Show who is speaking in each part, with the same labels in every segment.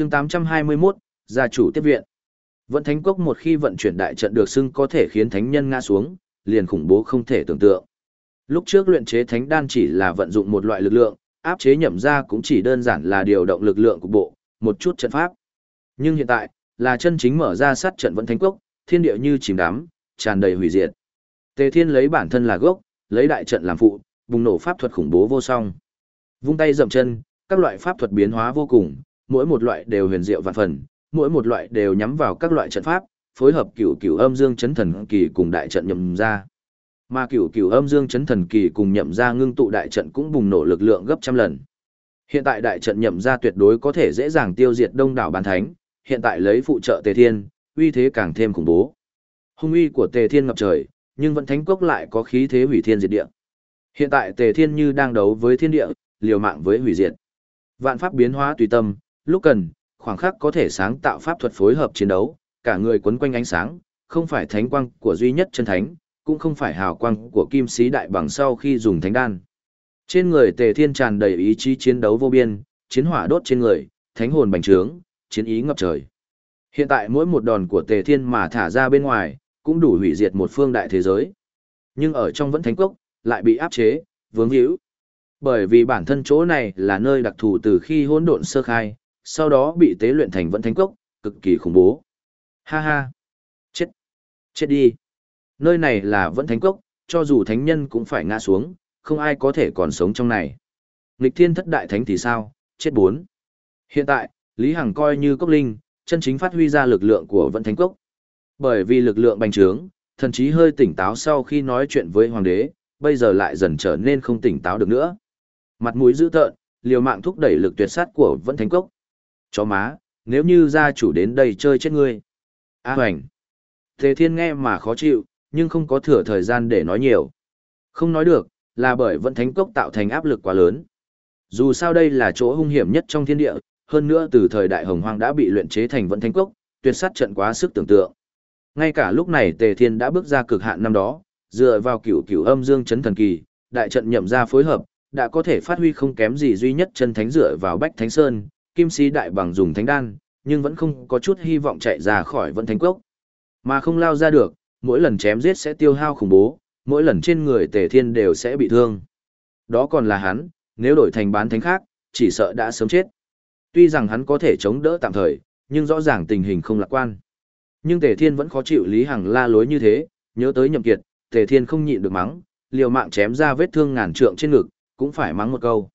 Speaker 1: chương 821, gia chủ tiếp viện. Vận thánh cốc một khi vận chuyển đại trận được xưng có thể khiến thánh nhân ngã xuống, liền khủng bố không thể tưởng tượng. Lúc trước luyện chế thánh đan chỉ là vận dụng một loại lực lượng, áp chế nhậm ra cũng chỉ đơn giản là điều động lực lượng của bộ, một chút trận pháp. Nhưng hiện tại, là chân chính mở ra sát trận vận thánh cốc, thiên địa như chìm đắm, tràn đầy hủy diệt. Tề Thiên lấy bản thân là gốc, lấy đại trận làm phụ, bùng nổ pháp thuật khủng bố vô song. Vung tay dậm chân, các loại pháp thuật biến hóa vô cùng, mỗi một loại đều huyền diệu vạn phần, mỗi một loại đều nhắm vào các loại trận pháp, phối hợp cửu cửu âm dương chấn thần kỳ cùng đại trận nhậm ra. Mà cửu cửu âm dương chấn thần kỳ cùng nhậm ra ngưng tụ đại trận cũng bùng nổ lực lượng gấp trăm lần. Hiện tại đại trận nhậm ra tuyệt đối có thể dễ dàng tiêu diệt đông đảo bán thánh, hiện tại lấy phụ trợ Tề Thiên, uy thế càng thêm khủng bố. Hung uy của Tề Thiên ngập trời, nhưng vẫn thánh cốc lại có khí thế hủy thiên diệt địa. Hiện tại Tề Thiên như đang đấu với thiên địa, liều mạng với hủy diệt. Vạn pháp biến hóa tùy tâm, lúc cần, khoảng khắc có thể sáng tạo pháp thuật phối hợp chiến đấu, cả người quấn quanh ánh sáng, không phải thánh quang của duy nhất chân thánh, cũng không phải hào quang của kim sĩ đại bằng sau khi dùng thánh đan. Trên người Tề Thiên tràn đầy ý chí chiến đấu vô biên, chiến hỏa đốt trên người, thánh hồn bành trướng, chiến ý ngập trời. Hiện tại mỗi một đòn của Tề Thiên mà thả ra bên ngoài, cũng đủ hủy diệt một phương đại thế giới. Nhưng ở trong vẫn thánh cốc, lại bị áp chế, vướng hữu. Bởi vì bản thân chỗ này là nơi đặc thù từ khi hỗn độn sơ khai, sau đó bị tế luyện thành vẫn thánh cốc, cực kỳ khủng bố. Ha ha! Chết! Chết đi! Nơi này là vẫn thánh cốc, cho dù thánh nhân cũng phải ngã xuống, không ai có thể còn sống trong này. Nghịch thiên thất đại thánh thì sao, chết bốn. Hiện tại, Lý Hằng coi như cốc linh, chân chính phát huy ra lực lượng của vẫn thánh cốc. Bởi vì lực lượng bành trướng, thần chí hơi tỉnh táo sau khi nói chuyện với hoàng đế, bây giờ lại dần trở nên không tỉnh táo được nữa. Mặt mũi dữ tợn, liều mạng thúc đẩy lực tuyệt sát của vẫn thánh cốc. Chó má, nếu như gia chủ đến đây chơi chết ngươi. A à, hoành. Tề thiên nghe mà khó chịu, nhưng không có thừa thời gian để nói nhiều. Không nói được, là bởi vận thánh cốc tạo thành áp lực quá lớn. Dù sao đây là chỗ hung hiểm nhất trong thiên địa, hơn nữa từ thời đại hồng hoang đã bị luyện chế thành vận thánh cốc, tuyệt sát trận quá sức tưởng tượng. Ngay cả lúc này Tề Thiên đã bước ra cực hạn năm đó, dựa vào cửu cửu âm dương chấn thần kỳ, đại trận nhậm ra phối hợp, đã có thể phát huy không kém gì duy nhất chân thánh dựa vào Bách Thánh Sơn, Kim sĩ đại bằng dùng thánh đan, nhưng vẫn không có chút hy vọng chạy ra khỏi vận thánh cốc. Mà không lao ra được, mỗi lần chém giết sẽ tiêu hao khủng bố, mỗi lần trên người Tề Thiên đều sẽ bị thương. Đó còn là hắn, nếu đổi thành bán thánh khác, chỉ sợ đã sớm chết. Tuy rằng hắn có thể chống đỡ tạm thời, nhưng rõ ràng tình hình không lạc quan. Nhưng Tề Thiên vẫn khó chịu Lý Hằng la lối như thế, nhớ tới nhậm kiệt, Tề Thiên không nhịn được mắng, liều mạng chém ra vết thương ngàn trượng trên ngực, cũng phải mắng một câu.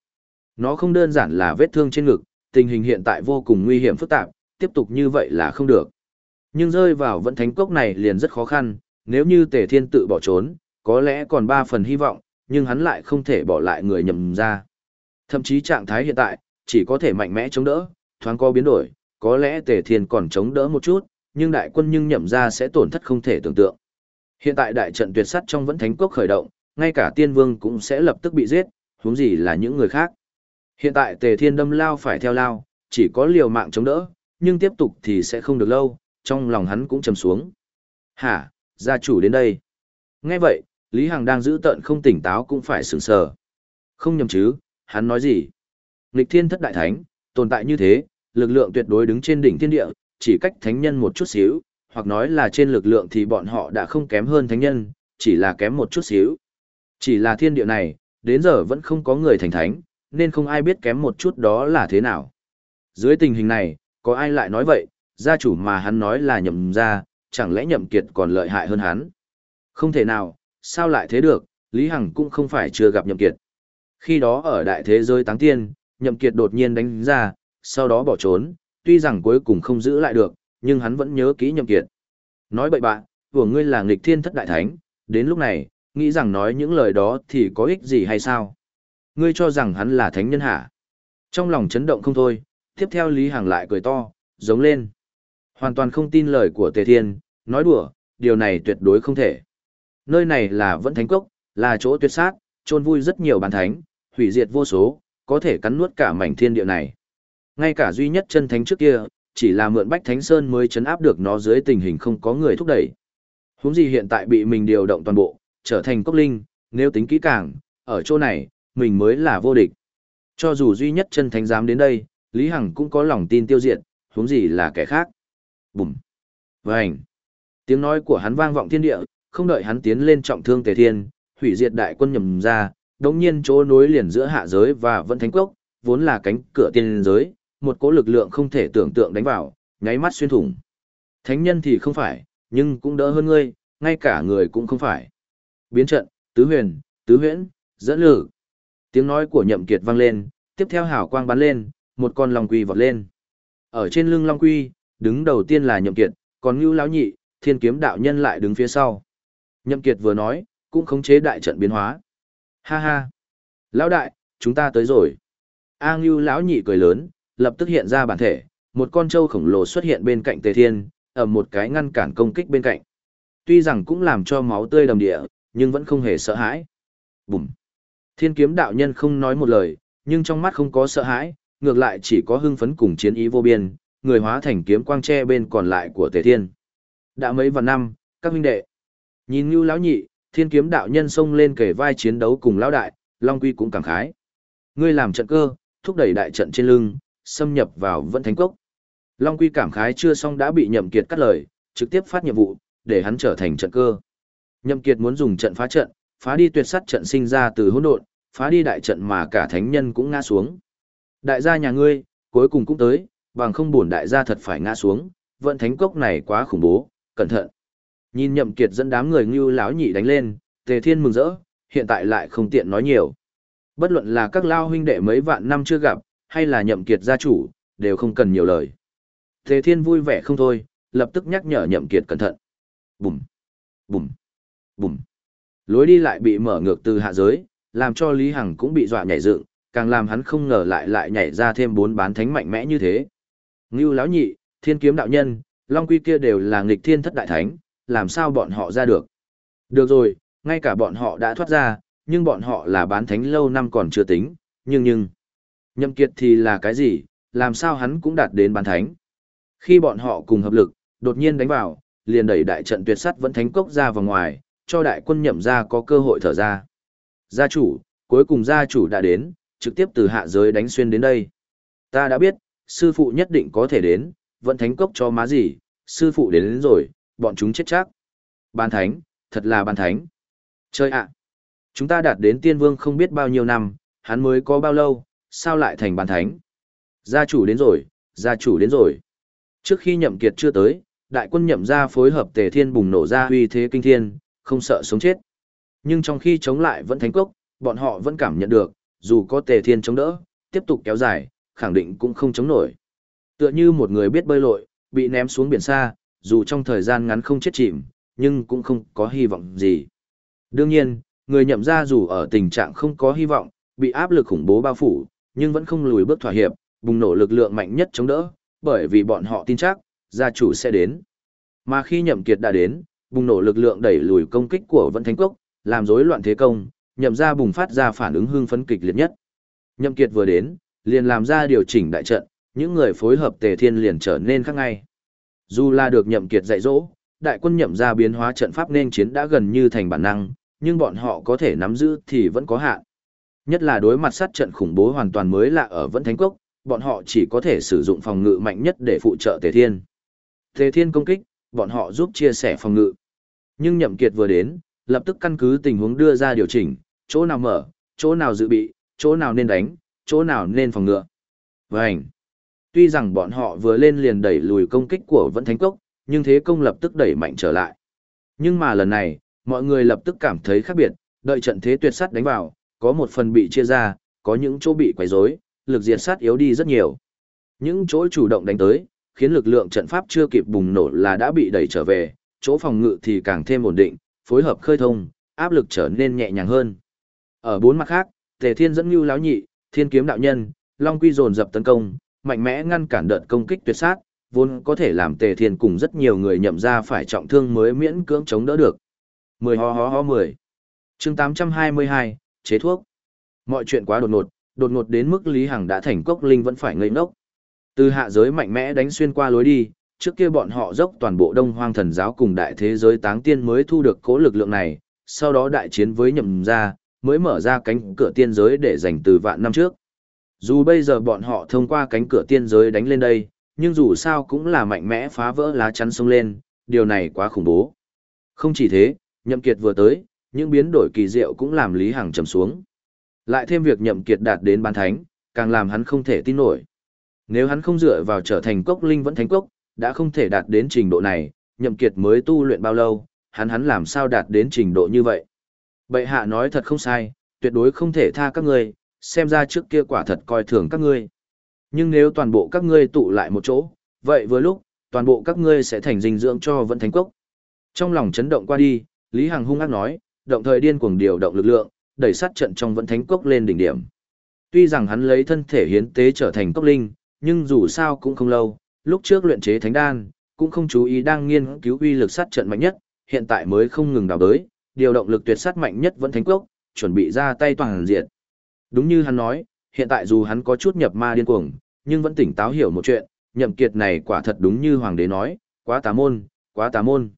Speaker 1: Nó không đơn giản là vết thương trên ngực, tình hình hiện tại vô cùng nguy hiểm phức tạp, tiếp tục như vậy là không được. Nhưng rơi vào vẫn thánh cốc này liền rất khó khăn, nếu như Tề Thiên tự bỏ trốn, có lẽ còn ba phần hy vọng, nhưng hắn lại không thể bỏ lại người nhầm ra. Thậm chí trạng thái hiện tại, chỉ có thể mạnh mẽ chống đỡ, thoáng có biến đổi, có lẽ Tề Thiên còn chống đỡ một chút, nhưng đại quân nhưng nhậm ra sẽ tổn thất không thể tưởng tượng. Hiện tại đại trận tuyệt sắt trong vẫn thánh quốc khởi động, ngay cả tiên vương cũng sẽ lập tức bị giết, huống gì là những người khác. Hiện tại tề thiên đâm lao phải theo lao, chỉ có liều mạng chống đỡ, nhưng tiếp tục thì sẽ không được lâu, trong lòng hắn cũng trầm xuống. Hả, gia chủ đến đây. Nghe vậy, Lý Hằng đang giữ tận không tỉnh táo cũng phải sửng sờ. Không nhầm chứ, hắn nói gì? Nghịch thiên thất đại thánh, tồn tại như thế, lực lượng tuyệt đối đứng trên đỉnh thiên địa, chỉ cách thánh nhân một chút xíu, hoặc nói là trên lực lượng thì bọn họ đã không kém hơn thánh nhân, chỉ là kém một chút xíu. Chỉ là thiên địa này, đến giờ vẫn không có người thành thánh, nên không ai biết kém một chút đó là thế nào. Dưới tình hình này, có ai lại nói vậy, gia chủ mà hắn nói là nhậm gia, chẳng lẽ nhậm kiệt còn lợi hại hơn hắn? Không thể nào, sao lại thế được, Lý Hằng cũng không phải chưa gặp nhậm kiệt. Khi đó ở đại thế giới táng tiên, nhậm kiệt đột nhiên đánh ra, sau đó bỏ trốn, tuy rằng cuối cùng không giữ lại được, nhưng hắn vẫn nhớ kỹ nhậm kiệt. Nói bậy bạn, của ngươi là nghịch thiên thất đại thánh, đến lúc này, nghĩ rằng nói những lời đó thì có ích gì hay sao? Ngươi cho rằng hắn là thánh nhân hả? Trong lòng chấn động không thôi, tiếp theo Lý Hằng lại cười to, giống lên. Hoàn toàn không tin lời của Tề Thiên, nói đùa, điều này tuyệt đối không thể. Nơi này là vẫn thánh cốc, là chỗ tuyệt sát, trôn vui rất nhiều bàn thánh, hủy diệt vô số, có thể cắn nuốt cả mảnh thiên địa này. Ngay cả duy nhất chân thánh trước kia, chỉ là mượn Bách Thánh Sơn mới chấn áp được nó dưới tình hình không có người thúc đẩy. Huống gì hiện tại bị mình điều động toàn bộ, trở thành cốc linh, nếu tính kỹ càng, ở chỗ này, mình mới là vô địch. Cho dù duy nhất chân thánh dám đến đây, Lý Hằng cũng có lòng tin tiêu diệt, huống gì là kẻ khác. Bùm. Vành. Tiếng nói của hắn vang vọng thiên địa, không đợi hắn tiến lên trọng thương Tề Thiên, hủy diệt đại quân nhầm ra, đống nhiên chỗ nối liền giữa hạ giới và vân thánh quốc, vốn là cánh cửa tiên giới, một cỗ lực lượng không thể tưởng tượng đánh vào, nháy mắt xuyên thủng. Thánh nhân thì không phải, nhưng cũng đỡ hơn ngươi, ngay cả người cũng không phải. Biến trận, tứ huyền, tứ huyễn, dẫn lử. Tiếng nói của nhậm kiệt vang lên, tiếp theo hào quang bắn lên, một con long quy vọt lên. Ở trên lưng long quy, đứng đầu tiên là nhậm kiệt, còn ngưu lão nhị, thiên kiếm đạo nhân lại đứng phía sau. Nhậm kiệt vừa nói, cũng khống chế đại trận biến hóa. Ha ha! Lão đại, chúng ta tới rồi. A ngưu lão nhị cười lớn, lập tức hiện ra bản thể, một con trâu khổng lồ xuất hiện bên cạnh tề thiên, ở một cái ngăn cản công kích bên cạnh. Tuy rằng cũng làm cho máu tươi đầm địa, nhưng vẫn không hề sợ hãi. Bùm! Thiên kiếm đạo nhân không nói một lời, nhưng trong mắt không có sợ hãi, ngược lại chỉ có hưng phấn cùng chiến ý vô biên, người hóa thành kiếm quang tre bên còn lại của Tề Thiên. Đã mấy vạn năm, các huynh đệ. Nhìn như lão nhị, thiên kiếm đạo nhân xông lên kể vai chiến đấu cùng lão đại, Long Quy cũng cảm khái. Ngươi làm trận cơ, thúc đẩy đại trận trên lưng, xâm nhập vào vận thánh cốc. Long Quy cảm khái chưa xong đã bị Nhậm Kiệt cắt lời, trực tiếp phát nhiệm vụ, để hắn trở thành trận cơ. Nhậm Kiệt muốn dùng trận phá trận, phá đi tuyệt sắt trận sinh ra từ hỗn độn, phá đi đại trận mà cả thánh nhân cũng ngã xuống. Đại gia nhà ngươi, cuối cùng cũng tới, bằng không buồn đại gia thật phải ngã xuống, vận thánh cốc này quá khủng bố, cẩn thận. Nhìn Nhậm Kiệt dẫn đám người như láo nhị đánh lên, Tề Thiên mừng rỡ, hiện tại lại không tiện nói nhiều. Bất luận là các lao huynh đệ mấy vạn năm chưa gặp, hay là Nhậm Kiệt gia chủ, đều không cần nhiều lời. Tề Thiên vui vẻ không thôi, lập tức nhắc nhở Nhậm Kiệt cẩn thận. Bùm, bùm, bùm. Lối đi lại bị mở ngược từ hạ giới, làm cho Lý Hằng cũng bị dọa nhảy dựng, càng làm hắn không ngờ lại lại nhảy ra thêm bốn bán thánh mạnh mẽ như thế. Ngưu lão nhị, thiên kiếm đạo nhân, long quy kia đều là nghịch thiên thất đại thánh, làm sao bọn họ ra được? Được rồi, ngay cả bọn họ đã thoát ra, nhưng bọn họ là bán thánh lâu năm còn chưa tính, nhưng nhưng... Nhậm kiệt thì là cái gì, làm sao hắn cũng đạt đến bán thánh? Khi bọn họ cùng hợp lực, đột nhiên đánh vào, liền đẩy đại trận tuyệt sắt vẫn thánh cốc ra vào ngoài, cho đại quân nhậm ra có cơ hội thở ra. Gia chủ, cuối cùng gia chủ đã đến, trực tiếp từ hạ giới đánh xuyên đến đây. Ta đã biết, sư phụ nhất định có thể đến, vẫn thánh cốc cho má gì, sư phụ đến, đến rồi, bọn chúng chết chắc. Ban thánh, thật là ban thánh. Chơi ạ! Chúng ta đạt đến tiên vương không biết bao nhiêu năm, hắn mới có bao lâu, sao lại thành ban thánh? Gia chủ đến rồi, gia chủ đến rồi. Trước khi nhậm kiệt chưa tới, đại quân nhậm ra phối hợp tề thiên bùng nổ ra uy thế kinh thiên, không sợ sống chết. Nhưng trong khi chống lại vẫn thánh cốc, bọn họ vẫn cảm nhận được, dù có tề thiên chống đỡ, tiếp tục kéo dài, khẳng định cũng không chống nổi. Tựa như một người biết bơi lội, bị ném xuống biển xa, dù trong thời gian ngắn không chết chìm, nhưng cũng không có hy vọng gì. Đương nhiên, người nhậm ra dù ở tình trạng không có hy vọng, bị áp lực khủng bố bao phủ, nhưng vẫn không lùi bước thỏa hiệp, bùng nổ lực lượng mạnh nhất chống đỡ, bởi vì bọn họ tin chắc, gia chủ sẽ đến. Mà khi nhậm kiệt đã đến, bùng nổ lực lượng đẩy lùi công kích của Vân Thánh Cốc, làm rối loạn thế công, nhậm ra bùng phát ra phản ứng hưng phấn kịch liệt nhất. Nhậm Kiệt vừa đến, liền làm ra điều chỉnh đại trận, những người phối hợp Tề Thiên liền trở nên khác ngay. Dù là được Nhậm Kiệt dạy dỗ, đại quân nhậm ra biến hóa trận pháp nên chiến đã gần như thành bản năng, nhưng bọn họ có thể nắm giữ thì vẫn có hạn. Nhất là đối mặt sát trận khủng bố hoàn toàn mới lạ ở Vân Thánh Cốc, bọn họ chỉ có thể sử dụng phòng ngự mạnh nhất để phụ trợ Tề Thiên. Tề Thiên công kích, bọn họ giúp chia sẻ phòng ngự. Nhưng Nhậm Kiệt vừa đến, lập tức căn cứ tình huống đưa ra điều chỉnh, chỗ nào mở, chỗ nào dự bị, chỗ nào nên đánh, chỗ nào nên phòng ngự. Vành. Tuy rằng bọn họ vừa lên liền đẩy lùi công kích của Vẫn Thánh Cốc, nhưng thế công lập tức đẩy mạnh trở lại. Nhưng mà lần này, mọi người lập tức cảm thấy khác biệt, đợi trận thế tuyệt sát đánh vào, có một phần bị chia ra, có những chỗ bị quấy rối, lực diệt sát yếu đi rất nhiều. Những chỗ chủ động đánh tới, khiến lực lượng trận pháp chưa kịp bùng nổ là đã bị đẩy trở về, chỗ phòng ngự thì càng thêm ổn định, phối hợp khơi thông, áp lực trở nên nhẹ nhàng hơn. Ở bốn mặt khác, Tề Thiên dẫn Nưu lão nhị, Thiên kiếm đạo nhân, Long Quy dồn dập tấn công, mạnh mẽ ngăn cản đợt công kích tuyệt sát, vốn có thể làm Tề Thiên cùng rất nhiều người nhậm ra phải trọng thương mới miễn cưỡng chống đỡ được. 10 ho ho ho 10. Chương 822, chế thuốc. Mọi chuyện quá đột ngột, đột ngột đến mức Lý Hằng đã thành cốc linh vẫn phải ngây ngốc. Từ hạ giới mạnh mẽ đánh xuyên qua lối đi, trước kia bọn họ dốc toàn bộ đông hoang thần giáo cùng đại thế giới táng tiên mới thu được cố lực lượng này, sau đó đại chiến với nhậm ra, mới mở ra cánh cửa tiên giới để giành từ vạn năm trước. Dù bây giờ bọn họ thông qua cánh cửa tiên giới đánh lên đây, nhưng dù sao cũng là mạnh mẽ phá vỡ lá chắn sông lên, điều này quá khủng bố. Không chỉ thế, nhậm kiệt vừa tới, những biến đổi kỳ diệu cũng làm Lý Hằng trầm xuống. Lại thêm việc nhậm kiệt đạt đến bán thánh, càng làm hắn không thể tin nổi. Nếu hắn không dựa vào trở thành cốc linh vẫn thánh cốc, đã không thể đạt đến trình độ này, nhậm kiệt mới tu luyện bao lâu, hắn hắn làm sao đạt đến trình độ như vậy. Bệ hạ nói thật không sai, tuyệt đối không thể tha các ngươi, xem ra trước kia quả thật coi thường các ngươi. Nhưng nếu toàn bộ các ngươi tụ lại một chỗ, vậy với lúc, toàn bộ các ngươi sẽ thành dinh dưỡng cho Vận thánh cốc. Trong lòng chấn động qua đi, Lý Hằng hung ác nói, động thời điên cuồng điều động lực lượng, đẩy sát trận trong Vận thánh cốc lên đỉnh điểm. Tuy rằng hắn lấy thân thể hiến tế trở thành cốc linh, nhưng dù sao cũng không lâu, lúc trước luyện chế thánh đan, cũng không chú ý đang nghiên cứu uy lực sát trận mạnh nhất, hiện tại mới không ngừng đào đới, điều động lực tuyệt sát mạnh nhất vẫn thánh quốc chuẩn bị ra tay toàn diện. Đúng như hắn nói, hiện tại dù hắn có chút nhập ma điên cuồng, nhưng vẫn tỉnh táo hiểu một chuyện, nhậm kiệt này quả thật đúng như hoàng đế nói, quá tà môn, quá tà môn.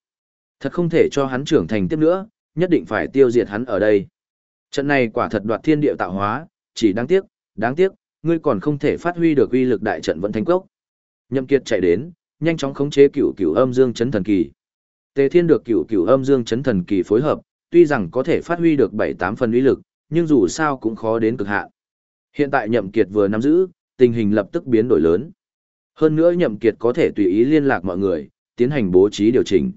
Speaker 1: Thật không thể cho hắn trưởng thành tiếp nữa, nhất định phải tiêu diệt hắn ở đây. Trận này quả thật đoạt thiên địa tạo hóa, chỉ đáng tiếc, đáng tiếc, ngươi còn không thể phát huy được uy lực đại trận vẫn thánh quốc. Nhậm Kiệt chạy đến, nhanh chóng khống chế cửu cửu âm dương chấn thần kỳ. Tề Thiên được cửu cửu âm dương chấn thần kỳ phối hợp, tuy rằng có thể phát huy được 7-8 phần uy lực, nhưng dù sao cũng khó đến cực hạn. Hiện tại Nhậm Kiệt vừa nắm giữ, tình hình lập tức biến đổi lớn. Hơn nữa Nhậm Kiệt có thể tùy ý liên lạc mọi người, tiến hành bố trí điều chỉnh.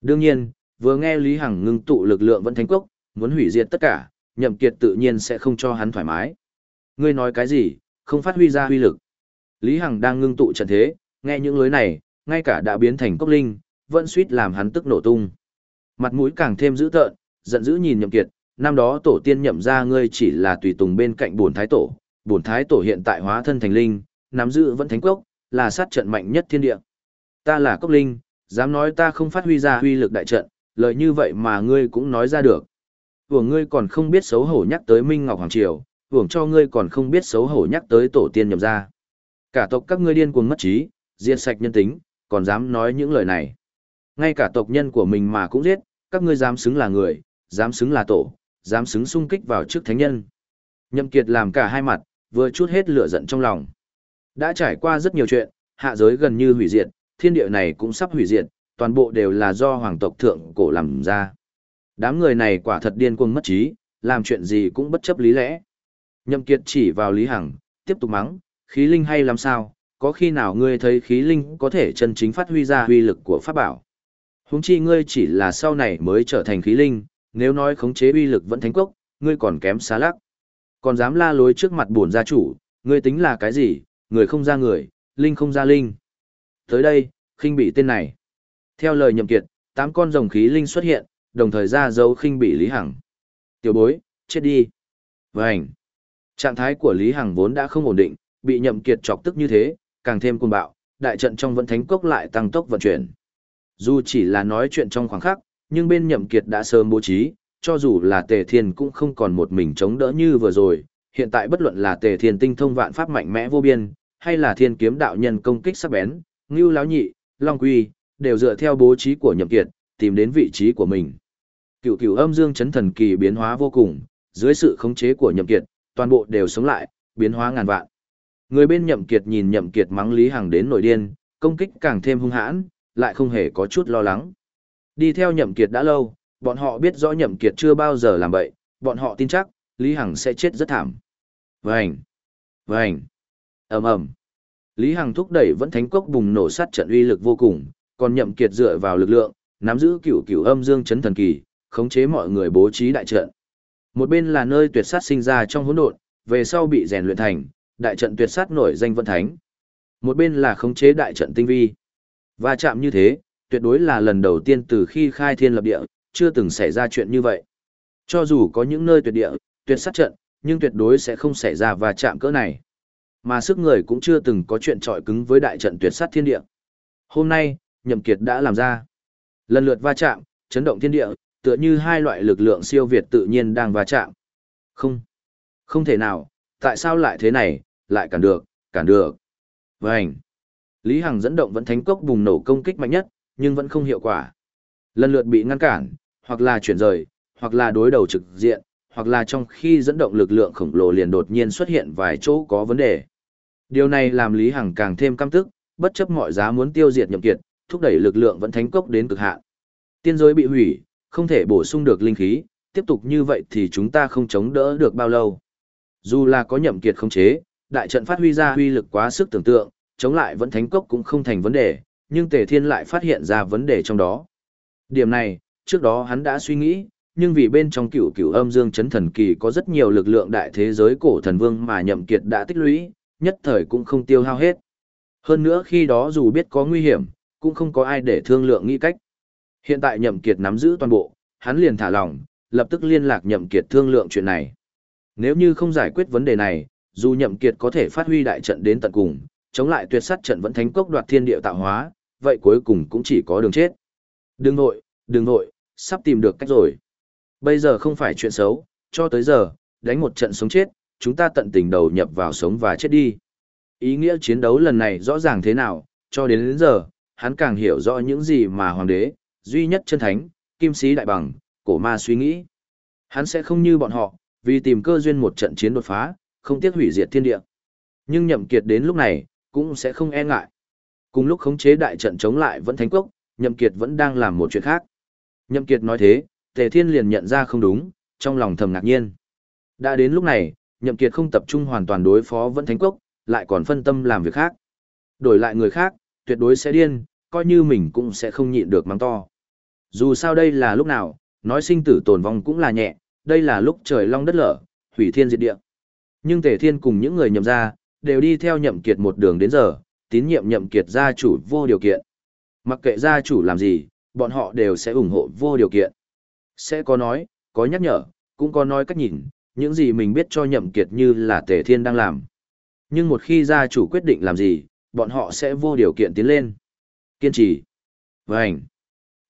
Speaker 1: Đương nhiên, vừa nghe Lý Hằng ngưng tụ lực lượng vẫn thánh cốc, muốn hủy diệt tất cả, Nhậm Kiệt tự nhiên sẽ không cho hắn thoải mái. Ngươi nói cái gì, không phát huy ra uy lực. Lý Hằng đang ngưng tụ trận thế, nghe những lối này, ngay cả đã biến thành cốc linh, vẫn suýt làm hắn tức nổ tung. Mặt mũi càng thêm dữ tợn, giận dữ nhìn Nhậm Kiệt, năm đó tổ tiên nhậm ra ngươi chỉ là tùy tùng bên cạnh bổn thái tổ, bổn thái tổ hiện tại hóa thân thành linh, nắm giữ vẫn thánh cốc, là sát trận mạnh nhất thiên địa. Ta là cốc linh, dám nói ta không phát huy ra huy lực đại trận, lời như vậy mà ngươi cũng nói ra được. Hưởng ngươi còn không biết xấu hổ nhắc tới Minh Ngọc Hoàng Triều, hưởng cho ngươi còn không biết xấu hổ nhắc tới tổ tiên nhậm ra. Cả tộc các ngươi điên cuồng mất trí, diệt sạch nhân tính, còn dám nói những lời này. Ngay cả tộc nhân của mình mà cũng giết, các ngươi dám xứng là người, dám xứng là tổ, dám xứng sung kích vào trước thánh nhân. Nhậm Kiệt làm cả hai mặt, vừa chút hết lửa giận trong lòng. Đã trải qua rất nhiều chuyện, hạ giới gần như hủy diệt, thiên địa này cũng sắp hủy diệt, toàn bộ đều là do hoàng tộc thượng cổ làm ra. Đám người này quả thật điên cuồng mất trí, làm chuyện gì cũng bất chấp lý lẽ. Nhậm Kiệt chỉ vào Lý Hằng, tiếp tục mắng, khí linh hay làm sao, có khi nào ngươi thấy khí linh có thể chân chính phát huy ra uy lực của pháp bảo. Húng chi ngươi chỉ là sau này mới trở thành khí linh, nếu nói khống chế uy lực vẫn thánh cốc, ngươi còn kém xa lắc. Còn dám la lối trước mặt bổn gia chủ, ngươi tính là cái gì, người không ra người, linh không ra linh. Tới đây, khinh bị tên này. Theo lời nhậm kiệt, tám con rồng khí linh xuất hiện, đồng thời ra dấu khinh bị Lý Hằng. Tiểu bối, chết đi. Vânh. Trạng thái của Lý Hằng vốn đã không ổn định, bị nhậm kiệt chọc tức như thế, càng thêm cuồng bạo, đại trận trong vận thánh cốc lại tăng tốc vận chuyển. Dù chỉ là nói chuyện trong khoảng khắc, nhưng bên nhậm kiệt đã sớm bố trí, cho dù là tề thiên cũng không còn một mình chống đỡ như vừa rồi, hiện tại bất luận là tề thiên tinh thông vạn pháp mạnh mẽ vô biên, hay là thiên kiếm đạo nhân công kích sắc bén, ngưu láo nhị, long quy, đều dựa theo bố trí của nhậm kiệt, tìm đến vị trí của mình. Cựu cựu âm dương chấn thần kỳ biến hóa vô cùng, dưới sự khống chế của nhậm kiệt, toàn bộ đều sống lại, biến hóa ngàn vạn. Người bên nhậm kiệt nhìn nhậm kiệt mắng Lý Hằng đến nổi điên, công kích càng thêm hung hãn, lại không hề có chút lo lắng. Đi theo nhậm kiệt đã lâu, bọn họ biết rõ nhậm kiệt chưa bao giờ làm bậy, bọn họ tin chắc, Lý Hằng sẽ chết rất thảm. Vành! Vành! ầm ầm. Lý Hằng thúc đẩy vẫn thánh cốc bùng nổ sát trận uy lực vô cùng, còn nhậm kiệt dựa vào lực lượng, nắm giữ cửu cửu âm dương chấn thần kỳ, khống chế mọi người bố trí đại trận. Một bên là nơi tuyệt sát sinh ra trong hỗn độn, về sau bị rèn luyện thành, đại trận tuyệt sát nổi danh vận thánh. Một bên là khống chế đại trận tinh vi. Và chạm như thế, tuyệt đối là lần đầu tiên từ khi khai thiên lập địa, chưa từng xảy ra chuyện như vậy. Cho dù có những nơi tuyệt địa, tuyệt sát trận, nhưng tuyệt đối sẽ không xảy ra và chạm cỡ này. Mà sức người cũng chưa từng có chuyện trọi cứng với đại trận tuyệt sát thiên địa. Hôm nay, Nhậm Kiệt đã làm ra. Lần lượt va chạm, chấn động thiên địa, tựa như hai loại lực lượng siêu việt tự nhiên đang va chạm. Không, không thể nào, tại sao lại thế này, lại cản được, cản được. Vành. Lý Hằng dẫn động vẫn thánh cốc bùng nổ công kích mạnh nhất, nhưng vẫn không hiệu quả. Lần lượt bị ngăn cản, hoặc là chuyển rời, hoặc là đối đầu trực diện, hoặc là trong khi dẫn động lực lượng khổng lồ liền đột nhiên xuất hiện vài chỗ có vấn đề. Điều này làm Lý Hằng càng thêm căm tức, bất chấp mọi giá muốn tiêu diệt nhậm kiệt, thúc đẩy lực lượng vẫn thánh cốc đến cực hạn. Tiên giới bị hủy, không thể bổ sung được linh khí, tiếp tục như vậy thì chúng ta không chống đỡ được bao lâu. Dù là có nhậm kiệt không chế, đại trận phát huy ra huy lực quá sức tưởng tượng, chống lại vẫn thánh cốc cũng không thành vấn đề, nhưng Tề Thiên lại phát hiện ra vấn đề trong đó. Điểm này, trước đó hắn đã suy nghĩ, nhưng vì bên trong cửu cửu âm dương chấn thần kỳ có rất nhiều lực lượng đại thế giới cổ thần vương mà nhậm kiệt đã tích lũy, nhất thời cũng không tiêu hao hết. Hơn nữa khi đó dù biết có nguy hiểm, cũng không có ai để thương lượng nghĩ cách. Hiện tại nhậm kiệt nắm giữ toàn bộ, hắn liền thả lỏng, lập tức liên lạc nhậm kiệt thương lượng chuyện này. Nếu như không giải quyết vấn đề này, dù nhậm kiệt có thể phát huy đại trận đến tận cùng, chống lại tuyệt sát trận vẫn thánh cốc đoạt thiên địa tạo hóa, vậy cuối cùng cũng chỉ có đường chết. Đừng nội, đừng nội, sắp tìm được cách rồi. Bây giờ không phải chuyện xấu, cho tới giờ, đánh một trận sống chết, chúng ta tận tình đầu nhập vào sống và chết đi. Ý nghĩa chiến đấu lần này rõ ràng thế nào, cho đến đến giờ, hắn càng hiểu rõ những gì mà hoàng đế, duy nhất chân thánh, kim sĩ đại bằng, cổ ma suy nghĩ. Hắn sẽ không như bọn họ, vì tìm cơ duyên một trận chiến đột phá, không tiếc hủy diệt thiên địa. Nhưng nhậm kiệt đến lúc này, cũng sẽ không e ngại. Cùng lúc khống chế đại trận chống lại vẫn thánh quốc, nhậm kiệt vẫn đang làm một chuyện khác. Nhậm kiệt nói thế, tề thiên liền nhận ra không đúng, trong lòng thầm ngạc nhiên. Đã đến lúc này, nhậm kiệt không tập trung hoàn toàn đối phó vẫn thánh quốc, lại còn phân tâm làm việc khác. Đổi lại người khác, tuyệt đối sẽ điên, coi như mình cũng sẽ không nhịn được mắng to. Dù sao đây là lúc nào, nói sinh tử tồn vong cũng là nhẹ, đây là lúc trời long đất lở, hủy thiên diệt địa. Nhưng Tề Thiên cùng những người nhậm ra, đều đi theo nhậm kiệt một đường đến giờ, tín nhiệm nhậm kiệt gia chủ vô điều kiện. Mặc kệ gia chủ làm gì, bọn họ đều sẽ ủng hộ vô điều kiện. Sẽ có nói, có nhắc nhở, cũng có nói cách nhìn, những gì mình biết cho nhậm kiệt như là Tề Thiên đang làm. Nhưng một khi gia chủ quyết định làm gì, bọn họ sẽ vô điều kiện tiến lên. Kiên trì. Vânh.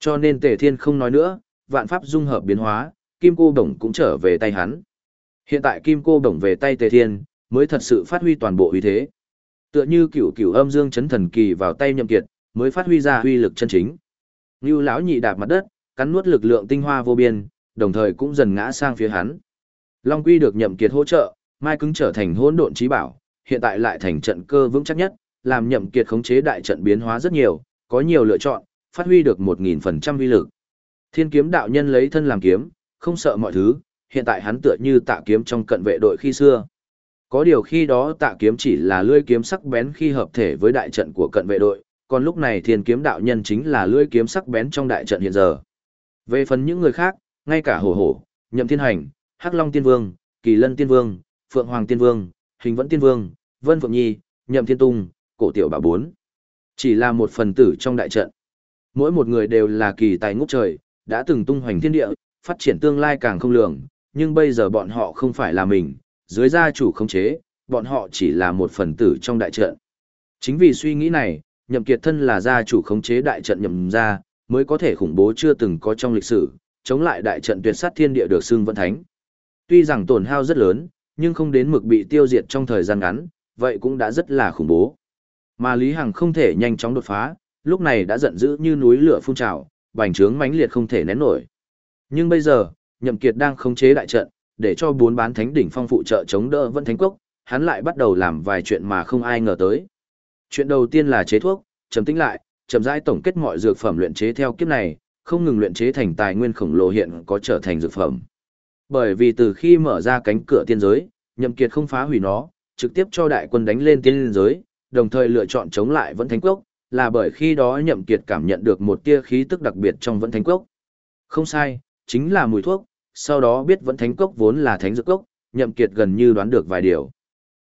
Speaker 1: Cho nên Tề Thiên không nói nữa, vạn pháp dung hợp biến hóa, Kim Cô Đồng cũng trở về tay hắn. Hiện tại Kim Cô Đồng về tay Tề Thiên, mới thật sự phát huy toàn bộ uy thế. Tựa như cửu cửu âm dương chấn thần kỳ vào tay nhậm kiệt, mới phát huy ra uy lực chân chính. Như lão nhị đạp mặt đất, cắn nuốt lực lượng tinh hoa vô biên, đồng thời cũng dần ngã sang phía hắn. Long Quy được nhậm kiệt hỗ trợ, mai cứng trở thành hỗn độn trí bảo, hiện tại lại thành trận cơ vững chắc nhất, làm nhậm kiệt khống chế đại trận biến hóa rất nhiều, có nhiều lựa chọn, phát huy được 1000% uy lực. Thiên kiếm đạo nhân lấy thân làm kiếm, không sợ mọi thứ, hiện tại hắn tựa như tạ kiếm trong cận vệ đội khi xưa. Có điều khi đó tạ kiếm chỉ là lưỡi kiếm sắc bén khi hợp thể với đại trận của cận vệ đội, còn lúc này thiên kiếm đạo nhân chính là lưỡi kiếm sắc bén trong đại trận hiện giờ. Về phần những người khác, ngay cả hổ hổ, nhậm thiên hành, hắc long tiên vương, kỳ lân tiên vương, phượng hoàng tiên vương, hình vẫn tiên vương, vân phượng nhi, nhậm thiên tung, cổ tiểu bà bốn. Chỉ là một phần tử trong đại trận. Mỗi một người đều là kỳ tài ngút trời, đã từng tung hoành thiên địa, phát triển tương lai càng không lường, nhưng bây giờ bọn họ không phải là mình, dưới gia chủ khống chế, bọn họ chỉ là một phần tử trong đại trận. Chính vì suy nghĩ này, nhậm kiệt thân là gia chủ khống chế đại trận nhậm gia, mới có thể khủng bố chưa từng có trong lịch sử, chống lại đại trận tuyệt sát thiên địa được xưng vận thánh. Tuy rằng tổn hao rất lớn, nhưng không đến mực bị tiêu diệt trong thời gian ngắn, vậy cũng đã rất là khủng bố. Mà Lý Hằng không thể nhanh chóng đột phá, lúc này đã giận dữ như núi lửa phun trào, bành trướng mãnh liệt không thể nén nổi. Nhưng bây giờ, Nhậm Kiệt đang khống chế đại trận, để cho bốn bán thánh đỉnh phong phụ trợ chống đỡ Vân Thánh Quốc, hắn lại bắt đầu làm vài chuyện mà không ai ngờ tới. Chuyện đầu tiên là chế thuốc, trầm tĩnh lại, chậm rãi tổng kết mọi dược phẩm luyện chế theo kiếp này, không ngừng luyện chế thành tài nguyên khổng lồ hiện có trở thành dược phẩm. Bởi vì từ khi mở ra cánh cửa tiên giới, Nhậm Kiệt không phá hủy nó, trực tiếp cho đại quân đánh lên tiên giới, đồng thời lựa chọn chống lại Vân Thánh Quốc, là bởi khi đó Nhậm Kiệt cảm nhận được một tia khí tức đặc biệt trong Vân Thánh Quốc. Không sai, chính là mùi thuốc, sau đó biết vẫn Thánh Cốc vốn là thánh dược cốc, Nhậm Kiệt gần như đoán được vài điều.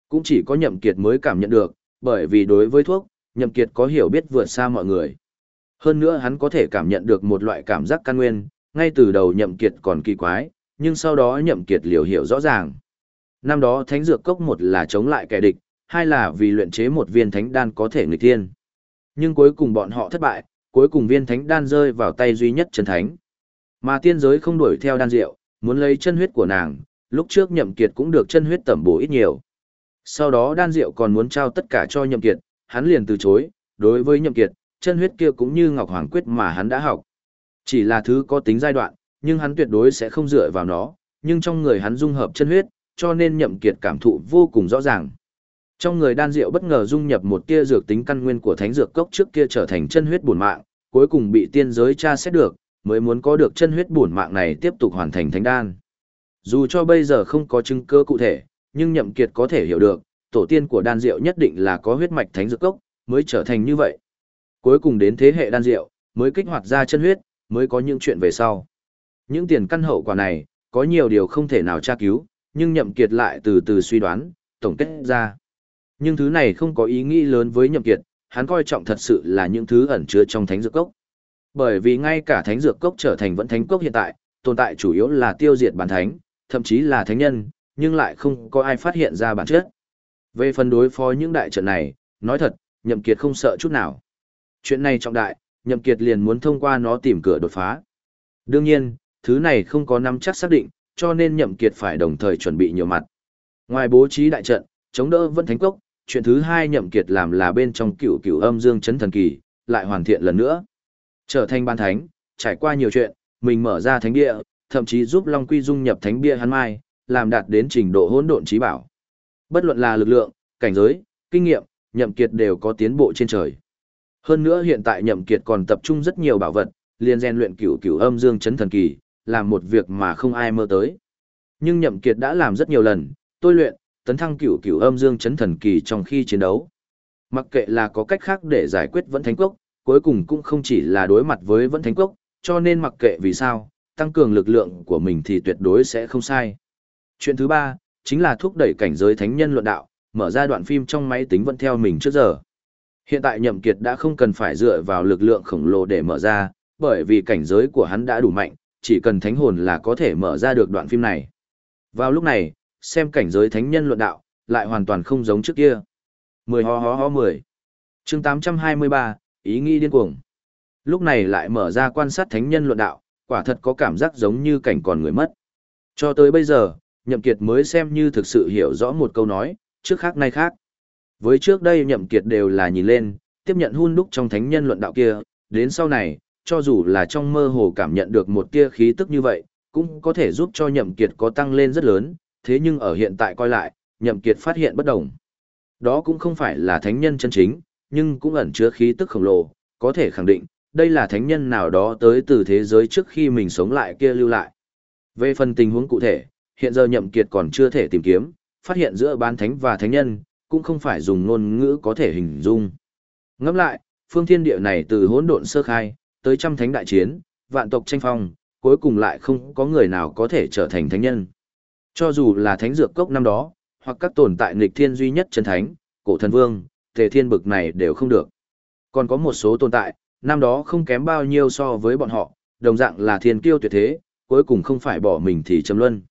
Speaker 1: Cũng chỉ có Nhậm Kiệt mới cảm nhận được, bởi vì đối với thuốc, Nhậm Kiệt có hiểu biết vượt xa mọi người. Hơn nữa hắn có thể cảm nhận được một loại cảm giác căn nguyên, ngay từ đầu Nhậm Kiệt còn kỳ quái, nhưng sau đó Nhậm Kiệt liều hiểu rõ ràng. Năm đó thánh dược cốc một là chống lại kẻ địch, hai là vì luyện chế một viên thánh đan có thể nghịch thiên. Nhưng cuối cùng bọn họ thất bại, cuối cùng viên thánh đan rơi vào tay duy nhất chân thánh. Mà tiên giới không đuổi theo đan diệu, muốn lấy chân huyết của nàng, lúc trước nhậm kiệt cũng được chân huyết tẩm bổ ít nhiều. Sau đó đan diệu còn muốn trao tất cả cho nhậm kiệt, hắn liền từ chối, đối với nhậm kiệt, chân huyết kia cũng như ngọc hoàng quyết mà hắn đã học. Chỉ là thứ có tính giai đoạn, nhưng hắn tuyệt đối sẽ không dựa vào nó, nhưng trong người hắn dung hợp chân huyết, cho nên nhậm kiệt cảm thụ vô cùng rõ ràng. Trong người đan rượu bất ngờ dung nhập một tia dược tính căn nguyên của thánh dược cốc trước kia trở thành chân huyết bổn mạng, cuối cùng bị tiên giới tra xét được, mới muốn có được chân huyết bổn mạng này tiếp tục hoàn thành thánh đan. Dù cho bây giờ không có chứng cơ cụ thể, nhưng Nhậm Kiệt có thể hiểu được, tổ tiên của đan Diệu nhất định là có huyết mạch thánh dược cốc, mới trở thành như vậy. Cuối cùng đến thế hệ đan Diệu mới kích hoạt ra chân huyết, mới có những chuyện về sau. Những tiền căn hậu quả này, có nhiều điều không thể nào tra cứu, nhưng Nhậm Kiệt lại từ từ suy đoán, tổng kết ra. Nhưng thứ này không có ý nghĩ lớn với Nhậm Kiệt, hắn coi trọng thật sự là những thứ ẩn chứa trong thánh dược cốc. Bởi vì ngay cả thánh dược cốc trở thành vẫn thánh cốc hiện tại, tồn tại chủ yếu là tiêu diệt bản thánh, thậm chí là thánh nhân, nhưng lại không có ai phát hiện ra bản chất. Về phần đối phó những đại trận này, nói thật, Nhậm Kiệt không sợ chút nào. Chuyện này trọng đại, Nhậm Kiệt liền muốn thông qua nó tìm cửa đột phá. Đương nhiên, thứ này không có nắm chắc xác định, cho nên Nhậm Kiệt phải đồng thời chuẩn bị nhiều mặt. Ngoài bố trí đại trận, chống đỡ vẫn thánh cốc, chuyện thứ hai Nhậm Kiệt làm là bên trong cửu cửu âm dương chấn thần kỳ, lại hoàn thiện lần nữa. Trở thành ban thánh, trải qua nhiều chuyện, mình mở ra thánh địa, thậm chí giúp Long Quy dung nhập thánh bia hắn mai, làm đạt đến trình độ hỗn độn trí bảo. Bất luận là lực lượng, cảnh giới, kinh nghiệm, Nhậm Kiệt đều có tiến bộ trên trời. Hơn nữa hiện tại Nhậm Kiệt còn tập trung rất nhiều bảo vật, liền gen luyện cửu cửu âm dương chấn thần kỳ, làm một việc mà không ai mơ tới. Nhưng Nhậm Kiệt đã làm rất nhiều lần, tôi luyện, tấn thăng cửu cửu âm dương chấn thần kỳ trong khi chiến đấu. Mặc kệ là có cách khác để giải quyết vẫn thánh quốc, cuối cùng cũng không chỉ là đối mặt với vẫn thánh quốc, cho nên mặc kệ vì sao, tăng cường lực lượng của mình thì tuyệt đối sẽ không sai. Chuyện thứ ba, chính là thúc đẩy cảnh giới thánh nhân luận đạo, mở ra đoạn phim trong máy tính vẫn theo mình trước giờ. Hiện tại Nhậm Kiệt đã không cần phải dựa vào lực lượng khổng lồ để mở ra, bởi vì cảnh giới của hắn đã đủ mạnh, chỉ cần thánh hồn là có thể mở ra được đoạn phim này. Vào lúc này, xem cảnh giới thánh nhân luận đạo, lại hoàn toàn không giống trước kia. 10 ho ho ho 10. Chương 823, ý nghĩ điên cuồng. Lúc này lại mở ra quan sát thánh nhân luận đạo, quả thật có cảm giác giống như cảnh còn người mất. Cho tới bây giờ, Nhậm Kiệt mới xem như thực sự hiểu rõ một câu nói, trước khác nay khác. Với trước đây Nhậm Kiệt đều là nhìn lên, tiếp nhận hun đúc trong thánh nhân luận đạo kia, đến sau này, cho dù là trong mơ hồ cảm nhận được một tia khí tức như vậy, cũng có thể giúp cho Nhậm Kiệt có tăng lên rất lớn, thế nhưng ở hiện tại coi lại, Nhậm Kiệt phát hiện bất đồng. Đó cũng không phải là thánh nhân chân chính, nhưng cũng ẩn chứa khí tức khổng lồ, có thể khẳng định, đây là thánh nhân nào đó tới từ thế giới trước khi mình sống lại kia lưu lại. Về phần tình huống cụ thể, hiện giờ Nhậm Kiệt còn chưa thể tìm kiếm, phát hiện giữa bán thánh và thánh nhân, cũng không phải dùng ngôn ngữ có thể hình dung. Ngẫm lại, phương thiên địa này từ hỗn độn sơ khai, tới trăm thánh đại chiến, vạn tộc tranh phong, cuối cùng lại không có người nào có thể trở thành thánh nhân. Cho dù là thánh dược cốc năm đó, hoặc các tồn tại nghịch thiên duy nhất chân thánh, cổ thần vương, tề thiên bực này đều không được. Còn có một số tồn tại, năm đó không kém bao nhiêu so với bọn họ, đồng dạng là thiên kiêu tuyệt thế, cuối cùng không phải bỏ mình thì chấm luân.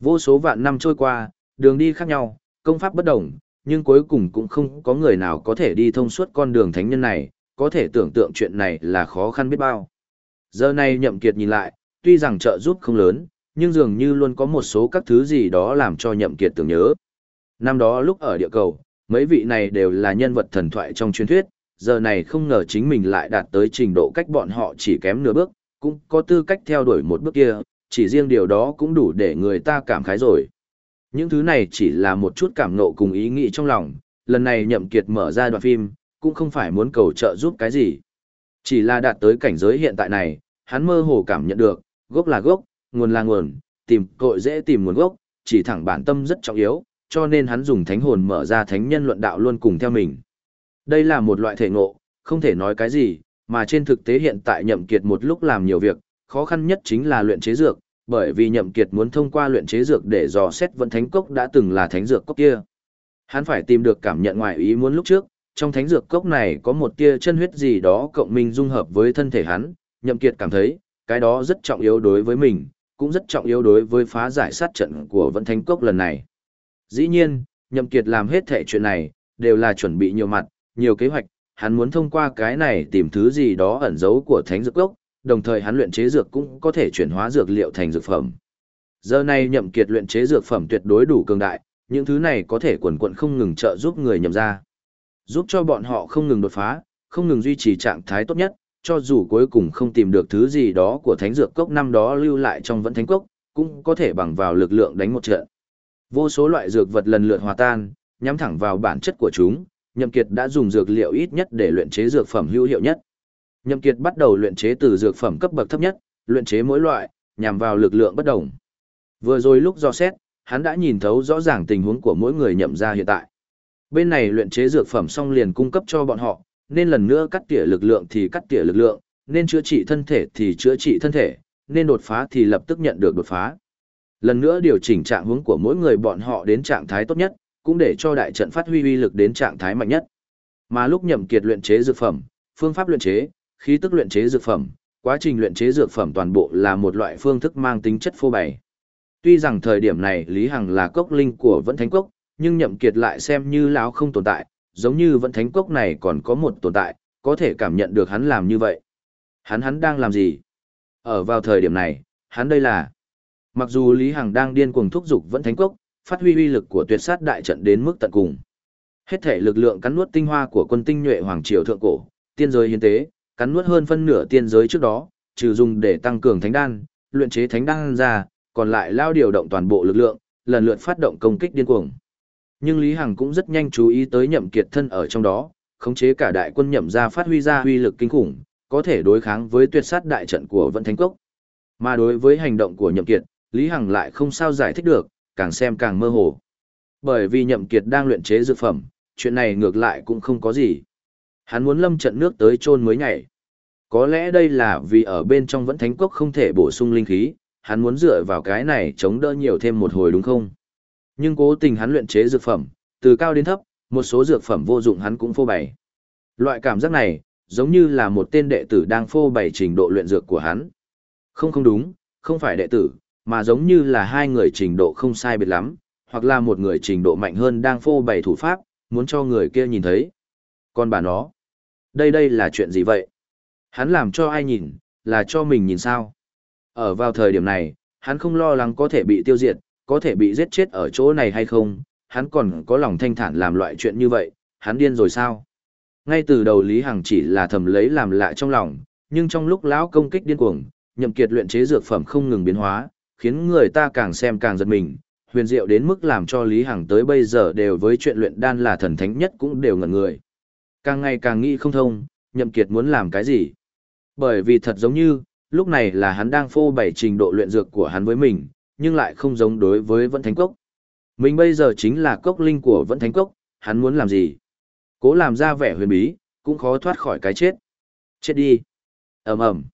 Speaker 1: Vô số vạn năm trôi qua, đường đi khác nhau, công pháp bất đồng, nhưng cuối cùng cũng không có người nào có thể đi thông suốt con đường thánh nhân này, có thể tưởng tượng chuyện này là khó khăn biết bao. Giờ này nhậm kiệt nhìn lại, tuy rằng trợ giúp không lớn, nhưng dường như luôn có một số các thứ gì đó làm cho nhậm kiệt tưởng nhớ. Năm đó lúc ở địa cầu, mấy vị này đều là nhân vật thần thoại trong truyền thuyết, giờ này không ngờ chính mình lại đạt tới trình độ cách bọn họ chỉ kém nửa bước, cũng có tư cách theo đuổi một bước kia, chỉ riêng điều đó cũng đủ để người ta cảm khái rồi. Những thứ này chỉ là một chút cảm nộ cùng ý nghĩ trong lòng, lần này nhậm kiệt mở ra đoạn phim, cũng không phải muốn cầu trợ giúp cái gì. Chỉ là đạt tới cảnh giới hiện tại này, hắn mơ hồ cảm nhận được, gốc là gốc, nguồn là nguồn, tìm cội dễ tìm nguồn gốc, chỉ thẳng bản tâm rất trọng yếu, cho nên hắn dùng thánh hồn mở ra thánh nhân luận đạo luôn cùng theo mình. Đây là một loại thể ngộ, không thể nói cái gì, mà trên thực tế hiện tại nhậm kiệt một lúc làm nhiều việc, khó khăn nhất chính là luyện chế dược, bởi vì nhậm kiệt muốn thông qua luyện chế dược để dò xét vận thánh cốc đã từng là thánh dược cốc kia. Hắn phải tìm được cảm nhận ngoài ý muốn lúc trước, trong thánh dược cốc này có một tia chân huyết gì đó cộng minh dung hợp với thân thể hắn, nhậm kiệt cảm thấy, cái đó rất trọng yếu đối với mình, cũng rất trọng yếu đối với phá giải sát trận của vận thánh cốc lần này. Dĩ nhiên, nhậm kiệt làm hết thể chuyện này, đều là chuẩn bị nhiều mặt, nhiều kế hoạch, hắn muốn thông qua cái này tìm thứ gì đó ẩn giấu của thánh dược cốc, đồng thời hắn luyện chế dược cũng có thể chuyển hóa dược liệu thành dược phẩm. Giờ này nhậm kiệt luyện chế dược phẩm tuyệt đối đủ cường đại, những thứ này có thể quần quận không ngừng trợ giúp người nhậm ra. Giúp cho bọn họ không ngừng đột phá, không ngừng duy trì trạng thái tốt nhất, cho dù cuối cùng không tìm được thứ gì đó của thánh dược cốc năm đó lưu lại trong vẫn thánh cốc, cũng có thể bằng vào lực lượng đánh một trận. Vô số loại dược vật lần lượt hòa tan, nhắm thẳng vào bản chất của chúng, Nhậm Kiệt đã dùng dược liệu ít nhất để luyện chế dược phẩm hữu hiệu nhất. Nhậm Kiệt bắt đầu luyện chế từ dược phẩm cấp bậc thấp nhất, luyện chế mỗi loại, nhằm vào lực lượng bất đồng. Vừa rồi lúc do xét, hắn đã nhìn thấu rõ ràng tình huống của mỗi người nhậm ra hiện tại. Bên này luyện chế dược phẩm xong liền cung cấp cho bọn họ, nên lần nữa cắt tỉa lực lượng thì cắt tỉa lực lượng, nên chữa trị thân thể thì chữa trị thân thể, nên đột phá thì lập tức nhận được đột phá. Lần nữa điều chỉnh trạng hướng của mỗi người bọn họ đến trạng thái tốt nhất, cũng để cho đại trận phát huy uy lực đến trạng thái mạnh nhất. Mà lúc nhậm kiệt luyện chế dược phẩm, phương pháp luyện chế, khí tức luyện chế dược phẩm, quá trình luyện chế dược phẩm toàn bộ là một loại phương thức mang tính chất phô bày. Tuy rằng thời điểm này Lý Hằng là cốc linh của Vẫn Thánh Cốc, nhưng nhậm kiệt lại xem như lão không tồn tại, giống như Vẫn Thánh Cốc này còn có một tồn tại, có thể cảm nhận được hắn làm như vậy. Hắn hắn đang làm gì? Ở vào thời điểm này, hắn đây là... Mặc dù Lý Hằng đang điên cuồng thúc giục Vẫn Thánh Cốc, phát huy uy lực của tuyệt sát đại trận đến mức tận cùng. Hết thể lực lượng cắn nuốt tinh hoa của quân tinh nhuệ hoàng triều thượng cổ, tiên giới hiến tế, cắn nuốt hơn phân nửa tiên giới trước đó, trừ dùng để tăng cường thánh đan, luyện chế thánh đan ra, còn lại lao điều động toàn bộ lực lượng, lần lượt phát động công kích điên cuồng. Nhưng Lý Hằng cũng rất nhanh chú ý tới nhậm kiệt thân ở trong đó, khống chế cả đại quân nhậm ra phát huy ra uy lực kinh khủng, có thể đối kháng với tuyệt sát đại trận của Vận Thánh Cốc. Mà đối với hành động của nhậm kiệt, Lý Hằng lại không sao giải thích được, càng xem càng mơ hồ. Bởi vì nhậm kiệt đang luyện chế dược phẩm, chuyện này ngược lại cũng không có gì. Hắn muốn lâm trận nước tới chôn mới nhảy. Có lẽ đây là vì ở bên trong vẫn thánh quốc không thể bổ sung linh khí, hắn muốn dựa vào cái này chống đỡ nhiều thêm một hồi đúng không? Nhưng cố tình hắn luyện chế dược phẩm, từ cao đến thấp, một số dược phẩm vô dụng hắn cũng phô bày. Loại cảm giác này, giống như là một tên đệ tử đang phô bày trình độ luyện dược của hắn. Không không đúng, không phải đệ tử, mà giống như là hai người trình độ không sai biệt lắm, hoặc là một người trình độ mạnh hơn đang phô bày thủ pháp, muốn cho người kia nhìn thấy. Còn bà nó, đây đây là chuyện gì vậy? Hắn làm cho ai nhìn, là cho mình nhìn sao? Ở vào thời điểm này, hắn không lo lắng có thể bị tiêu diệt, có thể bị giết chết ở chỗ này hay không, hắn còn có lòng thanh thản làm loại chuyện như vậy, hắn điên rồi sao? Ngay từ đầu Lý Hằng chỉ là thầm lấy làm lạ trong lòng, nhưng trong lúc lão công kích điên cuồng, nhậm kiệt luyện chế dược phẩm không ngừng biến hóa, khiến người ta càng xem càng giật mình, huyền diệu đến mức làm cho Lý Hằng tới bây giờ đều với chuyện luyện đan là thần thánh nhất cũng đều ngẩn người. Càng ngày càng nghĩ không thông, nhậm kiệt muốn làm cái gì? Bởi vì thật giống như, lúc này là hắn đang phô bày trình độ luyện dược của hắn với mình, nhưng lại không giống đối với Vẫn Thánh Cốc. Mình bây giờ chính là cốc linh của Vẫn Thánh Cốc, hắn muốn làm gì? Cố làm ra vẻ huyền bí, cũng khó thoát khỏi cái chết. Chết đi. ầm ầm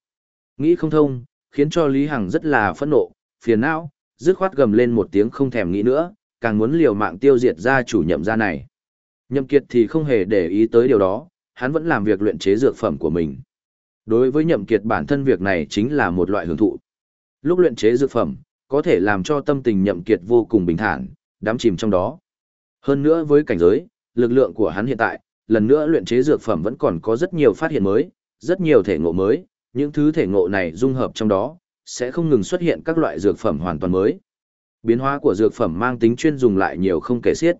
Speaker 1: Nghĩ không thông, khiến cho Lý Hằng rất là phẫn nộ, phiền não, dứt khoát gầm lên một tiếng không thèm nghĩ nữa, càng muốn liều mạng tiêu diệt ra chủ nhậm gia này. Nhậm Kiệt thì không hề để ý tới điều đó, hắn vẫn làm việc luyện chế dược phẩm của mình. Đối với Nhậm Kiệt bản thân việc này chính là một loại hưởng thụ. Lúc luyện chế dược phẩm, có thể làm cho tâm tình Nhậm Kiệt vô cùng bình thản, đắm chìm trong đó. Hơn nữa với cảnh giới, lực lượng của hắn hiện tại, lần nữa luyện chế dược phẩm vẫn còn có rất nhiều phát hiện mới, rất nhiều thể ngộ mới, những thứ thể ngộ này dung hợp trong đó, sẽ không ngừng xuất hiện các loại dược phẩm hoàn toàn mới. Biến hóa của dược phẩm mang tính chuyên dùng lại nhiều không kể xiết.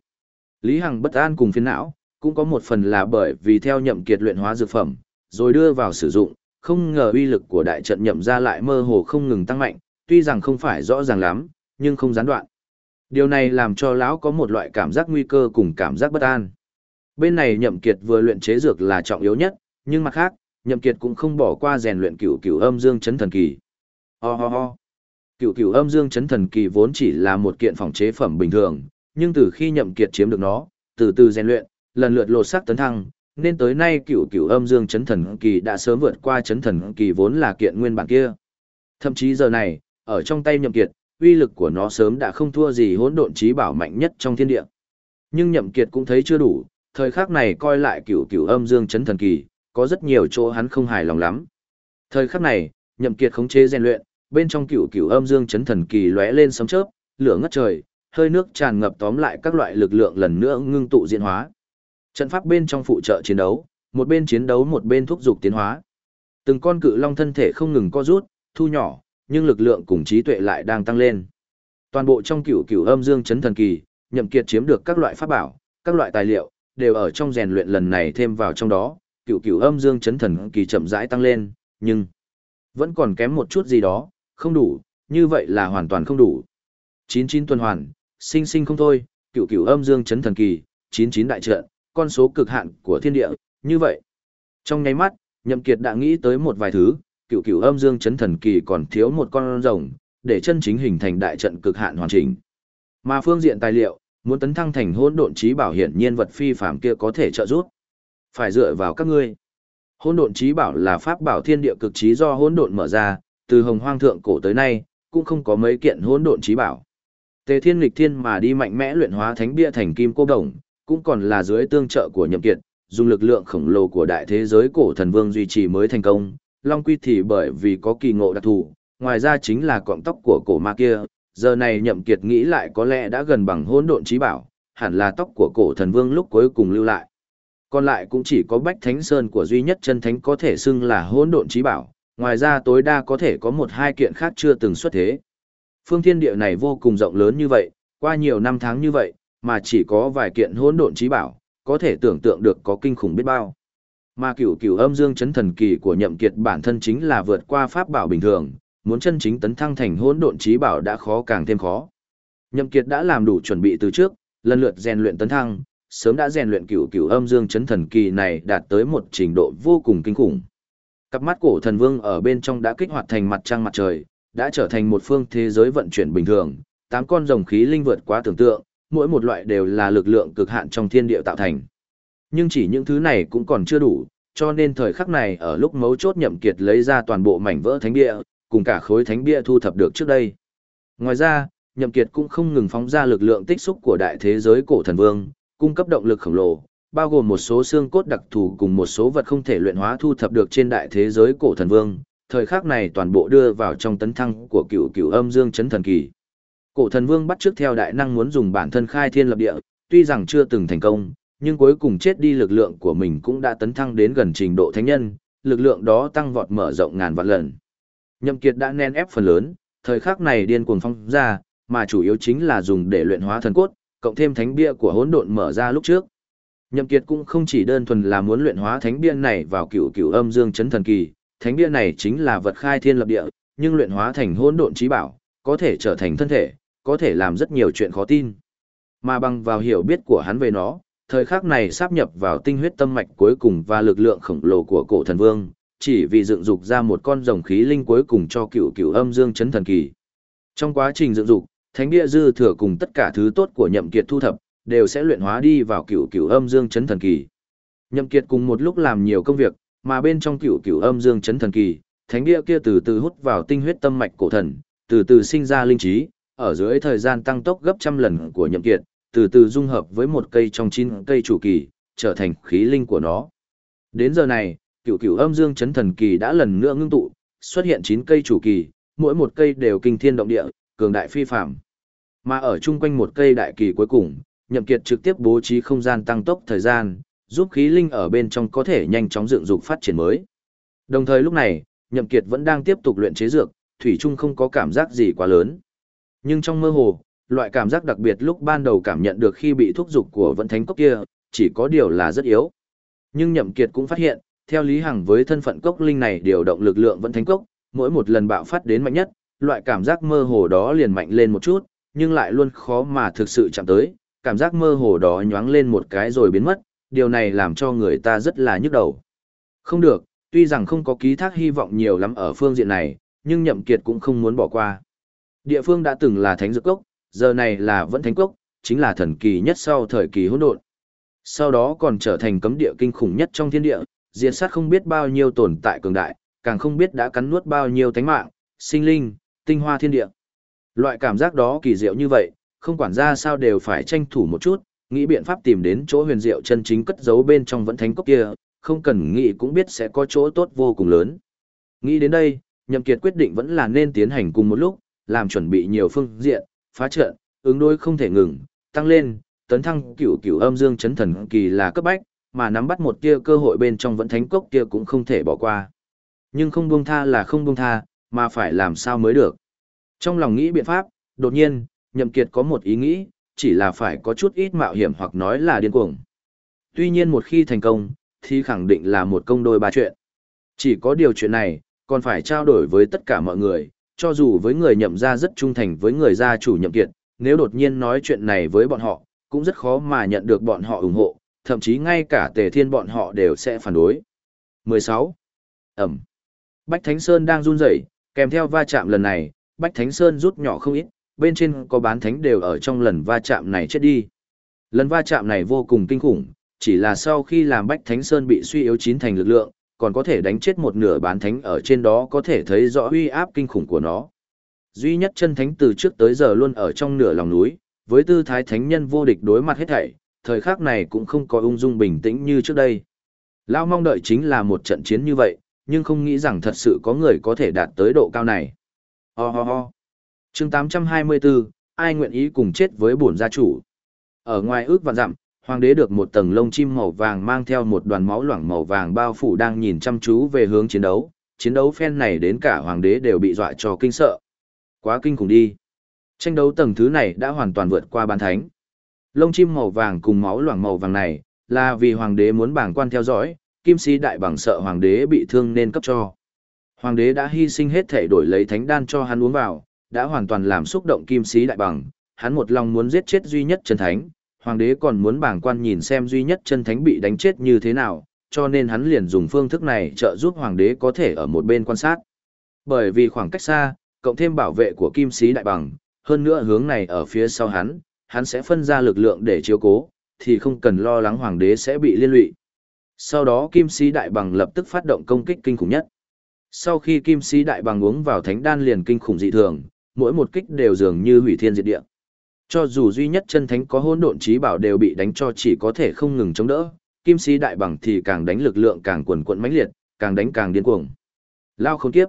Speaker 1: Lý Hằng bất an cùng phiền não, cũng có một phần là bởi vì theo nhậm kiệt luyện hóa dược phẩm, rồi đưa vào sử dụng, không ngờ uy lực của đại trận nhậm ra lại mơ hồ không ngừng tăng mạnh, tuy rằng không phải rõ ràng lắm, nhưng không gián đoạn. Điều này làm cho lão có một loại cảm giác nguy cơ cùng cảm giác bất an. Bên này nhậm kiệt vừa luyện chế dược là trọng yếu nhất, nhưng mặt khác, nhậm kiệt cũng không bỏ qua rèn luyện cửu cửu âm dương chấn thần kỳ. Ho ho ho. Cựu cựu âm dương chấn thần kỳ vốn chỉ là một kiện phòng chế phẩm bình thường, nhưng từ khi nhậm kiệt chiếm được nó, từ từ rèn luyện, lần lượt lột xác tấn thăng, nên tới nay cựu cựu âm dương chấn thần kỳ đã sớm vượt qua chấn thần kỳ vốn là kiện nguyên bản kia. Thậm chí giờ này, ở trong tay nhậm kiệt, uy lực của nó sớm đã không thua gì hỗn độn trí bảo mạnh nhất trong thiên địa. Nhưng nhậm kiệt cũng thấy chưa đủ, thời khắc này coi lại cựu cựu âm dương chấn thần kỳ, có rất nhiều chỗ hắn không hài lòng lắm. Thời khắc này, nhậm kiệt khống chế rèn luyện, bên trong cựu cựu âm dương chấn thần kỳ lóe lên sấm chớp, lửa ngất trời, hơi nước tràn ngập tóm lại các loại lực lượng lần nữa ngưng tụ diễn hóa. Trận pháp bên trong phụ trợ chiến đấu, một bên chiến đấu một bên thúc dục tiến hóa. Từng con cự long thân thể không ngừng co rút, thu nhỏ, nhưng lực lượng cùng trí tuệ lại đang tăng lên. Toàn bộ trong cựu cựu âm dương chấn thần kỳ, nhậm kiệt chiếm được các loại pháp bảo, các loại tài liệu, đều ở trong rèn luyện lần này thêm vào trong đó, cựu cựu âm dương chấn thần kỳ chậm rãi tăng lên, nhưng vẫn còn kém một chút gì đó, không đủ, như vậy là hoàn toàn không đủ. Chín chín tuần hoàn, sinh sinh không thôi, cựu cựu âm dương chấn thần kỳ, 99 đại trận, con số cực hạn của thiên địa, như vậy. Trong nháy mắt, Nhậm Kiệt đã nghĩ tới một vài thứ, cựu cựu âm dương chấn thần kỳ còn thiếu một con rồng, để chân chính hình thành đại trận cực hạn hoàn chỉnh. Mà phương diện tài liệu, muốn tấn thăng thành hỗn độn trí bảo hiển nhiên vật phi phàm kia có thể trợ giúp. Phải dựa vào các ngươi. Hỗn độn trí bảo là pháp bảo thiên địa cực trí do hỗn độn mở ra, từ hồng hoang thượng cổ tới nay, cũng không có mấy kiện hỗn độn trí bảo. Tề Thiên Lịch Thiên mà đi mạnh mẽ luyện hóa thánh bia thành kim cô đồng, cũng còn là dưới tương trợ của Nhậm Kiệt, dùng lực lượng khổng lồ của đại thế giới cổ thần vương duy trì mới thành công. Long Quy thì bởi vì có kỳ ngộ đặc thù, ngoài ra chính là cọng tóc của cổ ma kia, giờ này Nhậm Kiệt nghĩ lại có lẽ đã gần bằng hỗn độn trí bảo, hẳn là tóc của cổ thần vương lúc cuối cùng lưu lại. Còn lại cũng chỉ có Bách Thánh Sơn của duy nhất chân thánh có thể xưng là hỗn độn trí bảo, ngoài ra tối đa có thể có một hai kiện khác chưa từng xuất thế. Phương thiên địa này vô cùng rộng lớn như vậy, qua nhiều năm tháng như vậy, mà chỉ có vài kiện hỗn độn trí bảo, có thể tưởng tượng được có kinh khủng biết bao. Mà cửu cửu âm dương chấn thần kỳ của nhậm kiệt bản thân chính là vượt qua pháp bảo bình thường, muốn chân chính tấn thăng thành hỗn độn trí bảo đã khó càng thêm khó. Nhậm kiệt đã làm đủ chuẩn bị từ trước, lần lượt rèn luyện tấn thăng, sớm đã rèn luyện cửu cửu âm dương chấn thần kỳ này đạt tới một trình độ vô cùng kinh khủng. Cặp mắt cổ thần vương ở bên trong đã kích hoạt thành mặt trăng mặt trời, đã trở thành một phương thế giới vận chuyển bình thường, tám con rồng khí linh vượt quá tưởng tượng, mỗi một loại đều là lực lượng cực hạn trong thiên địa tạo thành. Nhưng chỉ những thứ này cũng còn chưa đủ, cho nên thời khắc này ở lúc mấu chốt nhậm kiệt lấy ra toàn bộ mảnh vỡ thánh bia, cùng cả khối thánh bia thu thập được trước đây. Ngoài ra, nhậm kiệt cũng không ngừng phóng ra lực lượng tích xúc của đại thế giới cổ thần vương, cung cấp động lực khổng lồ, bao gồm một số xương cốt đặc thù cùng một số vật không thể luyện hóa thu thập được trên đại thế giới cổ thần vương, thời khắc này toàn bộ đưa vào trong tấn thăng của cựu cựu âm dương chấn thần kỳ. Cổ thần vương bắt trước theo đại năng muốn dùng bản thân khai thiên lập địa, tuy rằng chưa từng thành công, nhưng cuối cùng chết đi lực lượng của mình cũng đã tấn thăng đến gần trình độ thánh nhân, lực lượng đó tăng vọt mở rộng ngàn vạn lần. Nhậm Kiệt đã nén ép phần lớn, thời khắc này điên cuồng phong ra, mà chủ yếu chính là dùng để luyện hóa thần cốt, cộng thêm thánh bia của hỗn độn mở ra lúc trước. Nhậm Kiệt cũng không chỉ đơn thuần là muốn luyện hóa thánh bia này vào cựu cựu âm dương chấn thần kỳ, thánh bia này chính là vật khai thiên lập địa, nhưng luyện hóa thành hỗn độn trí bảo, có thể trở thành thân thể, có thể làm rất nhiều chuyện khó tin. Mà bằng vào hiểu biết của hắn về nó, thời khắc này sáp nhập vào tinh huyết tâm mạch cuối cùng và lực lượng khổng lồ của cổ thần vương, chỉ vì dựng dục ra một con rồng khí linh cuối cùng cho cựu cựu âm dương chấn thần kỳ. Trong quá trình dựng dục, thánh địa dư thừa cùng tất cả thứ tốt của nhậm kiệt thu thập, đều sẽ luyện hóa đi vào cựu cựu âm dương chấn thần kỳ. Nhậm kiệt cùng một lúc làm nhiều công việc, mà bên trong cựu cựu âm dương chấn thần kỳ, thánh địa kia từ từ hút vào tinh huyết tâm mạch cổ thần, từ từ sinh ra linh trí, ở dưới thời gian tăng tốc gấp trăm lần của nhậm kiệt, từ từ dung hợp với một cây trong chín cây chủ kỳ, trở thành khí linh của nó. Đến giờ này, cựu cựu âm dương chấn thần kỳ đã lần nữa ngưng tụ, xuất hiện chín cây chủ kỳ, mỗi một cây đều kinh thiên động địa, cường đại phi phàm. Mà ở chung quanh một cây đại kỳ cuối cùng, Nhậm Kiệt trực tiếp bố trí không gian tăng tốc thời gian, giúp khí linh ở bên trong có thể nhanh chóng dựng dục phát triển mới. Đồng thời lúc này, Nhậm Kiệt vẫn đang tiếp tục luyện chế dược, thủy chung không có cảm giác gì quá lớn. Nhưng trong mơ hồ, loại cảm giác đặc biệt lúc ban đầu cảm nhận được khi bị thúc dục của vận thánh cốc kia, chỉ có điều là rất yếu. Nhưng Nhậm Kiệt cũng phát hiện, theo Lý Hằng với thân phận cốc linh này điều động lực lượng vận thánh cốc, mỗi một lần bạo phát đến mạnh nhất, loại cảm giác mơ hồ đó liền mạnh lên một chút, nhưng lại luôn khó mà thực sự chạm tới, cảm giác mơ hồ đó nhoáng lên một cái rồi biến mất, điều này làm cho người ta rất là nhức đầu. Không được, tuy rằng không có ký thác hy vọng nhiều lắm ở phương diện này, nhưng Nhậm Kiệt cũng không muốn bỏ qua. Địa phương đã từng là thánh dược cốc, giờ này là vẫn thánh cốc, chính là thần kỳ nhất sau thời kỳ hỗn độn. Sau đó còn trở thành cấm địa kinh khủng nhất trong thiên địa, diệt sát không biết bao nhiêu tồn tại cường đại, càng không biết đã cắn nuốt bao nhiêu thánh mạng, sinh linh, tinh hoa thiên địa. Loại cảm giác đó kỳ diệu như vậy, không quản ra sao đều phải tranh thủ một chút, nghĩ biện pháp tìm đến chỗ huyền diệu chân chính cất giấu bên trong vẫn thánh cốc kia, không cần nghĩ cũng biết sẽ có chỗ tốt vô cùng lớn. Nghĩ đến đây, Nhậm Kiệt quyết định vẫn là nên tiến hành cùng một lúc, làm chuẩn bị nhiều phương diện, phá trận, ứng đối không thể ngừng, tăng lên, tấn thăng cửu cửu âm dương chấn thần kỳ là cấp bách, mà nắm bắt một tia cơ hội bên trong vẫn thánh cốc kia cũng không thể bỏ qua. Nhưng không buông tha là không buông tha, mà phải làm sao mới được. Trong lòng nghĩ biện pháp, đột nhiên, Nhậm Kiệt có một ý nghĩ, chỉ là phải có chút ít mạo hiểm hoặc nói là điên cuồng. Tuy nhiên một khi thành công, thì khẳng định là một công đôi ba chuyện. Chỉ có điều chuyện này, còn phải trao đổi với tất cả mọi người, cho dù với người nhậm gia rất trung thành với người gia chủ nhậm kiệt, nếu đột nhiên nói chuyện này với bọn họ, cũng rất khó mà nhận được bọn họ ủng hộ, thậm chí ngay cả tề thiên bọn họ đều sẽ phản đối. 16. Ẩm. Bách Thánh Sơn đang run rẩy, kèm theo va chạm lần này, Bách Thánh Sơn rút nhỏ không ít, bên trên có bán thánh đều ở trong lần va chạm này chết đi. Lần va chạm này vô cùng kinh khủng, chỉ là sau khi làm Bách Thánh Sơn bị suy yếu chín thành lực lượng, còn có thể đánh chết một nửa bán thánh ở trên đó có thể thấy rõ uy áp kinh khủng của nó. Duy nhất chân thánh từ trước tới giờ luôn ở trong nửa lòng núi, với tư thái thánh nhân vô địch đối mặt hết thảy, thời khắc này cũng không có ung dung bình tĩnh như trước đây. Lao mong đợi chính là một trận chiến như vậy, nhưng không nghĩ rằng thật sự có người có thể đạt tới độ cao này. Ho ho ho chương 824, ai nguyện ý cùng chết với bổn gia chủ. Ở ngoài ước vạn dặm, hoàng đế được một tầng lông chim màu vàng mang theo một đoàn máu loảng màu vàng bao phủ đang nhìn chăm chú về hướng chiến đấu. Chiến đấu phen này đến cả hoàng đế đều bị dọa cho kinh sợ. Quá kinh khủng đi. Tranh đấu tầng thứ này đã hoàn toàn vượt qua bán thánh. Lông chim màu vàng cùng máu loảng màu vàng này, là vì hoàng đế muốn bảng quan theo dõi, kim sĩ đại bằng sợ hoàng đế bị thương nên cấp cho. Hoàng đế đã hy sinh hết thể đổi lấy thánh đan cho hắn uống vào, đã hoàn toàn làm xúc động kim sĩ đại bằng, hắn một lòng muốn giết chết duy nhất chân thánh, hoàng đế còn muốn bảng quan nhìn xem duy nhất chân thánh bị đánh chết như thế nào, cho nên hắn liền dùng phương thức này trợ giúp hoàng đế có thể ở một bên quan sát. Bởi vì khoảng cách xa, cộng thêm bảo vệ của kim sĩ đại bằng, hơn nữa hướng này ở phía sau hắn, hắn sẽ phân ra lực lượng để chiếu cố, thì không cần lo lắng hoàng đế sẽ bị liên lụy. Sau đó kim sĩ đại bằng lập tức phát động công kích kinh khủng nhất. Sau khi kim sĩ đại bằng uống vào thánh đan liền kinh khủng dị thường, mỗi một kích đều dường như hủy thiên diệt địa. Cho dù duy nhất chân thánh có hỗn độn trí bảo đều bị đánh cho chỉ có thể không ngừng chống đỡ, kim sĩ đại bằng thì càng đánh lực lượng càng quần quận mãnh liệt, càng đánh càng điên cuồng. Lao không tiếp.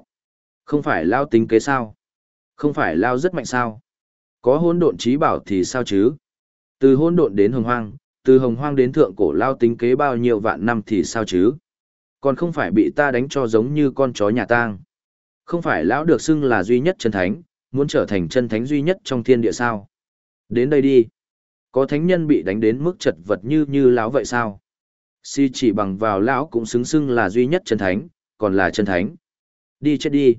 Speaker 1: Không phải lao tính kế sao? Không phải lao rất mạnh sao? Có hỗn độn trí bảo thì sao chứ? Từ hỗn độn đến hồng hoang, từ hồng hoang đến thượng cổ lao tính kế bao nhiêu vạn năm thì sao chứ? Còn không phải bị ta đánh cho giống như con chó nhà tang. Không phải lão được xưng là duy nhất chân thánh, muốn trở thành chân thánh duy nhất trong thiên địa sao? Đến đây đi. Có thánh nhân bị đánh đến mức chật vật như như lão vậy sao? Si chỉ bằng vào lão cũng xứng xưng là duy nhất chân thánh, còn là chân thánh. Đi chết đi.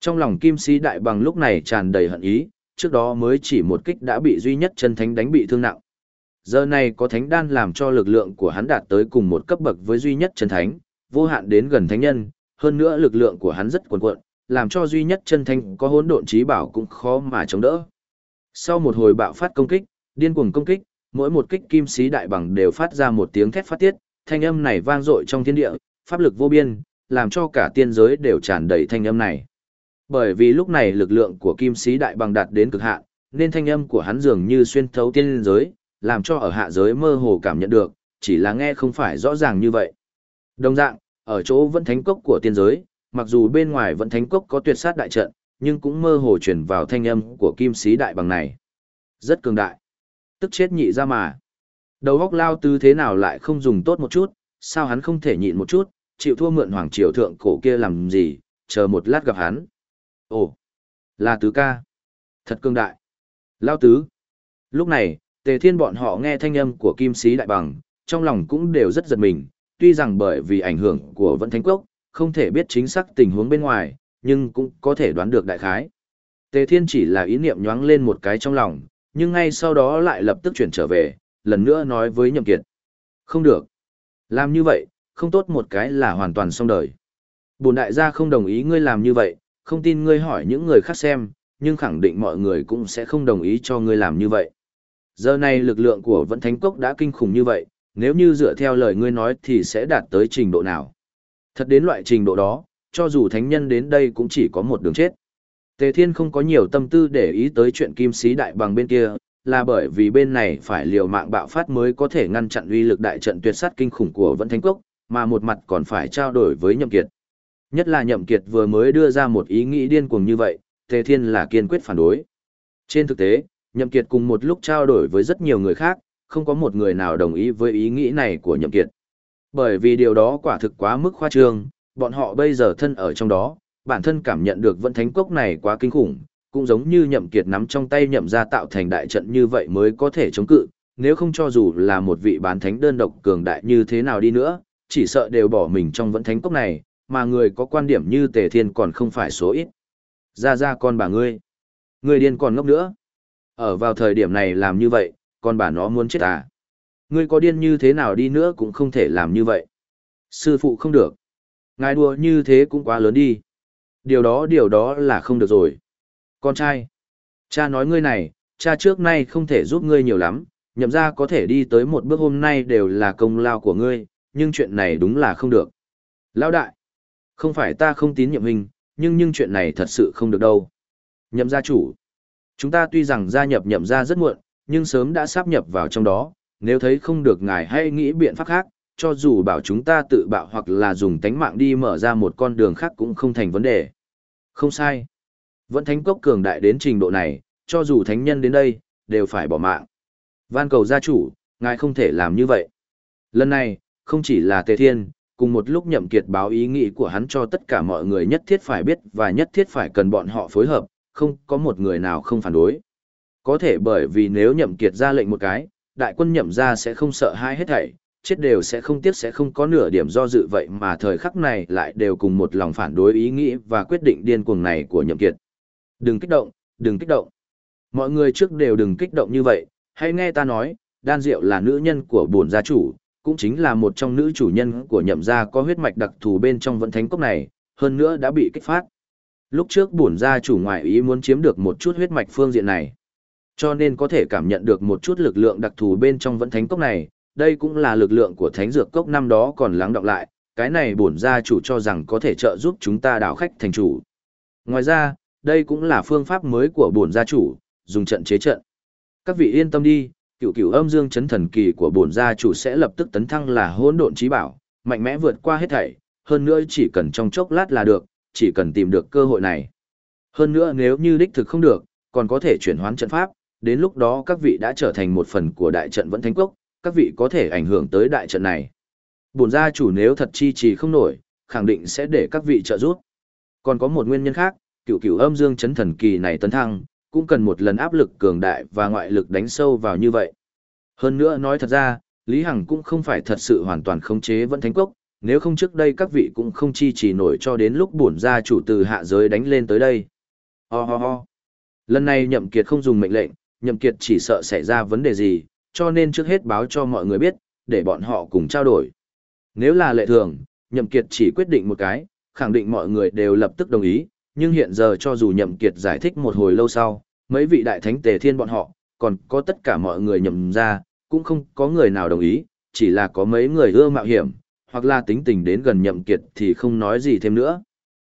Speaker 1: Trong lòng kim sĩ đại bằng lúc này tràn đầy hận ý, trước đó mới chỉ một kích đã bị duy nhất chân thánh đánh bị thương nặng. Giờ này có thánh đan làm cho lực lượng của hắn đạt tới cùng một cấp bậc với duy nhất chân thánh, vô hạn đến gần thánh nhân, hơn nữa lực lượng của hắn rất cuồn cuộn, làm cho duy nhất chân thanh có hỗn độn trí bảo cũng khó mà chống đỡ. Sau một hồi bạo phát công kích, điên cuồng công kích, mỗi một kích kim sĩ đại bằng đều phát ra một tiếng thét phát tiết, thanh âm này vang dội trong thiên địa, pháp lực vô biên, làm cho cả tiên giới đều tràn đầy thanh âm này. Bởi vì lúc này lực lượng của kim sĩ đại bằng đạt đến cực hạn, nên thanh âm của hắn dường như xuyên thấu tiên giới, làm cho ở hạ giới mơ hồ cảm nhận được, chỉ là nghe không phải rõ ràng như vậy. Đồng dạng, ở chỗ vẫn thánh cốc của tiên giới, mặc dù bên ngoài vẫn thánh cốc có tuyệt sát đại trận, nhưng cũng mơ hồ truyền vào thanh âm của kim sĩ đại bằng này. Rất cường đại. Tức chết nhị ra mà. Đầu góc lao tư thế nào lại không dùng tốt một chút, sao hắn không thể nhịn một chút, chịu thua mượn hoàng triều thượng cổ kia làm gì, chờ một lát gặp hắn. Ồ, là tứ ca. Thật cường đại. Lao tứ. Lúc này, tề thiên bọn họ nghe thanh âm của kim sĩ đại bằng, trong lòng cũng đều rất giật mình, tuy rằng bởi vì ảnh hưởng của vận thánh quốc, không thể biết chính xác tình huống bên ngoài, nhưng cũng có thể đoán được đại khái. Tề thiên chỉ là ý niệm nhoáng lên một cái trong lòng, nhưng ngay sau đó lại lập tức chuyển trở về, lần nữa nói với nhậm kiệt. Không được. Làm như vậy, không tốt một cái là hoàn toàn xong đời. Bồn đại gia không đồng ý ngươi làm như vậy, không tin ngươi hỏi những người khác xem, nhưng khẳng định mọi người cũng sẽ không đồng ý cho ngươi làm như vậy. Giờ này lực lượng của Vận Thánh Cốc đã kinh khủng như vậy, nếu như dựa theo lời ngươi nói thì sẽ đạt tới trình độ nào. Thật đến loại trình độ đó, cho dù thánh nhân đến đây cũng chỉ có một đường chết. Tề Thiên không có nhiều tâm tư để ý tới chuyện kim sĩ đại bằng bên kia, là bởi vì bên này phải liều mạng bạo phát mới có thể ngăn chặn uy lực đại trận tuyệt sát kinh khủng của Vận Thánh Quốc, mà một mặt còn phải trao đổi với Nhậm Kiệt. Nhất là Nhậm Kiệt vừa mới đưa ra một ý nghĩ điên cuồng như vậy, Tề Thiên là kiên quyết phản đối. Trên thực tế, Nhậm Kiệt cùng một lúc trao đổi với rất nhiều người khác, không có một người nào đồng ý với ý nghĩ này của Nhậm Kiệt. Bởi vì điều đó quả thực quá mức khoa trương, bọn họ bây giờ thân ở trong đó, bản thân cảm nhận được vận thánh cốc này quá kinh khủng, cũng giống như Nhậm Kiệt nắm trong tay nhậm ra tạo thành đại trận như vậy mới có thể chống cự, nếu không cho dù là một vị bán thánh đơn độc cường đại như thế nào đi nữa, chỉ sợ đều bỏ mình trong vận thánh cốc này, mà người có quan điểm như Tề Thiên còn không phải số ít. Ra ra con bà ngươi. Ngươi điên còn ngốc nữa. Ở vào thời điểm này làm như vậy, con bà nó muốn chết à. Ngươi có điên như thế nào đi nữa cũng không thể làm như vậy. Sư phụ không được. Ngài đùa như thế cũng quá lớn đi. Điều đó điều đó là không được rồi. Con trai. Cha nói ngươi này, cha trước nay không thể giúp ngươi nhiều lắm, nhậm ra có thể đi tới một bước hôm nay đều là công lao của ngươi, nhưng chuyện này đúng là không được. Lão đại. Không phải ta không tín nhiệm hình, nhưng nhưng chuyện này thật sự không được đâu. Nhậm gia chủ. Chúng ta tuy rằng gia nhập nhậm gia rất muộn, nhưng sớm đã sắp nhập vào trong đó, nếu thấy không được ngài hay nghĩ biện pháp khác, cho dù bảo chúng ta tự bạo hoặc là dùng tánh mạng đi mở ra một con đường khác cũng không thành vấn đề. Không sai. Vẫn thánh cốc cường đại đến trình độ này, cho dù thánh nhân đến đây, đều phải bỏ mạng. Van cầu gia chủ, ngài không thể làm như vậy. Lần này, không chỉ là Tề Thiên, cùng một lúc nhậm kiệt báo ý nghĩ của hắn cho tất cả mọi người nhất thiết phải biết và nhất thiết phải cần bọn họ phối hợp, không có một người nào không phản đối. Có thể bởi vì nếu nhậm kiệt ra lệnh một cái, đại quân nhậm ra sẽ không sợ hai hết thảy, chết đều sẽ không tiếc sẽ không có nửa điểm do dự vậy mà thời khắc này lại đều cùng một lòng phản đối ý nghĩ và quyết định điên cuồng này của nhậm kiệt. Đừng kích động, đừng kích động. Mọi người trước đều đừng kích động như vậy, hãy nghe ta nói, đan diệu là nữ nhân của bổn gia chủ, cũng chính là một trong nữ chủ nhân của nhậm gia có huyết mạch đặc thù bên trong vận thánh cốc này, hơn nữa đã bị kích phát. Lúc trước bổn gia chủ ngoại ý muốn chiếm được một chút huyết mạch phương diện này. Cho nên có thể cảm nhận được một chút lực lượng đặc thù bên trong vẫn thánh cốc này, đây cũng là lực lượng của thánh dược cốc năm đó còn lắng đọng lại, cái này bổn gia chủ cho rằng có thể trợ giúp chúng ta đảo khách thành chủ. Ngoài ra, đây cũng là phương pháp mới của bổn gia chủ, dùng trận chế trận. Các vị yên tâm đi, cựu cựu âm dương chấn thần kỳ của bổn gia chủ sẽ lập tức tấn thăng là hỗn độn trí bảo, mạnh mẽ vượt qua hết thảy, hơn nữa chỉ cần trong chốc lát là được, chỉ cần tìm được cơ hội này. Hơn nữa nếu như đích thực không được, còn có thể chuyển hoán trận pháp, đến lúc đó các vị đã trở thành một phần của đại trận vẫn thánh quốc, các vị có thể ảnh hưởng tới đại trận này. Bổn gia chủ nếu thật chi trì không nổi, khẳng định sẽ để các vị trợ giúp. Còn có một nguyên nhân khác, cựu cựu âm dương chấn thần kỳ này tấn thăng, cũng cần một lần áp lực cường đại và ngoại lực đánh sâu vào như vậy. Hơn nữa nói thật ra, Lý Hằng cũng không phải thật sự hoàn toàn khống chế vẫn thánh quốc, nếu không trước đây các vị cũng không chi trì nổi cho đến lúc bổn gia chủ từ hạ giới đánh lên tới đây. Ho ho ho. Lần này nhậm kiệt không dùng mệnh lệnh, nhậm kiệt chỉ sợ xảy ra vấn đề gì, cho nên trước hết báo cho mọi người biết, để bọn họ cùng trao đổi. Nếu là lệ thường, nhậm kiệt chỉ quyết định một cái, khẳng định mọi người đều lập tức đồng ý, nhưng hiện giờ cho dù nhậm kiệt giải thích một hồi lâu sau, mấy vị đại thánh tề thiên bọn họ, còn có tất cả mọi người nhậm ra, cũng không có người nào đồng ý, chỉ là có mấy người ưa mạo hiểm, hoặc là tính tình đến gần nhậm kiệt thì không nói gì thêm nữa.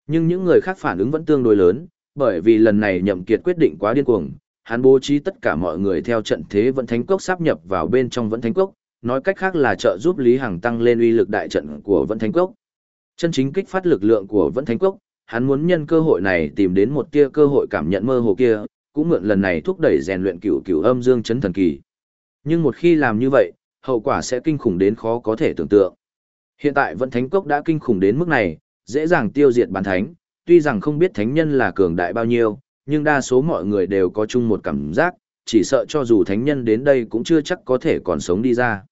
Speaker 1: Nhưng những người khác phản ứng vẫn tương đối lớn, bởi vì lần này nhậm kiệt quyết định quá điên cuồng, hắn bố trí tất cả mọi người theo trận thế vẫn thánh cốc sắp nhập vào bên trong vẫn thánh cốc, nói cách khác là trợ giúp Lý Hằng tăng lên uy lực đại trận của vẫn thánh cốc. Chân chính kích phát lực lượng của vẫn thánh cốc, hắn muốn nhân cơ hội này tìm đến một tia cơ hội cảm nhận mơ hồ kia, cũng mượn lần này thúc đẩy rèn luyện cửu cửu âm dương chấn thần kỳ. Nhưng một khi làm như vậy, hậu quả sẽ kinh khủng đến khó có thể tưởng tượng. Hiện tại vẫn thánh cốc đã kinh khủng đến mức này, dễ dàng tiêu diệt bản thánh, tuy rằng không biết thánh nhân là cường đại bao nhiêu, nhưng đa số mọi người đều có chung một cảm giác, chỉ sợ cho dù thánh nhân đến đây cũng chưa chắc có thể còn sống đi ra.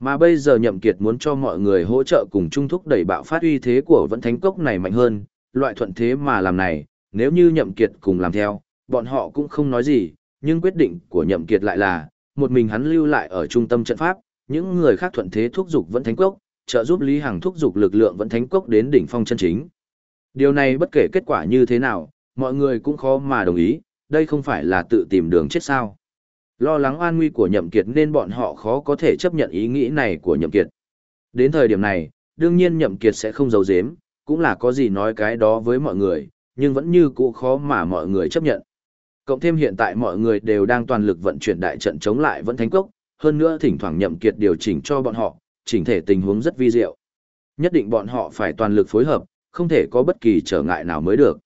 Speaker 1: Mà bây giờ nhậm kiệt muốn cho mọi người hỗ trợ cùng chung thúc đẩy bạo phát uy thế của vẫn thánh cốc này mạnh hơn, loại thuận thế mà làm này, nếu như nhậm kiệt cùng làm theo, bọn họ cũng không nói gì, nhưng quyết định của nhậm kiệt lại là, một mình hắn lưu lại ở trung tâm trận pháp, những người khác thuận thế thúc giục vẫn thánh cốc, trợ giúp Lý Hằng thúc giục lực lượng vẫn thánh cốc đến đỉnh phong chân chính. Điều này bất kể kết quả như thế nào, mọi người cũng khó mà đồng ý, đây không phải là tự tìm đường chết sao. Lo lắng an nguy của nhậm kiệt nên bọn họ khó có thể chấp nhận ý nghĩ này của nhậm kiệt. Đến thời điểm này, đương nhiên nhậm kiệt sẽ không giấu giếm, cũng là có gì nói cái đó với mọi người, nhưng vẫn như cũ khó mà mọi người chấp nhận. Cộng thêm hiện tại mọi người đều đang toàn lực vận chuyển đại trận chống lại vẫn thánh cốc, hơn nữa thỉnh thoảng nhậm kiệt điều chỉnh cho bọn họ, chỉnh thể tình huống rất vi diệu. Nhất định bọn họ phải toàn lực phối hợp, không thể có bất kỳ trở ngại nào mới được.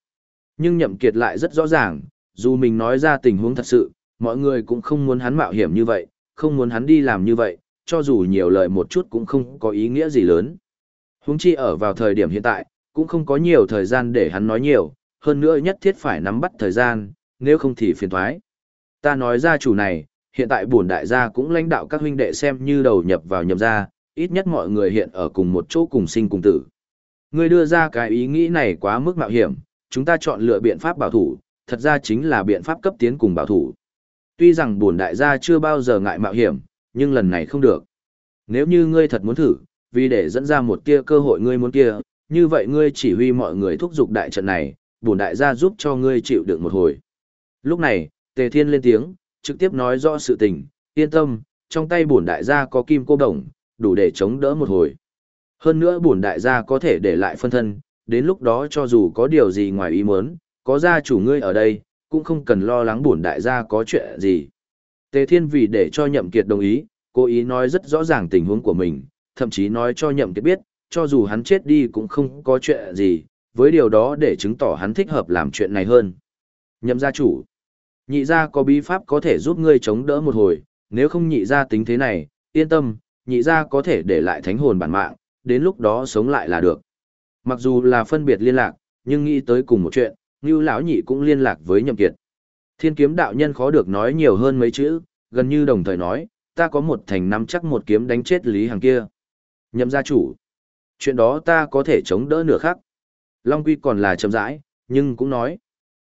Speaker 1: Nhưng nhậm kiệt lại rất rõ ràng, dù mình nói ra tình huống thật sự, mọi người cũng không muốn hắn mạo hiểm như vậy, không muốn hắn đi làm như vậy, cho dù nhiều lời một chút cũng không có ý nghĩa gì lớn. Huống chi ở vào thời điểm hiện tại, cũng không có nhiều thời gian để hắn nói nhiều, hơn nữa nhất thiết phải nắm bắt thời gian, nếu không thì phiền toái. Ta nói ra chủ này, hiện tại bổn đại gia cũng lãnh đạo các huynh đệ xem như đầu nhập vào nhậm gia, ít nhất mọi người hiện ở cùng một chỗ cùng sinh cùng tử. Ngươi đưa ra cái ý nghĩ này quá mức mạo hiểm, chúng ta chọn lựa biện pháp bảo thủ, thật ra chính là biện pháp cấp tiến cùng bảo thủ. Tuy rằng bổn đại gia chưa bao giờ ngại mạo hiểm, nhưng lần này không được. Nếu như ngươi thật muốn thử, vì để dẫn ra một tia cơ hội ngươi muốn kia, như vậy ngươi chỉ huy mọi người thúc giục đại trận này, bổn đại gia giúp cho ngươi chịu đựng một hồi. Lúc này, Tề Thiên lên tiếng, trực tiếp nói rõ sự tình, yên tâm, trong tay bổn đại gia có kim cô đồng, đủ để chống đỡ một hồi. Hơn nữa bổn đại gia có thể để lại phân thân, đến lúc đó cho dù có điều gì ngoài ý muốn, có gia chủ ngươi ở đây, cũng không cần lo lắng bổn đại gia có chuyện gì. Tề Thiên vì để cho Nhậm Kiệt đồng ý, cố ý nói rất rõ ràng tình huống của mình, thậm chí nói cho Nhậm Kiệt biết, cho dù hắn chết đi cũng không có chuyện gì, với điều đó để chứng tỏ hắn thích hợp làm chuyện này hơn. Nhậm gia chủ, nhị gia có bí pháp có thể giúp ngươi chống đỡ một hồi, nếu không nhị gia tính thế này, yên tâm, nhị gia có thể để lại thánh hồn bản mạng, đến lúc đó sống lại là được. Mặc dù là phân biệt liên lạc, nhưng nghĩ tới cùng một chuyện, Ngưu lão nhị cũng liên lạc với Nhậm Kiệt. Thiên kiếm đạo nhân khó được nói nhiều hơn mấy chữ, gần như đồng thời nói, ta có một thành năm chắc một kiếm đánh chết Lý Hằng kia. Nhậm gia chủ. Chuyện đó ta có thể chống đỡ nửa khắc. Long Quy còn là chậm rãi, nhưng cũng nói.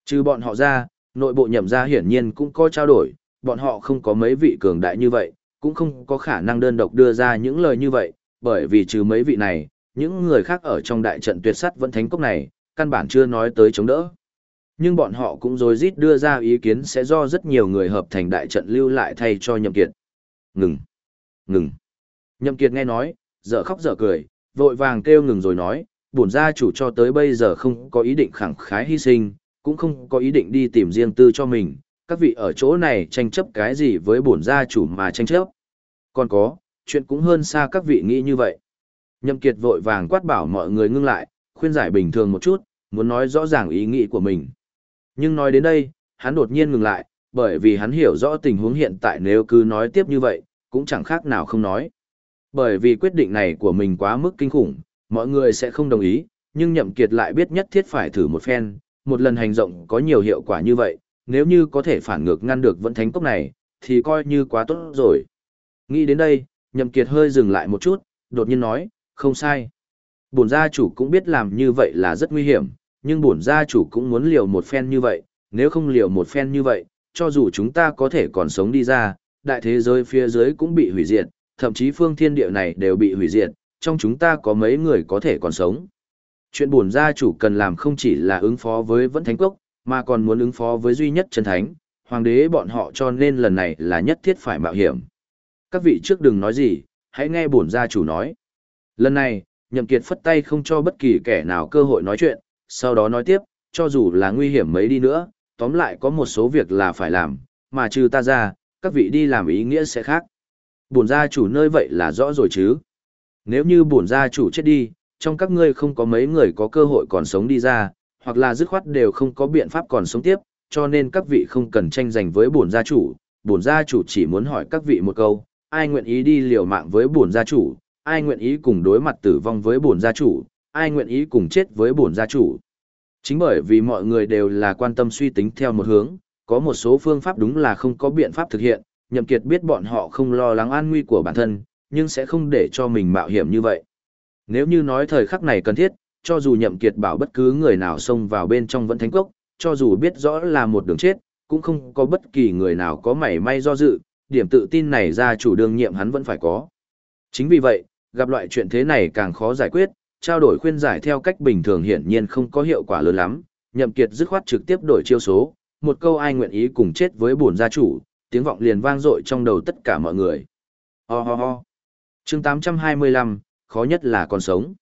Speaker 1: Trừ bọn họ ra, nội bộ nhậm gia hiển nhiên cũng có trao đổi, bọn họ không có mấy vị cường đại như vậy, cũng không có khả năng đơn độc đưa ra những lời như vậy, bởi vì trừ mấy vị này, những người khác ở trong đại trận tuyệt sắt vẫn thánh cốc này, căn bản chưa nói tới chống đỡ. Nhưng bọn họ cũng rồi rít đưa ra ý kiến sẽ do rất nhiều người hợp thành đại trận lưu lại thay cho Nhậm Kiệt. Ngừng! Ngừng! Nhậm Kiệt nghe nói, dở khóc dở cười, vội vàng kêu ngừng rồi nói, bổn gia chủ cho tới bây giờ không có ý định khẳng khái hy sinh, cũng không có ý định đi tìm riêng tư cho mình, các vị ở chỗ này tranh chấp cái gì với bổn gia chủ mà tranh chấp. Còn có, chuyện cũng hơn xa các vị nghĩ như vậy. Nhậm Kiệt vội vàng quát bảo mọi người ngưng lại, khuyên giải bình thường một chút, muốn nói rõ ràng ý nghĩ của mình. Nhưng nói đến đây, hắn đột nhiên ngừng lại, bởi vì hắn hiểu rõ tình huống hiện tại nếu cứ nói tiếp như vậy, cũng chẳng khác nào không nói. Bởi vì quyết định này của mình quá mức kinh khủng, mọi người sẽ không đồng ý, nhưng Nhậm Kiệt lại biết nhất thiết phải thử một phen, một lần hành động có nhiều hiệu quả như vậy, nếu như có thể phản ngược ngăn được vẫn thánh cốc này, thì coi như quá tốt rồi. Nghĩ đến đây, Nhậm Kiệt hơi dừng lại một chút, đột nhiên nói, không sai. Bổn gia chủ cũng biết làm như vậy là rất nguy hiểm, nhưng bổn gia chủ cũng muốn liều một phen như vậy, nếu không liều một phen như vậy, cho dù chúng ta có thể còn sống đi ra, đại thế giới phía dưới cũng bị hủy diệt, thậm chí phương thiên địa này đều bị hủy diệt, trong chúng ta có mấy người có thể còn sống. Chuyện bổn gia chủ cần làm không chỉ là ứng phó với vẫn thánh quốc, mà còn muốn ứng phó với duy nhất chân thánh, hoàng đế bọn họ cho nên lần này là nhất thiết phải mạo hiểm. Các vị trước đừng nói gì, hãy nghe bổn gia chủ nói. Lần này, Nhậm Kiệt phất tay không cho bất kỳ kẻ nào cơ hội nói chuyện, sau đó nói tiếp, cho dù là nguy hiểm mấy đi nữa, tóm lại có một số việc là phải làm, mà trừ ta ra, các vị đi làm ý nghĩa sẽ khác. Bổn gia chủ nơi vậy là rõ rồi chứ. Nếu như bổn gia chủ chết đi, trong các ngươi không có mấy người có cơ hội còn sống đi ra, hoặc là dứt khoát đều không có biện pháp còn sống tiếp, cho nên các vị không cần tranh giành với bổn gia chủ. Bổn gia chủ chỉ muốn hỏi các vị một câu, ai nguyện ý đi liều mạng với bổn gia chủ, ai nguyện ý cùng đối mặt tử vong với bổn gia chủ, ai nguyện ý cùng chết với bổn gia chủ. Chính bởi vì mọi người đều là quan tâm suy tính theo một hướng, có một số phương pháp đúng là không có biện pháp thực hiện, Nhậm Kiệt biết bọn họ không lo lắng an nguy của bản thân, nhưng sẽ không để cho mình mạo hiểm như vậy. Nếu như nói thời khắc này cần thiết, cho dù Nhậm Kiệt bảo bất cứ người nào xông vào bên trong vẫn thánh cốc, cho dù biết rõ là một đường chết, cũng không có bất kỳ người nào có mảy may do dự, điểm tự tin này ra chủ đương nhiệm hắn vẫn phải có. Chính vì vậy, gặp loại chuyện thế này càng khó giải quyết, trao đổi khuyên giải theo cách bình thường hiển nhiên không có hiệu quả lớn lắm, Nhậm Kiệt dứt khoát trực tiếp đổi chiêu số, một câu ai nguyện ý cùng chết với bổn gia chủ, tiếng vọng liền vang dội trong đầu tất cả mọi người. Ho ho ho. Chương 825, khó nhất là còn sống.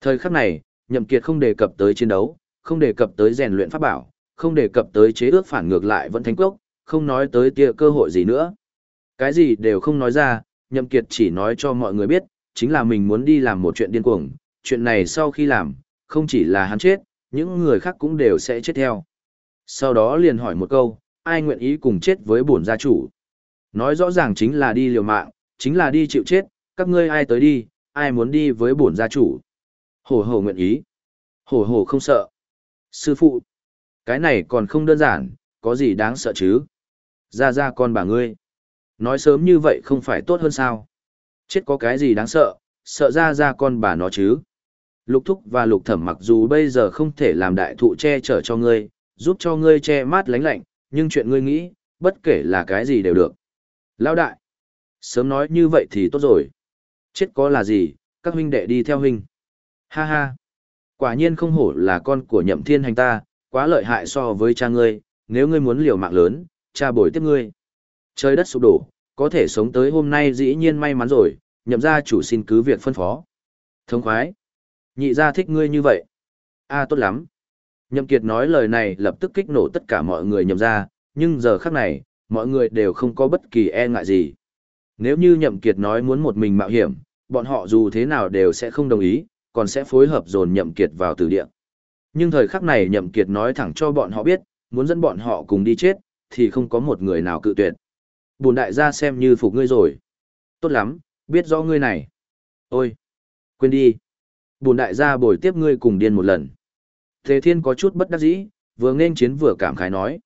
Speaker 1: Thời khắc này, Nhậm Kiệt không đề cập tới chiến đấu, không đề cập tới rèn luyện pháp bảo, không đề cập tới chế ước phản ngược lại vẫn thánh quốc, không nói tới tia cơ hội gì nữa. Cái gì đều không nói ra, Nhậm Kiệt chỉ nói cho mọi người biết, chính là mình muốn đi làm một chuyện điên cuồng, chuyện này sau khi làm, không chỉ là hắn chết, những người khác cũng đều sẽ chết theo. Sau đó liền hỏi một câu, ai nguyện ý cùng chết với bổn gia chủ? Nói rõ ràng chính là đi liều mạng, chính là đi chịu chết, các ngươi ai tới đi, ai muốn đi với bổn gia chủ? Hổ hổ nguyện ý. Hổ hổ không sợ. Sư phụ, cái này còn không đơn giản, có gì đáng sợ chứ? Ra ra con bà ngươi. Nói sớm như vậy không phải tốt hơn sao? Chết có cái gì đáng sợ, sợ ra ra con bà nó chứ? Lục thúc và lục thẩm mặc dù bây giờ không thể làm đại thụ che chở cho ngươi, giúp cho ngươi che mát lánh lạnh, nhưng chuyện ngươi nghĩ, bất kể là cái gì đều được. Lão đại, sớm nói như vậy thì tốt rồi. Chết có là gì, các huynh đệ đi theo huynh. Ha ha, quả nhiên không hổ là con của nhậm thiên hành ta, quá lợi hại so với cha ngươi, nếu ngươi muốn liều mạng lớn, cha bồi tiếp ngươi. Trời đất sụp đổ, có thể sống tới hôm nay dĩ nhiên may mắn rồi, nhậm gia chủ xin cứ việc phân phó. thông khoái. Nhị gia thích ngươi như vậy. a tốt lắm. Nhậm Kiệt nói lời này lập tức kích nổ tất cả mọi người nhậm gia, nhưng giờ khắc này, mọi người đều không có bất kỳ e ngại gì. Nếu như Nhậm Kiệt nói muốn một mình mạo hiểm, bọn họ dù thế nào đều sẽ không đồng ý, còn sẽ phối hợp dồn Nhậm Kiệt vào tử địa. Nhưng thời khắc này Nhậm Kiệt nói thẳng cho bọn họ biết, muốn dẫn bọn họ cùng đi chết, thì không có một người nào cự tuyệt. Bùn đại gia xem như phục ngươi rồi. Tốt lắm, biết rõ ngươi này. Ôi, quên đi. Bùn đại gia bồi tiếp ngươi cùng điên một lần. Thế thiên có chút bất đắc dĩ, vừa nên chiến vừa cảm khái nói.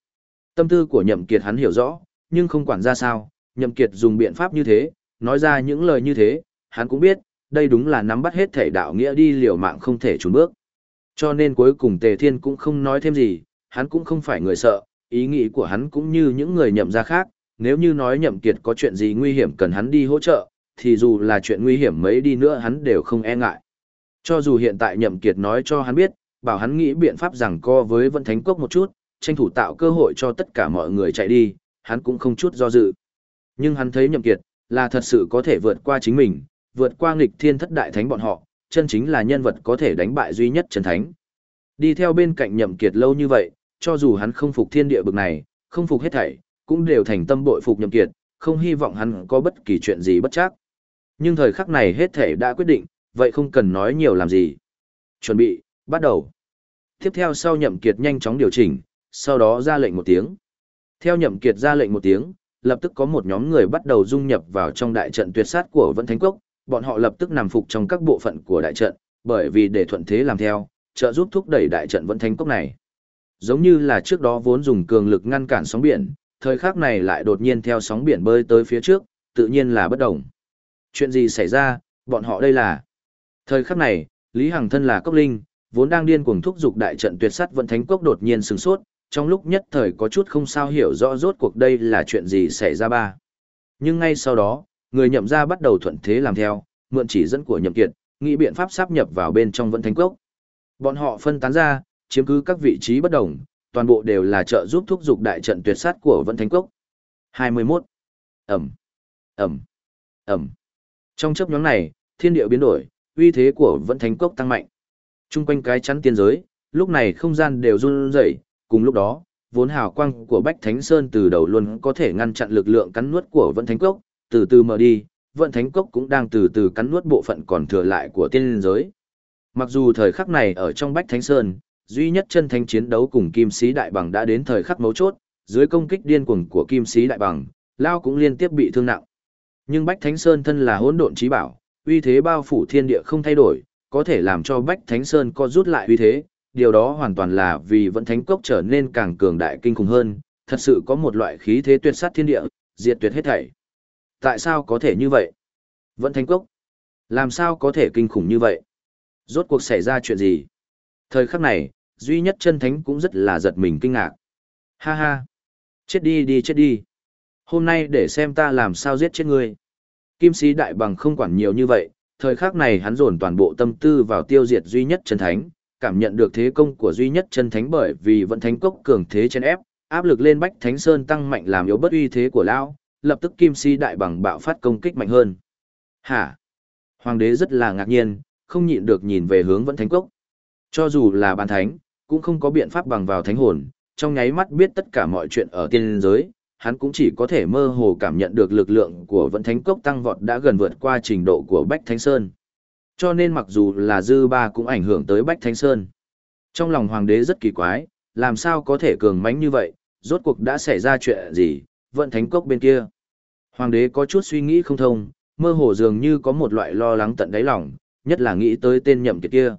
Speaker 1: Tâm tư của nhậm kiệt hắn hiểu rõ, nhưng không quản ra sao, nhậm kiệt dùng biện pháp như thế, nói ra những lời như thế, hắn cũng biết, đây đúng là nắm bắt hết thể đạo nghĩa đi liều mạng không thể trốn bước. Cho nên cuối cùng Tề Thiên cũng không nói thêm gì, hắn cũng không phải người sợ, ý nghĩ của hắn cũng như những người nhậm ra khác, nếu như nói nhậm kiệt có chuyện gì nguy hiểm cần hắn đi hỗ trợ, thì dù là chuyện nguy hiểm mấy đi nữa hắn đều không e ngại. Cho dù hiện tại nhậm kiệt nói cho hắn biết, bảo hắn nghĩ biện pháp rằng co với vận thánh quốc một chút, tranh thủ tạo cơ hội cho tất cả mọi người chạy đi, hắn cũng không chút do dự. Nhưng hắn thấy nhậm kiệt, là thật sự có thể vượt qua chính mình, vượt qua nghịch thiên thất đại thánh bọn họ, chân chính là nhân vật có thể đánh bại duy nhất chân thánh. Đi theo bên cạnh nhậm kiệt lâu như vậy, cho dù hắn không phục thiên địa bực này, không phục hết thảy, cũng đều thành tâm bội phục nhậm kiệt, không hy vọng hắn có bất kỳ chuyện gì bất chắc. Nhưng thời khắc này hết thảy đã quyết định, vậy không cần nói nhiều làm gì. Chuẩn bị, bắt đầu. Tiếp theo sau nhậm kiệt nhanh chóng điều chỉnh, sau đó ra lệnh một tiếng. Theo nhậm kiệt ra lệnh một tiếng, lập tức có một nhóm người bắt đầu dung nhập vào trong đại trận tuyệt sát của Vân Thánh Quốc, bọn họ lập tức nằm phục trong các bộ phận của đại trận, bởi vì để thuận thế làm theo, trợ giúp thúc đẩy đại trận Vân Thánh Quốc này. Giống như là trước đó vốn dùng cường lực ngăn cản sóng biển, thời khắc này lại đột nhiên theo sóng biển bơi tới phía trước, tự nhiên là bất động. Chuyện gì xảy ra, bọn họ đây là... Thời khắc này, Lý Hằng thân là cốc linh, vốn đang điên cuồng thúc giục đại trận tuyệt sát vận thánh quốc đột nhiên sừng sốt, trong lúc nhất thời có chút không sao hiểu rõ rốt cuộc đây là chuyện gì xảy ra ba. Nhưng ngay sau đó, người nhậm ra bắt đầu thuận thế làm theo, mượn chỉ dẫn của nhậm kiệt, nghĩ biện pháp sáp nhập vào bên trong vận thánh quốc. Bọn họ phân tán ra, chiếm cứ các vị trí bất đồng, toàn bộ đều là trợ giúp thúc giục đại trận tuyệt sát của vân thánh quốc. 21. Ẩm. Ẩm. Ẩm. Trong chấp nhóm này, thiên địa biến đổi, uy thế của vân thánh quốc tăng mạnh. Trung quanh cái chắn tiên giới, lúc này không gian đều run rẩy, cùng lúc đó, vốn hào quang của Bách Thánh Sơn từ đầu luôn có thể ngăn chặn lực lượng cắn nuốt của vân Thánh Cốc, từ từ mở đi, Vận Thánh Cốc cũng đang từ từ cắn nuốt bộ phận còn thừa lại của tiên giới. Mặc dù thời khắc này ở trong Bách Thánh Sơn, duy nhất chân thánh chiến đấu cùng Kim Sĩ Đại Bằng đã đến thời khắc mấu chốt, dưới công kích điên cuồng của Kim Sĩ Đại Bằng, Lao cũng liên tiếp bị thương nặng. Nhưng Bách Thánh Sơn thân là hỗn độn trí bảo, uy thế bao phủ thiên địa không thay đổi, có thể làm cho Bách Thánh Sơn co rút lại uy thế, điều đó hoàn toàn là vì vẫn thánh cốc trở nên càng cường đại kinh khủng hơn, thật sự có một loại khí thế tuyệt sát thiên địa, diệt tuyệt hết thảy. Tại sao có thể như vậy? Vẫn thánh cốc? Làm sao có thể kinh khủng như vậy? Rốt cuộc xảy ra chuyện gì? Thời khắc này, duy nhất chân thánh cũng rất là giật mình kinh ngạc. Ha ha! Chết đi đi chết đi! Hôm nay để xem ta làm sao giết chết ngươi. Kim sĩ đại bằng không quản nhiều như vậy, thời khắc này hắn dồn toàn bộ tâm tư vào tiêu diệt duy nhất chân thánh, cảm nhận được thế công của duy nhất chân thánh bởi vì vận thánh cốc cường thế trên ép, áp lực lên Bách Thánh Sơn tăng mạnh làm yếu bất uy thế của lão, lập tức Kim Si đại bằng bạo phát công kích mạnh hơn. Hả? Hoàng đế rất là ngạc nhiên, không nhịn được nhìn về hướng vận thánh cốc. Cho dù là ban thánh, cũng không có biện pháp bằng vào thánh hồn, trong nháy mắt biết tất cả mọi chuyện ở tiên giới, hắn cũng chỉ có thể mơ hồ cảm nhận được lực lượng của vận thánh cốc tăng vọt đã gần vượt qua trình độ của Bách Thánh Sơn cho nên mặc dù là dư ba cũng ảnh hưởng tới Bách Thánh Sơn. Trong lòng hoàng đế rất kỳ quái, làm sao có thể cường mãnh như vậy, rốt cuộc đã xảy ra chuyện gì, vận thánh cốc bên kia. Hoàng đế có chút suy nghĩ không thông, mơ hồ dường như có một loại lo lắng tận đáy lòng, nhất là nghĩ tới tên nhậm kiệt kia.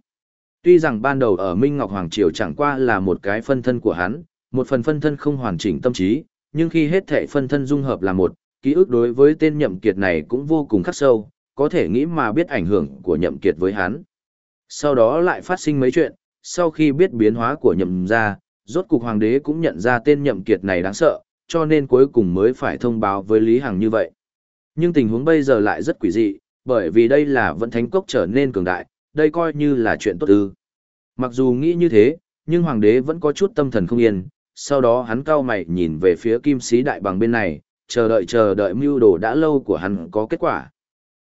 Speaker 1: Tuy rằng ban đầu ở Minh Ngọc Hoàng Triều chẳng qua là một cái phân thân của hắn, một phần phân thân không hoàn chỉnh tâm trí, nhưng khi hết thể phân thân dung hợp là một, ký ức đối với tên nhậm kiệt này cũng vô cùng khắc sâu, có thể nghĩ mà biết ảnh hưởng của nhậm kiệt với hắn. Sau đó lại phát sinh mấy chuyện, sau khi biết biến hóa của nhậm gia, rốt cục hoàng đế cũng nhận ra tên nhậm kiệt này đáng sợ, cho nên cuối cùng mới phải thông báo với Lý Hằng như vậy. Nhưng tình huống bây giờ lại rất quỷ dị, bởi vì đây là Vận thánh cốc trở nên cường đại, đây coi như là chuyện tốt ư. Mặc dù nghĩ như thế, nhưng hoàng đế vẫn có chút tâm thần không yên, sau đó hắn cao mày nhìn về phía kim sĩ đại bằng bên này, chờ đợi chờ đợi mưu đồ đã lâu của hắn có kết quả.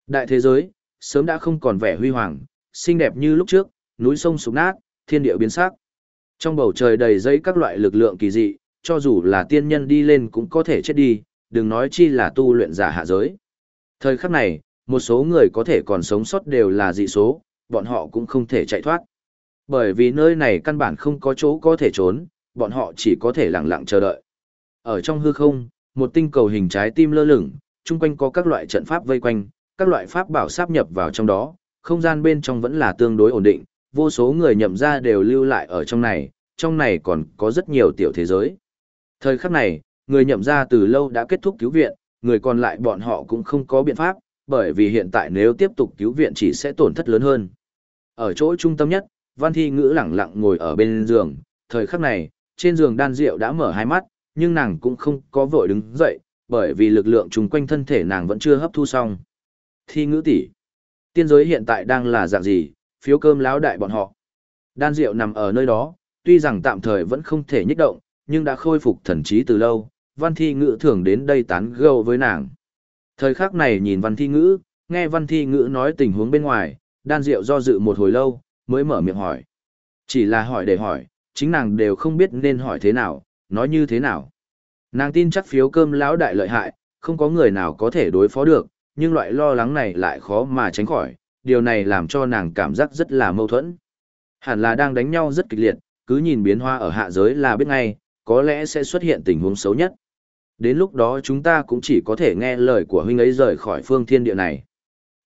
Speaker 1: Đại thế giới, sớm đã không còn vẻ huy hoàng, xinh đẹp như lúc trước, núi sông sụp nát, thiên địa biến sắc. Trong bầu trời đầy dây các loại lực lượng kỳ dị, cho dù là tiên nhân đi lên cũng có thể chết đi, đừng nói chi là tu luyện giả hạ giới. Thời khắc này, một số người có thể còn sống sót đều là dị số, bọn họ cũng không thể chạy thoát. Bởi vì nơi này căn bản không có chỗ có thể trốn, bọn họ chỉ có thể lặng lặng chờ đợi. Ở trong hư không, một tinh cầu hình trái tim lơ lửng, chung quanh có các loại trận pháp vây quanh, các loại pháp bảo sáp nhập vào trong đó, không gian bên trong vẫn là tương đối ổn định, vô số người nhậm ra đều lưu lại ở trong này, trong này còn có rất nhiều tiểu thế giới. Thời khắc này, người nhậm ra từ lâu đã kết thúc cứu viện, người còn lại bọn họ cũng không có biện pháp, bởi vì hiện tại nếu tiếp tục cứu viện chỉ sẽ tổn thất lớn hơn. Ở chỗ trung tâm nhất, Văn Thi Ngữ lẳng lặng ngồi ở bên giường, thời khắc này, trên giường đan rượu đã mở hai mắt, nhưng nàng cũng không có vội đứng dậy, bởi vì lực lượng chung quanh thân thể nàng vẫn chưa hấp thu xong. Thi Ngữ tỷ, tiên giới hiện tại đang là dạng gì, phiếu cơm láo đại bọn họ. Đan rượu nằm ở nơi đó, tuy rằng tạm thời vẫn không thể nhích động, nhưng đã khôi phục thần trí từ lâu, văn thi ngữ thường đến đây tán gẫu với nàng. Thời khắc này nhìn văn thi ngữ, nghe văn thi ngữ nói tình huống bên ngoài, đan Diệu do dự một hồi lâu, mới mở miệng hỏi. Chỉ là hỏi để hỏi, chính nàng đều không biết nên hỏi thế nào, nói như thế nào. Nàng tin chắc phiếu cơm lão đại lợi hại, không có người nào có thể đối phó được, nhưng loại lo lắng này lại khó mà tránh khỏi, điều này làm cho nàng cảm giác rất là mâu thuẫn. Hẳn là đang đánh nhau rất kịch liệt, cứ nhìn biến hoa ở hạ giới là biết ngay, có lẽ sẽ xuất hiện tình huống xấu nhất. Đến lúc đó chúng ta cũng chỉ có thể nghe lời của huynh ấy rời khỏi phương thiên địa này.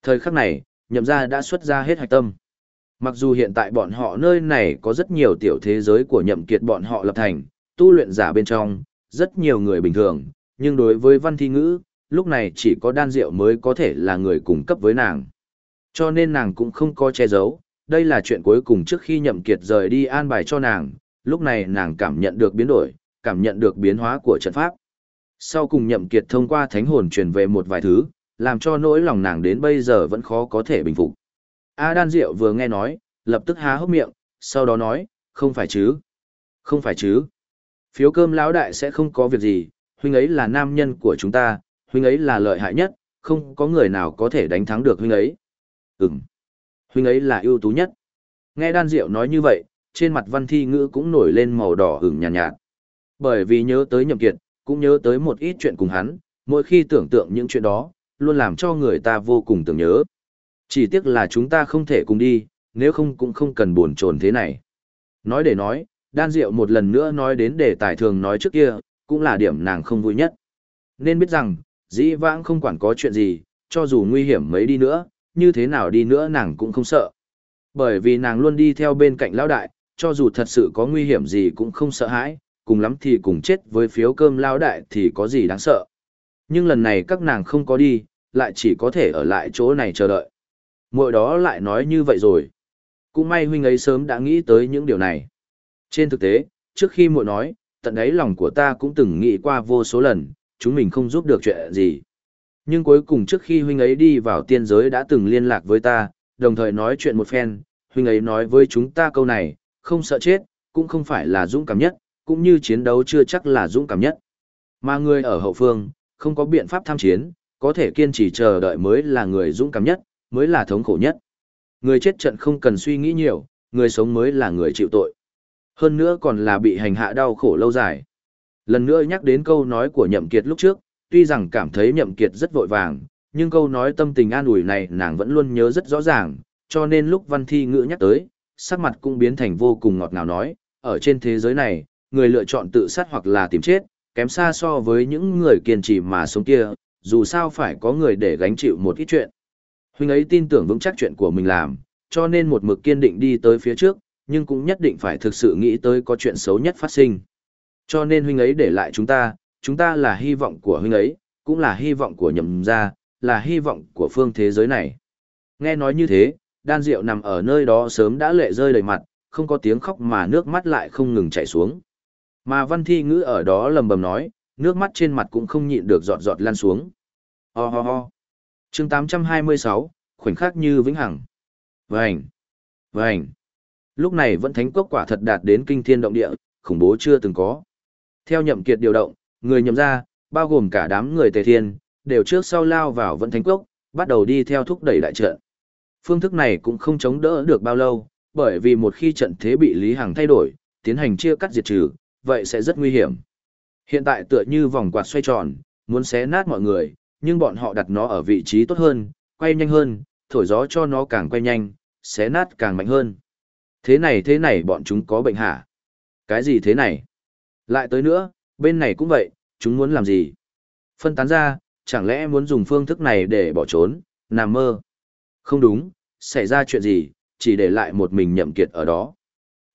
Speaker 1: Thời khắc này, nhậm gia đã xuất ra hết hạch tâm. Mặc dù hiện tại bọn họ nơi này có rất nhiều tiểu thế giới của nhậm kiệt bọn họ lập thành, tu luyện giả bên trong, rất nhiều người bình thường, nhưng đối với văn thi ngữ, lúc này chỉ có đan diệu mới có thể là người cùng cấp với nàng. Cho nên nàng cũng không có che giấu, đây là chuyện cuối cùng trước khi nhậm kiệt rời đi an bài cho nàng, lúc này nàng cảm nhận được biến đổi, cảm nhận được biến hóa của trận pháp. Sau cùng nhậm kiệt thông qua thánh hồn truyền về một vài thứ, làm cho nỗi lòng nàng đến bây giờ vẫn khó có thể bình phục. A Đan Diệu vừa nghe nói, lập tức há hốc miệng, sau đó nói, không phải chứ, không phải chứ. Phiếu cơm lão đại sẽ không có việc gì, huynh ấy là nam nhân của chúng ta, huynh ấy là lợi hại nhất, không có người nào có thể đánh thắng được huynh ấy. Ừm, huynh ấy là ưu tú nhất. Nghe Đan Diệu nói như vậy, trên mặt văn thi ngữ cũng nổi lên màu đỏ hửng nhàn nhạt, nhạt. Bởi vì nhớ tới nhậm kiệt, cũng nhớ tới một ít chuyện cùng hắn, mỗi khi tưởng tượng những chuyện đó, luôn làm cho người ta vô cùng tưởng nhớ. Chỉ tiếc là chúng ta không thể cùng đi, nếu không cũng không cần buồn chồn thế này. Nói để nói, đan diệu một lần nữa nói đến đề tài thường nói trước kia, cũng là điểm nàng không vui nhất. Nên biết rằng, dĩ vãng không quản có chuyện gì, cho dù nguy hiểm mấy đi nữa, như thế nào đi nữa nàng cũng không sợ. Bởi vì nàng luôn đi theo bên cạnh lão đại, cho dù thật sự có nguy hiểm gì cũng không sợ hãi, cùng lắm thì cùng chết với phiếu cơm lao đại thì có gì đáng sợ. Nhưng lần này các nàng không có đi, lại chỉ có thể ở lại chỗ này chờ đợi. Mội đó lại nói như vậy rồi. Cũng may huynh ấy sớm đã nghĩ tới những điều này. Trên thực tế, trước khi muội nói, tận ấy lòng của ta cũng từng nghĩ qua vô số lần, chúng mình không giúp được chuyện gì. Nhưng cuối cùng trước khi huynh ấy đi vào tiên giới đã từng liên lạc với ta, đồng thời nói chuyện một phen, huynh ấy nói với chúng ta câu này, không sợ chết, cũng không phải là dũng cảm nhất, cũng như chiến đấu chưa chắc là dũng cảm nhất. Mà người ở hậu phương, không có biện pháp tham chiến, có thể kiên trì chờ đợi mới là người dũng cảm nhất, mới là thống khổ nhất. Người chết trận không cần suy nghĩ nhiều, người sống mới là người chịu tội. Hơn nữa còn là bị hành hạ đau khổ lâu dài. Lần nữa nhắc đến câu nói của Nhậm Kiệt lúc trước, tuy rằng cảm thấy Nhậm Kiệt rất vội vàng, nhưng câu nói tâm tình an ủi này nàng vẫn luôn nhớ rất rõ ràng, cho nên lúc Văn Thi Ngữ nhắc tới, sắc mặt cũng biến thành vô cùng ngọt ngào nói, ở trên thế giới này, người lựa chọn tự sát hoặc là tìm chết, kém xa so với những người kiên trì mà sống kia, dù sao phải có người để gánh chịu một ít chuyện. Huynh ấy tin tưởng vững chắc chuyện của mình làm, cho nên một mực kiên định đi tới phía trước, nhưng cũng nhất định phải thực sự nghĩ tới có chuyện xấu nhất phát sinh. Cho nên huynh ấy để lại chúng ta, chúng ta là hy vọng của huynh ấy, cũng là hy vọng của nhậm gia, là hy vọng của phương thế giới này. Nghe nói như thế, đan diệu nằm ở nơi đó sớm đã lệ rơi đầy mặt, không có tiếng khóc mà nước mắt lại không ngừng chảy xuống. Mà văn thi ngữ ở đó lầm bầm nói, nước mắt trên mặt cũng không nhịn được giọt giọt lan xuống. Ho ho ho. chương 826, khoảnh khắc như vĩnh hằng. Vành. Vành. Lúc này vẫn thánh cốc quả thật đạt đến kinh thiên động địa, khủng bố chưa từng có. Theo nhậm kiệt điều động, người nhậm ra, bao gồm cả đám người tề thiên, đều trước sau lao vào vẫn thánh cốc, bắt đầu đi theo thúc đẩy đại trận. Phương thức này cũng không chống đỡ được bao lâu, bởi vì một khi trận thế bị Lý Hằng thay đổi, tiến hành chia cắt diệt trừ, vậy sẽ rất nguy hiểm. Hiện tại tựa như vòng quạt xoay tròn, muốn xé nát mọi người, nhưng bọn họ đặt nó ở vị trí tốt hơn, quay nhanh hơn, thổi gió cho nó càng quay nhanh, xé nát càng mạnh hơn. Thế này thế này bọn chúng có bệnh hả? Cái gì thế này? Lại tới nữa, bên này cũng vậy, chúng muốn làm gì? Phân tán ra, chẳng lẽ muốn dùng phương thức này để bỏ trốn, nằm mơ? Không đúng, xảy ra chuyện gì, chỉ để lại một mình nhậm kiệt ở đó.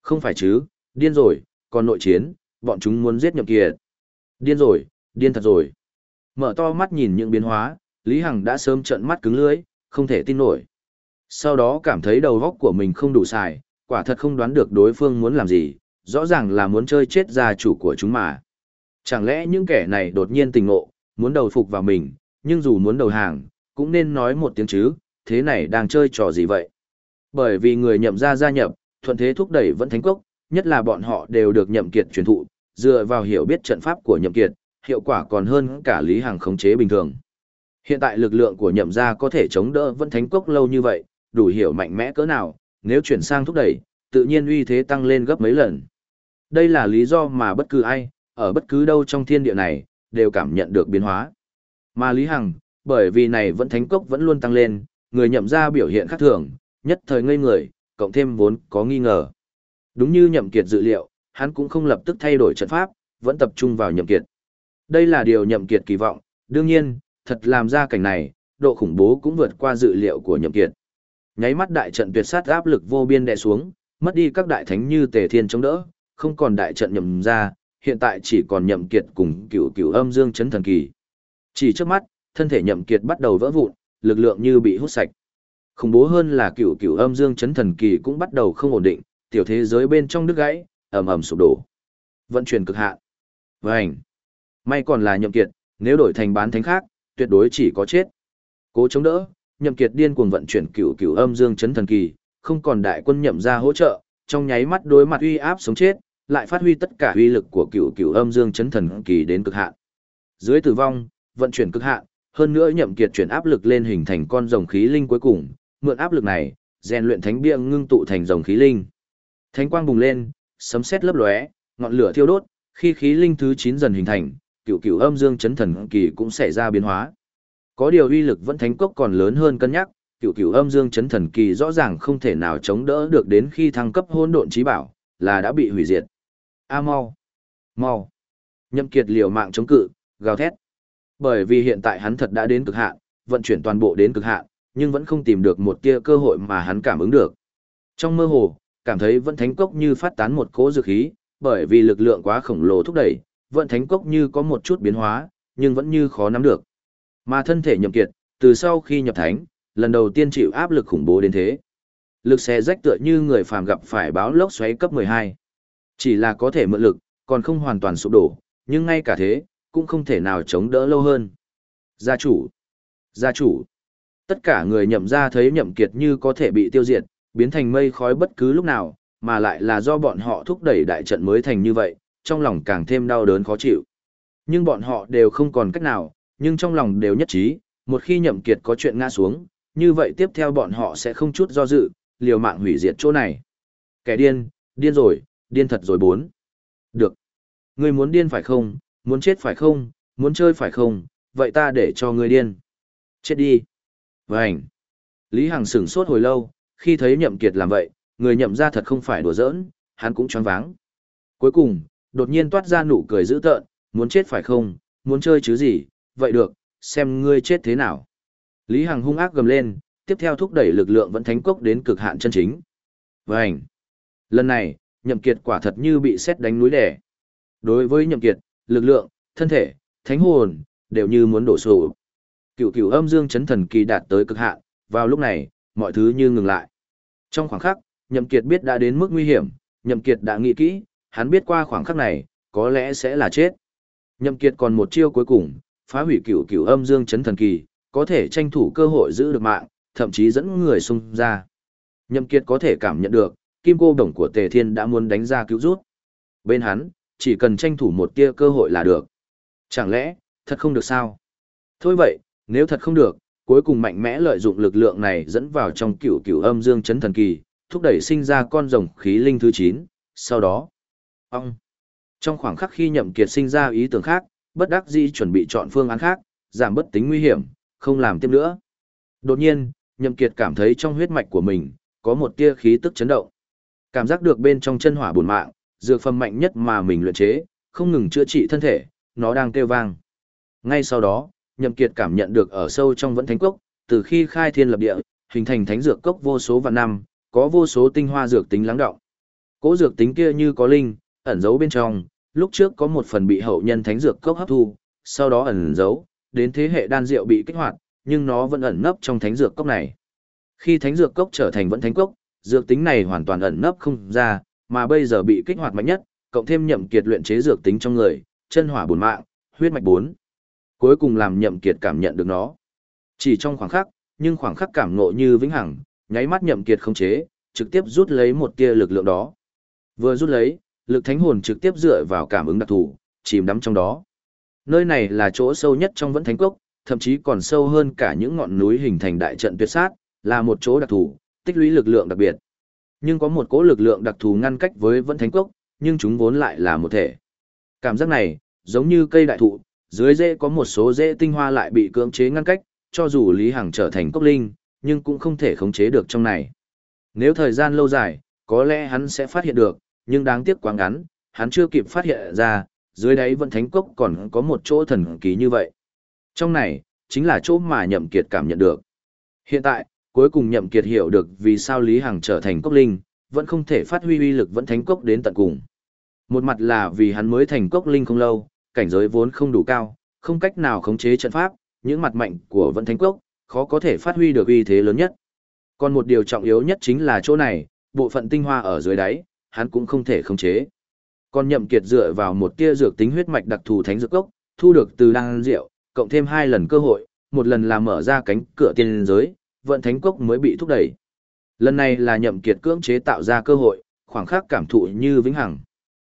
Speaker 1: Không phải chứ, điên rồi, còn nội chiến, bọn chúng muốn giết nhậm kiệt. Điên rồi, điên thật rồi. Mở to mắt nhìn những biến hóa, Lý Hằng đã sớm trợn mắt cứng lưỡi, không thể tin nổi. Sau đó cảm thấy đầu óc của mình không đủ xài, quả thật không đoán được đối phương muốn làm gì, rõ ràng là muốn chơi chết gia chủ của chúng mà. Chẳng lẽ những kẻ này đột nhiên tình ngộ, muốn đầu phục vào mình, nhưng dù muốn đầu hàng, cũng nên nói một tiếng chứ, thế này đang chơi trò gì vậy? Bởi vì người nhậm gia gia nhập, thuận thế thúc đẩy vẫn thánh cốc, nhất là bọn họ đều được nhậm kiệt truyền thụ, dựa vào hiểu biết trận pháp của nhậm kiệt, hiệu quả còn hơn cả lý hàng khống chế bình thường. Hiện tại lực lượng của nhậm gia có thể chống đỡ vẫn thánh cốc lâu như vậy, đủ hiểu mạnh mẽ cỡ nào, nếu chuyển sang thúc đẩy, tự nhiên uy thế tăng lên gấp mấy lần. Đây là lý do mà bất cứ ai, ở bất cứ đâu trong thiên địa này, đều cảm nhận được biến hóa. Mà Lý Hằng, bởi vì này vẫn thánh cốc vẫn luôn tăng lên, người nhậm ra biểu hiện khác thường, nhất thời ngây người, cộng thêm vốn có nghi ngờ. Đúng như nhậm kiệt dự liệu, hắn cũng không lập tức thay đổi trận pháp, vẫn tập trung vào nhậm kiệt. Đây là điều nhậm kiệt kỳ vọng, đương nhiên, thật làm ra cảnh này, độ khủng bố cũng vượt qua dự liệu của nhậm kiệt. Nháy mắt đại trận tuyệt sát áp lực vô biên đè xuống, mất đi các đại thánh như Tề Thiên chống đỡ, không còn đại trận nhậm ra, hiện tại chỉ còn nhậm kiệt cùng cửu cửu âm dương chấn thần kỳ. Chỉ trước mắt, thân thể nhậm kiệt bắt đầu vỡ vụn, lực lượng như bị hút sạch. Khủng bố hơn là cửu cửu âm dương chấn thần kỳ cũng bắt đầu không ổn định, tiểu thế giới bên trong đứt gãy, ầm ầm sụp đổ. Vận chuyển cực hạn. Vành. May còn là nhậm kiệt, nếu đổi thành bán thánh khác, tuyệt đối chỉ có chết. Cố chống đỡ, nhậm kiệt điên cuồng vận chuyển cửu cửu âm dương chấn thần kỳ, không còn đại quân nhậm ra hỗ trợ, trong nháy mắt đối mặt uy áp sống chết, lại phát huy tất cả uy lực của cửu cửu âm dương chấn thần kỳ đến cực hạn. Dưới tử vong, vận chuyển cực hạn, hơn nữa nhậm kiệt chuyển áp lực lên hình thành con rồng khí linh cuối cùng, mượn áp lực này, rèn luyện thánh bia ngưng tụ thành rồng khí linh. Thánh quang bùng lên, sấm sét lấp lóe, ngọn lửa thiêu đốt, khi khí linh thứ 9 dần hình thành, cửu cửu âm dương chấn thần kỳ cũng xảy ra biến hóa. Có điều uy lực vẫn thánh cốc còn lớn hơn cân nhắc, cửu cửu âm dương chấn thần kỳ rõ ràng không thể nào chống đỡ được đến khi thăng cấp hỗn độn trí bảo, là đã bị hủy diệt. A mau, mau. Nhậm Kiệt liều mạng chống cự, gào thét. Bởi vì hiện tại hắn thật đã đến cực hạn, vận chuyển toàn bộ đến cực hạn, nhưng vẫn không tìm được một tia cơ hội mà hắn cảm ứng được. Trong mơ hồ, cảm thấy vận thánh cốc như phát tán một cỗ dược khí, bởi vì lực lượng quá khổng lồ thúc đẩy, vận thánh cốc như có một chút biến hóa, nhưng vẫn như khó nắm được. Mà thân thể nhậm kiệt, từ sau khi nhập thánh, lần đầu tiên chịu áp lực khủng bố đến thế. Lực xé rách tựa như người phàm gặp phải báo lốc xoáy cấp 12. Chỉ là có thể mượn lực, còn không hoàn toàn sụp đổ, nhưng ngay cả thế, cũng không thể nào chống đỡ lâu hơn. Gia chủ! Gia chủ! Tất cả người nhậm ra thấy nhậm kiệt như có thể bị tiêu diệt, biến thành mây khói bất cứ lúc nào, mà lại là do bọn họ thúc đẩy đại trận mới thành như vậy, trong lòng càng thêm đau đớn khó chịu. Nhưng bọn họ đều không còn cách nào, nhưng trong lòng đều nhất trí, một khi nhậm kiệt có chuyện ngã xuống, như vậy tiếp theo bọn họ sẽ không chút do dự, liều mạng hủy diệt chỗ này. Kẻ điên, điên rồi, điên thật rồi bốn. Được. Ngươi muốn điên phải không, muốn chết phải không, muốn chơi phải không, vậy ta để cho ngươi điên. Chết đi. Vânh. Lý Hằng sửng sốt hồi lâu, khi thấy nhậm kiệt làm vậy, người nhậm ra thật không phải đùa giỡn, hắn cũng choáng váng. Cuối cùng, đột nhiên toát ra nụ cười dữ tợn, muốn chết phải không, muốn chơi chứ gì, vậy được, xem ngươi chết thế nào. Lý Hằng hung ác gầm lên, tiếp theo thúc đẩy lực lượng vẫn thánh cốc đến cực hạn chân chính. Vành. Lần này, nhậm kiệt quả thật như bị xét đánh núi đè. Đối với nhậm kiệt, lực lượng, thân thể, thánh hồn, đều như muốn đổ sụp. Cửu cửu âm dương chấn thần kỳ đạt tới cực hạn, vào lúc này, mọi thứ như ngừng lại. Trong khoảng khắc, nhậm kiệt biết đã đến mức nguy hiểm, nhậm kiệt đã nghĩ kỹ, hắn biết qua khoảng khắc này, có lẽ sẽ là chết. Nhậm Kiệt còn một chiêu cuối cùng, phá hủy cửu cửu âm dương chấn thần kỳ, có thể tranh thủ cơ hội giữ được mạng, thậm chí dẫn người xung ra. Nhậm Kiệt có thể cảm nhận được, kim cô đồng của Tề Thiên đã muốn đánh ra cứu rút. Bên hắn, chỉ cần tranh thủ một tia cơ hội là được. Chẳng lẽ, thật không được sao? Thôi vậy, nếu thật không được, cuối cùng mạnh mẽ lợi dụng lực lượng này dẫn vào trong cựu cựu âm dương chấn thần kỳ, thúc đẩy sinh ra con rồng khí linh thứ 9, sau đó. ong. Trong khoảng khắc khi nhậm kiệt sinh ra ý tưởng khác, bất đắc dĩ chuẩn bị chọn phương án khác, giảm bất tính nguy hiểm, không làm tiếp nữa. Đột nhiên, nhậm kiệt cảm thấy trong huyết mạch của mình, có một tia khí tức chấn động. Cảm giác được bên trong chân hỏa buồn mạng, dược phẩm mạnh nhất mà mình luyện chế, không ngừng chữa trị thân thể, nó đang kêu vang. Ngay sau đó, nhậm kiệt cảm nhận được ở sâu trong vẫn thánh cốc, từ khi khai thiên lập địa, hình thành thánh dược cốc vô số vạn năm, có vô số tinh hoa dược tính lắng động. Cố dược tính kia như có linh, ẩn giấu bên trong, lúc trước có một phần bị hậu nhân thánh dược cốc hấp thu, sau đó ẩn giấu, đến thế hệ đan rượu bị kích hoạt, nhưng nó vẫn ẩn nấp trong thánh dược cốc này. Khi thánh dược cốc trở thành vẫn thánh cốc, dược tính này hoàn toàn ẩn nấp không ra, mà bây giờ bị kích hoạt mạnh nhất, cộng thêm nhậm kiệt luyện chế dược tính trong người, chân hỏa bổn mạng, huyết mạch bốn. Cuối cùng làm nhậm kiệt cảm nhận được nó. Chỉ trong khoảng khắc, nhưng khoảng khắc cảm ngộ như vĩnh hằng, nháy mắt nhậm kiệt không chế, trực tiếp rút lấy một tia lực lượng đó. Vừa rút lấy, lực thánh hồn trực tiếp dựa vào cảm ứng đặc thù, chìm đắm trong đó. Nơi này là chỗ sâu nhất trong vẫn thánh cốc, thậm chí còn sâu hơn cả những ngọn núi hình thành đại trận tuyệt sát, là một chỗ đặc thù, tích lũy lực lượng đặc biệt. Nhưng có một cỗ lực lượng đặc thù ngăn cách với vẫn thánh cốc, nhưng chúng vốn lại là một thể. Cảm giác này, giống như cây đại thụ, dưới rễ có một số rễ tinh hoa lại bị cưỡng chế ngăn cách, cho dù Lý Hằng trở thành cốc linh, nhưng cũng không thể khống chế được trong này. Nếu thời gian lâu dài, có lẽ hắn sẽ phát hiện được, nhưng đáng tiếc quá ngắn, hắn chưa kịp phát hiện ra, dưới đáy vẫn thánh cốc còn có một chỗ thần kỳ như vậy. Trong này, chính là chỗ mà nhậm kiệt cảm nhận được. Hiện tại, cuối cùng nhậm kiệt hiểu được vì sao Lý Hằng trở thành cốc linh, vẫn không thể phát huy uy lực vẫn thánh cốc đến tận cùng. Một mặt là vì hắn mới thành cốc linh không lâu, cảnh giới vốn không đủ cao, không cách nào khống chế trận pháp, những mặt mạnh của Vân thánh Quốc, khó có thể phát huy được uy thế lớn nhất. Còn một điều trọng yếu nhất chính là chỗ này, bộ phận tinh hoa ở dưới đáy, hắn cũng không thể khống chế. Còn nhậm kiệt dựa vào một tia dược tính huyết mạch đặc thù thánh dược cốc, thu được từ đan rượu, cộng thêm hai lần cơ hội, một lần là mở ra cánh cửa tiên giới, vận thánh cốc mới bị thúc đẩy. Lần này là nhậm kiệt cưỡng chế tạo ra cơ hội, khoảng khắc cảm thụ như vĩnh hằng.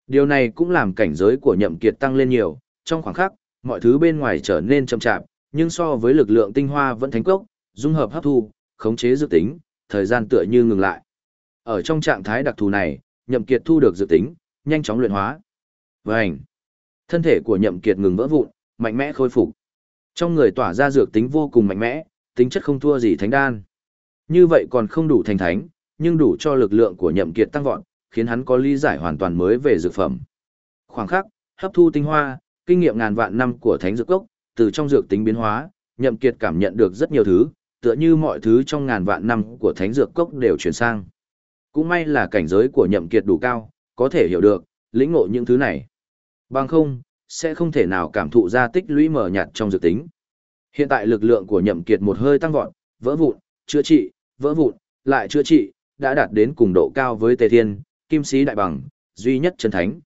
Speaker 1: Điều này cũng làm cảnh giới của nhậm kiệt tăng lên nhiều, trong khoảng khắc, mọi thứ bên ngoài trở nên chậm chạp, nhưng so với lực lượng tinh hoa vẫn thánh cốc, dung hợp hấp thu, khống chế dược tính, thời gian tựa như ngừng lại. Ở trong trạng thái đặc thù này, nhậm kiệt thu được dược tính, nhanh chóng luyện hóa. Vành. Thân thể của nhậm kiệt ngừng vỡ vụn, mạnh mẽ khôi phục. Trong người tỏa ra dược tính vô cùng mạnh mẽ, tính chất không thua gì thánh đan. Như vậy còn không đủ thành thánh, nhưng đủ cho lực lượng của nhậm kiệt tăng vọt, khiến hắn có lý giải hoàn toàn mới về dược phẩm. Khoảng khắc, hấp thu tinh hoa, kinh nghiệm ngàn vạn năm của thánh dược cốc, từ trong dược tính biến hóa, nhậm kiệt cảm nhận được rất nhiều thứ, tựa như mọi thứ trong ngàn vạn năm của thánh dược cốc đều chuyển sang. Cũng may là cảnh giới của nhậm kiệt đủ cao, có thể hiểu được, lĩnh ngộ những thứ này. Bằng không, sẽ không thể nào cảm thụ ra tích lũy mở nhạt trong dược tính. Hiện tại lực lượng của nhậm kiệt một hơi tăng vọt, vỡ vụn, chữa trị, vỡ vụn, lại chữa trị, đã đạt đến cùng độ cao với Tề Thiên, Kim Sĩ Đại Bằng, duy nhất chân thánh.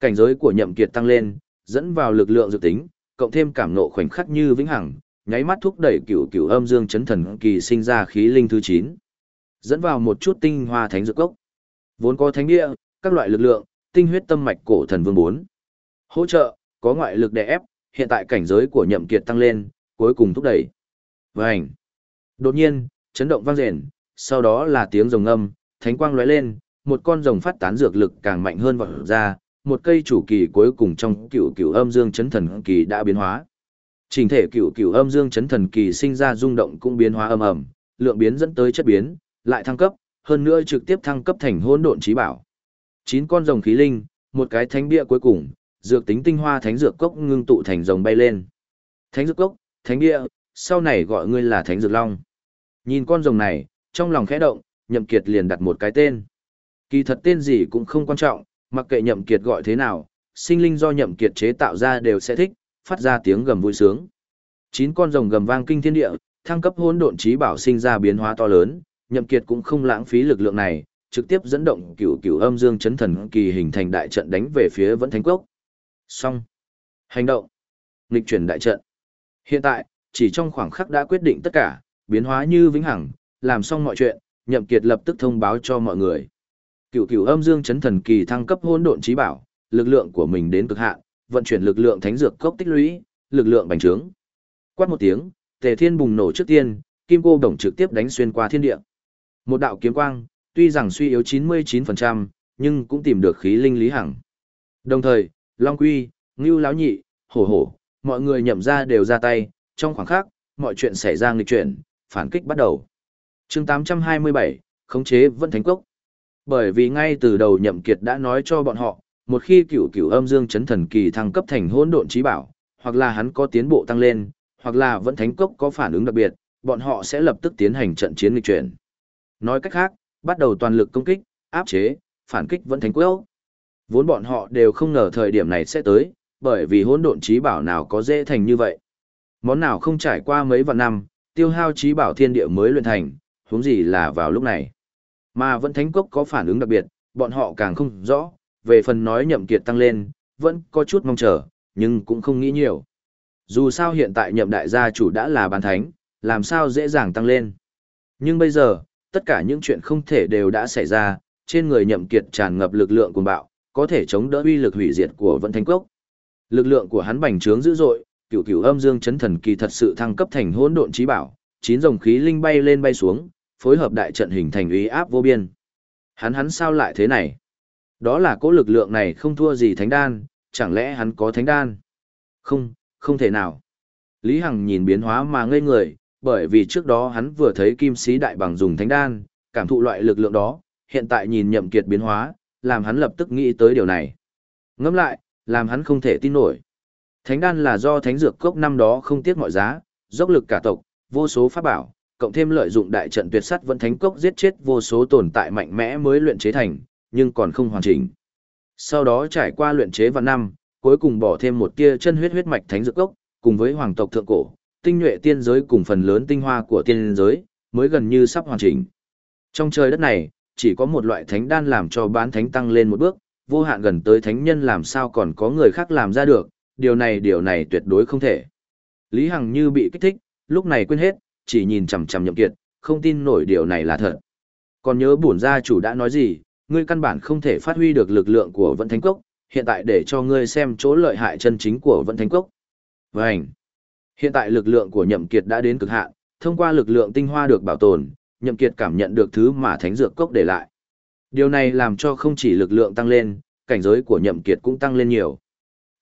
Speaker 1: Cảnh giới của nhậm kiệt tăng lên, dẫn vào lực lượng dự tính, cộng thêm cảm nộ khoảnh khắc như vĩnh hằng, nháy mắt thúc đẩy cửu cửu âm dương chấn thần kỳ sinh ra khí linh thứ 9. Dẫn vào một chút tinh hoa thánh dược cốc. Vốn có thánh địa, các loại lực lượng, tinh huyết tâm mạch cổ thần vương 4. Hỗ trợ, có ngoại lực đè ép, hiện tại cảnh giới của nhậm kiệt tăng lên, cuối cùng thúc đẩy. Vành. Đột nhiên, chấn động vang rền, sau đó là tiếng rồng âm, thánh quang lóe lên, một con rồng phát tán dược lực càng mạnh hơn vọt ra, một cây chủ kỳ cuối cùng trong cựu cựu âm dương chấn thần kỳ đã biến hóa. Trình thể cựu cựu âm dương chấn thần kỳ sinh ra rung động cũng biến hóa âm ầm, lượng biến dẫn tới chất biến, lại thăng cấp, hơn nữa trực tiếp thăng cấp thành hỗn độn trí bảo. Chín con rồng khí linh, một cái thánh bia cuối cùng, dược tính tinh hoa thánh dược cốc ngưng tụ thành rồng bay lên. Thánh dược cốc, thánh bia, sau này gọi ngươi là thánh dược long. Nhìn con rồng này, trong lòng khẽ động, Nhậm Kiệt liền đặt một cái tên. Kỳ thật tên gì cũng không quan trọng, mặc kệ Nhậm Kiệt gọi thế nào, sinh linh do Nhậm Kiệt chế tạo ra đều sẽ thích, phát ra tiếng gầm vui sướng. Chín con rồng gầm vang kinh thiên địa, thăng cấp hỗn độn trí bảo sinh ra biến hóa to lớn, Nhậm Kiệt cũng không lãng phí lực lượng này, trực tiếp dẫn động cửu cửu âm dương chấn thần kỳ hình thành đại trận đánh về phía vẫn thánh quốc. Xong. Hành động. Nghịch chuyển đại trận. Hiện tại, chỉ trong khoảng khắc đã quyết định tất cả, biến hóa như vĩnh hằng, làm xong mọi chuyện, Nhậm Kiệt lập tức thông báo cho mọi người. Cửu Cửu Âm Dương Chấn Thần Kỳ thăng cấp hỗn độn trí bảo, lực lượng của mình đến cực hạn, vận chuyển lực lượng thánh dược cốc tích lũy, lực lượng bành trướng. Quát một tiếng, Tề Thiên bùng nổ trước tiên, kim cô đồng trực tiếp đánh xuyên qua thiên địa. Một đạo kiếm quang, tuy rằng suy yếu 99%, nhưng cũng tìm được khí linh lý hằng. Đồng thời, Long Quy, Ngưu Lão Nhị, Hổ Hổ, mọi người nhậm ra đều ra tay, trong khoảng khắc, mọi chuyện xảy ra nghịch chuyển, phản kích bắt đầu. chương 827, khống chế vẫn thánh cốc. Bởi vì ngay từ đầu nhậm kiệt đã nói cho bọn họ, một khi cửu cửu âm dương chấn thần kỳ thăng cấp thành hỗn độn trí bảo, hoặc là hắn có tiến bộ tăng lên, hoặc là vẫn thánh cốc có phản ứng đặc biệt, bọn họ sẽ lập tức tiến hành trận chiến nghịch chuyển. Nói cách khác, bắt đầu toàn lực công kích, áp chế, phản kích vẫn thánh quốc. Vốn bọn họ đều không ngờ thời điểm này sẽ tới, bởi vì hỗn độn trí bảo nào có dễ thành như vậy. Món nào không trải qua mấy vạn năm, tiêu hao trí bảo thiên địa mới luyện thành, huống gì là vào lúc này. Mà vẫn thánh cốc có phản ứng đặc biệt, bọn họ càng không rõ, về phần nói nhậm kiệt tăng lên, vẫn có chút mong chờ, nhưng cũng không nghĩ nhiều. Dù sao hiện tại nhậm đại gia chủ đã là bán thánh, làm sao dễ dàng tăng lên. Nhưng bây giờ, tất cả những chuyện không thể đều đã xảy ra, trên người nhậm kiệt tràn ngập lực lượng cuồng bạo, có thể chống đỡ uy lực hủy diệt của vận thánh cốc. Lực lượng của hắn bành trướng dữ dội, cửu cửu âm dương chấn thần kỳ thật sự thăng cấp thành hỗn độn trí bảo, chín dòng khí linh bay lên bay xuống, phối hợp đại trận hình thành uy áp vô biên. Hắn hắn sao lại thế này? Đó là cố lực lượng này không thua gì thánh đan, chẳng lẽ hắn có thánh đan? Không, không thể nào. Lý Hằng nhìn biến hóa mà ngây người, bởi vì trước đó hắn vừa thấy kim sĩ đại bằng dùng thánh đan, cảm thụ loại lực lượng đó, hiện tại nhìn nhậm kiệt biến hóa, làm hắn lập tức nghĩ tới điều này. Ngẫm lại, làm hắn không thể tin nổi. Thánh đan là do thánh dược cốc năm đó không tiếc mọi giá, dốc lực cả tộc, vô số pháp bảo, cộng thêm lợi dụng đại trận tuyệt sắt vẫn thánh cốc giết chết vô số tồn tại mạnh mẽ mới luyện chế thành, nhưng còn không hoàn chỉnh. Sau đó trải qua luyện chế vào năm, cuối cùng bỏ thêm một tia chân huyết huyết mạch thánh dược cốc, cùng với hoàng tộc thượng cổ, tinh nhuệ tiên giới cùng phần lớn tinh hoa của tiên giới, mới gần như sắp hoàn chỉnh. Trong trời đất này, chỉ có một loại thánh đan làm cho bán thánh tăng lên một bước, vô hạn gần tới thánh nhân làm sao còn có người khác làm ra được, điều này điều này tuyệt đối không thể. Lý Hằng như bị kích thích, lúc này quên hết, chỉ nhìn chằm chằm nhậm kiệt, không tin nổi điều này là thật. Còn nhớ bổn gia chủ đã nói gì, ngươi căn bản không thể phát huy được lực lượng của vận thánh cốc, hiện tại để cho ngươi xem chỗ lợi hại chân chính của vận thánh cốc. Vâng. Hiện tại lực lượng của nhậm kiệt đã đến cực hạn, thông qua lực lượng tinh hoa được bảo tồn, nhậm kiệt cảm nhận được thứ mà thánh dược cốc để lại. Điều này làm cho không chỉ lực lượng tăng lên, cảnh giới của nhậm kiệt cũng tăng lên nhiều.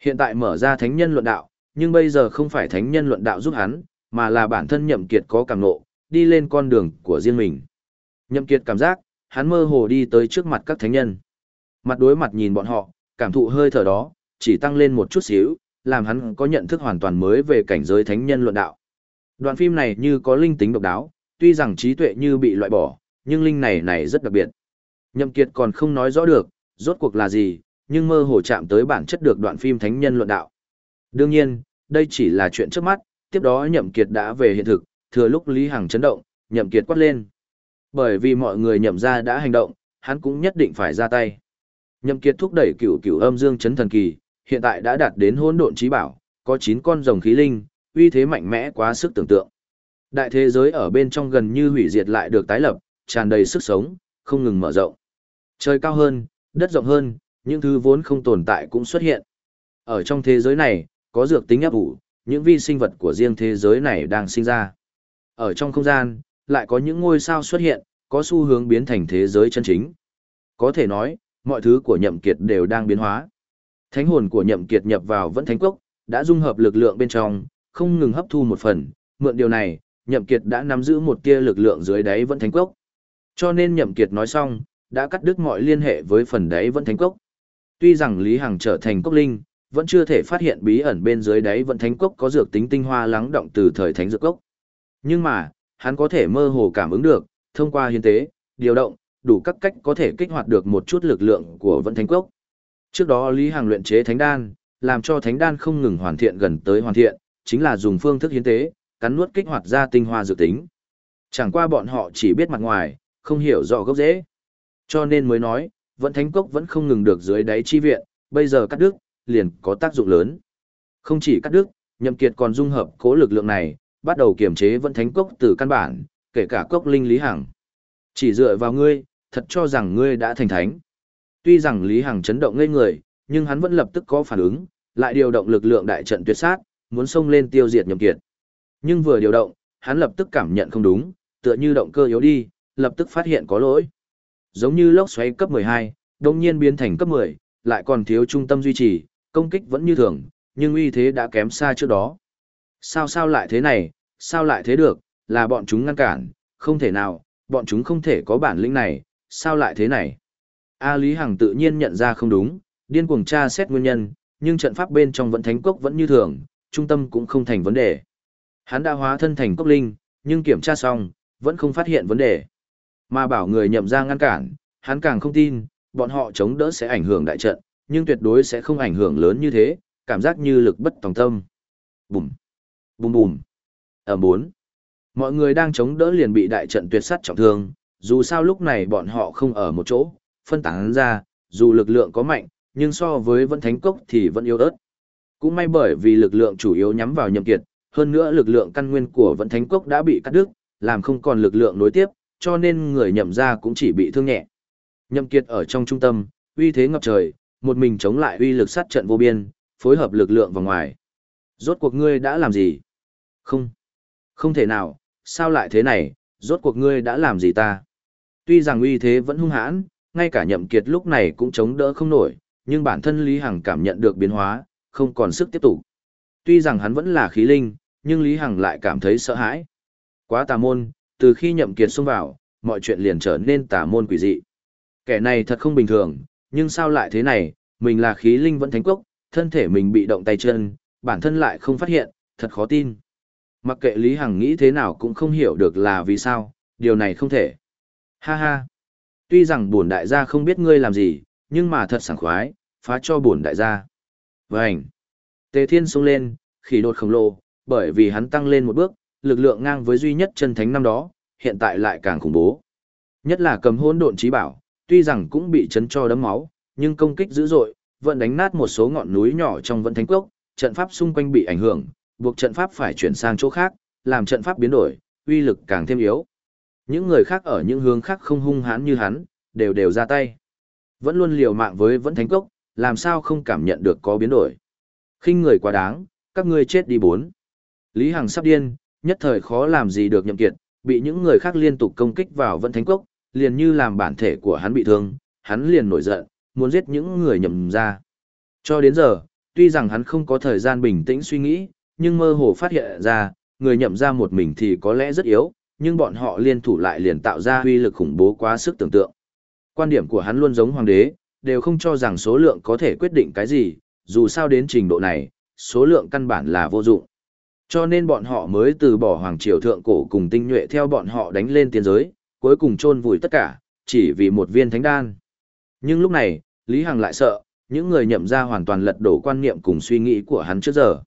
Speaker 1: Hiện tại mở ra thánh nhân luận đạo, nhưng bây giờ không phải thánh nhân luận đạo giúp hắn, mà là bản thân nhậm kiệt có cảm ngộ, đi lên con đường của riêng mình. Nhậm kiệt cảm giác, hắn mơ hồ đi tới trước mặt các thánh nhân. Mặt đối mặt nhìn bọn họ, cảm thụ hơi thở đó, chỉ tăng lên một chút xíu, làm hắn có nhận thức hoàn toàn mới về cảnh giới thánh nhân luận đạo. Đoạn phim này như có linh tính độc đáo, tuy rằng trí tuệ như bị loại bỏ, nhưng linh này này rất đặc biệt. Nhậm Kiệt còn không nói rõ được, rốt cuộc là gì, nhưng mơ hồ chạm tới bản chất được đoạn phim thánh nhân luận đạo. Đương nhiên, đây chỉ là chuyện trước mắt, tiếp đó Nhậm Kiệt đã về hiện thực, thừa lúc Lý Hằng chấn động, Nhậm Kiệt quát lên. Bởi vì mọi người nhậm ra đã hành động, hắn cũng nhất định phải ra tay. Nhậm Kiệt thúc đẩy cửu cửu âm dương chấn thần kỳ, hiện tại đã đạt đến hỗn độn trí bảo, có 9 con rồng khí linh, uy thế mạnh mẽ quá sức tưởng tượng. Đại thế giới ở bên trong gần như hủy diệt lại được tái lập, tràn đầy sức sống, không ngừng mở rộng. Trời cao hơn, đất rộng hơn, những thứ vốn không tồn tại cũng xuất hiện. Ở trong thế giới này, có dược tính áp ủ, những vi sinh vật của riêng thế giới này đang sinh ra. Ở trong không gian, lại có những ngôi sao xuất hiện, có xu hướng biến thành thế giới chân chính. Có thể nói, mọi thứ của nhậm kiệt đều đang biến hóa. Thánh hồn của nhậm kiệt nhập vào vẫn thánh cốc, đã dung hợp lực lượng bên trong, không ngừng hấp thu một phần, mượn điều này, nhậm kiệt đã nắm giữ một tia lực lượng dưới đáy vẫn thánh cốc. Cho nên nhậm kiệt nói xong, đã cắt đứt mọi liên hệ với phần đáy vẫn thánh cốc. Tuy rằng Lý Hằng trở thành cốc linh, vẫn chưa thể phát hiện bí ẩn bên dưới đáy vẫn thánh cốc có dược tính tinh hoa lắng động từ thời thánh dược cốc. Nhưng mà, hắn có thể mơ hồ cảm ứng được, thông qua hiến tế, điều động, đủ các cách có thể kích hoạt được một chút lực lượng của vẫn thánh cốc. Trước đó Lý Hàng luyện chế thánh đan, làm cho thánh đan không ngừng hoàn thiện gần tới hoàn thiện, chính là dùng phương thức hiến tế, cắn nuốt kích hoạt ra tinh hoa dược tính. Chẳng qua bọn họ chỉ biết mặt ngoài, không hiểu rõ gốc rễ. Cho nên mới nói, vẫn thánh cốc vẫn không ngừng được dưới đáy chi viện, bây giờ cắt đứt, liền có tác dụng lớn. Không chỉ cắt đứt, Nhậm Kiệt còn dung hợp cố lực lượng này, bắt đầu kiểm chế vận thánh cốc từ căn bản, kể cả cốc linh Lý Hằng. Chỉ dựa vào ngươi, thật cho rằng ngươi đã thành thánh. Tuy rằng Lý Hằng chấn động ngây người, nhưng hắn vẫn lập tức có phản ứng, lại điều động lực lượng đại trận tuyệt sát, muốn xông lên tiêu diệt Nhậm Kiệt. Nhưng vừa điều động, hắn lập tức cảm nhận không đúng, tựa như động cơ yếu đi, lập tức phát hiện có lỗi. Giống như lốc xoáy cấp 12, đồng nhiên biến thành cấp 10, lại còn thiếu trung tâm duy trì, công kích vẫn như thường, nhưng uy thế đã kém xa trước đó. Sao sao lại thế này, sao lại thế được, là bọn chúng ngăn cản, không thể nào, bọn chúng không thể có bản lĩnh này, sao lại thế này. A Lý Hằng tự nhiên nhận ra không đúng, điên cuồng tra xét nguyên nhân, nhưng trận pháp bên trong vẫn thánh cốc vẫn như thường, trung tâm cũng không thành vấn đề. Hắn đã hóa thân thành cốc linh, nhưng kiểm tra xong, vẫn không phát hiện vấn đề. Mà bảo người nhậm ra ngăn cản, hắn càng không tin, bọn họ chống đỡ sẽ ảnh hưởng đại trận, nhưng tuyệt đối sẽ không ảnh hưởng lớn như thế, cảm giác như lực bất tòng tâm. Bùm, bùm bùm, ở bốn. Mọi người đang chống đỡ liền bị đại trận tuyệt sát trọng thương, dù sao lúc này bọn họ không ở một chỗ, phân tán ra, dù lực lượng có mạnh, nhưng so với vẫn thánh cốc thì vẫn yếu ớt. Cũng may bởi vì lực lượng chủ yếu nhắm vào nhậm kiệt, hơn nữa lực lượng căn nguyên của vẫn thánh cốc đã bị cắt đứt, làm không còn lực lượng nối tiếp, cho nên người nhậm ra cũng chỉ bị thương nhẹ. Nhậm kiệt ở trong trung tâm, uy thế ngập trời, một mình chống lại uy lực sát trận vô biên, phối hợp lực lượng vào ngoài. Rốt cuộc ngươi đã làm gì? Không. Không thể nào, sao lại thế này, rốt cuộc ngươi đã làm gì ta? Tuy rằng uy thế vẫn hung hãn, ngay cả nhậm kiệt lúc này cũng chống đỡ không nổi, nhưng bản thân Lý Hằng cảm nhận được biến hóa, không còn sức tiếp tục. Tuy rằng hắn vẫn là khí linh, nhưng Lý Hằng lại cảm thấy sợ hãi. Quá tà môn, từ khi nhậm kiệt xông vào, mọi chuyện liền trở nên tà môn quỷ dị. Kẻ này thật không bình thường, nhưng sao lại thế này, mình là khí linh vẫn thánh quốc, thân thể mình bị động tay chân, bản thân lại không phát hiện, thật khó tin. Mặc kệ Lý Hằng nghĩ thế nào cũng không hiểu được là vì sao, điều này không thể. Ha ha. Tuy rằng bổn đại gia không biết ngươi làm gì, nhưng mà thật sảng khoái, phá cho bổn đại gia. Vành. Tề Thiên xông lên, khỉ đột khổng lồ, bởi vì hắn tăng lên một bước, lực lượng ngang với duy nhất chân thánh năm đó, hiện tại lại càng khủng bố. Nhất là cầm hỗn độn trí bảo, tuy rằng cũng bị chấn cho đấm máu, nhưng công kích dữ dội, vẫn đánh nát một số ngọn núi nhỏ trong vận thánh quốc, trận pháp xung quanh bị ảnh hưởng, buộc trận pháp phải chuyển sang chỗ khác, làm trận pháp biến đổi, uy lực càng thêm yếu. Những người khác ở những hướng khác không hung hãn như hắn, đều đều ra tay. Vẫn luôn liều mạng với vẫn thánh cốc, làm sao không cảm nhận được có biến đổi. khinh người quá đáng, các ngươi chết đi bốn. Lý Hằng sắp điên, nhất thời khó làm gì được nhậm kiệt, bị những người khác liên tục công kích vào vẫn thánh cốc, liền như làm bản thể của hắn bị thương, hắn liền nổi giận, muốn giết những người nhậm ra. Cho đến giờ, tuy rằng hắn không có thời gian bình tĩnh suy nghĩ, nhưng mơ hồ phát hiện ra, người nhậm ra một mình thì có lẽ rất yếu, nhưng bọn họ liên thủ lại liền tạo ra huy lực khủng bố quá sức tưởng tượng. Quan điểm của hắn luôn giống hoàng đế, đều không cho rằng số lượng có thể quyết định cái gì, dù sao đến trình độ này, số lượng căn bản là vô dụng. Cho nên bọn họ mới từ bỏ hoàng triều thượng cổ cùng tinh nhuệ theo bọn họ đánh lên tiên giới, cuối cùng chôn vùi tất cả, chỉ vì một viên thánh đan. Nhưng lúc này, Lý Hằng lại sợ, những người nhậm ra hoàn toàn lật đổ quan niệm cùng suy nghĩ của hắn trước giờ.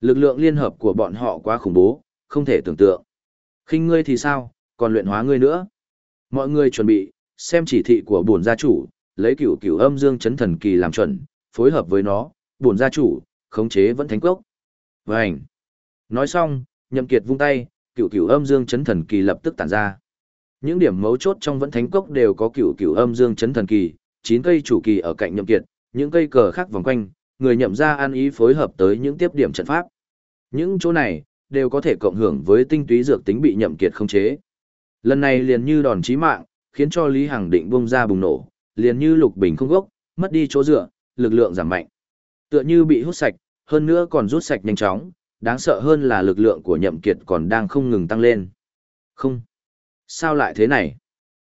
Speaker 1: Lực lượng liên hợp của bọn họ quá khủng bố, không thể tưởng tượng. khinh ngươi thì sao, còn luyện hóa ngươi nữa. Mọi người chuẩn bị, xem chỉ thị của bổn gia chủ, lấy cửu cửu âm dương chấn thần kỳ làm chuẩn, phối hợp với nó, bổn gia chủ, khống chế vẫn thánh quốc. Vành. Nói xong, nhậm kiệt vung tay, cửu cửu âm dương chấn thần kỳ lập tức tản ra. Những điểm mấu chốt trong vẫn thánh cốc đều có cửu cửu âm dương chấn thần kỳ, chín cây chủ kỳ ở cạnh nhậm kiệt, những cây cờ khác vòng quanh, người nhậm ra an ý phối hợp tới những tiếp điểm trận pháp. Những chỗ này, đều có thể cộng hưởng với tinh túy dược tính bị nhậm kiệt không chế. Lần này liền như đòn chí mạng, khiến cho Lý Hằng định bung ra bùng nổ, liền như lục bình không gốc, mất đi chỗ dựa, lực lượng giảm mạnh. Tựa như bị hút sạch, hơn nữa còn rút sạch nhanh chóng, đáng sợ hơn là lực lượng của nhậm kiệt còn đang không ngừng tăng lên. Không. Sao lại thế này?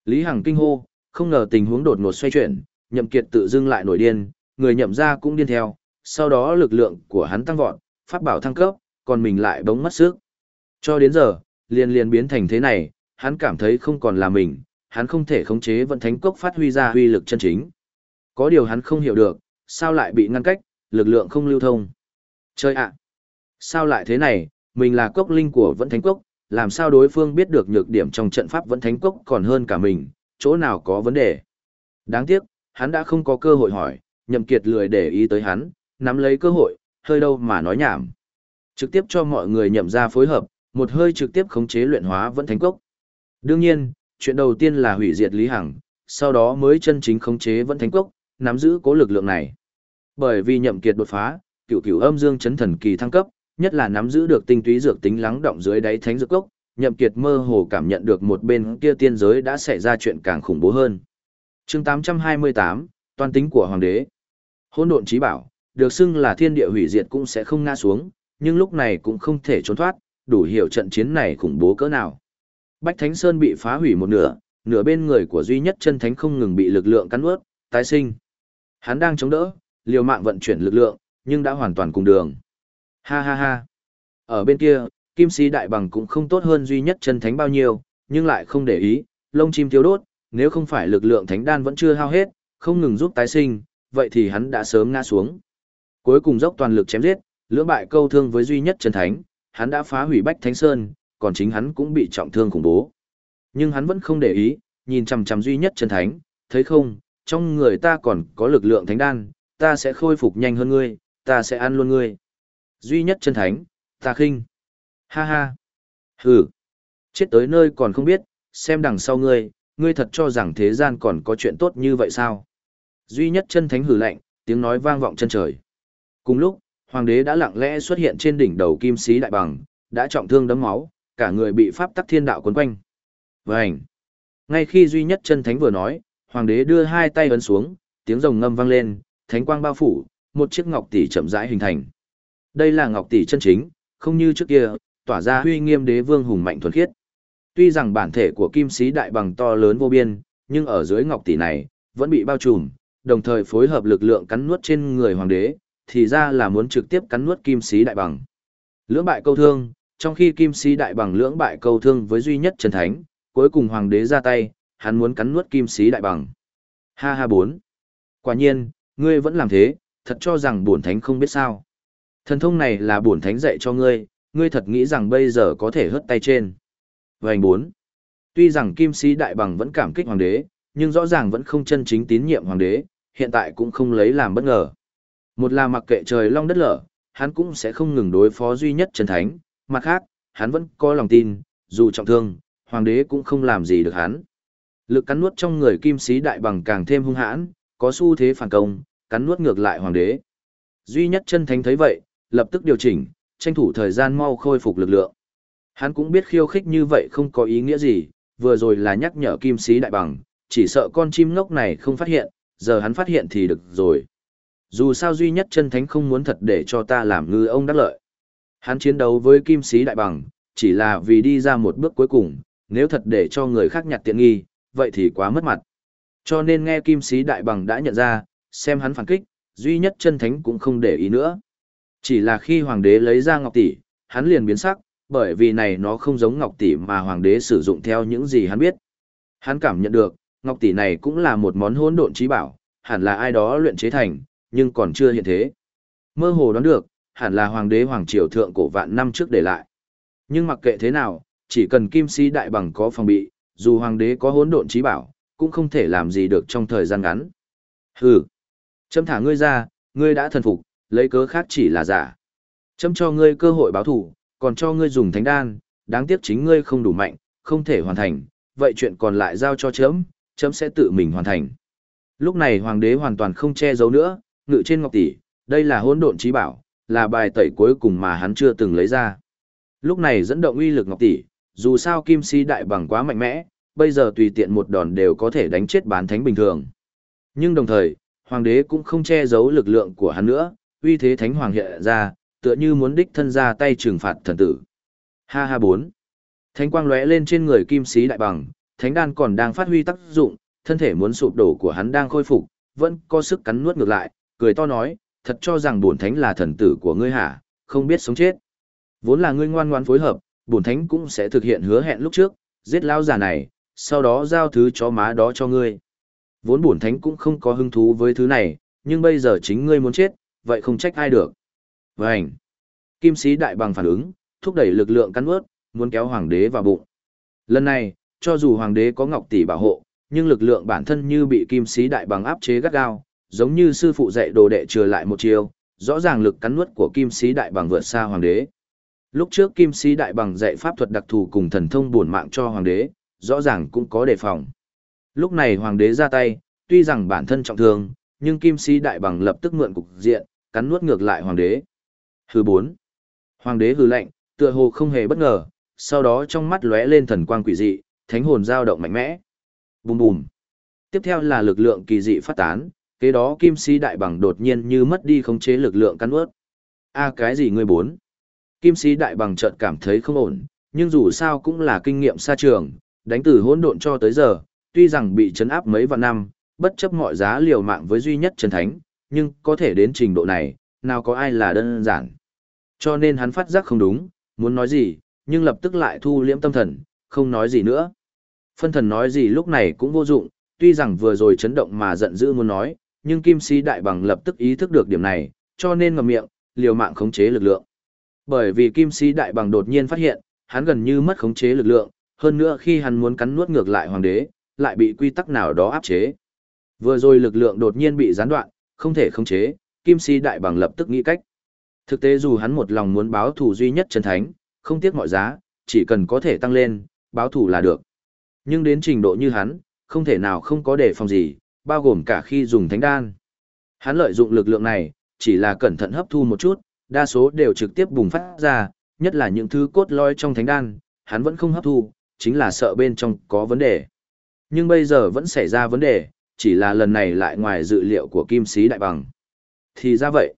Speaker 1: Lý Hằng kinh hô, không ngờ tình huống đột ngột xoay chuyển, nhậm kiệt tự dưng lại nổi điên, người nhậm ra cũng điên theo, sau đó lực lượng của hắn tăng vọt, pháp bảo thăng cấp, còn mình lại bỗng mất sức. Cho đến giờ, liền liền biến thành thế này, hắn cảm thấy không còn là mình, hắn không thể khống chế vận thánh cốc phát huy ra huy lực chân chính. Có điều hắn không hiểu được, sao lại bị ngăn cách, lực lượng không lưu thông. Chơi ạ! Sao lại thế này, mình là cốc linh của vận thánh cốc, làm sao đối phương biết được nhược điểm trong trận pháp vận thánh cốc còn hơn cả mình, chỗ nào có vấn đề. Đáng tiếc, hắn đã không có cơ hội hỏi, nhậm kiệt lười để ý tới hắn, nắm lấy cơ hội, hơi đâu mà nói nhảm. Trực tiếp cho mọi người nhậm ra phối hợp, một hơi trực tiếp khống chế luyện hóa vẫn thánh cốc. Đương nhiên, chuyện đầu tiên là hủy diệt Lý Hằng, sau đó mới chân chính khống chế vẫn thánh cốc, nắm giữ cố lực lượng này. Bởi vì nhậm kiệt đột phá, cửu cửu âm dương chấn thần kỳ thăng cấp, nhất là nắm giữ được tinh túy dược tính lắng động dưới đáy thánh dược cốc, nhậm kiệt mơ hồ cảm nhận được một bên kia tiên giới đã xảy ra chuyện càng khủng bố hơn. Chương 828, toàn tính của hoàng đế. Hỗn độn chí bảo, được xưng là thiên địa hủy diệt cũng sẽ không ngã xuống, nhưng lúc này cũng không thể trốn thoát, đủ hiểu trận chiến này khủng bố cỡ nào. Bách Thánh Sơn bị phá hủy một nửa, nửa bên người của duy nhất chân thánh không ngừng bị lực lượng cắn nuốt, tái sinh. Hắn đang chống đỡ, liều mạng vận chuyển lực lượng, nhưng đã hoàn toàn cùng đường. Ha ha ha. Ở bên kia, kim sĩ đại bằng cũng không tốt hơn duy nhất chân thánh bao nhiêu, nhưng lại không để ý, lông chim thiếu đốt, nếu không phải lực lượng thánh đan vẫn chưa hao hết, không ngừng giúp tái sinh, vậy thì hắn đã sớm ngã xuống. Cuối cùng dốc toàn lực chém giết, lưỡng bại câu thương với duy nhất chân thánh, hắn đã phá hủy Bách Thánh Sơn, còn chính hắn cũng bị trọng thương khủng bố. Nhưng hắn vẫn không để ý, nhìn chằm chằm duy nhất chân thánh, thấy không, trong người ta còn có lực lượng thánh đan, ta sẽ khôi phục nhanh hơn ngươi, ta sẽ ăn luôn ngươi. Duy nhất chân thánh, ta khinh. Ha ha. Hừ. Chết tới nơi còn không biết, xem đằng sau ngươi, ngươi thật cho rằng thế gian còn có chuyện tốt như vậy sao? Duy nhất chân thánh hừ lạnh, tiếng nói vang vọng chân trời. Cùng lúc, hoàng đế đã lặng lẽ xuất hiện trên đỉnh đầu kim sĩ đại bằng, đã trọng thương đấm máu, cả người bị pháp tắc thiên đạo quấn quanh. Vành. Ngay khi duy nhất chân thánh vừa nói, hoàng đế đưa hai tay ấn xuống, tiếng rồng ngâm vang lên, thánh quang bao phủ, một chiếc ngọc tỷ chậm rãi hình thành. Đây là ngọc tỷ chân chính, không như trước kia, tỏa ra huy nghiêm đế vương hùng mạnh thuần khiết. Tuy rằng bản thể của kim sĩ đại bằng to lớn vô biên, nhưng ở dưới ngọc tỷ này, vẫn bị bao trùm, đồng thời phối hợp lực lượng cắn nuốt trên người hoàng đế, thì ra là muốn trực tiếp cắn nuốt kim sĩ đại bằng. Lưỡng bại câu thương, trong khi kim sĩ đại bằng lưỡng bại câu thương với duy nhất chân thánh, cuối cùng hoàng đế ra tay, hắn muốn cắn nuốt kim sĩ đại bằng. Ha ha bốn. Quả nhiên, ngươi vẫn làm thế, thật cho rằng bổn thánh không biết sao. Thần thông này là bổn thánh dạy cho ngươi, ngươi thật nghĩ rằng bây giờ có thể hất tay trên. Vành bốn. Tuy rằng kim sĩ đại bằng vẫn cảm kích hoàng đế, nhưng rõ ràng vẫn không chân chính tín nhiệm hoàng đế, hiện tại cũng không lấy làm bất ngờ. Một là mặc kệ trời long đất lở, hắn cũng sẽ không ngừng đối phó duy nhất chân thánh, mặt khác, hắn vẫn có lòng tin, dù trọng thương, hoàng đế cũng không làm gì được hắn. Lực cắn nuốt trong người kim sĩ đại bằng càng thêm hung hãn, có xu thế phản công, cắn nuốt ngược lại hoàng đế. Duy nhất chân thánh thấy vậy, lập tức điều chỉnh, tranh thủ thời gian mau khôi phục lực lượng. Hắn cũng biết khiêu khích như vậy không có ý nghĩa gì, vừa rồi là nhắc nhở kim sĩ đại bằng, chỉ sợ con chim ngốc này không phát hiện, giờ hắn phát hiện thì được rồi. Dù sao duy nhất chân thánh không muốn thật để cho ta làm ngư ông đắc lợi. Hắn chiến đấu với kim sĩ đại bằng, chỉ là vì đi ra một bước cuối cùng, nếu thật để cho người khác nhặt tiện nghi, vậy thì quá mất mặt. Cho nên nghe kim sĩ đại bằng đã nhận ra, xem hắn phản kích, duy nhất chân thánh cũng không để ý nữa. Chỉ là khi hoàng đế lấy ra ngọc tỷ, hắn liền biến sắc, bởi vì này nó không giống ngọc tỷ mà hoàng đế sử dụng theo những gì hắn biết. Hắn cảm nhận được, ngọc tỷ này cũng là một món hỗn độn trí bảo, hẳn là ai đó luyện chế thành, nhưng còn chưa hiện thế. Mơ hồ đoán được, hẳn là hoàng đế hoàng triều thượng cổ vạn năm trước để lại. Nhưng mặc kệ thế nào, chỉ cần kim sĩ đại bằng có phòng bị, dù hoàng đế có hỗn độn trí bảo, cũng không thể làm gì được trong thời gian ngắn. Hừ, châm thả ngươi ra, ngươi đã thần phục, lấy cớ khác chỉ là giả. Châm cho ngươi cơ hội báo thủ, còn cho ngươi dùng thánh đan, đáng tiếc chính ngươi không đủ mạnh, không thể hoàn thành, vậy chuyện còn lại giao cho chấm, chấm sẽ tự mình hoàn thành. Lúc này hoàng đế hoàn toàn không che giấu nữa, ngự trên ngọc tỷ, đây là hỗn độn trí bảo, là bài tẩy cuối cùng mà hắn chưa từng lấy ra. Lúc này dẫn động uy lực ngọc tỷ, dù sao kim si đại bằng quá mạnh mẽ, bây giờ tùy tiện một đòn đều có thể đánh chết bán thánh bình thường. Nhưng đồng thời, hoàng đế cũng không che giấu lực lượng của hắn nữa, uy thế thánh hoàng hiện ra, tựa như muốn đích thân ra tay trừng phạt thần tử. Ha ha bốn. Thánh quang lóe lên trên người kim sĩ đại bằng, thánh đan còn đang phát huy tác dụng, thân thể muốn sụp đổ của hắn đang khôi phục, vẫn có sức cắn nuốt ngược lại, cười to nói, thật cho rằng bổn thánh là thần tử của ngươi hả, không biết sống chết. Vốn là ngươi ngoan ngoan phối hợp, bổn thánh cũng sẽ thực hiện hứa hẹn lúc trước, giết lão già này, sau đó giao thứ chó má đó cho ngươi. Vốn bổn thánh cũng không có hứng thú với thứ này, nhưng bây giờ chính ngươi muốn chết, vậy không trách ai được. Vânh! Kim sĩ đại bằng phản ứng, thúc đẩy lực lượng cắn ướt, muốn kéo hoàng đế vào bụng. Lần này, cho dù hoàng đế có ngọc tỷ bảo hộ, nhưng lực lượng bản thân như bị kim sĩ đại bằng áp chế gắt gao, giống như sư phụ dạy đồ đệ trừ lại một chiều, rõ ràng lực cắn nuốt của kim sĩ đại bằng vượt xa hoàng đế. Lúc trước kim sĩ đại bằng dạy pháp thuật đặc thù cùng thần thông bổn mạng cho hoàng đế, rõ ràng cũng có đề phòng. Lúc này hoàng đế ra tay, tuy rằng bản thân trọng thương, nhưng kim sĩ đại bằng lập tức mượn cục diện, cắn nuốt ngược lại hoàng đế. Hư bốn. Hoàng đế hư lệnh, tựa hồ không hề bất ngờ, sau đó trong mắt lóe lên thần quang quỷ dị, thánh hồn dao động mạnh mẽ. Bùm bùm. Tiếp theo là lực lượng kỳ dị phát tán, kế đó kim sĩ đại bằng đột nhiên như mất đi khống chế lực lượng cắn nuốt. A cái gì ngươi bốn? Kim sĩ đại bằng chợt cảm thấy không ổn, nhưng dù sao cũng là kinh nghiệm xa trường, đánh từ hỗn độn cho tới giờ, tuy rằng bị chấn áp mấy vạn năm, bất chấp mọi giá liều mạng với duy nhất chân thánh, nhưng có thể đến trình độ này, nào có ai là đơn giản. Cho nên hắn phát giác không đúng, muốn nói gì, nhưng lập tức lại thu liễm tâm thần, không nói gì nữa. Phân thần nói gì lúc này cũng vô dụng, tuy rằng vừa rồi chấn động mà giận dữ muốn nói, nhưng Kim sĩ Đại Bằng lập tức ý thức được điểm này, cho nên ngậm miệng, liều mạng khống chế lực lượng. Bởi vì Kim sĩ Đại Bằng đột nhiên phát hiện, hắn gần như mất khống chế lực lượng, hơn nữa khi hắn muốn cắn nuốt ngược lại hoàng đế, lại bị quy tắc nào đó áp chế. Vừa rồi lực lượng đột nhiên bị gián đoạn, không thể khống chế, Kim Si Đại Bằng lập tức nghĩ cách. Thực tế dù hắn một lòng muốn báo thù duy nhất chân thánh, không tiếc mọi giá, chỉ cần có thể tăng lên, báo thù là được. Nhưng đến trình độ như hắn, không thể nào không có đề phòng gì, bao gồm cả khi dùng thánh đan. Hắn lợi dụng lực lượng này, chỉ là cẩn thận hấp thu một chút, đa số đều trực tiếp bùng phát ra, nhất là những thứ cốt lõi trong thánh đan, hắn vẫn không hấp thu, chính là sợ bên trong có vấn đề. Nhưng bây giờ vẫn xảy ra vấn đề, chỉ là lần này lại ngoài dự liệu của kim sĩ đại bằng. Thì ra vậy,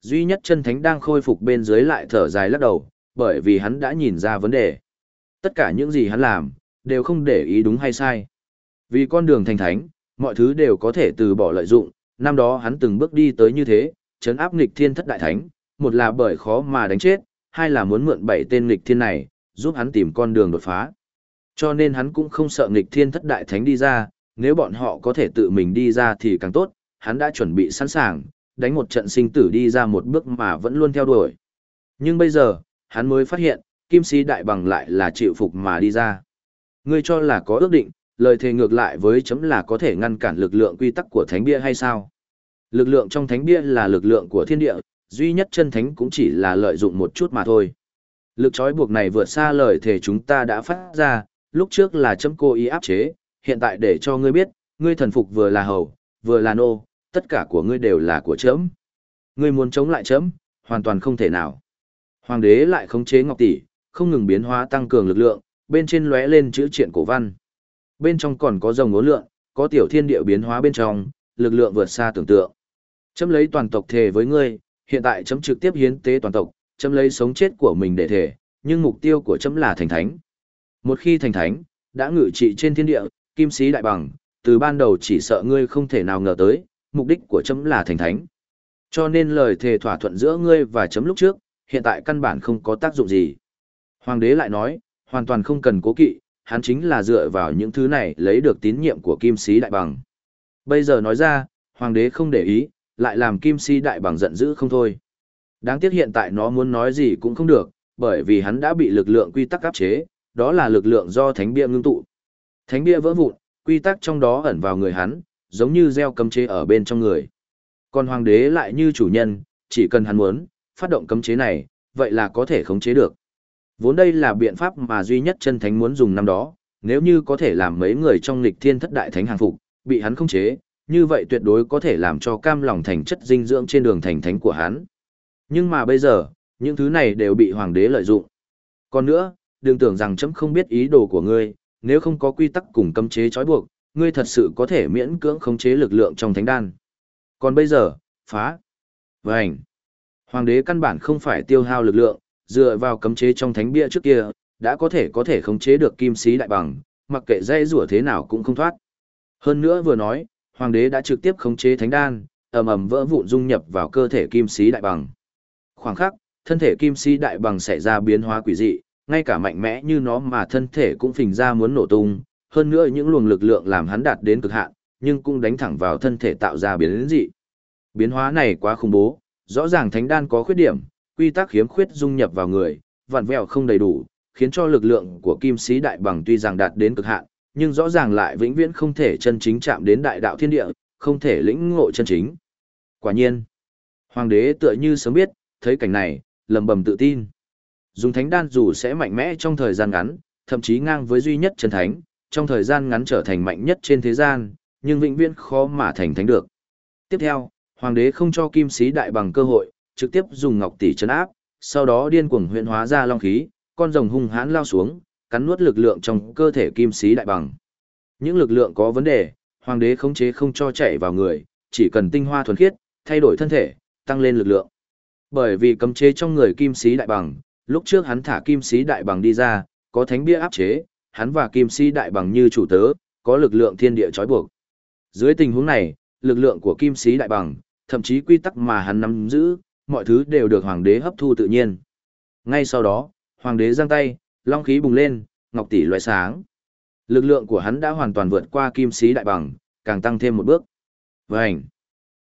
Speaker 1: duy nhất chân thánh đang khôi phục bên dưới lại thở dài lắc đầu, bởi vì hắn đã nhìn ra vấn đề. Tất cả những gì hắn làm, đều không để ý đúng hay sai. Vì con đường thành thánh, mọi thứ đều có thể từ bỏ lợi dụng, năm đó hắn từng bước đi tới như thế, chấn áp nghịch thiên thất đại thánh, một là bởi khó mà đánh chết, hai là muốn mượn bảy tên nghịch thiên này, giúp hắn tìm con đường đột phá. Cho nên hắn cũng không sợ nghịch thiên thất đại thánh đi ra, nếu bọn họ có thể tự mình đi ra thì càng tốt, hắn đã chuẩn bị sẵn sàng, đánh một trận sinh tử đi ra một bước mà vẫn luôn theo đuổi. Nhưng bây giờ, hắn mới phát hiện, kim sĩ đại bằng lại là chịu phục mà đi ra. Ngươi cho là có ước định, lời thề ngược lại với chấm là có thể ngăn cản lực lượng quy tắc của thánh bia hay sao? Lực lượng trong thánh bia là lực lượng của thiên địa, duy nhất chân thánh cũng chỉ là lợi dụng một chút mà thôi. Lực trói buộc này vượt xa lời thề chúng ta đã phát ra, lúc trước là chấm cô ý áp chế, hiện tại để cho ngươi biết, ngươi thần phục vừa là hầu, vừa là nô, tất cả của ngươi đều là của chấm. Ngươi muốn chống lại chấm, hoàn toàn không thể nào. Hoàng đế lại khống chế ngọc tỷ, không ngừng biến hóa tăng cường lực lượng, bên trên lóe lên chữ triện cổ văn. Bên trong còn có rồng ngố lượng, có tiểu thiên địa biến hóa bên trong, lực lượng vượt xa tưởng tượng. Chấm lấy toàn tộc thề với ngươi, hiện tại chấm trực tiếp hiến tế toàn tộc, chấm lấy sống chết của mình để thể, nhưng mục tiêu của chấm là thành thánh. Một khi thành thánh, đã ngự trị trên thiên địa, kim sĩ đại bằng, từ ban đầu chỉ sợ ngươi không thể nào ngờ tới, mục đích của chấm là thành thánh. Cho nên lời thề thỏa thuận giữa ngươi và chấm lúc trước, hiện tại căn bản không có tác dụng gì. Hoàng đế lại nói, hoàn toàn không cần cố kỵ, hắn chính là dựa vào những thứ này lấy được tín nhiệm của kim sĩ đại bằng. Bây giờ nói ra, hoàng đế không để ý, lại làm kim sĩ đại bằng giận dữ không thôi. Đáng tiếc hiện tại nó muốn nói gì cũng không được, bởi vì hắn đã bị lực lượng quy tắc áp chế, đó là lực lượng do thánh bia ngưng tụ. Thánh bia vỡ vụn, quy tắc trong đó ẩn vào người hắn, giống như gieo cấm chế ở bên trong người. Còn hoàng đế lại như chủ nhân, chỉ cần hắn muốn, phát động cấm chế này, vậy là có thể khống chế được. Vốn đây là biện pháp mà duy nhất chân thánh muốn dùng năm đó, nếu như có thể làm mấy người trong lịch thiên thất đại thánh hàng phục, bị hắn khống chế, như vậy tuyệt đối có thể làm cho cam lòng thành chất dinh dưỡng trên đường thành thánh của hắn. Nhưng mà bây giờ, những thứ này đều bị hoàng đế lợi dụng. Còn nữa, đừng tưởng rằng chấm không biết ý đồ của ngươi, nếu không có quy tắc cùng cấm chế trói buộc, ngươi thật sự có thể miễn cưỡng khống chế lực lượng trong thánh đan. Còn bây giờ, phá. Vành. Hoàng đế căn bản không phải tiêu hao lực lượng, dựa vào cấm chế trong thánh bia trước kia, đã có thể có thể khống chế được kim sĩ đại bằng, mặc kệ dây rủa thế nào cũng không thoát. Hơn nữa vừa nói, hoàng đế đã trực tiếp khống chế thánh đan, ầm ầm vỡ vụn dung nhập vào cơ thể kim sĩ đại bằng. Khoảng khắc, thân thể kim sĩ đại bằng xảy ra biến hóa quỷ dị, ngay cả mạnh mẽ như nó mà thân thể cũng phình ra muốn nổ tung, hơn nữa những luồng lực lượng làm hắn đạt đến cực hạn, nhưng cũng đánh thẳng vào thân thể tạo ra biến dị. Biến hóa này quá khủng bố, rõ ràng thánh đan có khuyết điểm, quy tắc khiếm khuyết dung nhập vào người, vặn vẹo không đầy đủ, khiến cho lực lượng của kim sĩ đại bằng tuy rằng đạt đến cực hạn, nhưng rõ ràng lại vĩnh viễn không thể chân chính chạm đến đại đạo thiên địa, không thể lĩnh ngộ chân chính. Quả nhiên, Hoàng đế tựa như sớm biết, thấy cảnh này, lầm bầm tự tin. Dùng thánh đan dù sẽ mạnh mẽ trong thời gian ngắn, thậm chí ngang với duy nhất chân thánh, trong thời gian ngắn trở thành mạnh nhất trên thế gian, nhưng vĩnh viễn khó mà thành thánh được. Tiếp theo, hoàng đế không cho kim sĩ đại bằng cơ hội, trực tiếp dùng ngọc tỷ chấn áp, sau đó điên cuồng huyện hóa ra long khí, con rồng hung hãn lao xuống, cắn nuốt lực lượng trong cơ thể kim sĩ đại bằng. Những lực lượng có vấn đề, hoàng đế khống chế không cho chạy vào người, chỉ cần tinh hoa thuần khiết, thay đổi thân thể, tăng lên lực lượng. Bởi vì cấm chế trong người kim sĩ đại bằng, lúc trước hắn thả kim sĩ đại bằng đi ra, có thánh bia áp chế, hắn và kim sĩ đại bằng như chủ tớ, có lực lượng thiên địa trói buộc. Dưới tình huống này, lực lượng của kim sĩ đại bằng, thậm chí quy tắc mà hắn nắm giữ, mọi thứ đều được hoàng đế hấp thu tự nhiên. Ngay sau đó, hoàng đế giang tay, long khí bùng lên, ngọc tỷ loại sáng. Lực lượng của hắn đã hoàn toàn vượt qua kim sĩ đại bằng, càng tăng thêm một bước. Vành.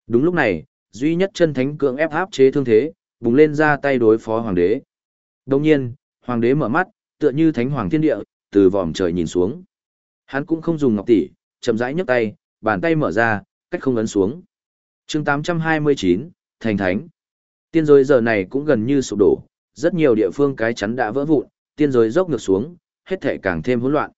Speaker 1: Đúng lúc này, duy nhất chân thánh cưỡng ép áp chế thương thế, bùng lên ra tay đối phó hoàng đế. Đồng nhiên, hoàng đế mở mắt, tựa như thánh hoàng thiên địa, từ vòm trời nhìn xuống. Hắn cũng không dùng ngọc tỷ, chậm rãi nhấc tay, bàn tay mở ra, cách không ấn xuống. chương 829, Thành Thánh. Tiên giới giờ này cũng gần như sụp đổ, rất nhiều địa phương cái chắn đã vỡ vụn, tiên giới dốc ngược xuống, hết thể càng thêm hỗn loạn.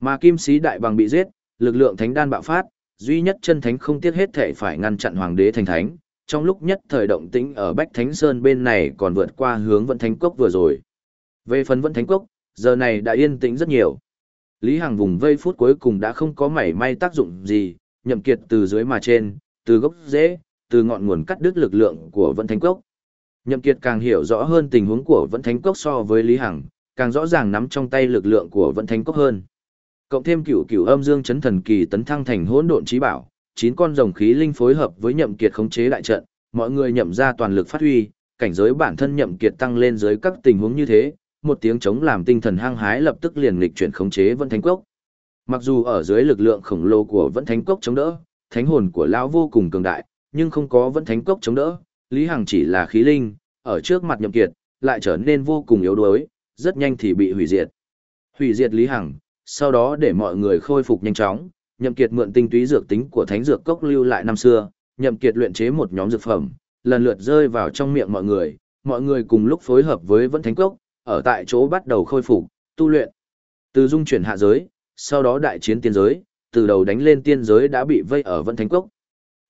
Speaker 1: Mà kim sĩ đại bằng bị giết, lực lượng thánh đan bạo phát, duy nhất chân thánh không tiếc hết thể phải ngăn chặn hoàng đế thành thánh. Trong lúc nhất thời động tĩnh ở Bách Thánh Sơn bên này còn vượt qua hướng vận thánh cốc vừa rồi. Về phần vận thánh cốc, giờ này đã yên tĩnh rất nhiều. Lý Hằng vùng vây phút cuối cùng đã không có mảy may tác dụng gì, nhậm kiệt từ dưới mà trên, từ gốc rễ, từ ngọn nguồn cắt đứt lực lượng của vận thánh cốc. Nhậm kiệt càng hiểu rõ hơn tình huống của vận thánh cốc so với Lý Hằng, càng rõ ràng nắm trong tay lực lượng của vận thánh cốc hơn. Cộng thêm cửu cửu âm dương chấn thần kỳ tấn thăng thành hỗn độn trí bảo, chín con rồng khí linh phối hợp với nhậm kiệt khống chế đại trận, mọi người nhậm ra toàn lực phát huy, cảnh giới bản thân nhậm kiệt tăng lên dưới các tình huống như thế, một tiếng chống làm tinh thần hăng hái lập tức liền nghịch chuyển khống chế Vân Thánh Cốc. Mặc dù ở dưới lực lượng khổng lồ của Vân Thánh Cốc chống đỡ, thánh hồn của lão vô cùng cường đại, nhưng không có Vân Thánh Cốc chống đỡ, Lý Hằng chỉ là khí linh, ở trước mặt nhậm kiệt, lại trở nên vô cùng yếu đuối, rất nhanh thì bị hủy diệt. Hủy diệt Lý Hằng, sau đó để mọi người khôi phục nhanh chóng, nhậm kiệt mượn tinh túy dược tính của thánh dược cốc lưu lại năm xưa, nhậm kiệt luyện chế một nhóm dược phẩm, lần lượt rơi vào trong miệng mọi người, mọi người cùng lúc phối hợp với Vẫn Thánh Cốc, ở tại chỗ bắt đầu khôi phục, tu luyện. Từ dung chuyển hạ giới, sau đó đại chiến tiên giới, từ đầu đánh lên tiên giới đã bị vây ở Vẫn Thánh Cốc.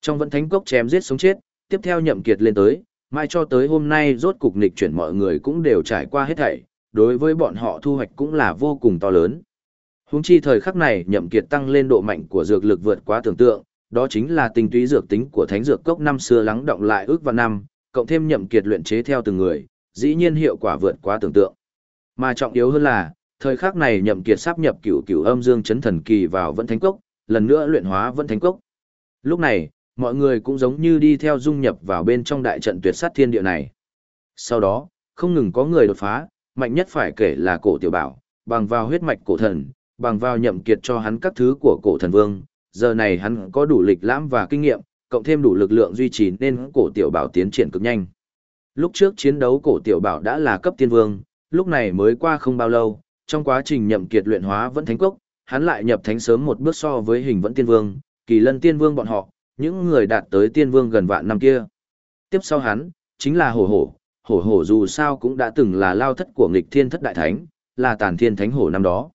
Speaker 1: Trong Vẫn Thánh Cốc chém giết sống chết, tiếp theo nhậm kiệt lên tới, mai cho tới hôm nay rốt cục nghịch chuyển mọi người cũng đều trải qua hết thảy, đối với bọn họ thu hoạch cũng là vô cùng to lớn. Húng chi thời khắc này nhậm kiệt tăng lên độ mạnh của dược lực vượt quá tưởng tượng, đó chính là tinh túy dược tính của thánh dược cốc năm xưa lắng động lại ước và năm, cộng thêm nhậm kiệt luyện chế theo từng người, dĩ nhiên hiệu quả vượt quá tưởng tượng. Mà trọng yếu hơn là, thời khắc này nhậm kiệt sắp nhập cửu cửu âm dương chấn thần kỳ vào vận thánh cốc, lần nữa luyện hóa vận thánh cốc. Lúc này, mọi người cũng giống như đi theo dung nhập vào bên trong đại trận tuyệt sát thiên địa này. Sau đó, không ngừng có người đột phá, mạnh nhất phải kể là cổ tiểu bảo, bằng vào huyết mạch cổ thần, bằng vào nhậm kiệt cho hắn các thứ của cổ thần vương, giờ này hắn có đủ lịch lãm và kinh nghiệm, cộng thêm đủ lực lượng duy trì nên cổ tiểu bảo tiến triển cực nhanh. Lúc trước chiến đấu cổ tiểu bảo đã là cấp tiên vương, lúc này mới qua không bao lâu, trong quá trình nhậm kiệt luyện hóa vẫn thánh cốc, hắn lại nhập thánh sớm một bước so với hình vẫn tiên vương, kỳ lân tiên vương bọn họ, những người đạt tới tiên vương gần vạn năm kia. Tiếp sau hắn, chính là hổ hổ, hổ hổ dù sao cũng đã từng là lao thất của nghịch thiên thất đại thánh, là tàn thiên thánh hổ năm đó.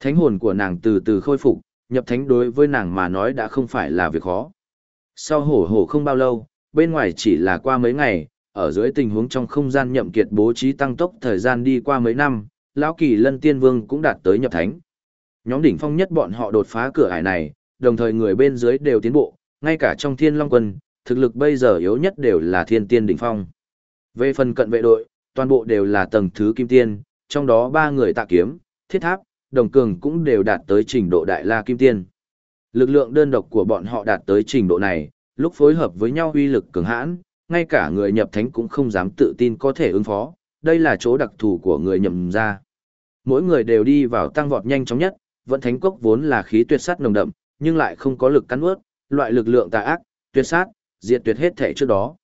Speaker 1: Thánh hồn của nàng từ từ khôi phục, nhập thánh đối với nàng mà nói đã không phải là việc khó. Sau hổ hổ không bao lâu, bên ngoài chỉ là qua mấy ngày, ở dưới tình huống trong không gian nhậm kiệt bố trí tăng tốc thời gian đi qua mấy năm, lão kỳ lân tiên vương cũng đạt tới nhập thánh. Nhóm đỉnh phong nhất bọn họ đột phá cửa ải này, đồng thời người bên dưới đều tiến bộ, ngay cả trong thiên long quân, thực lực bây giờ yếu nhất đều là thiên tiên đỉnh phong. Về phần cận vệ đội, toàn bộ đều là tầng thứ kim tiên, trong đó ba người tạ kiếm, thiết tháp, đồng cường cũng đều đạt tới trình độ đại la kim tiên. Lực lượng đơn độc của bọn họ đạt tới trình độ này, lúc phối hợp với nhau uy lực cường hãn, ngay cả người nhập thánh cũng không dám tự tin có thể ứng phó, đây là chỗ đặc thù của người nhậm ra. Mỗi người đều đi vào tăng vọt nhanh chóng nhất, vận thánh cốc vốn là khí tuyệt sát nồng đậm, nhưng lại không có lực cắn ướt, loại lực lượng tà ác, tuyệt sát, diệt tuyệt hết thể trước đó.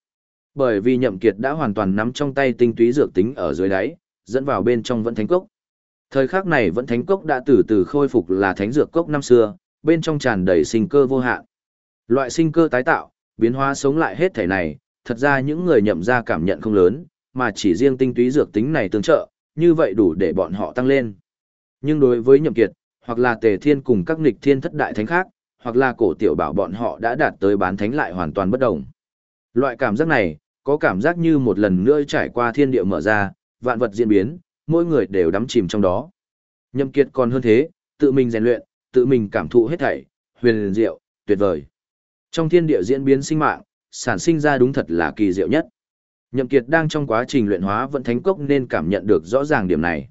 Speaker 1: Bởi vì nhậm kiệt đã hoàn toàn nắm trong tay tinh túy dược tính ở dưới đáy, dẫn vào bên trong vận thánh cốc. Thời khắc này vẫn thánh cốc đã từ từ khôi phục là thánh dược cốc năm xưa, bên trong tràn đầy sinh cơ vô hạn. Loại sinh cơ tái tạo, biến hóa sống lại hết thể này, thật ra những người nhậm ra cảm nhận không lớn, mà chỉ riêng tinh túy dược tính này tương trợ, như vậy đủ để bọn họ tăng lên. Nhưng đối với nhậm kiệt, hoặc là tề thiên cùng các nghịch thiên thất đại thánh khác, hoặc là cổ tiểu bảo bọn họ đã đạt tới bán thánh lại hoàn toàn bất động. Loại cảm giác này, có cảm giác như một lần nữa trải qua thiên địa mở ra, vạn vật diễn biến, mỗi người đều đắm chìm trong đó. Nhậm kiệt còn hơn thế, tự mình rèn luyện, tự mình cảm thụ hết thảy, huyền diệu, tuyệt vời. Trong thiên địa diễn biến sinh mạng, sản sinh ra đúng thật là kỳ diệu nhất. Nhậm Kiệt đang trong quá trình luyện hóa vẫn thánh cốc nên cảm nhận được rõ ràng điểm này.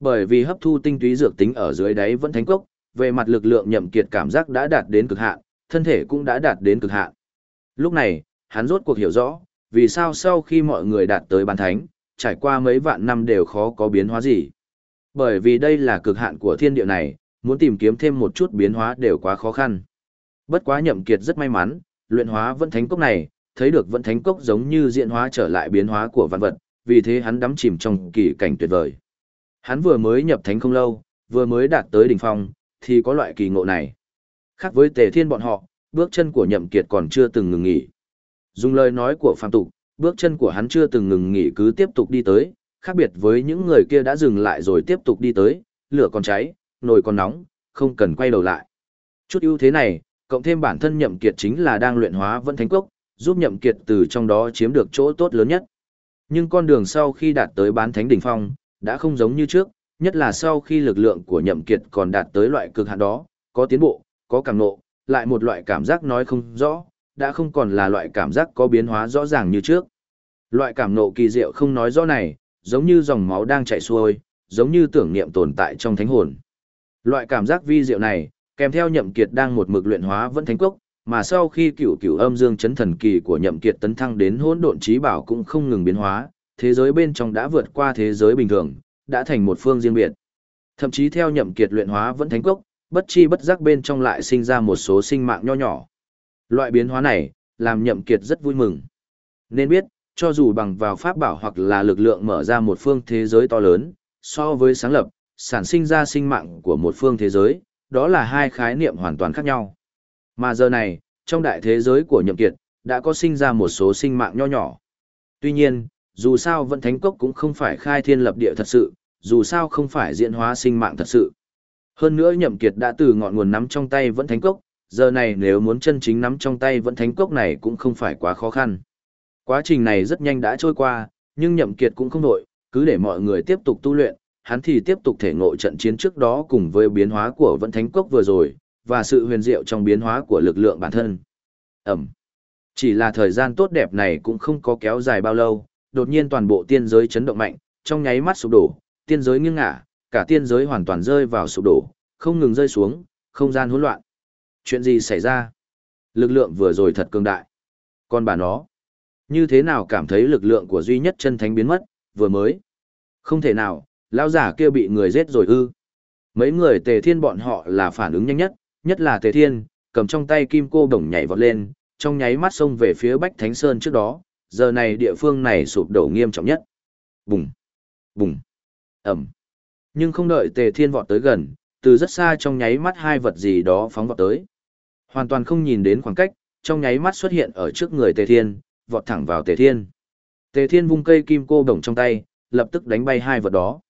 Speaker 1: Bởi vì hấp thu tinh túy dược tính ở dưới đáy vẫn thánh cốc, về mặt lực lượng Nhậm Kiệt cảm giác đã đạt đến cực hạn, thân thể cũng đã đạt đến cực hạn. Lúc này, hắn rốt cuộc hiểu rõ, vì sao sau khi mọi người đạt tới bán thánh, trải qua mấy vạn năm đều khó có biến hóa gì. Bởi vì đây là cực hạn của thiên địa này, muốn tìm kiếm thêm một chút biến hóa đều quá khó khăn. Bất quá Nhậm Kiệt rất may mắn, luyện hóa vẫn thánh cốc này, thấy được vẫn thánh cốc giống như diễn hóa trở lại biến hóa của vạn vật, vì thế hắn đắm chìm trong kỳ cảnh tuyệt vời. Hắn vừa mới nhập thánh không lâu, vừa mới đạt tới đỉnh phong, thì có loại kỳ ngộ này. Khác với tề thiên bọn họ, bước chân của nhậm kiệt còn chưa từng ngừng nghỉ. Dùng lời nói của phàm tục, bước chân của hắn chưa từng ngừng nghỉ cứ tiếp tục đi tới, khác biệt với những người kia đã dừng lại rồi tiếp tục đi tới, lửa còn cháy, nồi còn nóng, không cần quay đầu lại. Chút ưu thế này, cộng thêm bản thân nhậm kiệt chính là đang luyện hóa vẫn thánh cốc, giúp nhậm kiệt từ trong đó chiếm được chỗ tốt lớn nhất. Nhưng con đường sau khi đạt tới bán thánh đỉnh phong, đã không giống như trước, nhất là sau khi lực lượng của nhậm kiệt còn đạt tới loại cực hạn đó, có tiến bộ, có cảm nộ, lại một loại cảm giác nói không rõ, đã không còn là loại cảm giác có biến hóa rõ ràng như trước. Loại cảm nộ kỳ diệu không nói rõ này, giống như dòng máu đang chảy xuôi, giống như tưởng niệm tồn tại trong thánh hồn. Loại cảm giác vi diệu này, kèm theo nhậm kiệt đang một mực luyện hóa vẫn thánh cốc, mà sau khi cửu cửu âm dương chấn thần kỳ của nhậm kiệt tấn thăng đến hỗn độn trí bảo cũng không ngừng biến hóa, thế giới bên trong đã vượt qua thế giới bình thường, đã thành một phương riêng biệt. Thậm chí theo nhậm kiệt luyện hóa vẫn thánh cốc, bất chi bất giác bên trong lại sinh ra một số sinh mạng nho nhỏ. Loại biến hóa này, làm nhậm kiệt rất vui mừng. Nên biết, cho dù bằng vào pháp bảo hoặc là lực lượng mở ra một phương thế giới to lớn, so với sáng lập, sản sinh ra sinh mạng của một phương thế giới, đó là hai khái niệm hoàn toàn khác nhau. Mà giờ này, trong đại thế giới của nhậm kiệt, đã có sinh ra một số sinh mạng nho nhỏ. Tuy nhiên, dù sao vẫn thánh cốc cũng không phải khai thiên lập địa thật sự, dù sao không phải diễn hóa sinh mạng thật sự. Hơn nữa nhậm kiệt đã từ ngọn nguồn nắm trong tay vẫn thánh cốc, giờ này nếu muốn chân chính nắm trong tay vẫn thánh cốc này cũng không phải quá khó khăn. Quá trình này rất nhanh đã trôi qua, nhưng nhậm kiệt cũng không đổi, cứ để mọi người tiếp tục tu luyện, hắn thì tiếp tục thể ngộ trận chiến trước đó cùng với biến hóa của vẫn thánh cốc vừa rồi, và sự huyền diệu trong biến hóa của lực lượng bản thân. Ẩm. Chỉ là thời gian tốt đẹp này cũng không có kéo dài bao lâu, đột nhiên toàn bộ tiên giới chấn động mạnh, trong nháy mắt sụp đổ, tiên giới nghiêng ngả, cả tiên giới hoàn toàn rơi vào sụp đổ, không ngừng rơi xuống, không gian hỗn loạn. Chuyện gì xảy ra? Lực lượng vừa rồi thật cường đại. Còn bà nó, như thế nào cảm thấy lực lượng của duy nhất chân thánh biến mất, vừa mới? Không thể nào, lão giả kia bị người giết rồi ư? Mấy người tề thiên bọn họ là phản ứng nhanh nhất, nhất là Tề Thiên, cầm trong tay kim cô đồng nhảy vọt lên, trong nháy mắt xông về phía Bách Thánh Sơn trước đó, giờ này địa phương này sụp đổ nghiêm trọng nhất. Bùng, bùng, ẩm. Nhưng không đợi Tề Thiên vọt tới gần, từ rất xa trong nháy mắt hai vật gì đó phóng vọt tới. Hoàn toàn không nhìn đến khoảng cách, trong nháy mắt xuất hiện ở trước người Tề Thiên, vọt thẳng vào Tề Thiên. Tề Thiên vung cây kim cô đồng trong tay, lập tức đánh bay hai vật đó.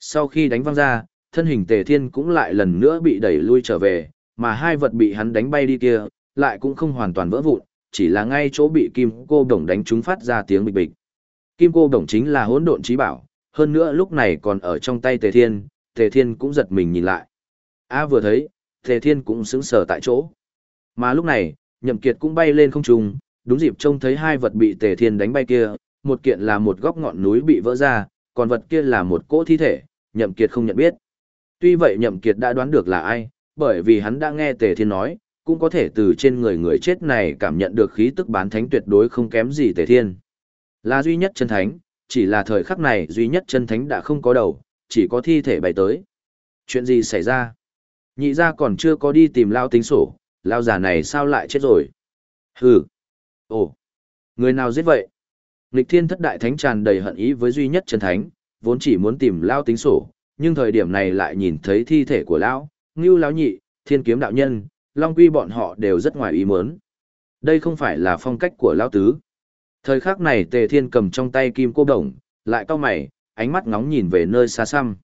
Speaker 1: Sau khi đánh văng ra, thân hình Tề Thiên cũng lại lần nữa bị đẩy lui trở về, mà hai vật bị hắn đánh bay đi kia, lại cũng không hoàn toàn vỡ vụn, chỉ là ngay chỗ bị kim cô đồng đánh chúng phát ra tiếng bịch bịch. Kim cô đồng chính là hỗn độn trí bảo, hơn nữa lúc này còn ở trong tay Tề Thiên, Tề Thiên cũng giật mình nhìn lại. A vừa thấy, Tề Thiên cũng sững sờ tại chỗ. Mà lúc này, Nhậm Kiệt cũng bay lên không trung, đúng dịp trông thấy hai vật bị Tề Thiên đánh bay kia, một kiện là một góc ngọn núi bị vỡ ra, còn vật kia là một cỗ thi thể, Nhậm Kiệt không nhận biết. Tuy vậy Nhậm Kiệt đã đoán được là ai, bởi vì hắn đã nghe Tề Thiên nói, cũng có thể từ trên người người chết này cảm nhận được khí tức bán thánh tuyệt đối không kém gì Tề Thiên. Là duy nhất chân thánh, chỉ là thời khắc này duy nhất chân thánh đã không có đầu, chỉ có thi thể bày tới. Chuyện gì xảy ra? Nhị gia còn chưa có đi tìm lao tính sổ, lao giả này sao lại chết rồi? Hừ. Ồ. Người nào giết vậy? Nghịch thiên thất đại thánh tràn đầy hận ý với duy nhất chân thánh, vốn chỉ muốn tìm lao tính sổ, nhưng thời điểm này lại nhìn thấy thi thể của lão, Ngưu lão nhị, Thiên kiếm đạo nhân, Long Quy bọn họ đều rất ngoài ý muốn. Đây không phải là phong cách của lão tứ. Thời khắc này Tề Thiên cầm trong tay kim cô đồng, lại cau mày, ánh mắt ngóng nhìn về nơi xa xăm.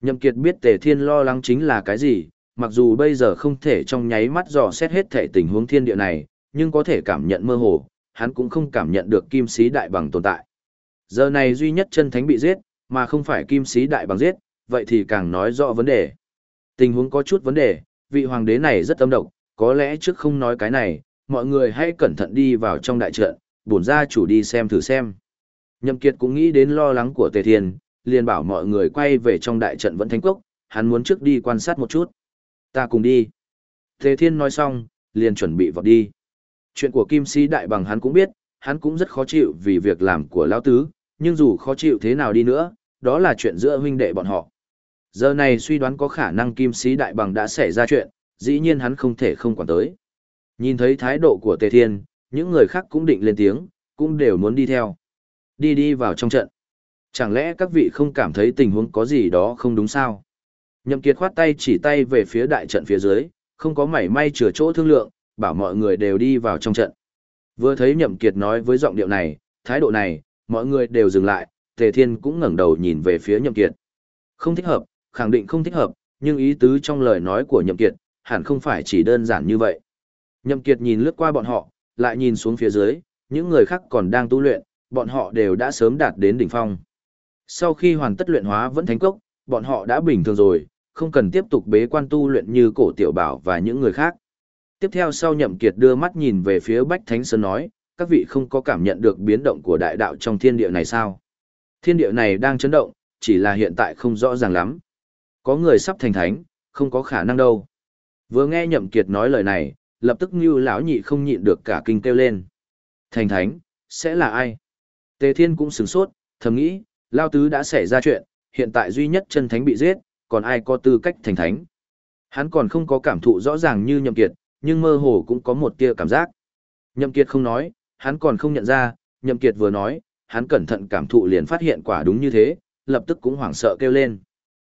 Speaker 1: Nhậm Kiệt biết Tề Thiên lo lắng chính là cái gì, mặc dù bây giờ không thể trong nháy mắt dò xét hết thể tình huống thiên địa này, nhưng có thể cảm nhận mơ hồ, hắn cũng không cảm nhận được kim sĩ đại bằng tồn tại. Giờ này duy nhất chân thánh bị giết, mà không phải kim sĩ đại bằng giết, vậy thì càng nói rõ vấn đề. Tình huống có chút vấn đề, vị hoàng đế này rất âm độc, có lẽ trước không nói cái này, mọi người hãy cẩn thận đi vào trong đại trận, bổn gia chủ đi xem thử xem. Nhậm Kiệt cũng nghĩ đến lo lắng của Tề Thiên, liền bảo mọi người quay về trong đại trận vẫn thánh quốc, hắn muốn trước đi quan sát một chút. Ta cùng đi. Tề Thiên nói xong, liền chuẩn bị vọt đi. Chuyện của Kim Sĩ Đại Bằng hắn cũng biết, hắn cũng rất khó chịu vì việc làm của Lão Tứ, nhưng dù khó chịu thế nào đi nữa, đó là chuyện giữa huynh đệ bọn họ. Giờ này suy đoán có khả năng Kim Sĩ Đại Bằng đã xảy ra chuyện, dĩ nhiên hắn không thể không quản tới. Nhìn thấy thái độ của Tề Thiên, những người khác cũng định lên tiếng, cũng đều muốn đi theo. Đi đi vào trong trận. Chẳng lẽ các vị không cảm thấy tình huống có gì đó không đúng sao? Nhậm Kiệt khoát tay chỉ tay về phía đại trận phía dưới, không có mảy may chừa chỗ thương lượng, bảo mọi người đều đi vào trong trận. Vừa thấy Nhậm Kiệt nói với giọng điệu này, thái độ này, mọi người đều dừng lại, Tề Thiên cũng ngẩng đầu nhìn về phía Nhậm Kiệt. Không thích hợp, khẳng định không thích hợp, nhưng ý tứ trong lời nói của Nhậm Kiệt, hẳn không phải chỉ đơn giản như vậy. Nhậm Kiệt nhìn lướt qua bọn họ, lại nhìn xuống phía dưới, những người khác còn đang tu luyện, bọn họ đều đã sớm đạt đến đỉnh phong. Sau khi hoàn tất luyện hóa vẫn thánh cốc, bọn họ đã bình thường rồi, không cần tiếp tục bế quan tu luyện như cổ tiểu bảo và những người khác. Tiếp theo sau nhậm kiệt đưa mắt nhìn về phía Bách Thánh Sơn nói, các vị không có cảm nhận được biến động của đại đạo trong thiên địa này sao? Thiên địa này đang chấn động, chỉ là hiện tại không rõ ràng lắm. Có người sắp thành thánh, không có khả năng đâu. Vừa nghe nhậm kiệt nói lời này, lập tức như lão nhị không nhịn được cả kinh kêu lên. Thành thánh, sẽ là ai? Tề Thiên cũng sửng sốt, thầm nghĩ, Lao Tứ đã xảy ra chuyện, hiện tại duy nhất chân thánh bị giết, còn ai có tư cách thành thánh. Hắn còn không có cảm thụ rõ ràng như Nhậm Kiệt, nhưng mơ hồ cũng có một tia cảm giác. Nhậm Kiệt không nói, hắn còn không nhận ra, Nhậm Kiệt vừa nói, hắn cẩn thận cảm thụ liền phát hiện quả đúng như thế, lập tức cũng hoảng sợ kêu lên.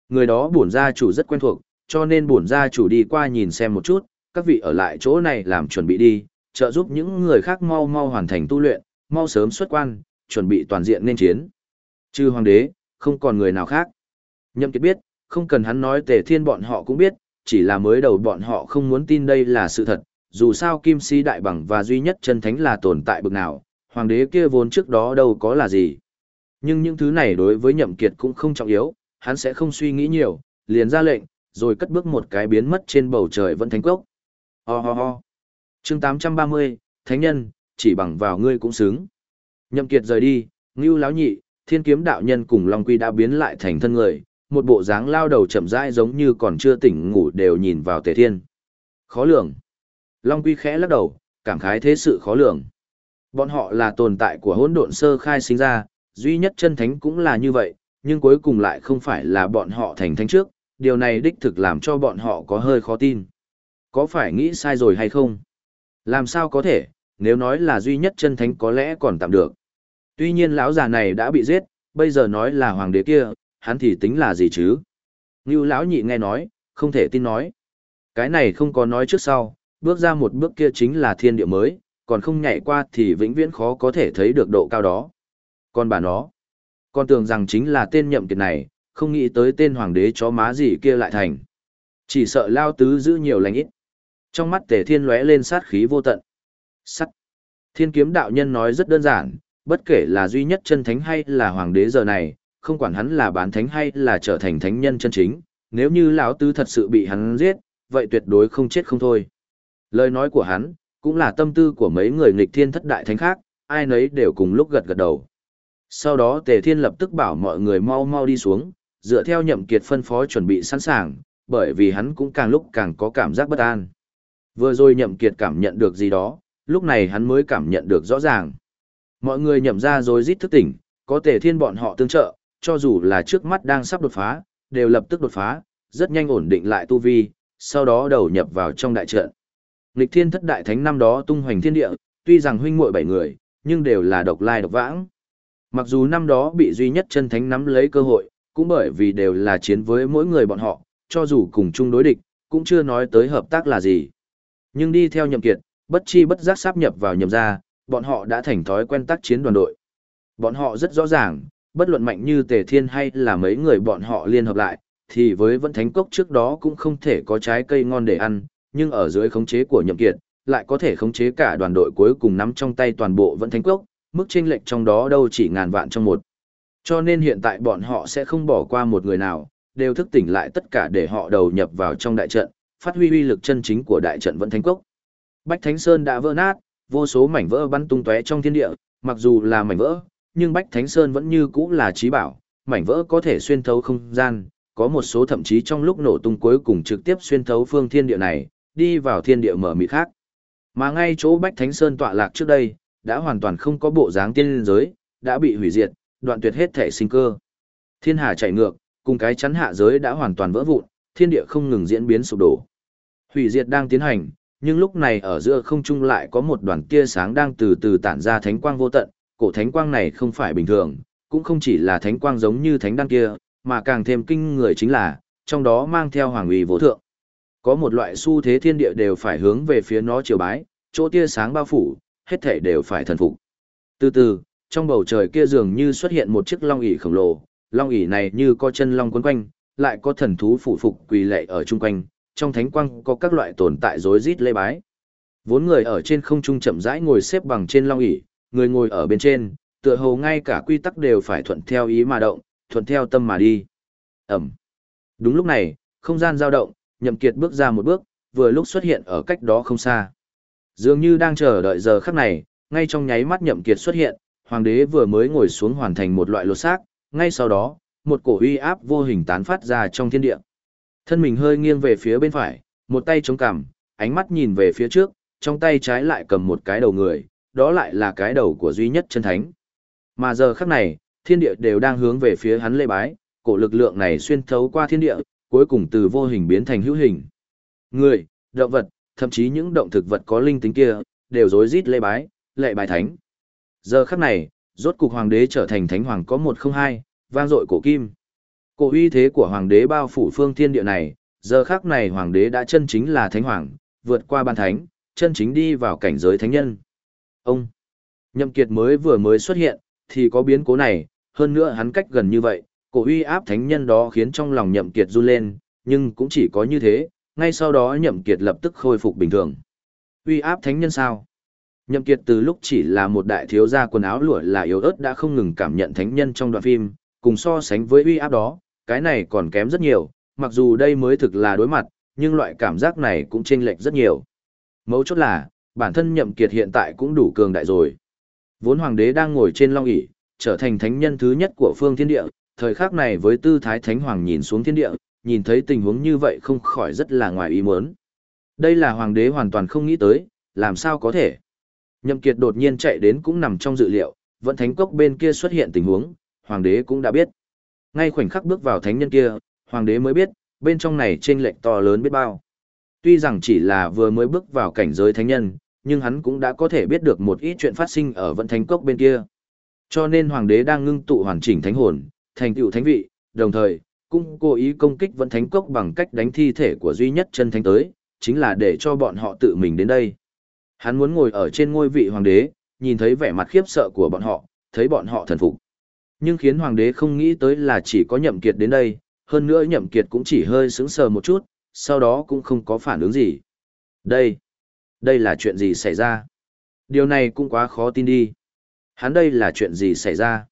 Speaker 1: Người đó bổn gia chủ rất quen thuộc, cho nên bổn gia chủ đi qua nhìn xem một chút, các vị ở lại chỗ này làm chuẩn bị đi, trợ giúp những người khác mau mau hoàn thành tu luyện, mau sớm xuất quan, chuẩn bị toàn diện nên chiến. Trừ hoàng đế, không còn người nào khác. Nhậm Kiệt biết, không cần hắn nói tề thiên bọn họ cũng biết, chỉ là mới đầu bọn họ không muốn tin đây là sự thật, dù sao Kim Si Đại Bằng và duy nhất chân thánh là tồn tại bực nào, hoàng đế kia vốn trước đó đâu có là gì. Nhưng những thứ này đối với Nhậm Kiệt cũng không trọng yếu, hắn sẽ không suy nghĩ nhiều, liền ra lệnh, rồi cất bước một cái biến mất trên bầu trời vẫn thánh cốc. Ho ho ho. Chương 830, Thánh nhân, chỉ bằng vào ngươi cũng xứng. Nhậm Kiệt rời đi, Ngưu lão nhị, Thiên kiếm đạo nhân cùng Long Quy đã biến lại thành thân người, một bộ dáng lao đầu chậm rãi giống như còn chưa tỉnh ngủ đều nhìn vào Tề Thiên. Khó lường. Long Quy khẽ lắc đầu, cảm khái thế sự khó lường. Bọn họ là tồn tại của hỗn độn sơ khai sinh ra, duy nhất chân thánh cũng là như vậy, nhưng cuối cùng lại không phải là bọn họ thành thánh trước, điều này đích thực làm cho bọn họ có hơi khó tin. Có phải nghĩ sai rồi hay không? Làm sao có thể, nếu nói là duy nhất chân thánh có lẽ còn tạm được. Tuy nhiên lão già này đã bị giết, bây giờ nói là hoàng đế kia, hắn thì tính là gì chứ? Ngưu lão nhị nghe nói, không thể tin nói. Cái này không có nói trước sau, bước ra một bước kia chính là thiên địa mới, còn không nhảy qua thì vĩnh viễn khó có thể thấy được độ cao đó. Còn bà nó, con tưởng rằng chính là tên nhậm kiệt này, không nghĩ tới tên hoàng đế chó má gì kia lại thành. Chỉ sợ lao tứ giữ nhiều lành ít. Trong mắt tề thiên lóe lên sát khí vô tận. Sắt. Thiên kiếm đạo nhân nói rất đơn giản, bất kể là duy nhất chân thánh hay là hoàng đế giờ này, không quản hắn là bán thánh hay là trở thành thánh nhân chân chính, nếu như lão tứ thật sự bị hắn giết, vậy tuyệt đối không chết không thôi. Lời nói của hắn, cũng là tâm tư của mấy người nghịch thiên thất đại thánh khác, ai nấy đều cùng lúc gật gật đầu. Sau đó Tề Thiên lập tức bảo mọi người mau mau đi xuống, dựa theo nhậm kiệt phân phó chuẩn bị sẵn sàng, bởi vì hắn cũng càng lúc càng có cảm giác bất an. Vừa rồi nhậm kiệt cảm nhận được gì đó, lúc này hắn mới cảm nhận được rõ ràng. Mọi người nhậm ra rồi rít thức tỉnh, có Tề Thiên bọn họ tương trợ, cho dù là trước mắt đang sắp đột phá, đều lập tức đột phá, rất nhanh ổn định lại tu vi, sau đó đầu nhập vào trong đại trận. Lịch Thiên thất đại thánh năm đó tung hoành thiên địa, tuy rằng huynh muội bảy người, nhưng đều là độc lai độc vãng. Mặc dù năm đó bị duy nhất chân thánh nắm lấy cơ hội, cũng bởi vì đều là chiến với mỗi người bọn họ, cho dù cùng chung đối địch, cũng chưa nói tới hợp tác là gì. Nhưng đi theo nhậm kiệt, bất chi bất giác sáp nhập vào nhậm gia, bọn họ đã thành thói quen tác chiến đoàn đội. Bọn họ rất rõ ràng, bất luận mạnh như Tề Thiên hay là mấy người bọn họ liên hợp lại, thì với Vẫn Thánh Cốc trước đó cũng không thể có trái cây ngon để ăn, nhưng ở dưới khống chế của Nhậm Kiệt, lại có thể khống chế cả đoàn đội cuối cùng nắm trong tay toàn bộ Vẫn Thánh Cốc, mức chênh lệch trong đó đâu chỉ ngàn vạn trong một. Cho nên hiện tại bọn họ sẽ không bỏ qua một người nào, đều thức tỉnh lại tất cả để họ đầu nhập vào trong đại trận, phát huy uy lực chân chính của đại trận Vẫn Thánh Cốc. Bách Thánh Sơn đã vỡ nát, vô số mảnh vỡ bắn tung tóe trong thiên địa, mặc dù là mảnh vỡ, nhưng Bách Thánh Sơn vẫn như cũ là trí bảo, mảnh vỡ có thể xuyên thấu không gian, có một số thậm chí trong lúc nổ tung cuối cùng trực tiếp xuyên thấu phương thiên địa này, đi vào thiên địa mở mịt khác. Mà ngay chỗ Bách Thánh Sơn tọa lạc trước đây, đã hoàn toàn không có bộ dáng tiên giới, đã bị hủy diệt, đoạn tuyệt hết thể sinh cơ. Thiên hà chạy ngược, cùng cái chắn hạ giới đã hoàn toàn vỡ vụn, thiên địa không ngừng diễn biến sụp đổ. Hủy diệt đang tiến hành, nhưng lúc này ở giữa không trung lại có một đoàn tia sáng đang từ từ tản ra thánh quang vô tận, cổ thánh quang này không phải bình thường, cũng không chỉ là thánh quang giống như thánh đăng kia, mà càng thêm kinh người chính là, trong đó mang theo hoàng uy vô thượng. Có một loại xu thế thiên địa đều phải hướng về phía nó triều bái, chỗ tia sáng bao phủ, hết thể đều phải thần phục. Từ từ, trong bầu trời kia dường như xuất hiện một chiếc long ỷ khổng lồ, long ỷ này như có chân long quấn quanh, lại có thần thú phụ phục quỳ lệ ở chung quanh, trong thánh quang có các loại tồn tại rối rít lê bái. Vốn người ở trên không trung chậm rãi ngồi xếp bằng trên long ỷ, người ngồi ở bên trên, tựa hồ ngay cả quy tắc đều phải thuận theo ý mà động, thuận theo tâm mà đi. Ẩm. Đúng lúc này, không gian dao động, Nhậm Kiệt bước ra một bước, vừa lúc xuất hiện ở cách đó không xa. Dường như đang chờ đợi giờ khắc này, ngay trong nháy mắt Nhậm Kiệt xuất hiện, hoàng đế vừa mới ngồi xuống hoàn thành một loại lột xác, ngay sau đó, một cổ uy áp vô hình tán phát ra trong thiên địa. Thân mình hơi nghiêng về phía bên phải, một tay chống cằm, ánh mắt nhìn về phía trước, trong tay trái lại cầm một cái đầu người, đó lại là cái đầu của duy nhất chân thánh. Mà giờ khắc này, thiên địa đều đang hướng về phía hắn lê bái, cổ lực lượng này xuyên thấu qua thiên địa, cuối cùng từ vô hình biến thành hữu hình. Người, động vật, thậm chí những động thực vật có linh tính kia, đều rối rít lê bái, lệ bài thánh. Giờ khắc này, rốt cục hoàng đế trở thành thánh hoàng có một không hai, vang dội cổ kim. Cổ uy thế của hoàng đế bao phủ phương thiên địa này, giờ khắc này hoàng đế đã chân chính là thánh hoàng, vượt qua ban thánh, chân chính đi vào cảnh giới thánh nhân. Ông, nhậm kiệt mới vừa mới xuất hiện, thì có biến cố này, hơn nữa hắn cách gần như vậy, cổ uy áp thánh nhân đó khiến trong lòng nhậm kiệt run lên, nhưng cũng chỉ có như thế, ngay sau đó nhậm kiệt lập tức khôi phục bình thường. Uy áp thánh nhân sao? Nhậm kiệt từ lúc chỉ là một đại thiếu gia quần áo lụa là yếu ớt đã không ngừng cảm nhận thánh nhân trong đoạn phim, cùng so sánh với uy áp đó, cái này còn kém rất nhiều, mặc dù đây mới thực là đối mặt, nhưng loại cảm giác này cũng chênh lệch rất nhiều. Mấu chốt là, bản thân nhậm kiệt hiện tại cũng đủ cường đại rồi. Vốn hoàng đế đang ngồi trên long ỷ, trở thành thánh nhân thứ nhất của phương thiên địa, thời khắc này với tư thái thánh hoàng nhìn xuống thiên địa, nhìn thấy tình huống như vậy không khỏi rất là ngoài ý muốn. Đây là hoàng đế hoàn toàn không nghĩ tới, làm sao có thể. Nhậm kiệt đột nhiên chạy đến cũng nằm trong dự liệu, vẫn thánh cốc bên kia xuất hiện tình huống, hoàng đế cũng đã biết. Ngay khoảnh khắc bước vào thánh nhân kia, hoàng đế mới biết, bên trong này chênh lệch to lớn biết bao. Tuy rằng chỉ là vừa mới bước vào cảnh giới thánh nhân, nhưng hắn cũng đã có thể biết được một ít chuyện phát sinh ở vận thánh cốc bên kia. Cho nên hoàng đế đang ngưng tụ hoàn chỉnh thánh hồn, thành tựu thánh vị, đồng thời, cũng cố ý công kích vận thánh cốc bằng cách đánh thi thể của duy nhất chân thánh tới, chính là để cho bọn họ tự mình đến đây. Hắn muốn ngồi ở trên ngôi vị hoàng đế, nhìn thấy vẻ mặt khiếp sợ của bọn họ, thấy bọn họ thần phục. Nhưng khiến hoàng đế không nghĩ tới là chỉ có nhậm kiệt đến đây, hơn nữa nhậm kiệt cũng chỉ hơi sững sờ một chút, sau đó cũng không có phản ứng gì. Đây, đây là chuyện gì xảy ra? Điều này cũng quá khó tin đi. Hắn đây là chuyện gì xảy ra?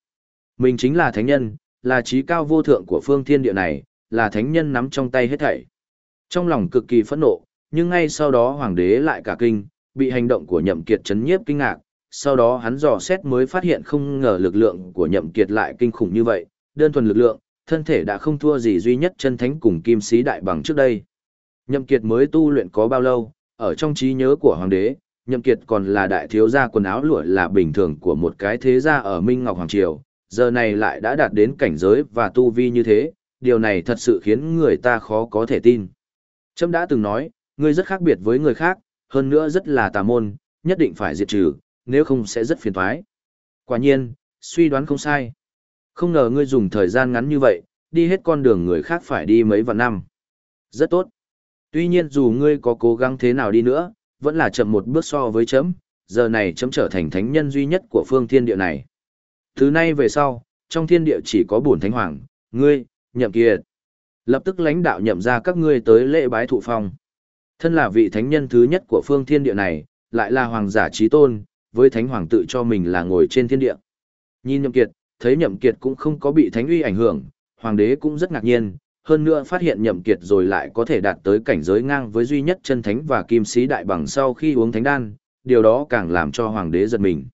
Speaker 1: Mình chính là thánh nhân, là trí cao vô thượng của phương thiên địa này, là thánh nhân nắm trong tay hết thảy. Trong lòng cực kỳ phẫn nộ, nhưng ngay sau đó hoàng đế lại cả kinh, bị hành động của nhậm kiệt chấn nhiếp kinh ngạc, sau đó hắn dò xét mới phát hiện không ngờ lực lượng của nhậm kiệt lại kinh khủng như vậy, đơn thuần lực lượng, thân thể đã không thua gì duy nhất chân thánh cùng kim sĩ đại bằng trước đây. Nhậm kiệt mới tu luyện có bao lâu, ở trong trí nhớ của hoàng đế, nhậm kiệt còn là đại thiếu gia quần áo lụa là bình thường của một cái thế gia ở Minh Ngọc Hoàng Triều, giờ này lại đã đạt đến cảnh giới và tu vi như thế, điều này thật sự khiến người ta khó có thể tin. Trâm đã từng nói, ngươi rất khác biệt với người khác, hơn nữa rất là tà môn, nhất định phải diệt trừ, nếu không sẽ rất phiền toái. Quả nhiên, suy đoán không sai. Không ngờ ngươi dùng thời gian ngắn như vậy, đi hết con đường người khác phải đi mấy vạn năm. Rất tốt. Tuy nhiên dù ngươi có cố gắng thế nào đi nữa, vẫn là chậm một bước so với chấm, giờ này chấm trở thành thánh nhân duy nhất của phương thiên địa này. Từ nay về sau, trong thiên địa chỉ có bổn thánh hoàng, ngươi, nhậm kiệt. Lập tức lãnh đạo nhậm ra các ngươi tới lễ bái thụ phong. Thân là vị thánh nhân thứ nhất của phương thiên địa này, lại là hoàng giả trí tôn, với thánh hoàng tự cho mình là ngồi trên thiên địa. Nhìn nhậm kiệt, thấy nhậm kiệt cũng không có bị thánh uy ảnh hưởng, hoàng đế cũng rất ngạc nhiên, hơn nữa phát hiện nhậm kiệt rồi lại có thể đạt tới cảnh giới ngang với duy nhất chân thánh và kim sĩ đại bằng sau khi uống thánh đan, điều đó càng làm cho hoàng đế giật mình.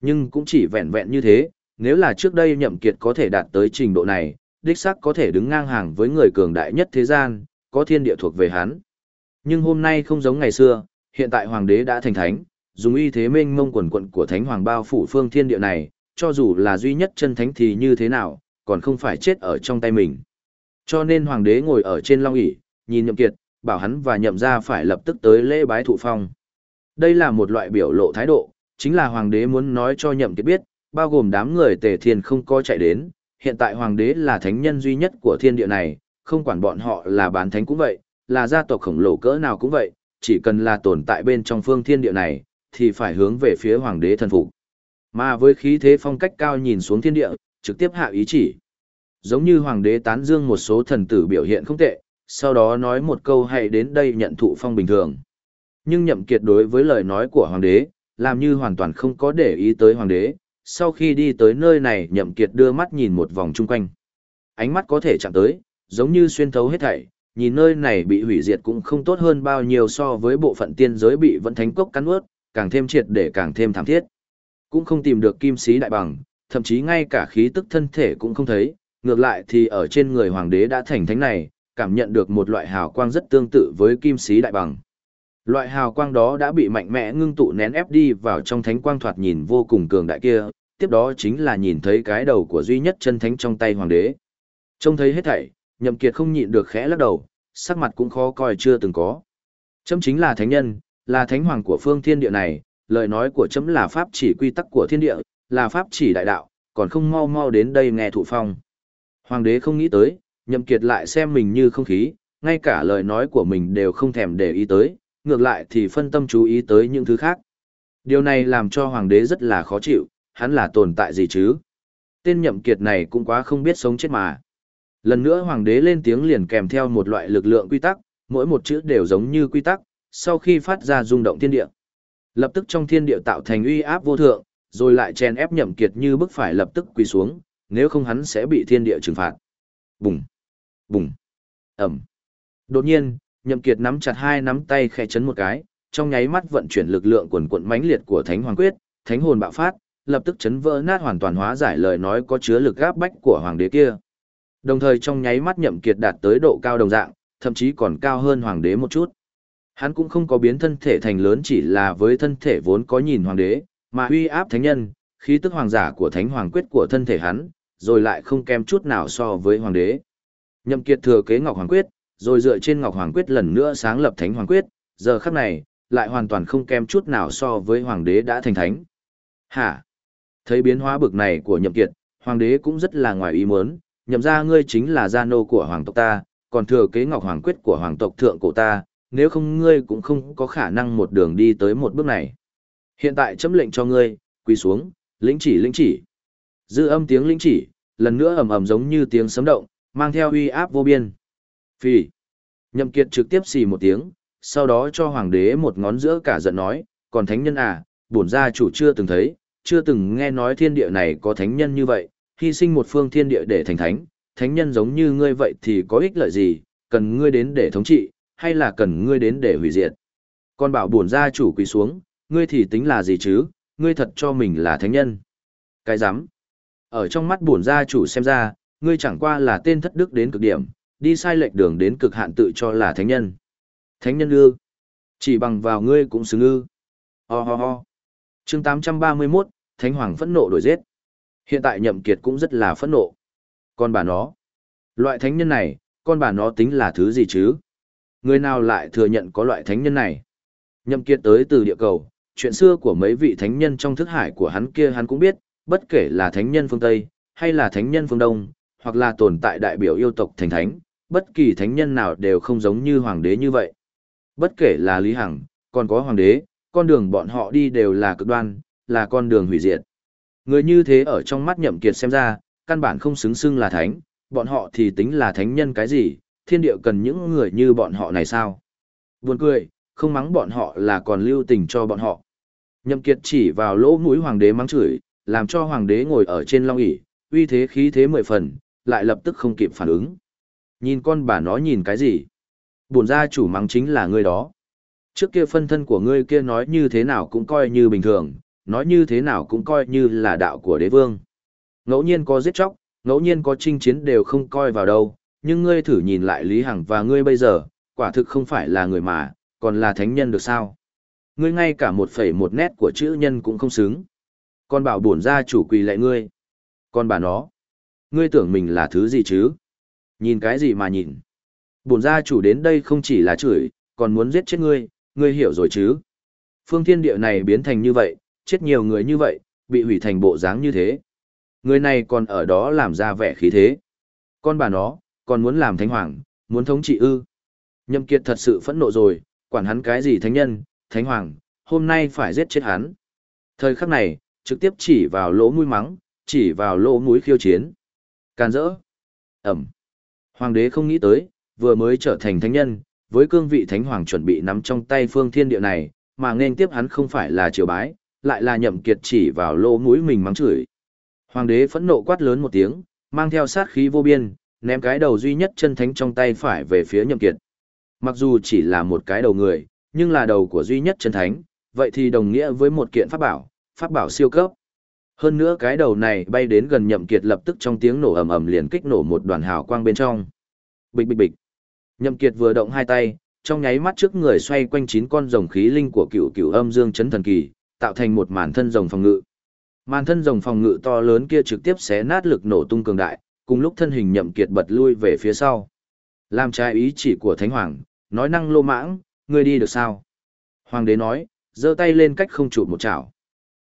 Speaker 1: Nhưng cũng chỉ vẹn vẹn như thế, nếu là trước đây nhậm kiệt có thể đạt tới trình độ này, đích xác có thể đứng ngang hàng với người cường đại nhất thế gian, có thiên địa thuộc về hắn. Nhưng hôm nay không giống ngày xưa, hiện tại hoàng đế đã thành thánh, dùng uy thế mênh mông quần quận của thánh hoàng bao phủ phương thiên địa này, cho dù là duy nhất chân thánh thì như thế nào, còn không phải chết ở trong tay mình. Cho nên hoàng đế ngồi ở trên long ỷ nhìn nhậm kiệt, bảo hắn và nhậm gia phải lập tức tới lễ bái thụ phong. Đây là một loại biểu lộ thái độ, chính là hoàng đế muốn nói cho nhậm kiệt biết, bao gồm đám người tề thiên không có chạy đến, hiện tại hoàng đế là thánh nhân duy nhất của thiên địa này, không quản bọn họ là bán thánh cũng vậy, là gia tộc khổng lồ cỡ nào cũng vậy, chỉ cần là tồn tại bên trong phương thiên địa này, thì phải hướng về phía hoàng đế thần phục. Mà với khí thế phong cách cao nhìn xuống thiên địa, trực tiếp hạ ý chỉ. Giống như hoàng đế tán dương một số thần tử biểu hiện không tệ, sau đó nói một câu hãy đến đây nhận thụ phong bình thường. Nhưng nhậm kiệt đối với lời nói của hoàng đế, làm như hoàn toàn không có để ý tới hoàng đế. Sau khi đi tới nơi này nhậm kiệt đưa mắt nhìn một vòng chung quanh. Ánh mắt có thể chạm tới, giống như xuyên thấu hết thảy, nhìn nơi này bị hủy diệt cũng không tốt hơn bao nhiêu so với bộ phận tiên giới bị vẫn thánh cốc cắn ướt, càng thêm triệt để càng thêm thảm thiết. Cũng không tìm được kim sĩ đại bằng, thậm chí ngay cả khí tức thân thể cũng không thấy, ngược lại thì ở trên người hoàng đế đã thành thánh này, cảm nhận được một loại hào quang rất tương tự với kim sĩ đại bằng. Loại hào quang đó đã bị mạnh mẽ ngưng tụ nén ép đi vào trong thánh quang thoạt nhìn vô cùng cường đại kia, tiếp đó chính là nhìn thấy cái đầu của duy nhất chân thánh trong tay hoàng đế. Trông thấy hết thảy, nhậm kiệt không nhịn được khẽ lắc đầu, sắc mặt cũng khó coi chưa từng có. Chấm chính là thánh nhân, là thánh hoàng của phương thiên địa này, lời nói của chấm là pháp chỉ quy tắc của thiên địa, là pháp chỉ đại đạo, còn không mau mau đến đây nghe thụ phong. Hoàng đế không nghĩ tới, nhậm kiệt lại xem mình như không khí, ngay cả lời nói của mình đều không thèm để ý tới, ngược lại thì phân tâm chú ý tới những thứ khác. Điều này làm cho hoàng đế rất là khó chịu, hắn là tồn tại gì chứ? Tên nhậm kiệt này cũng quá không biết sống chết mà. Lần nữa hoàng đế lên tiếng liền kèm theo một loại lực lượng quy tắc, mỗi một chữ đều giống như quy tắc, sau khi phát ra rung động thiên địa. Lập tức trong thiên địa tạo thành uy áp vô thượng, rồi lại chèn ép nhậm kiệt như bức phải lập tức quỳ xuống, nếu không hắn sẽ bị thiên địa trừng phạt. Bùng, bùng, ầm. Đột nhiên, nhậm kiệt nắm chặt hai nắm tay khẽ chấn một cái, trong nháy mắt vận chuyển lực lượng quần cuộn mãnh liệt của Thánh Hoàng Quyết, Thánh hồn bạo phát, lập tức chấn vỡ nát hoàn toàn hóa giải lời nói có chứa lực áp bách của hoàng đế kia. Đồng thời trong nháy mắt nhậm kiệt đạt tới độ cao đồng dạng, thậm chí còn cao hơn hoàng đế một chút. Hắn cũng không có biến thân thể thành lớn chỉ là với thân thể vốn có nhìn hoàng đế, mà uy áp thánh nhân, khí tức hoàng giả của thánh hoàng quyết của thân thể hắn, rồi lại không kém chút nào so với hoàng đế. Nhậm Kiệt thừa kế Ngọc Hoàng Quyết, rồi dựa trên Ngọc Hoàng Quyết lần nữa sáng lập Thánh Hoàng Quyết, giờ khắc này, lại hoàn toàn không kém chút nào so với hoàng đế đã thành thánh. Hả? Thấy biến hóa bực này của Nhậm Kiệt, hoàng đế cũng rất là ngoài ý muốn, nhậm ra ngươi chính là gia nô của hoàng tộc ta, còn thừa kế Ngọc Hoàng Quyết của hoàng tộc thượng cổ ta, nếu không ngươi cũng không có khả năng một đường đi tới một bước này. Hiện tại chấm lệnh cho ngươi, quỳ xuống, lĩnh chỉ lĩnh chỉ. Dư âm tiếng lĩnh chỉ, lần nữa ầm ầm giống như tiếng sấm động, mang theo uy áp vô biên. Phì. Nhậm Kiệt trực tiếp xì một tiếng, sau đó cho hoàng đế một ngón giữa cả giận nói, còn thánh nhân à, bổn gia chủ chưa từng thấy, chưa từng nghe nói thiên địa này có thánh nhân như vậy, hy sinh một phương thiên địa để thành thánh, thánh nhân giống như ngươi vậy thì có ích lợi gì, cần ngươi đến để thống trị, hay là cần ngươi đến để hủy diệt. Còn bảo bổn gia chủ quỳ xuống, ngươi thì tính là gì chứ, ngươi thật cho mình là thánh nhân. Cái dám. Ở trong mắt bổn gia chủ xem ra, ngươi chẳng qua là tên thất đức đến cực điểm, đi sai lệch đường đến cực hạn tự cho là thánh nhân. Thánh nhân ư? Chỉ bằng vào ngươi cũng xứng ư. Ho ho ho. Chương 831, Thánh Hoàng phẫn nộ đổi giết. Hiện tại Nhậm Kiệt cũng rất là phẫn nộ. Con bà nó. Loại thánh nhân này, con bà nó tính là thứ gì chứ? Người nào lại thừa nhận có loại thánh nhân này? Nhậm Kiệt tới từ địa cầu, chuyện xưa của mấy vị thánh nhân trong thức hải của hắn kia hắn cũng biết, bất kể là thánh nhân phương Tây, hay là thánh nhân phương Đông, hoặc là tồn tại đại biểu yêu tộc thành thánh, bất kỳ thánh nhân nào đều không giống như hoàng đế như vậy. Bất kể là Lý Hằng, còn có hoàng đế, con đường bọn họ đi đều là cực đoan, là con đường hủy diệt. Người như thế ở trong mắt nhậm kiệt xem ra, căn bản không xứng xưng là thánh, bọn họ thì tính là thánh nhân cái gì, thiên địa cần những người như bọn họ này sao? Buồn cười, không mắng bọn họ là còn lưu tình cho bọn họ. Nhậm kiệt chỉ vào lỗ mũi hoàng đế mắng chửi, làm cho hoàng đế ngồi ở trên long ỷ, uy thế khí thế mười phần, lại lập tức không kịp phản ứng. Nhìn con bà nó nhìn cái gì? Buồn gia chủ mắng chính là ngươi đó. Trước kia phân thân của ngươi kia nói như thế nào cũng coi như bình thường, nói như thế nào cũng coi như là đạo của đế vương. Ngẫu nhiên có giết chóc, ngẫu nhiên có chinh chiến đều không coi vào đâu, nhưng ngươi thử nhìn lại Lý Hằng và ngươi bây giờ, quả thực không phải là người mà, còn là thánh nhân được sao? Ngươi ngay cả một phẩy một nét của chữ nhân cũng không xứng. Con bảo bổn gia chủ quỳ lại ngươi. Con bà nó. Ngươi tưởng mình là thứ gì chứ? Nhìn cái gì mà nhìn? Bổn gia chủ đến đây không chỉ là chửi, còn muốn giết chết ngươi, ngươi hiểu rồi chứ? Phương thiên địa này biến thành như vậy, chết nhiều người như vậy, bị hủy thành bộ dáng như thế. Người này còn ở đó làm ra vẻ khí thế. Con bà nó, còn muốn làm thánh hoàng, muốn thống trị ư. nhâm kiệt thật sự phẫn nộ rồi, quản hắn cái gì thánh nhân, thánh hoàng, hôm nay phải giết chết hắn. Thời khắc này, trực tiếp chỉ vào lỗ mũi mắng, chỉ vào lỗ mũi khiêu chiến. Can rỡ. Ẩm. Hoàng đế không nghĩ tới, vừa mới trở thành thánh nhân, với cương vị thánh hoàng chuẩn bị nắm trong tay phương thiên địa này, mà nên tiếp hắn không phải là triều bái, lại là nhậm kiệt chỉ vào lỗ mũi mình mắng chửi. Hoàng đế phẫn nộ quát lớn một tiếng, mang theo sát khí vô biên, ném cái đầu duy nhất chân thánh trong tay phải về phía nhậm kiệt. Mặc dù chỉ là một cái đầu người, nhưng là đầu của duy nhất chân thánh, vậy thì đồng nghĩa với một kiện pháp bảo, pháp bảo siêu cấp. Hơn nữa cái đầu này bay đến gần nhậm kiệt lập tức trong tiếng nổ ầm ầm liền kích nổ một đoàn hào quang bên trong. Bịch bịch bịch. Nhậm kiệt vừa động hai tay, trong nháy mắt trước người xoay quanh chín con rồng khí linh của cựu cựu âm dương chấn thần kỳ, tạo thành một màn thân rồng phòng ngự. Màn thân rồng phòng ngự to lớn kia trực tiếp xé nát lực nổ tung cường đại, cùng lúc thân hình nhậm kiệt bật lui về phía sau. Làm trái ý chỉ của Thánh Hoàng, nói năng lô mãng, ngươi đi được sao? Hoàng đế nói, giơ tay lên cách không chụp một chảo.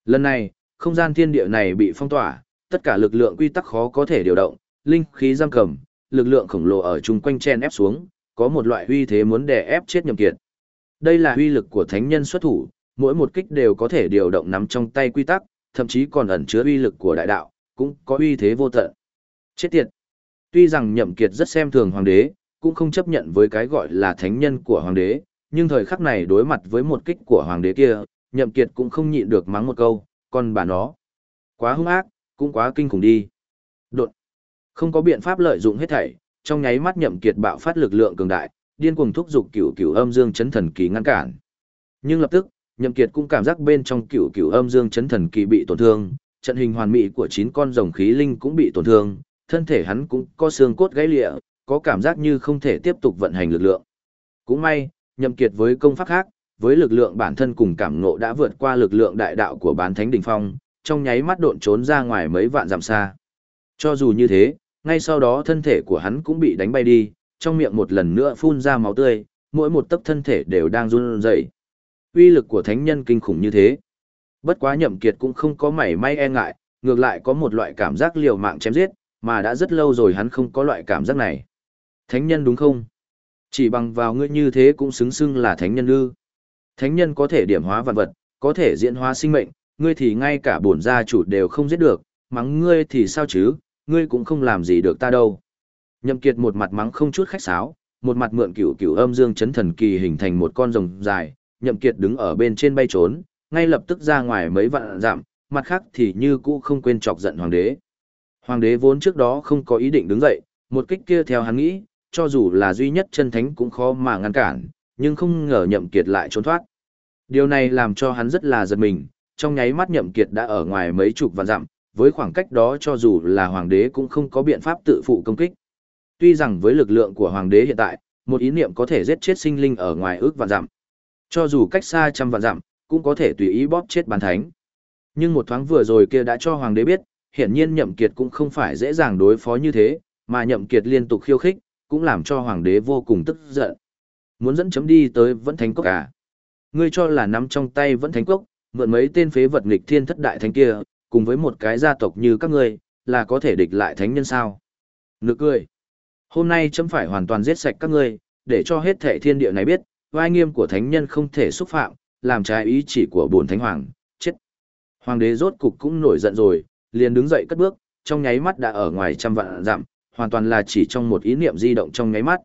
Speaker 1: Lần này, không gian thiên địa này bị phong tỏa, tất cả lực lượng quy tắc khó có thể điều động, linh khí giam cầm, lực lượng khổng lồ ở chung quanh chen ép xuống, có một loại uy thế muốn đè ép chết nhậm kiệt. Đây là uy lực của thánh nhân xuất thủ, mỗi một kích đều có thể điều động nắm trong tay quy tắc, thậm chí còn ẩn chứa uy lực của đại đạo, cũng có uy thế vô tận. Chết tiệt! Tuy rằng nhậm kiệt rất xem thường hoàng đế, cũng không chấp nhận với cái gọi là thánh nhân của hoàng đế, nhưng thời khắc này đối mặt với một kích của hoàng đế kia, nhậm kiệt cũng không nhịn được mắng một câu, còn bà nó. Quá hung ác, cũng quá kinh khủng đi. Đột. Không có biện pháp lợi dụng hết thảy, trong nháy mắt nhậm kiệt bạo phát lực lượng cường đại, điên cuồng thúc giục cửu cửu âm dương chấn thần kỳ ngăn cản. Nhưng lập tức, nhậm kiệt cũng cảm giác bên trong cửu cửu âm dương chấn thần kỳ bị tổn thương, trận hình hoàn mỹ của chín con rồng khí linh cũng bị tổn thương, thân thể hắn cũng có xương cốt gãy lìa có cảm giác như không thể tiếp tục vận hành lực lượng. Cũng may, nhậm kiệt với công pháp khác, với lực lượng bản thân cùng cảm ngộ đã vượt qua lực lượng đại đạo của bán thánh đỉnh phong, trong nháy mắt độn trốn ra ngoài mấy vạn dặm xa. Cho dù như thế, ngay sau đó thân thể của hắn cũng bị đánh bay đi, trong miệng một lần nữa phun ra máu tươi, mỗi một tấc thân thể đều đang run rẩy. Uy lực của thánh nhân kinh khủng như thế. Bất quá nhậm kiệt cũng không có mảy may e ngại, ngược lại có một loại cảm giác liều mạng chém giết, mà đã rất lâu rồi hắn không có loại cảm giác này. Thánh nhân đúng không? Chỉ bằng vào ngươi như thế cũng xứng xưng là thánh nhân ư. Thánh nhân có thể điểm hóa vạn vật, có thể diễn hóa sinh mệnh, ngươi thì ngay cả bổn gia chủ đều không giết được, mắng ngươi thì sao chứ, ngươi cũng không làm gì được ta đâu. Nhậm Kiệt một mặt mắng không chút khách sáo, một mặt mượn cửu cửu âm dương chấn thần kỳ hình thành một con rồng dài, Nhậm Kiệt đứng ở bên trên bay trốn, ngay lập tức ra ngoài mấy vạn giảm, mặt khác thì như cũ không quên chọc giận hoàng đế. Hoàng đế vốn trước đó không có ý định đứng dậy, một kích kia theo hắn nghĩ, cho dù là duy nhất chân thánh cũng khó mà ngăn cản, nhưng không ngờ nhậm kiệt lại trốn thoát. Điều này làm cho hắn rất là giật mình, trong nháy mắt nhậm kiệt đã ở ngoài mấy chục vạn dặm, với khoảng cách đó cho dù là hoàng đế cũng không có biện pháp tự phụ công kích. Tuy rằng với lực lượng của hoàng đế hiện tại, một ý niệm có thể giết chết sinh linh ở ngoài ước vạn dặm. Cho dù cách xa trăm vạn dặm, cũng có thể tùy ý bóp chết bản thánh. Nhưng một thoáng vừa rồi kia đã cho hoàng đế biết, hiển nhiên nhậm kiệt cũng không phải dễ dàng đối phó như thế, mà nhậm kiệt liên tục khiêu khích, cũng làm cho hoàng đế vô cùng tức giận. Muốn dẫn chấm đi tới vẫn thánh cốc à? Ngươi cho là nắm trong tay vẫn thánh cốc, mượn mấy tên phế vật nghịch thiên thất đại thánh kia, cùng với một cái gia tộc như các ngươi, là có thể địch lại thánh nhân sao? Nực cười. Hôm nay chấm phải hoàn toàn giết sạch các ngươi, để cho hết thệ thiên địa này biết, vai nghiêm của thánh nhân không thể xúc phạm, làm trái ý chỉ của bổn thánh hoàng, chết. Hoàng đế rốt cục cũng nổi giận rồi, liền đứng dậy cất bước, trong nháy mắt đã ở ngoài trăm vạn dặm, hoàn toàn là chỉ trong một ý niệm di động trong nháy mắt.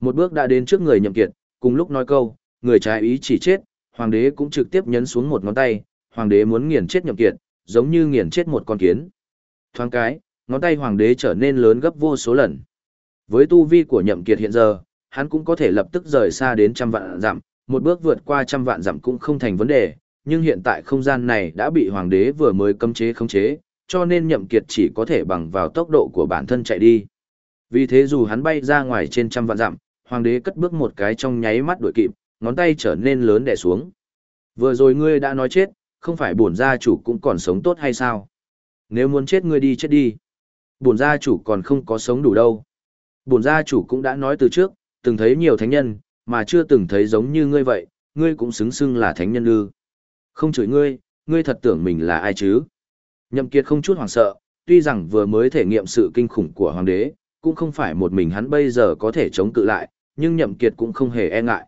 Speaker 1: Một bước đã đến trước người nhậm kiệt, cùng lúc nói câu, người trái ý chỉ chết, hoàng đế cũng trực tiếp nhấn xuống một ngón tay, hoàng đế muốn nghiền chết nhậm kiệt, giống như nghiền chết một con kiến. Thoáng cái, ngón tay hoàng đế trở nên lớn gấp vô số lần. Với tu vi của nhậm kiệt hiện giờ, hắn cũng có thể lập tức rời xa đến trăm vạn dặm, một bước vượt qua trăm vạn dặm cũng không thành vấn đề, nhưng hiện tại không gian này đã bị hoàng đế vừa mới cấm chế khống chế, cho nên nhậm kiệt chỉ có thể bằng vào tốc độ của bản thân chạy đi. Vì thế dù hắn bay ra ngoài trên trăm vạn dặm, hoàng đế cất bước một cái trong nháy mắt đuổi kịp, ngón tay trở nên lớn đè xuống. Vừa rồi ngươi đã nói chết, không phải bổn gia chủ cũng còn sống tốt hay sao? Nếu muốn chết ngươi đi chết đi. Bổn gia chủ còn không có sống đủ đâu. Bổn gia chủ cũng đã nói từ trước, từng thấy nhiều thánh nhân, mà chưa từng thấy giống như ngươi vậy, ngươi cũng xứng xưng là thánh nhân ư. Không chửi ngươi, ngươi thật tưởng mình là ai chứ? Nhậm Kiệt không chút hoảng sợ, tuy rằng vừa mới thể nghiệm sự kinh khủng của hoàng đế, cũng không phải một mình hắn bây giờ có thể chống cự lại, nhưng Nhậm Kiệt cũng không hề e ngại.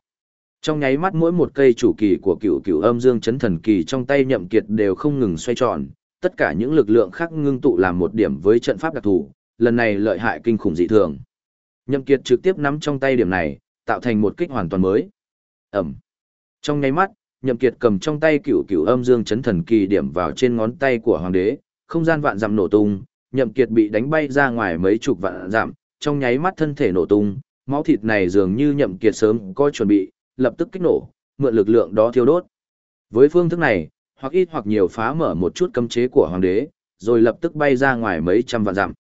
Speaker 1: Trong nháy mắt mỗi một cây chủ kỳ của cựu cựu âm dương chấn thần kỳ trong tay Nhậm Kiệt đều không ngừng xoay tròn, tất cả những lực lượng khác ngưng tụ làm một điểm với trận pháp đặc thù, lần này lợi hại kinh khủng dị thường. Nhậm Kiệt trực tiếp nắm trong tay điểm này, tạo thành một kích hoàn toàn mới. ầm, Trong nháy mắt, Nhậm Kiệt cầm trong tay cửu cửu âm dương chấn thần kỳ điểm vào trên ngón tay của hoàng đế, không gian vạn dặm nổ tung, Nhậm Kiệt bị đánh bay ra ngoài mấy chục vạn dặm, trong nháy mắt thân thể nổ tung, máu thịt này dường như Nhậm Kiệt sớm có chuẩn bị, lập tức kích nổ, mượn lực lượng đó thiêu đốt. Với phương thức này, hoặc ít hoặc nhiều phá mở một chút cấm chế của hoàng đế, rồi lập tức bay ra ngoài mấy trăm vạn dặm.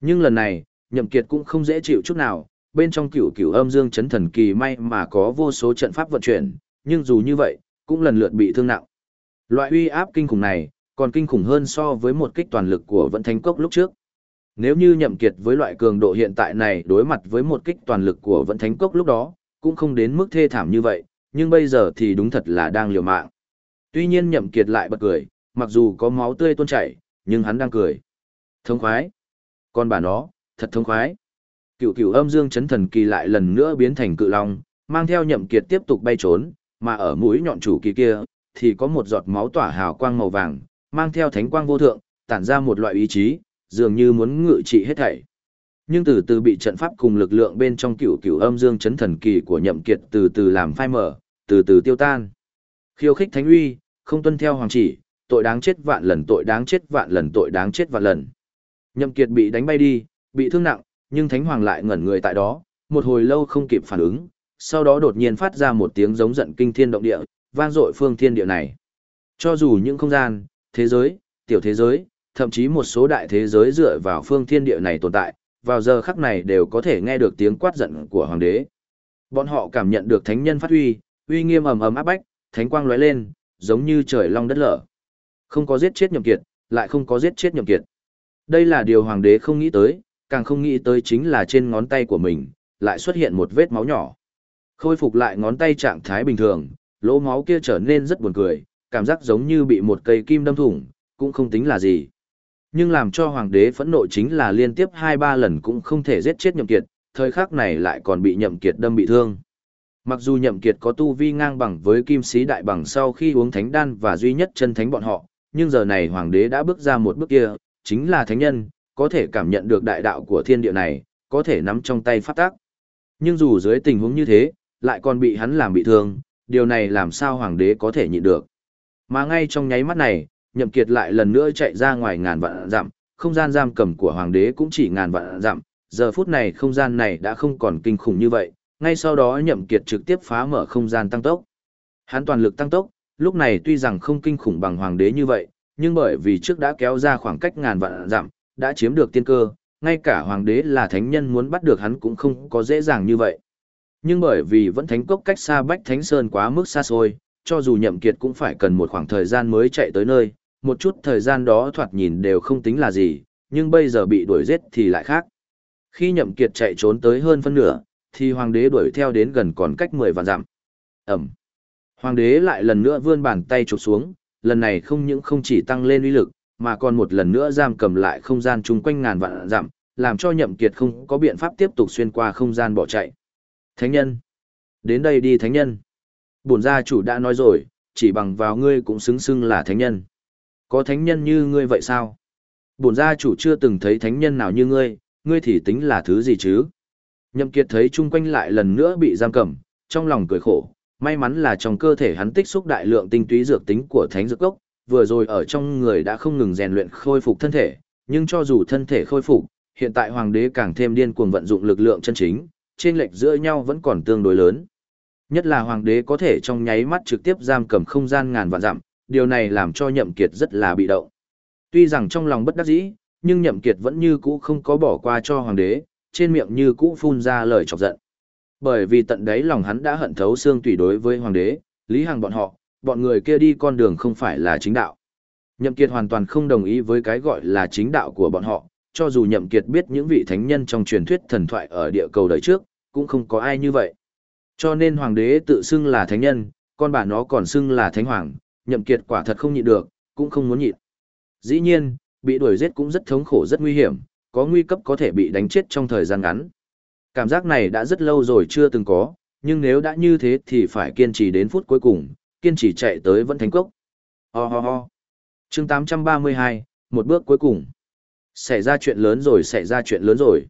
Speaker 1: Nhưng lần này, Nhậm Kiệt cũng không dễ chịu chút nào, bên trong cửu cửu âm dương chấn thần kỳ may mà có vô số trận pháp vận chuyển, nhưng dù như vậy, cũng lần lượt bị thương nặng. Loại uy áp kinh khủng này, còn kinh khủng hơn so với một kích toàn lực của Vận Thánh Cốc lúc trước. Nếu như nhậm kiệt với loại cường độ hiện tại này đối mặt với một kích toàn lực của Vận Thánh Cốc lúc đó, cũng không đến mức thê thảm như vậy, nhưng bây giờ thì đúng thật là đang liều mạng. Tuy nhiên nhậm kiệt lại bật cười, mặc dù có máu tươi tuôn chảy, nhưng hắn đang cười. Thông khoái. Con bà nó, thật thông khoái. Cựu cựu âm dương chấn thần kỳ lại lần nữa biến thành cự long, mang theo nhậm kiệt tiếp tục bay trốn, mà ở mũi nhọn chủ kỳ kia, thì có một giọt máu tỏa hào quang màu vàng, mang theo thánh quang vô thượng, tản ra một loại ý chí, dường như muốn ngự trị hết thảy. Nhưng từ từ bị trận pháp cùng lực lượng bên trong cựu cựu âm dương chấn thần kỳ của nhậm kiệt từ từ làm phai mở, từ từ tiêu tan. Khiêu khích thánh uy, không tuân theo hoàng chỉ, tội đáng chết vạn lần tội đáng chết vạn lần tội đáng chết vạn lần. Nhậm kiệt bị đánh bay đi, bị thương nặng, nhưng thánh hoàng lại ngẩn người tại đó, một hồi lâu không kịp phản ứng, sau đó đột nhiên phát ra một tiếng giống giận kinh thiên động địa, vang dội phương thiên địa này. Cho dù những không gian, thế giới, tiểu thế giới, thậm chí một số đại thế giới dựa vào phương thiên địa này tồn tại, vào giờ khắc này đều có thể nghe được tiếng quát giận của hoàng đế. Bọn họ cảm nhận được thánh nhân phát huy, uy nghiêm ầm ầm áp bách, thánh quang lóe lên, giống như trời long đất lở. Không có giết chết nhậm kiệt, lại không có giết chết nhậm kiệt. Đây là điều hoàng đế không nghĩ tới, càng không nghĩ tới chính là trên ngón tay của mình, lại xuất hiện một vết máu nhỏ. Khôi phục lại ngón tay trạng thái bình thường, lỗ máu kia trở nên rất buồn cười, cảm giác giống như bị một cây kim đâm thủng, cũng không tính là gì. Nhưng làm cho hoàng đế phẫn nộ chính là liên tiếp 2-3 lần cũng không thể giết chết nhậm kiệt, thời khắc này lại còn bị nhậm kiệt đâm bị thương. Mặc dù nhậm kiệt có tu vi ngang bằng với kim sĩ đại bằng sau khi uống thánh đan và duy nhất chân thánh bọn họ, nhưng giờ này hoàng đế đã bước ra một bước kia, chính là thánh nhân, có thể cảm nhận được đại đạo của thiên địa này, có thể nắm trong tay pháp tác. Nhưng dù dưới tình huống như thế, lại còn bị hắn làm bị thương, điều này làm sao hoàng đế có thể nhịn được. Mà ngay trong nháy mắt này, nhậm kiệt lại lần nữa chạy ra ngoài ngàn vạn dặm, không gian giam cầm của hoàng đế cũng chỉ ngàn vạn dặm, giờ phút này không gian này đã không còn kinh khủng như vậy, ngay sau đó nhậm kiệt trực tiếp phá mở không gian tăng tốc. Hắn toàn lực tăng tốc, lúc này tuy rằng không kinh khủng bằng hoàng đế như vậy, nhưng bởi vì trước đã kéo ra khoảng cách ngàn vạn dặm, đã chiếm được tiên cơ, ngay cả hoàng đế là thánh nhân muốn bắt được hắn cũng không có dễ dàng như vậy. Nhưng bởi vì vẫn thánh cốc cách xa Bách Thánh Sơn quá mức xa xôi, cho dù nhậm kiệt cũng phải cần một khoảng thời gian mới chạy tới nơi, một chút thời gian đó thoạt nhìn đều không tính là gì, nhưng bây giờ bị đuổi giết thì lại khác. Khi nhậm kiệt chạy trốn tới hơn phân nửa, thì hoàng đế đuổi theo đến gần còn cách 10 vạn dặm. Ẩm. Hoàng đế lại lần nữa vươn bàn tay chụp xuống, lần này không những không chỉ tăng lên uy lực, mà còn một lần nữa giam cầm lại không gian chung quanh ngàn vạn dặm, làm cho nhậm kiệt không có biện pháp tiếp tục xuyên qua không gian bỏ chạy. Thánh nhân. Đến đây đi thánh nhân. Bổn gia chủ đã nói rồi, chỉ bằng vào ngươi cũng xứng xưng là thánh nhân. Có thánh nhân như ngươi vậy sao? Bổn gia chủ chưa từng thấy thánh nhân nào như ngươi, ngươi thì tính là thứ gì chứ? Nhậm Kiệt thấy chung quanh lại lần nữa bị giam cầm, trong lòng cười khổ, may mắn là trong cơ thể hắn tích xúc đại lượng tinh túy dược tính của thánh dược cốc, vừa rồi ở trong người đã không ngừng rèn luyện khôi phục thân thể, nhưng cho dù thân thể khôi phục, hiện tại hoàng đế càng thêm điên cuồng vận dụng lực lượng chân chính, trên lệch giữa nhau vẫn còn tương đối lớn. Nhất là hoàng đế có thể trong nháy mắt trực tiếp giam cầm không gian ngàn vạn dặm, điều này làm cho Nhậm Kiệt rất là bị động. Tuy rằng trong lòng bất đắc dĩ, nhưng Nhậm Kiệt vẫn như cũ không có bỏ qua cho hoàng đế, trên miệng như cũ phun ra lời chọc giận. Bởi vì tận đáy lòng hắn đã hận thấu xương tùy đối với hoàng đế, Lý Hằng bọn họ, bọn người kia đi con đường không phải là chính đạo. Nhậm Kiệt hoàn toàn không đồng ý với cái gọi là chính đạo của bọn họ, cho dù Nhậm Kiệt biết những vị thánh nhân trong truyền thuyết thần thoại ở địa cầu đời trước, cũng không có ai như vậy. Cho nên hoàng đế tự xưng là thánh nhân, con bà nó còn xưng là thánh hoàng, Nhậm Kiệt quả thật không nhịn được, cũng không muốn nhịn. Dĩ nhiên, bị đuổi giết cũng rất thống khổ rất nguy hiểm, có nguy cấp có thể bị đánh chết trong thời gian ngắn. Cảm giác này đã rất lâu rồi chưa từng có, nhưng nếu đã như thế thì phải kiên trì đến phút cuối cùng, kiên trì chạy tới vẫn thành cốc. Ho ho ho. Chương 832, một bước cuối cùng. Xảy ra chuyện lớn rồi, xảy ra chuyện lớn rồi.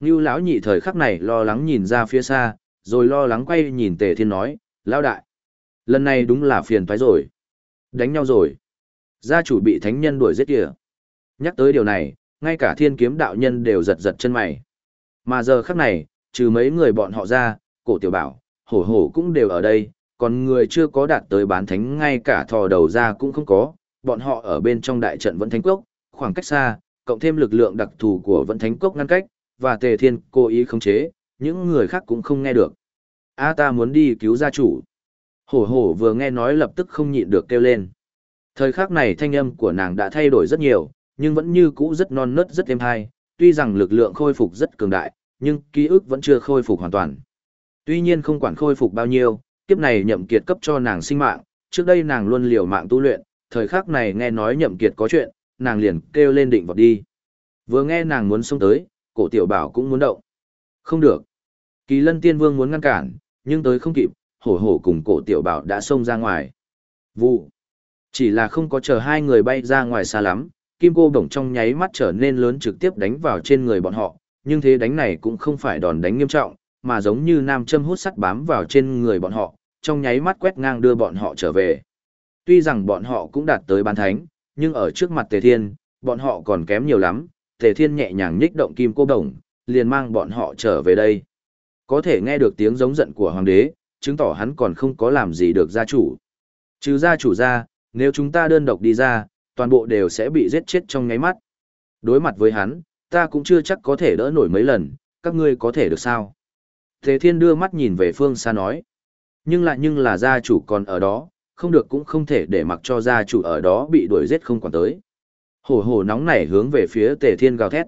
Speaker 1: Ngưu lão nhị thời khắc này lo lắng nhìn ra phía xa, rồi lo lắng quay nhìn Tề Thiên nói, lão đại. Lần này đúng là phiền thoái rồi. Đánh nhau rồi. Gia chủ bị thánh nhân đuổi giết kìa. Nhắc tới điều này, ngay cả thiên kiếm đạo nhân đều giật giật chân mày. Mà giờ khắc này, trừ mấy người bọn họ ra, cổ tiểu bảo, hổ hổ cũng đều ở đây, còn người chưa có đạt tới bán thánh ngay cả thò đầu ra cũng không có, bọn họ ở bên trong đại trận vẫn thánh cốc, khoảng cách xa, cộng thêm lực lượng đặc thù của vẫn thánh cốc ngăn cách, và tề thiên cố ý khống chế, những người khác cũng không nghe được. A ta muốn đi cứu gia chủ. Hổ hổ vừa nghe nói lập tức không nhịn được kêu lên. Thời khắc này thanh âm của nàng đã thay đổi rất nhiều, nhưng vẫn như cũ rất non nớt rất êm hay, tuy rằng lực lượng khôi phục rất cường đại, nhưng ký ức vẫn chưa khôi phục hoàn toàn. Tuy nhiên không quản khôi phục bao nhiêu, kiếp này nhậm kiệt cấp cho nàng sinh mạng, trước đây nàng luôn liều mạng tu luyện, thời khắc này nghe nói nhậm kiệt có chuyện, nàng liền kêu lên định vọt đi. Vừa nghe nàng muốn xông tới, cổ tiểu bảo cũng muốn động. Không được. Kỳ lân tiên vương muốn ngăn cản, nhưng tới không kịp, hổ hổ cùng cổ tiểu bảo đã xông ra ngoài. Vụ. Chỉ là không có chờ hai người bay ra ngoài xa lắm, kim cô đồng trong nháy mắt trở nên lớn trực tiếp đánh vào trên người bọn họ, nhưng thế đánh này cũng không phải đòn đánh nghiêm trọng, mà giống như nam châm hút sắt bám vào trên người bọn họ, trong nháy mắt quét ngang đưa bọn họ trở về. Tuy rằng bọn họ cũng đạt tới bán thánh, nhưng ở trước mặt Tề Thiên, bọn họ còn kém nhiều lắm, Tề Thiên nhẹ nhàng nhích động kim cô đồng, liền mang bọn họ trở về đây. Có thể nghe được tiếng giống giận của hoàng đế, chứng tỏ hắn còn không có làm gì được gia chủ. Trừ gia chủ ra, nếu chúng ta đơn độc đi ra, toàn bộ đều sẽ bị giết chết trong nháy mắt. Đối mặt với hắn, ta cũng chưa chắc có thể đỡ nổi mấy lần, các ngươi có thể được sao? Tề Thiên đưa mắt nhìn về phương xa nói. Nhưng lại nhưng là gia chủ còn ở đó, không được cũng không thể để mặc cho gia chủ ở đó bị đuổi giết không còn tới. Hổ hổ nóng nảy hướng về phía Tề Thiên gào thét.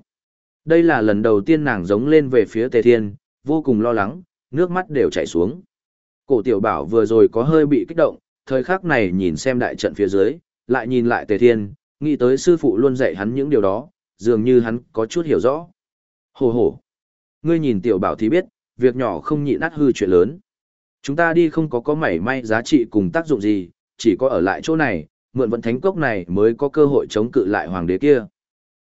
Speaker 1: Đây là lần đầu tiên nàng giống lên về phía Tề Thiên, vô cùng lo lắng, nước mắt đều chảy xuống. Cổ tiểu bảo vừa rồi có hơi bị kích động, thời khắc này nhìn xem đại trận phía dưới, lại nhìn lại Tề Thiên, nghĩ tới sư phụ luôn dạy hắn những điều đó, dường như hắn có chút hiểu rõ. Hổ hổ, ngươi nhìn tiểu bảo thì biết, việc nhỏ không nhịn nát hư chuyện lớn. Chúng ta đi không có có mảy may giá trị cùng tác dụng gì, chỉ có ở lại chỗ này, mượn vận thánh cốc này mới có cơ hội chống cự lại hoàng đế kia.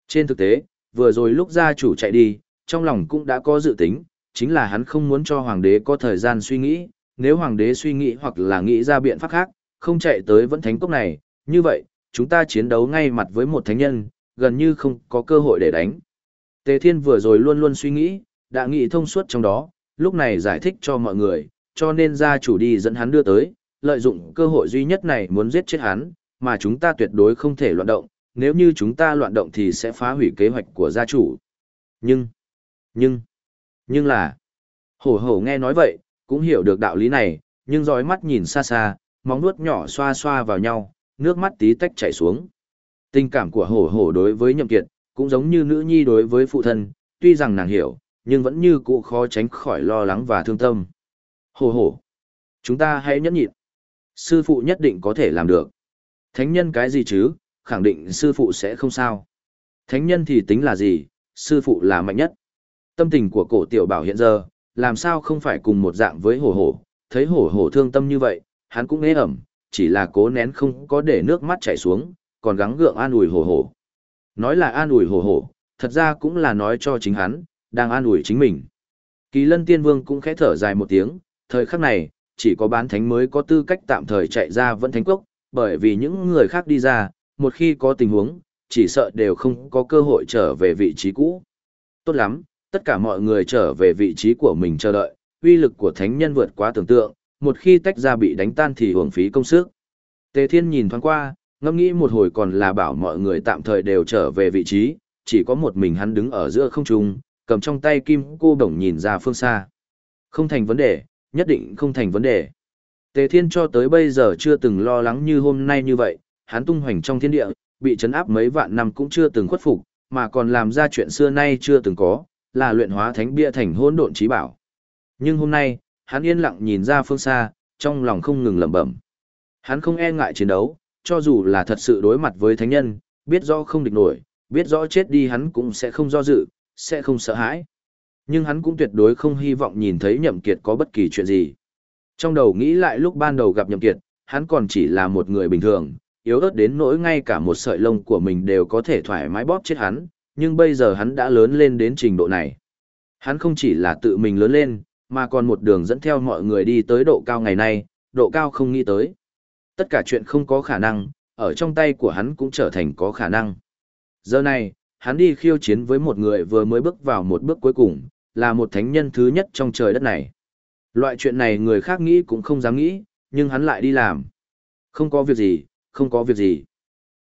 Speaker 1: Trên thực tế, vừa rồi lúc gia chủ chạy đi, trong lòng cũng đã có dự tính, chính là hắn không muốn cho hoàng đế có thời gian suy nghĩ, nếu hoàng đế suy nghĩ hoặc là nghĩ ra biện pháp khác, không chạy tới vẫn thánh cốc này, như vậy, chúng ta chiến đấu ngay mặt với một thánh nhân, gần như không có cơ hội để đánh. Tề Thiên vừa rồi luôn luôn suy nghĩ, đã nghĩ thông suốt trong đó, lúc này giải thích cho mọi người, cho nên gia chủ đi dẫn hắn đưa tới, lợi dụng cơ hội duy nhất này muốn giết chết hắn, mà chúng ta tuyệt đối không thể loạn động, nếu như chúng ta loạn động thì sẽ phá hủy kế hoạch của gia chủ. Nhưng, nhưng, nhưng là, hổ hổ nghe nói vậy, cũng hiểu được đạo lý này, nhưng dõi mắt nhìn xa xa, móng nuốt nhỏ xoa xoa vào nhau, nước mắt tí tách chảy xuống. Tình cảm của hổ hổ đối với nhậm kiệt, cũng giống như nữ nhi đối với phụ thân, tuy rằng nàng hiểu, nhưng vẫn như cũ khó tránh khỏi lo lắng và thương tâm. Hổ hổ, chúng ta hãy nhẫn nhịn. Sư phụ nhất định có thể làm được. Thánh nhân cái gì chứ, khẳng định sư phụ sẽ không sao. Thánh nhân thì tính là gì, sư phụ là mạnh nhất. Tâm tình của cổ tiểu bảo hiện giờ, làm sao không phải cùng một dạng với hổ hổ, thấy hổ hổ thương tâm như vậy, hắn cũng ế ẩm, chỉ là cố nén không có để nước mắt chảy xuống, còn gắng gượng an ủi hổ hổ. Nói là an ủi hổ hổ, thật ra cũng là nói cho chính hắn, đang an ủi chính mình. Kỳ lân tiên vương cũng khẽ thở dài một tiếng, thời khắc này, chỉ có bán thánh mới có tư cách tạm thời chạy ra vẫn thánh quốc, bởi vì những người khác đi ra, một khi có tình huống, chỉ sợ đều không có cơ hội trở về vị trí cũ. Tốt lắm, tất cả mọi người trở về vị trí của mình chờ đợi, uy lực của thánh nhân vượt quá tưởng tượng, một khi tách ra bị đánh tan thì hưởng phí công sức. Tề Thiên nhìn thoáng qua, ngẫm nghĩ một hồi còn là bảo mọi người tạm thời đều trở về vị trí, chỉ có một mình hắn đứng ở giữa không trung, cầm trong tay kim cô đồng nhìn ra phương xa. Không thành vấn đề, nhất định không thành vấn đề. Tề Thiên cho tới bây giờ chưa từng lo lắng như hôm nay như vậy, hắn tung hoành trong thiên địa, bị chấn áp mấy vạn năm cũng chưa từng khuất phục, mà còn làm ra chuyện xưa nay chưa từng có, là luyện hóa thánh bia thành hỗn độn trí bảo. Nhưng hôm nay, hắn yên lặng nhìn ra phương xa, trong lòng không ngừng lẩm bẩm. Hắn không e ngại chiến đấu, cho dù là thật sự đối mặt với thánh nhân, biết rõ không địch nổi, biết rõ chết đi hắn cũng sẽ không do dự, sẽ không sợ hãi. Nhưng hắn cũng tuyệt đối không hy vọng nhìn thấy Nhậm Kiệt có bất kỳ chuyện gì. Trong đầu nghĩ lại lúc ban đầu gặp Nhậm Kiệt, hắn còn chỉ là một người bình thường, yếu ớt đến nỗi ngay cả một sợi lông của mình đều có thể thoải mái bóp chết hắn, nhưng bây giờ hắn đã lớn lên đến trình độ này. Hắn không chỉ là tự mình lớn lên, mà còn một đường dẫn theo mọi người đi tới độ cao ngày nay, độ cao không nghĩ tới. Tất cả chuyện không có khả năng, ở trong tay của hắn cũng trở thành có khả năng. Giờ này, hắn đi khiêu chiến với một người vừa mới bước vào một bước cuối cùng, là một thánh nhân thứ nhất trong trời đất này. Loại chuyện này người khác nghĩ cũng không dám nghĩ, nhưng hắn lại đi làm. Không có việc gì, không có việc gì.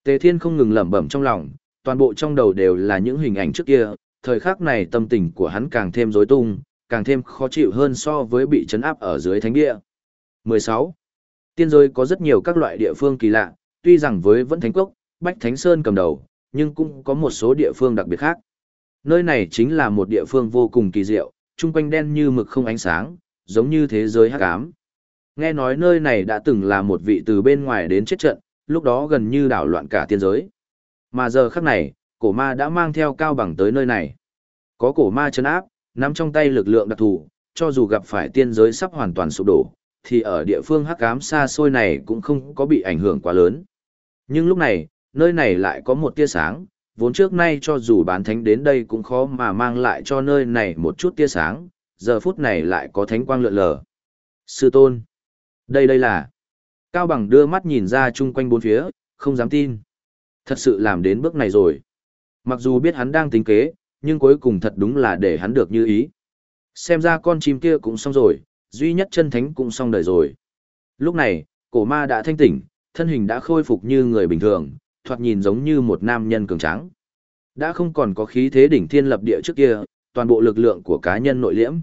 Speaker 1: Tề Thiên không ngừng lẩm bẩm trong lòng, toàn bộ trong đầu đều là những hình ảnh trước kia, thời khắc này tâm tình của hắn càng thêm rối tung, càng thêm khó chịu hơn so với bị chấn áp ở dưới thánh địa. 16. Tiên giới có rất nhiều các loại địa phương kỳ lạ, tuy rằng với vẫn thánh quốc, Bách Thánh Sơn cầm đầu, nhưng cũng có một số địa phương đặc biệt khác. Nơi này chính là một địa phương vô cùng kỳ diệu, trung quanh đen như mực không ánh sáng, giống như thế giới hắc ám. Nghe nói nơi này đã từng là một vị từ bên ngoài đến chết trận, lúc đó gần như đảo loạn cả tiên giới. Mà giờ khắc này, cổ ma đã mang theo cao bằng tới nơi này. Có cổ ma chấn áp, nắm trong tay lực lượng đặc thù, cho dù gặp phải tiên giới sắp hoàn toàn sụp đổ, thì ở địa phương hắc ám xa xôi này cũng không có bị ảnh hưởng quá lớn. Nhưng lúc này, nơi này lại có một tia sáng, vốn trước nay cho dù bán thánh đến đây cũng khó mà mang lại cho nơi này một chút tia sáng, giờ phút này lại có thánh quang lượn lờ. Sư tôn, đây đây là... Cao Bằng đưa mắt nhìn ra chung quanh bốn phía, không dám tin. Thật sự làm đến bước này rồi. Mặc dù biết hắn đang tính kế, nhưng cuối cùng thật đúng là để hắn được như ý. Xem ra con chim kia cũng xong rồi, duy nhất chân thánh cũng xong đời rồi. Lúc này, cổ ma đã thanh tỉnh, thân hình đã khôi phục như người bình thường, thoạt nhìn giống như một nam nhân cường tráng. Đã không còn có khí thế đỉnh thiên lập địa trước kia, toàn bộ lực lượng của cá nhân nội liễm.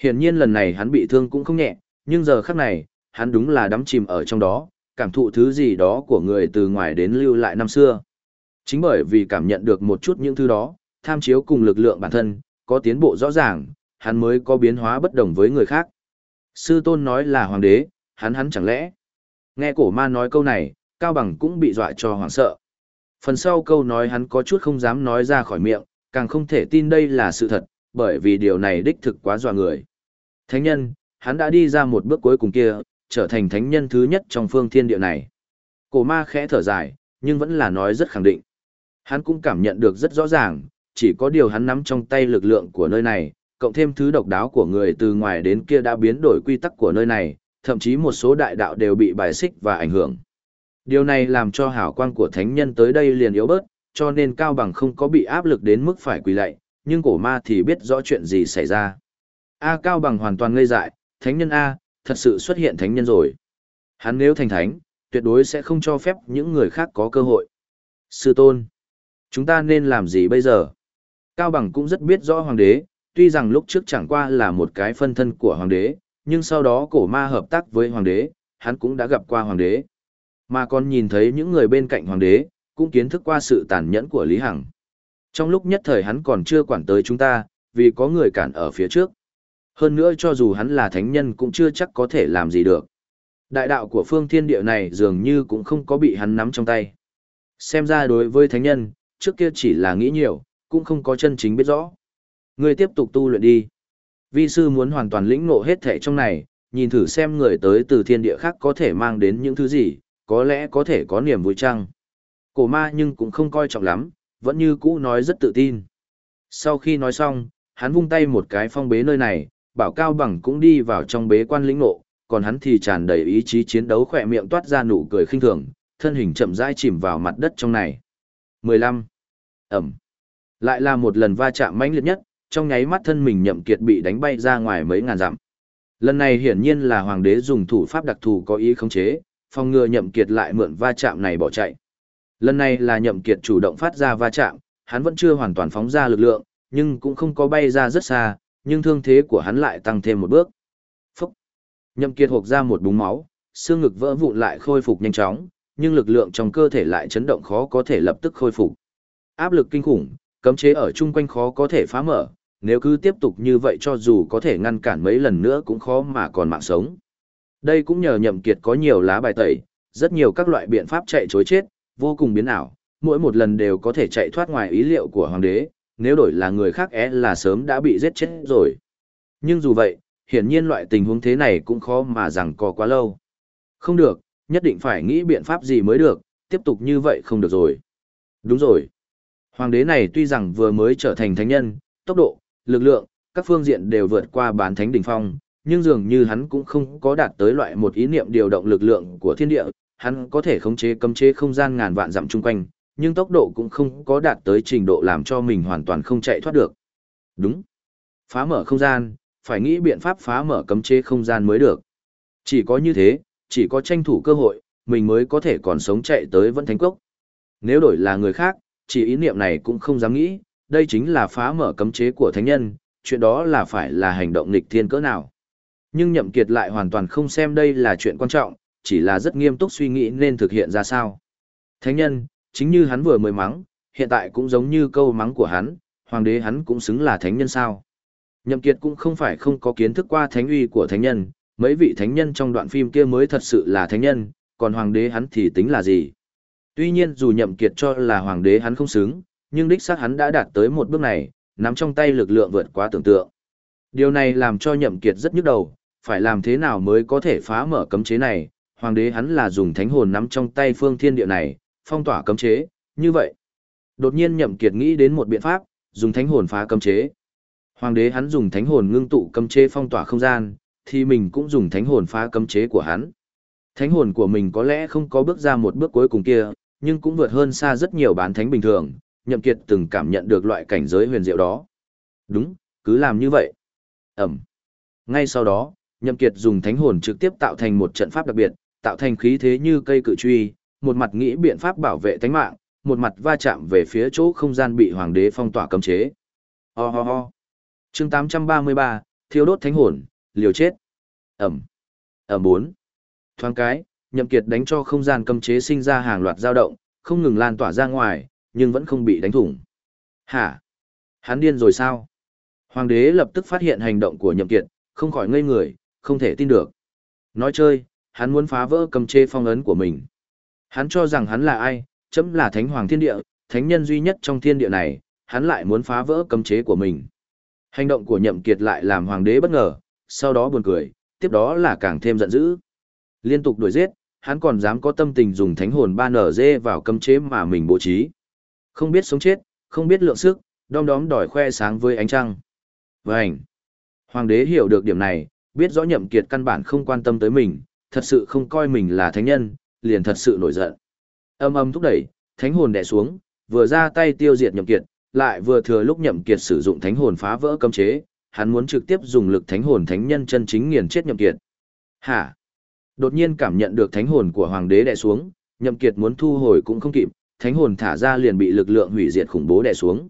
Speaker 1: Hiển nhiên lần này hắn bị thương cũng không nhẹ, nhưng giờ khắc này, hắn đúng là đắm chìm ở trong đó, cảm thụ thứ gì đó của người từ ngoài đến lưu lại năm xưa. Chính bởi vì cảm nhận được một chút những thứ đó, tham chiếu cùng lực lượng bản thân, có tiến bộ rõ ràng, hắn mới có biến hóa bất đồng với người khác. Sư tôn nói là hoàng đế, hắn hắn chẳng lẽ. Nghe cổ ma nói câu này, Cao Bằng cũng bị dọa cho hoảng sợ. Phần sau câu nói hắn có chút không dám nói ra khỏi miệng, càng không thể tin đây là sự thật, bởi vì điều này đích thực quá dọa người. Thánh nhân, hắn đã đi ra một bước cuối cùng kia, trở thành thánh nhân thứ nhất trong phương thiên địa này. Cổ ma khẽ thở dài, nhưng vẫn là nói rất khẳng định. Hắn cũng cảm nhận được rất rõ ràng, chỉ có điều hắn nắm trong tay lực lượng của nơi này, cộng thêm thứ độc đáo của người từ ngoài đến kia đã biến đổi quy tắc của nơi này, thậm chí một số đại đạo đều bị bài xích và ảnh hưởng. Điều này làm cho hảo quang của thánh nhân tới đây liền yếu bớt, cho nên Cao Bằng không có bị áp lực đến mức phải quỳ lạy, nhưng cổ ma thì biết rõ chuyện gì xảy ra. A Cao Bằng hoàn toàn ngây dại, thánh nhân A, thật sự xuất hiện thánh nhân rồi. Hắn nếu thành thánh, tuyệt đối sẽ không cho phép những người khác có cơ hội. Sư tôn, chúng ta nên làm gì bây giờ? Cao Bằng cũng rất biết rõ hoàng đế, tuy rằng lúc trước chẳng qua là một cái phân thân của hoàng đế, nhưng sau đó cổ ma hợp tác với hoàng đế, hắn cũng đã gặp qua hoàng đế. Mà còn nhìn thấy những người bên cạnh hoàng đế, cũng kiến thức qua sự tàn nhẫn của Lý Hằng. Trong lúc nhất thời hắn còn chưa quản tới chúng ta, vì có người cản ở phía trước. Hơn nữa cho dù hắn là thánh nhân cũng chưa chắc có thể làm gì được. Đại đạo của phương thiên địa này dường như cũng không có bị hắn nắm trong tay. Xem ra đối với thánh nhân, trước kia chỉ là nghĩ nhiều, cũng không có chân chính biết rõ. người tiếp tục tu luyện đi. Vi sư muốn hoàn toàn lĩnh ngộ hết thể trong này, nhìn thử xem người tới từ thiên địa khác có thể mang đến những thứ gì, có lẽ có thể có niềm vui chăng. Cổ ma nhưng cũng không coi trọng lắm, vẫn như cũ nói rất tự tin. Sau khi nói xong, hắn vung tay một cái phong bế nơi này, bảo cao bằng cũng đi vào trong bế quan lĩnh ngộ, còn hắn thì tràn đầy ý chí chiến đấu khỏe miệng toát ra nụ cười khinh thường, thân hình chậm rãi chìm vào mặt đất trong này. 15. Ẩm. Lại là một lần va chạm mãnh liệt nhất, trong nháy mắt thân mình nhậm kiệt bị đánh bay ra ngoài mấy ngàn dặm. Lần này hiển nhiên là hoàng đế dùng thủ pháp đặc thù có ý khống chế, phòng ngừa nhậm kiệt lại mượn va chạm này bỏ chạy. Lần này là nhậm kiệt chủ động phát ra va chạm, hắn vẫn chưa hoàn toàn phóng ra lực lượng, nhưng cũng không có bay ra rất xa, nhưng thương thế của hắn lại tăng thêm một bước. Phúc! Nhậm kiệt hộc ra một búng máu, xương ngực vỡ vụn lại khôi phục nhanh chóng, nhưng lực lượng trong cơ thể lại chấn động khó có thể lập tức khôi phục. Áp lực kinh khủng, cấm chế ở chung quanh khó có thể phá mở, nếu cứ tiếp tục như vậy cho dù có thể ngăn cản mấy lần nữa cũng khó mà còn mạng sống. Đây cũng nhờ nhậm kiệt có nhiều lá bài tẩy, rất nhiều các loại biện pháp chạy chối chết, vô cùng biến ảo, mỗi một lần đều có thể chạy thoát ngoài ý liệu của hoàng đế, nếu đổi là người khác é là sớm đã bị giết chết rồi. Nhưng dù vậy, hiển nhiên loại tình huống thế này cũng khó mà rằng có quá lâu. Không được, nhất định phải nghĩ biện pháp gì mới được, tiếp tục như vậy không được rồi. Đúng rồi. Hoàng đế này tuy rằng vừa mới trở thành thánh nhân, tốc độ, lực lượng, các phương diện đều vượt qua bán thánh đỉnh phong, nhưng dường như hắn cũng không có đạt tới loại một ý niệm điều động lực lượng của thiên địa, hắn có thể khống chế cấm chế không gian ngàn vạn dặm chung quanh, nhưng tốc độ cũng không có đạt tới trình độ làm cho mình hoàn toàn không chạy thoát được. Đúng. Phá mở không gian, phải nghĩ biện pháp phá mở cấm chế không gian mới được. Chỉ có như thế, chỉ có tranh thủ cơ hội, mình mới có thể còn sống chạy tới vẫn thánh cốc. Nếu đổi là người khác, chỉ ý niệm này cũng không dám nghĩ, đây chính là phá mở cấm chế của thánh nhân, chuyện đó là phải là hành động nghịch thiên cỡ nào. Nhưng nhậm kiệt lại hoàn toàn không xem đây là chuyện quan trọng, chỉ là rất nghiêm túc suy nghĩ nên thực hiện ra sao. Thánh nhân, chính như hắn vừa mới mắng, hiện tại cũng giống như câu mắng của hắn, hoàng đế hắn cũng xứng là thánh nhân sao. Nhậm kiệt cũng không phải không có kiến thức qua thánh uy của thánh nhân, mấy vị thánh nhân trong đoạn phim kia mới thật sự là thánh nhân, còn hoàng đế hắn thì tính là gì. Tuy nhiên dù nhậm kiệt cho là hoàng đế hắn không xứng, nhưng đích xác hắn đã đạt tới một bước này, nắm trong tay lực lượng vượt quá tưởng tượng. Điều này làm cho nhậm kiệt rất nhức đầu, phải làm thế nào mới có thể phá mở cấm chế này, hoàng đế hắn là dùng thánh hồn nắm trong tay phương thiên địa này, phong tỏa cấm chế, như vậy. Đột nhiên nhậm kiệt nghĩ đến một biện pháp, dùng thánh hồn phá cấm chế. Hoàng đế hắn dùng thánh hồn ngưng tụ cấm chế phong tỏa không gian, thì mình cũng dùng thánh hồn phá cấm chế của hắn. Thánh hồn của mình có lẽ không có bước ra một bước cuối cùng kia, nhưng cũng vượt hơn xa rất nhiều bán thánh bình thường, nhậm kiệt từng cảm nhận được loại cảnh giới huyền diệu đó. Đúng, cứ làm như vậy. Ẩm. Ngay sau đó, nhậm kiệt dùng thánh hồn trực tiếp tạo thành một trận pháp đặc biệt, tạo thành khí thế như cây cự truy, một mặt nghĩ biện pháp bảo vệ tánh mạng, một mặt va chạm về phía chỗ không gian bị hoàng đế phong tỏa cấm chế. Ho ho ho. Chương 833, thiêu đốt thánh hồn, liều chết. Ẩm. Ẩm 4. Thoáng cái, nhậm kiệt đánh cho không gian cấm chế sinh ra hàng loạt dao động, không ngừng lan tỏa ra ngoài, nhưng vẫn không bị đánh thủng. Hả? Hắn điên rồi sao? Hoàng đế lập tức phát hiện hành động của nhậm kiệt, không khỏi ngây người, không thể tin được. Nói chơi, hắn muốn phá vỡ cầm chê phong ấn của mình. Hắn cho rằng hắn là ai, chấm là thánh hoàng thiên địa, thánh nhân duy nhất trong thiên địa này, hắn lại muốn phá vỡ cấm chế của mình. Hành động của nhậm kiệt lại làm hoàng đế bất ngờ, sau đó buồn cười, tiếp đó là càng thêm giận dữ. Liên tục đuổi giết, hắn còn dám có tâm tình dùng thánh hồn ba nở dê vào cấm chế mà mình bố trí. Không biết sống chết, không biết lượng sức, đom đóm đòi khoe sáng với ánh trăng. Vânh! Hoàng đế hiểu được điểm này, biết rõ nhậm kiệt căn bản không quan tâm tới mình, thật sự không coi mình là thánh nhân, liền thật sự nổi giận. Âm âm thúc đẩy, thánh hồn đè xuống, vừa ra tay tiêu diệt nhậm kiệt, lại vừa thừa lúc nhậm kiệt sử dụng thánh hồn phá vỡ cấm chế, hắn muốn trực tiếp dùng lực thánh hồn thánh nhân chân chính nghiền chết nhậm kiệt. Hả? Đột nhiên cảm nhận được thánh hồn của hoàng đế đè xuống, nhậm kiệt muốn thu hồi cũng không kịp, thánh hồn thả ra liền bị lực lượng hủy diệt khủng bố đè xuống.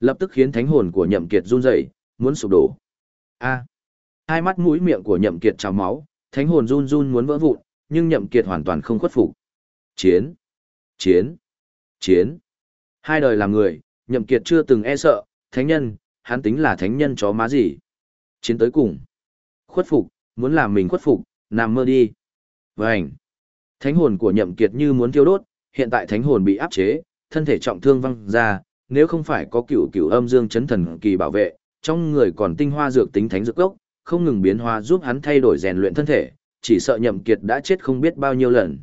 Speaker 1: Lập tức khiến thánh hồn của nhậm kiệt run rẩy, muốn sụp đổ. A! Hai mắt mũi miệng của nhậm kiệt trào máu, thánh hồn run run muốn vỡ vụn, nhưng nhậm kiệt hoàn toàn không khuất phục. Chiến! Chiến! Chiến! Hai đời làm người, nhậm kiệt chưa từng e sợ, thánh nhân, hắn tính là thánh nhân chó má gì. Chiến tới cùng. Khuất phục, muốn làm mình khuất phục, nằm mơ đi. Vành! Thánh hồn của nhậm kiệt như muốn thiêu đốt, hiện tại thánh hồn bị áp chế, thân thể trọng thương văng ra, nếu không phải có cửu cửu âm dương chấn thần kỳ bảo vệ, trong người còn tinh hoa dược tính thánh dược gốc, không ngừng biến hóa giúp hắn thay đổi rèn luyện thân thể, chỉ sợ nhậm kiệt đã chết không biết bao nhiêu lần.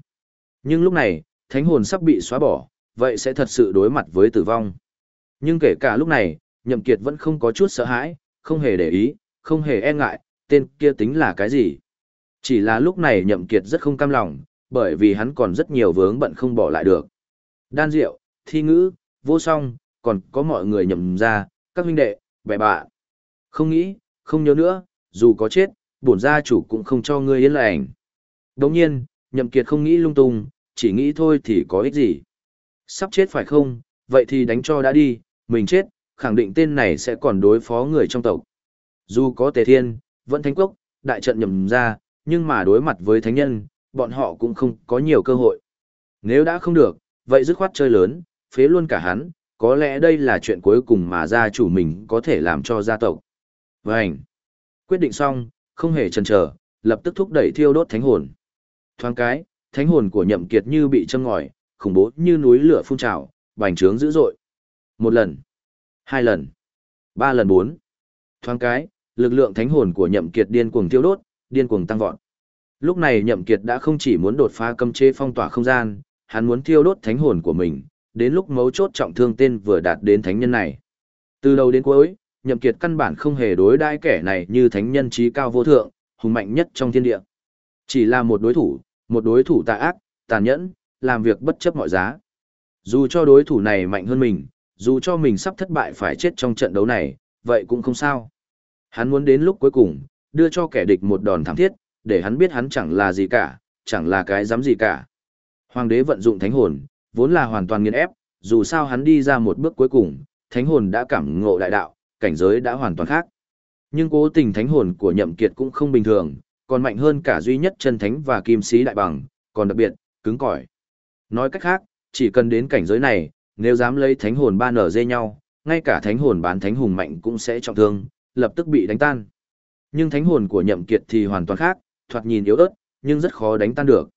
Speaker 1: Nhưng lúc này, thánh hồn sắp bị xóa bỏ, vậy sẽ thật sự đối mặt với tử vong. Nhưng kể cả lúc này, nhậm kiệt vẫn không có chút sợ hãi, không hề để ý, không hề e ngại, tên kia tính là cái gì. Chỉ là lúc này nhậm kiệt rất không cam lòng, bởi vì hắn còn rất nhiều vướng bận không bỏ lại được. Đan diệu, thi ngữ, vô song, còn có mọi người nhậm ra, các huynh đệ, bè bạ. Không nghĩ, không nhớ nữa, dù có chết, bổn gia chủ cũng không cho ngươi yên lành. Đồng nhiên, nhậm kiệt không nghĩ lung tung, chỉ nghĩ thôi thì có ích gì. Sắp chết phải không, vậy thì đánh cho đã đi, mình chết, khẳng định tên này sẽ còn đối phó người trong tộc. Dù có tề thiên, vẫn thánh quốc, đại trận nhậm ra, nhưng mà đối mặt với thánh nhân, bọn họ cũng không có nhiều cơ hội. Nếu đã không được, vậy dứt khoát chơi lớn, phế luôn cả hắn, có lẽ đây là chuyện cuối cùng mà gia chủ mình có thể làm cho gia tộc. Vânh! Quyết định xong, không hề chần chờ, lập tức thúc đẩy thiêu đốt thánh hồn. Thoáng cái, thánh hồn của nhậm kiệt như bị châm ngòi, khủng bố như núi lửa phun trào, bành trướng dữ dội. Một lần, hai lần, ba lần bốn. Thoáng cái, lực lượng thánh hồn của nhậm kiệt điên cuồng thiêu đốt, điên cuồng tăng vọt. Lúc này nhậm kiệt đã không chỉ muốn đột phá cấm chế phong tỏa không gian, hắn muốn thiêu đốt thánh hồn của mình, đến lúc mấu chốt trọng thương tên vừa đạt đến thánh nhân này. Từ đầu đến cuối, nhậm kiệt căn bản không hề đối đãi kẻ này như thánh nhân trí cao vô thượng, hùng mạnh nhất trong thiên địa. Chỉ là một đối thủ, một đối thủ tà ác, tàn nhẫn, làm việc bất chấp mọi giá. Dù cho đối thủ này mạnh hơn mình, dù cho mình sắp thất bại phải chết trong trận đấu này, vậy cũng không sao. Hắn muốn đến lúc cuối cùng, đưa cho kẻ địch một đòn thảm thiết, để hắn biết hắn chẳng là gì cả, chẳng là cái dám gì cả. Hoàng đế vận dụng thánh hồn, vốn là hoàn toàn nghiền ép, dù sao hắn đi ra một bước cuối cùng, thánh hồn đã cảm ngộ đại đạo, cảnh giới đã hoàn toàn khác. Nhưng cố tình thánh hồn của nhậm kiệt cũng không bình thường, còn mạnh hơn cả duy nhất chân thánh và kim sĩ đại bằng, còn đặc biệt, cứng cỏi. Nói cách khác, chỉ cần đến cảnh giới này, nếu dám lấy thánh hồn ba nở dê nhau, ngay cả thánh hồn bán thánh hùng mạnh cũng sẽ trọng thương, lập tức bị đánh tan. Nhưng thánh hồn của nhậm kiệt thì hoàn toàn khác, thoạt nhìn yếu ớt, nhưng rất khó đánh tan được.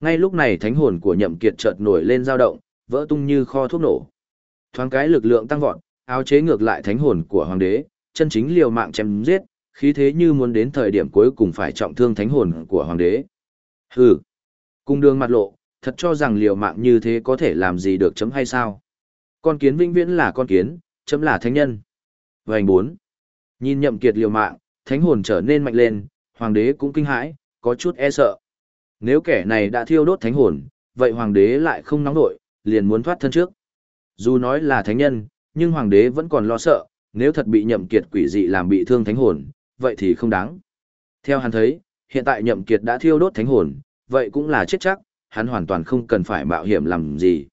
Speaker 1: Ngay lúc này thánh hồn của nhậm kiệt chợt nổi lên dao động, vỡ tung như kho thuốc nổ. Thoáng cái lực lượng tăng vọt, áo chế ngược lại thánh hồn của hoàng đế, chân chính liều mạng chém giết, khí thế như muốn đến thời điểm cuối cùng phải trọng thương thánh hồn của hoàng đế. Hừ, cung đường mặt lộ, thật cho rằng liều mạng như thế có thể làm gì được chấm hay sao? Con kiến vĩnh viễn là con kiến, chấm là thánh nhân. Vành bốn, nhìn nhậm kiệt liều mạng, thánh hồn trở nên mạnh lên, hoàng đế cũng kinh hãi, có chút e sợ. Nếu kẻ này đã thiêu đốt thánh hồn, vậy hoàng đế lại không nóng nổi, liền muốn thoát thân trước. Dù nói là thánh nhân, nhưng hoàng đế vẫn còn lo sợ, nếu thật bị nhậm kiệt quỷ dị làm bị thương thánh hồn, vậy thì không đáng. Theo hắn thấy, hiện tại nhậm kiệt đã thiêu đốt thánh hồn, vậy cũng là chết chắc, hắn hoàn toàn không cần phải mạo hiểm làm gì.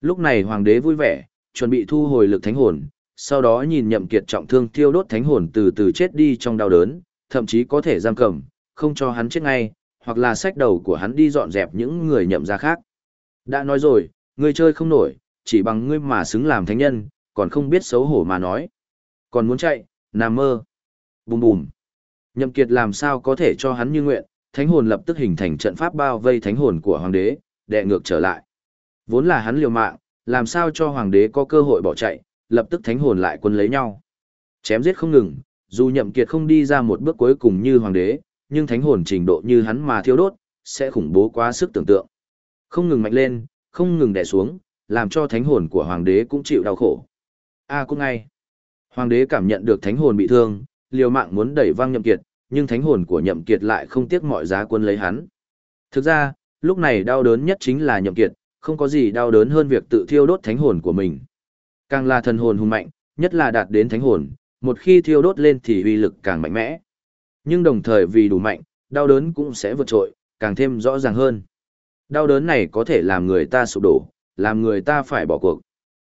Speaker 1: Lúc này hoàng đế vui vẻ, chuẩn bị thu hồi lực thánh hồn, sau đó nhìn nhậm kiệt trọng thương thiêu đốt thánh hồn từ từ chết đi trong đau đớn, thậm chí có thể giam cầm, không cho hắn chết ngay, hoặc là sách đầu của hắn đi dọn dẹp những người nhậm gia khác. Đã nói rồi, ngươi chơi không nổi, chỉ bằng ngươi mà xứng làm thánh nhân, còn không biết xấu hổ mà nói. Còn muốn chạy, nằm mơ. Bùm bùm. Nhậm Kiệt làm sao có thể cho hắn như nguyện, thánh hồn lập tức hình thành trận pháp bao vây thánh hồn của hoàng đế, đệ ngược trở lại. Vốn là hắn liều mạng, làm sao cho hoàng đế có cơ hội bỏ chạy, lập tức thánh hồn lại quân lấy nhau. Chém giết không ngừng, dù Nhậm Kiệt không đi ra một bước cuối cùng như hoàng đế, nhưng thánh hồn trình độ như hắn mà thiêu đốt, sẽ khủng bố quá sức tưởng tượng. Không ngừng mạnh lên, không ngừng đè xuống, làm cho thánh hồn của hoàng đế cũng chịu đau khổ. A à, cũng ngay. Hoàng đế cảm nhận được thánh hồn bị thương, liều mạng muốn đẩy văng nhậm kiệt, nhưng thánh hồn của nhậm kiệt lại không tiếc mọi giá quân lấy hắn. Thực ra, lúc này đau đớn nhất chính là nhậm kiệt, không có gì đau đớn hơn việc tự thiêu đốt thánh hồn của mình. Càng là thần hồn hùng mạnh, nhất là đạt đến thánh hồn, một khi thiêu đốt lên thì uy lực càng mạnh mẽ. Nhưng đồng thời vì đủ mạnh, đau đớn cũng sẽ vượt trội, càng thêm rõ ràng hơn. Đau đớn này có thể làm người ta sụp đổ, làm người ta phải bỏ cuộc.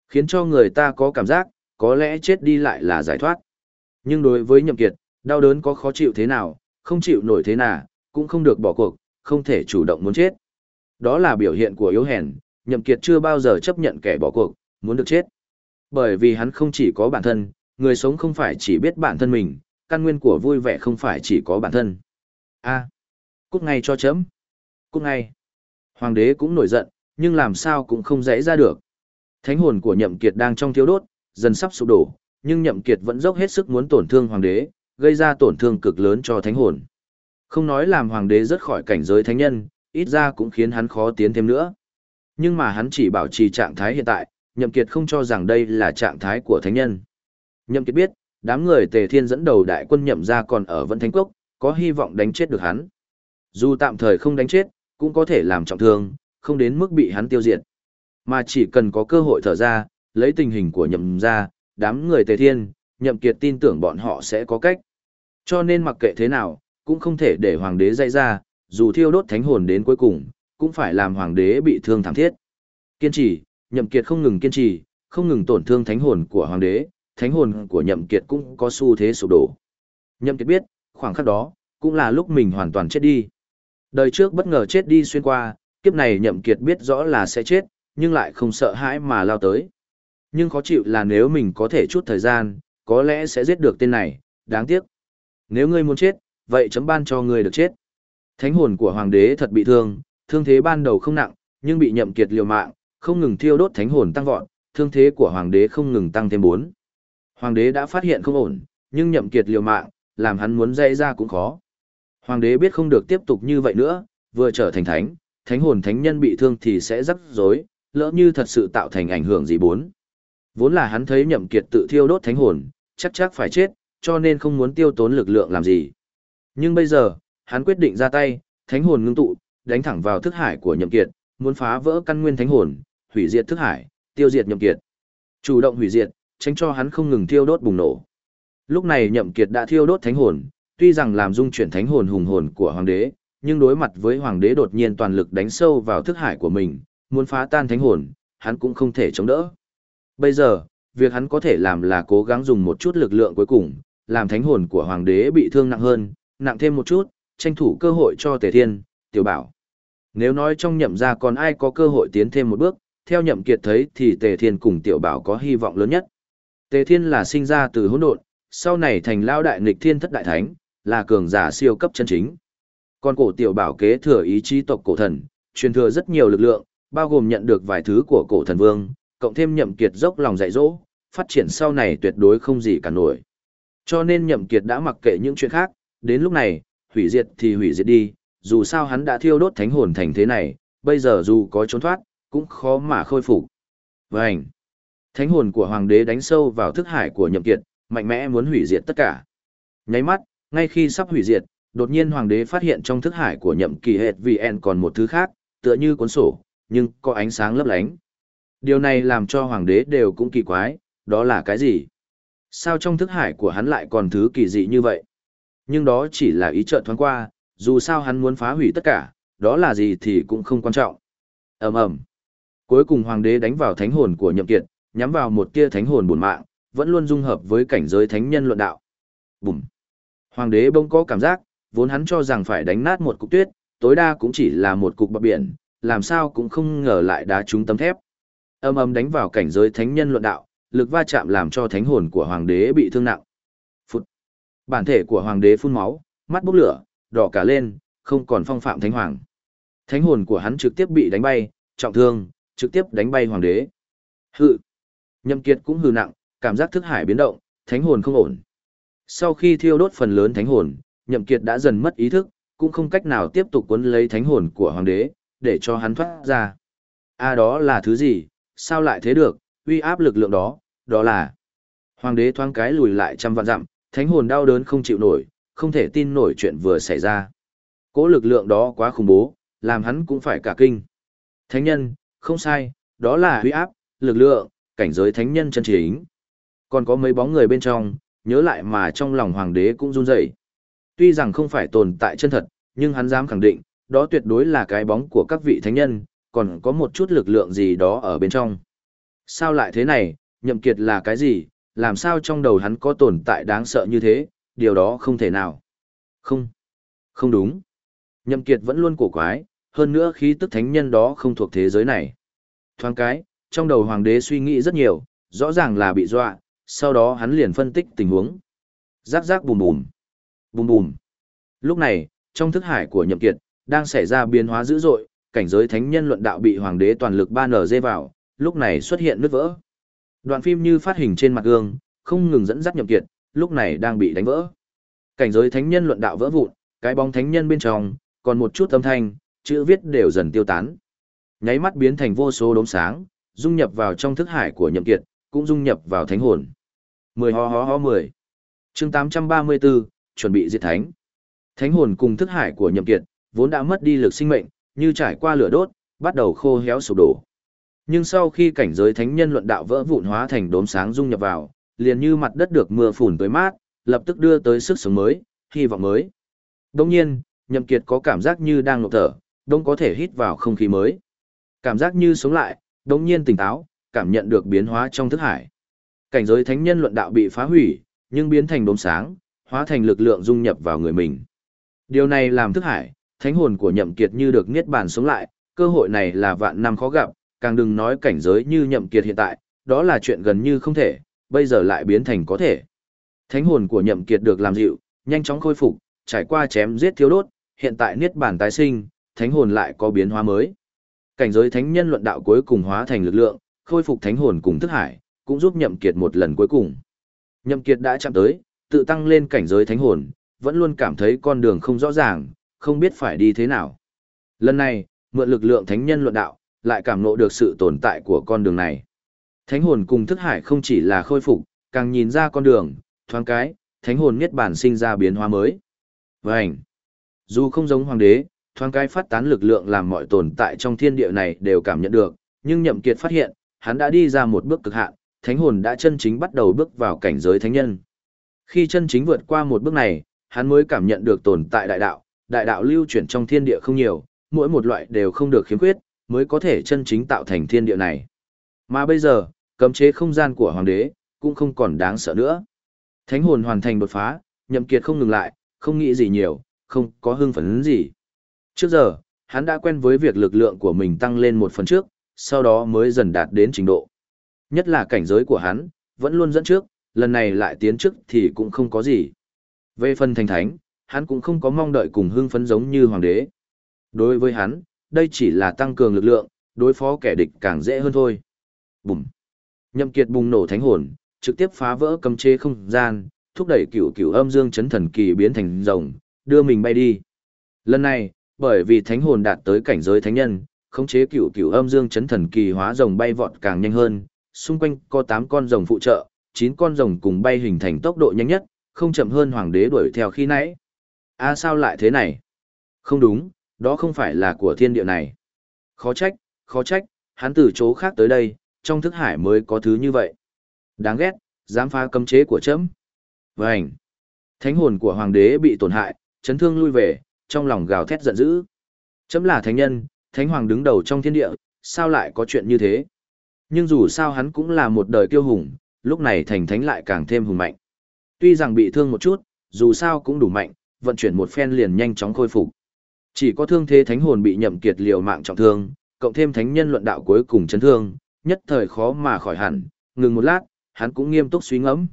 Speaker 1: Khiến cho người ta có cảm giác, có lẽ chết đi lại là giải thoát. Nhưng đối với nhậm kiệt, đau đớn có khó chịu thế nào, không chịu nổi thế nào, cũng không được bỏ cuộc, không thể chủ động muốn chết. Đó là biểu hiện của yếu hèn, nhậm kiệt chưa bao giờ chấp nhận kẻ bỏ cuộc, muốn được chết. Bởi vì hắn không chỉ có bản thân, người sống không phải chỉ biết bản thân mình, căn nguyên của vui vẻ không phải chỉ có bản thân. A, cút ngay cho chấm. Cút ngay. Hoàng đế cũng nổi giận, nhưng làm sao cũng không dễ ra được. Thánh hồn của Nhậm Kiệt đang trong thiếu đốt, dần sắp sụp đổ, nhưng Nhậm Kiệt vẫn dốc hết sức muốn tổn thương hoàng đế, gây ra tổn thương cực lớn cho thánh hồn. Không nói làm hoàng đế rất khỏi cảnh giới thánh nhân, ít ra cũng khiến hắn khó tiến thêm nữa. Nhưng mà hắn chỉ bảo trì trạng thái hiện tại, Nhậm Kiệt không cho rằng đây là trạng thái của thánh nhân. Nhậm Kiệt biết, đám người Tề Thiên dẫn đầu đại quân nhậm ra còn ở Vân Thánh quốc, có hy vọng đánh chết được hắn. Dù tạm thời không đánh chết, cũng có thể làm trọng thương, không đến mức bị hắn tiêu diệt. Mà chỉ cần có cơ hội thở ra, lấy tình hình của nhậm ra, đám người Tề Thiên, Nhậm Kiệt tin tưởng bọn họ sẽ có cách. Cho nên mặc kệ thế nào, cũng không thể để hoàng đế dạy ra, dù thiêu đốt thánh hồn đến cuối cùng, cũng phải làm hoàng đế bị thương thảm thiết. Kiên trì, Nhậm Kiệt không ngừng kiên trì, không ngừng tổn thương thánh hồn của hoàng đế, thánh hồn của Nhậm Kiệt cũng có xu thế sụp đổ. Nhậm Kiệt biết, khoảng khắc đó, cũng là lúc mình hoàn toàn chết đi. Đời trước bất ngờ chết đi xuyên qua, kiếp này Nhậm Kiệt biết rõ là sẽ chết, nhưng lại không sợ hãi mà lao tới. Nhưng khó chịu là nếu mình có thể chút thời gian, có lẽ sẽ giết được tên này, đáng tiếc. Nếu ngươi muốn chết, vậy chấm ban cho ngươi được chết. Thánh hồn của hoàng đế thật bị thương, thương thế ban đầu không nặng, nhưng bị nhậm kiệt liều mạng, không ngừng thiêu đốt thánh hồn tăng vọt, thương thế của hoàng đế không ngừng tăng thêm bốn. Hoàng đế đã phát hiện không ổn, nhưng nhậm kiệt liều mạng, làm hắn muốn dây ra cũng khó. Hoàng đế biết không được tiếp tục như vậy nữa, vừa trở thành thánh, thánh hồn thánh nhân bị thương thì sẽ rắc rối, lỡ như thật sự tạo thành ảnh hưởng gì bốn. Vốn là hắn thấy nhậm kiệt tự thiêu đốt thánh hồn, chắc chắc phải chết, cho nên không muốn tiêu tốn lực lượng làm gì. Nhưng bây giờ, hắn quyết định ra tay, thánh hồn ngưng tụ, đánh thẳng vào thức hải của nhậm kiệt, muốn phá vỡ căn nguyên thánh hồn, hủy diệt thức hải, tiêu diệt nhậm kiệt. Chủ động hủy diệt, tránh cho hắn không ngừng thiêu đốt bùng nổ. Lúc này nhậm kiệt đã thiêu đốt thánh hồn, tuy rằng làm dung chuyển thánh hồn hùng hồn của hoàng đế, nhưng đối mặt với hoàng đế đột nhiên toàn lực đánh sâu vào thức hải của mình, muốn phá tan thánh hồn, hắn cũng không thể chống đỡ. Bây giờ, việc hắn có thể làm là cố gắng dùng một chút lực lượng cuối cùng, làm thánh hồn của hoàng đế bị thương nặng hơn, nặng thêm một chút, tranh thủ cơ hội cho Tề Thiên, Tiểu Bảo. Nếu nói trong nhậm gia còn ai có cơ hội tiến thêm một bước, theo nhậm kiệt thấy thì Tề Thiên cùng Tiểu Bảo có hy vọng lớn nhất. Tề Thiên là sinh ra từ hỗn độn, sau này thành lao đại nghịch thiên thất đại thánh, là cường giả siêu cấp chân chính. Còn cổ Tiểu Bảo kế thừa ý chí tộc cổ thần, truyền thừa rất nhiều lực lượng, bao gồm nhận được vài thứ của cổ thần vương, cộng thêm nhậm kiệt dốc lòng dạy dỗ, phát triển sau này tuyệt đối không gì cả nổi. Cho nên nhậm kiệt đã mặc kệ những chuyện khác, đến lúc này, hủy diệt thì hủy diệt đi, dù sao hắn đã thiêu đốt thánh hồn thành thế này, bây giờ dù có trốn thoát, cũng khó mà khôi phục. Vâng! Thánh hồn của hoàng đế đánh sâu vào thức hải của nhậm kiệt, mạnh mẽ muốn hủy diệt tất cả. Nháy mắt, ngay khi sắp hủy diệt, đột nhiên hoàng đế phát hiện trong thức hải của nhậm kỳ hệt VN còn một thứ khác, tựa như cuốn sổ, nhưng có ánh sáng lấp lánh. Điều này làm cho hoàng đế đều cũng kỳ quái, đó là cái gì? Sao trong thức hải của hắn lại còn thứ kỳ dị như vậy? Nhưng đó chỉ là ý trợ thoáng qua, dù sao hắn muốn phá hủy tất cả, đó là gì thì cũng không quan trọng. ầm ầm Cuối cùng hoàng đế đánh vào thánh hồn của nhậm kiệt, nhắm vào một tia thánh hồn buồn mạng, vẫn luôn dung hợp với cảnh giới thánh nhân luận đạo. Bùm! Hoàng đế bỗng có cảm giác, vốn hắn cho rằng phải đánh nát một cục tuyết, tối đa cũng chỉ là một cục bạc biển, làm sao cũng không ngờ lại đá trúng tấm thép. Âm âm đánh vào cảnh giới thánh nhân luận đạo, lực va chạm làm cho thánh hồn của hoàng đế bị thương nặng. Phụt. Bản thể của hoàng đế phun máu, mắt bốc lửa, đỏ cả lên, không còn phong phạm thánh hoàng. Thánh hồn của hắn trực tiếp bị đánh bay, trọng thương, trực tiếp đánh bay hoàng đế. Hự. Nhậm Kiệt cũng hừ nặng, cảm giác thức hải biến động, thánh hồn không ổn. Sau khi thiêu đốt phần lớn thánh hồn, Nhậm Kiệt đã dần mất ý thức, cũng không cách nào tiếp tục cuốn lấy thánh hồn của hoàng đế, để cho hắn thoát ra. A đó là thứ gì, sao lại thế được, uy áp lực lượng đó, đó là... Hoàng đế thoáng cái lùi lại trăm vạn dặm, thánh hồn đau đớn không chịu nổi, không thể tin nổi chuyện vừa xảy ra. Cố lực lượng đó quá khủng bố, làm hắn cũng phải cả kinh. Thánh nhân, không sai, đó là uy áp, lực lượng, cảnh giới thánh nhân chân chính. Còn có mấy bóng người bên trong, nhớ lại mà trong lòng hoàng đế cũng run rẩy. Tuy rằng không phải tồn tại chân thật, nhưng hắn dám khẳng định, đó tuyệt đối là cái bóng của các vị thánh nhân, còn có một chút lực lượng gì đó ở bên trong. Sao lại thế này, nhậm kiệt là cái gì, làm sao trong đầu hắn có tồn tại đáng sợ như thế, điều đó không thể nào. Không, không đúng. Nhậm kiệt vẫn luôn cổ quái, hơn nữa khí tức thánh nhân đó không thuộc thế giới này. Thoáng cái, trong đầu hoàng đế suy nghĩ rất nhiều, rõ ràng là bị dọa, sau đó hắn liền phân tích tình huống. Rác rác bùm bùm, bùm bùm. Lúc này, trong thức hải của nhậm kiệt, đang xảy ra biến hóa dữ dội, cảnh giới thánh nhân luận đạo bị hoàng đế toàn lực ban nở dê vào, lúc này xuất hiện nứt vỡ. Đoạn phim như phát hình trên mặt gương, không ngừng dẫn dắt nhậm kiệt, lúc này đang bị đánh vỡ. Cảnh giới thánh nhân luận đạo vỡ vụn, cái bóng thánh nhân bên trong, còn một chút âm thanh, chữ viết đều dần tiêu tán. Nháy mắt biến thành vô số đốm sáng, dung nhập vào trong thức hải của Nhậm Kiệt, cũng dung nhập vào thánh hồn. Mười ho ho ho mười. Chương 834, chuẩn bị diệt thánh. Thánh hồn cùng thức hải của Nhậm Kiệt, vốn đã mất đi lực sinh mệnh, như trải qua lửa đốt, bắt đầu khô héo sụp đổ. Nhưng sau khi cảnh giới thánh nhân luận đạo vỡ vụn hóa thành đốm sáng dung nhập vào, liền như mặt đất được mưa phùn tới mát, lập tức đưa tới sức sống mới, hy vọng mới. Đồng nhiên, Nhậm Kiệt có cảm giác như đang ngộp thở, đông có thể hít vào không khí mới. Cảm giác như sống lại, đồng nhiên tỉnh táo, cảm nhận được biến hóa trong thức hải. Cảnh giới thánh nhân luận đạo bị phá hủy, nhưng biến thành đốm sáng, hóa thành lực lượng dung nhập vào người mình. Điều này làm thức hải, thánh hồn của Nhậm Kiệt như được niết bàn sống lại, cơ hội này là vạn năm khó gặp, càng đừng nói cảnh giới như Nhậm Kiệt hiện tại, đó là chuyện gần như không thể, bây giờ lại biến thành có thể. Thánh hồn của Nhậm Kiệt được làm dịu, nhanh chóng khôi phục, trải qua chém giết thiếu đốt, hiện tại niết bàn tái sinh, thánh hồn lại có biến hóa mới. Cảnh giới thánh nhân luận đạo cuối cùng hóa thành lực lượng, khôi phục thánh hồn cùng thức hải, cũng giúp Nhậm Kiệt một lần cuối cùng. Nhậm Kiệt đã chạm tới, tự tăng lên cảnh giới thánh hồn, vẫn luôn cảm thấy con đường không rõ ràng, không biết phải đi thế nào. Lần này, mượn lực lượng thánh nhân luận đạo, lại cảm ngộ được sự tồn tại của con đường này. Thánh hồn cùng thức hải không chỉ là khôi phục, càng nhìn ra con đường, thoáng cái, thánh hồn niết bản sinh ra biến hóa mới. Vành. Dù không giống hoàng đế, thoáng cái phát tán lực lượng làm mọi tồn tại trong thiên địa này đều cảm nhận được, nhưng Nhậm Kiệt phát hiện, hắn đã đi ra một bước cực hạn, thánh hồn đã chân chính bắt đầu bước vào cảnh giới thánh nhân. Khi chân chính vượt qua một bước này, hắn mới cảm nhận được tồn tại đại đạo, đại đạo lưu chuyển trong thiên địa không nhiều, mỗi một loại đều không được khiếm khuyết, mới có thể chân chính tạo thành thiên địa này. Mà bây giờ, cấm chế không gian của hoàng đế, cũng không còn đáng sợ nữa. Thánh hồn hoàn thành đột phá, nhậm kiệt không ngừng lại, không nghĩ gì nhiều, không có hưng phấn gì. Trước giờ, hắn đã quen với việc lực lượng của mình tăng lên một phần trước, sau đó mới dần đạt đến trình độ. Nhất là cảnh giới của hắn, vẫn luôn dẫn trước, lần này lại tiến trước thì cũng không có gì. Về phần thành thánh, hắn cũng không có mong đợi cùng hưng phấn giống như hoàng đế. Đối với hắn, đây chỉ là tăng cường lực lượng, đối phó kẻ địch càng dễ hơn thôi. Bùm. Nhậm Kiệt bùng nổ thánh hồn, trực tiếp phá vỡ cấm chế không gian, thúc đẩy cửu cửu âm dương chấn thần kỳ biến thành rồng, đưa mình bay đi. Lần này, bởi vì thánh hồn đạt tới cảnh giới thánh nhân, khống chế cửu cửu âm dương chấn thần kỳ hóa rồng bay vọt càng nhanh hơn, xung quanh có 8 con rồng phụ trợ, 9 con rồng cùng bay hình thành tốc độ nhanh nhất, không chậm hơn hoàng đế đuổi theo khi nãy. A sao lại thế này? Không đúng, đó không phải là của thiên địa này. Khó trách, khó trách, hắn từ chỗ khác tới đây, trong thức hải mới có thứ như vậy. Đáng ghét, dám phá cấm chế của chấm. Vânh! Thánh hồn của hoàng đế bị tổn hại, chấn thương lui về, trong lòng gào thét giận dữ. Chấm là thánh nhân, thánh hoàng đứng đầu trong thiên địa, sao lại có chuyện như thế? Nhưng dù sao hắn cũng là một đời kiêu hùng, lúc này thành thánh lại càng thêm hùng mạnh. Tuy rằng bị thương một chút, dù sao cũng đủ mạnh, vận chuyển một phen liền nhanh chóng khôi phục. Chỉ có thương thế thánh hồn bị nhậm kiệt liều mạng trọng thương, cộng thêm thánh nhân luận đạo cuối cùng chấn thương, nhất thời khó mà khỏi hẳn, ngừng một lát, hắn cũng nghiêm túc suy ngẫm.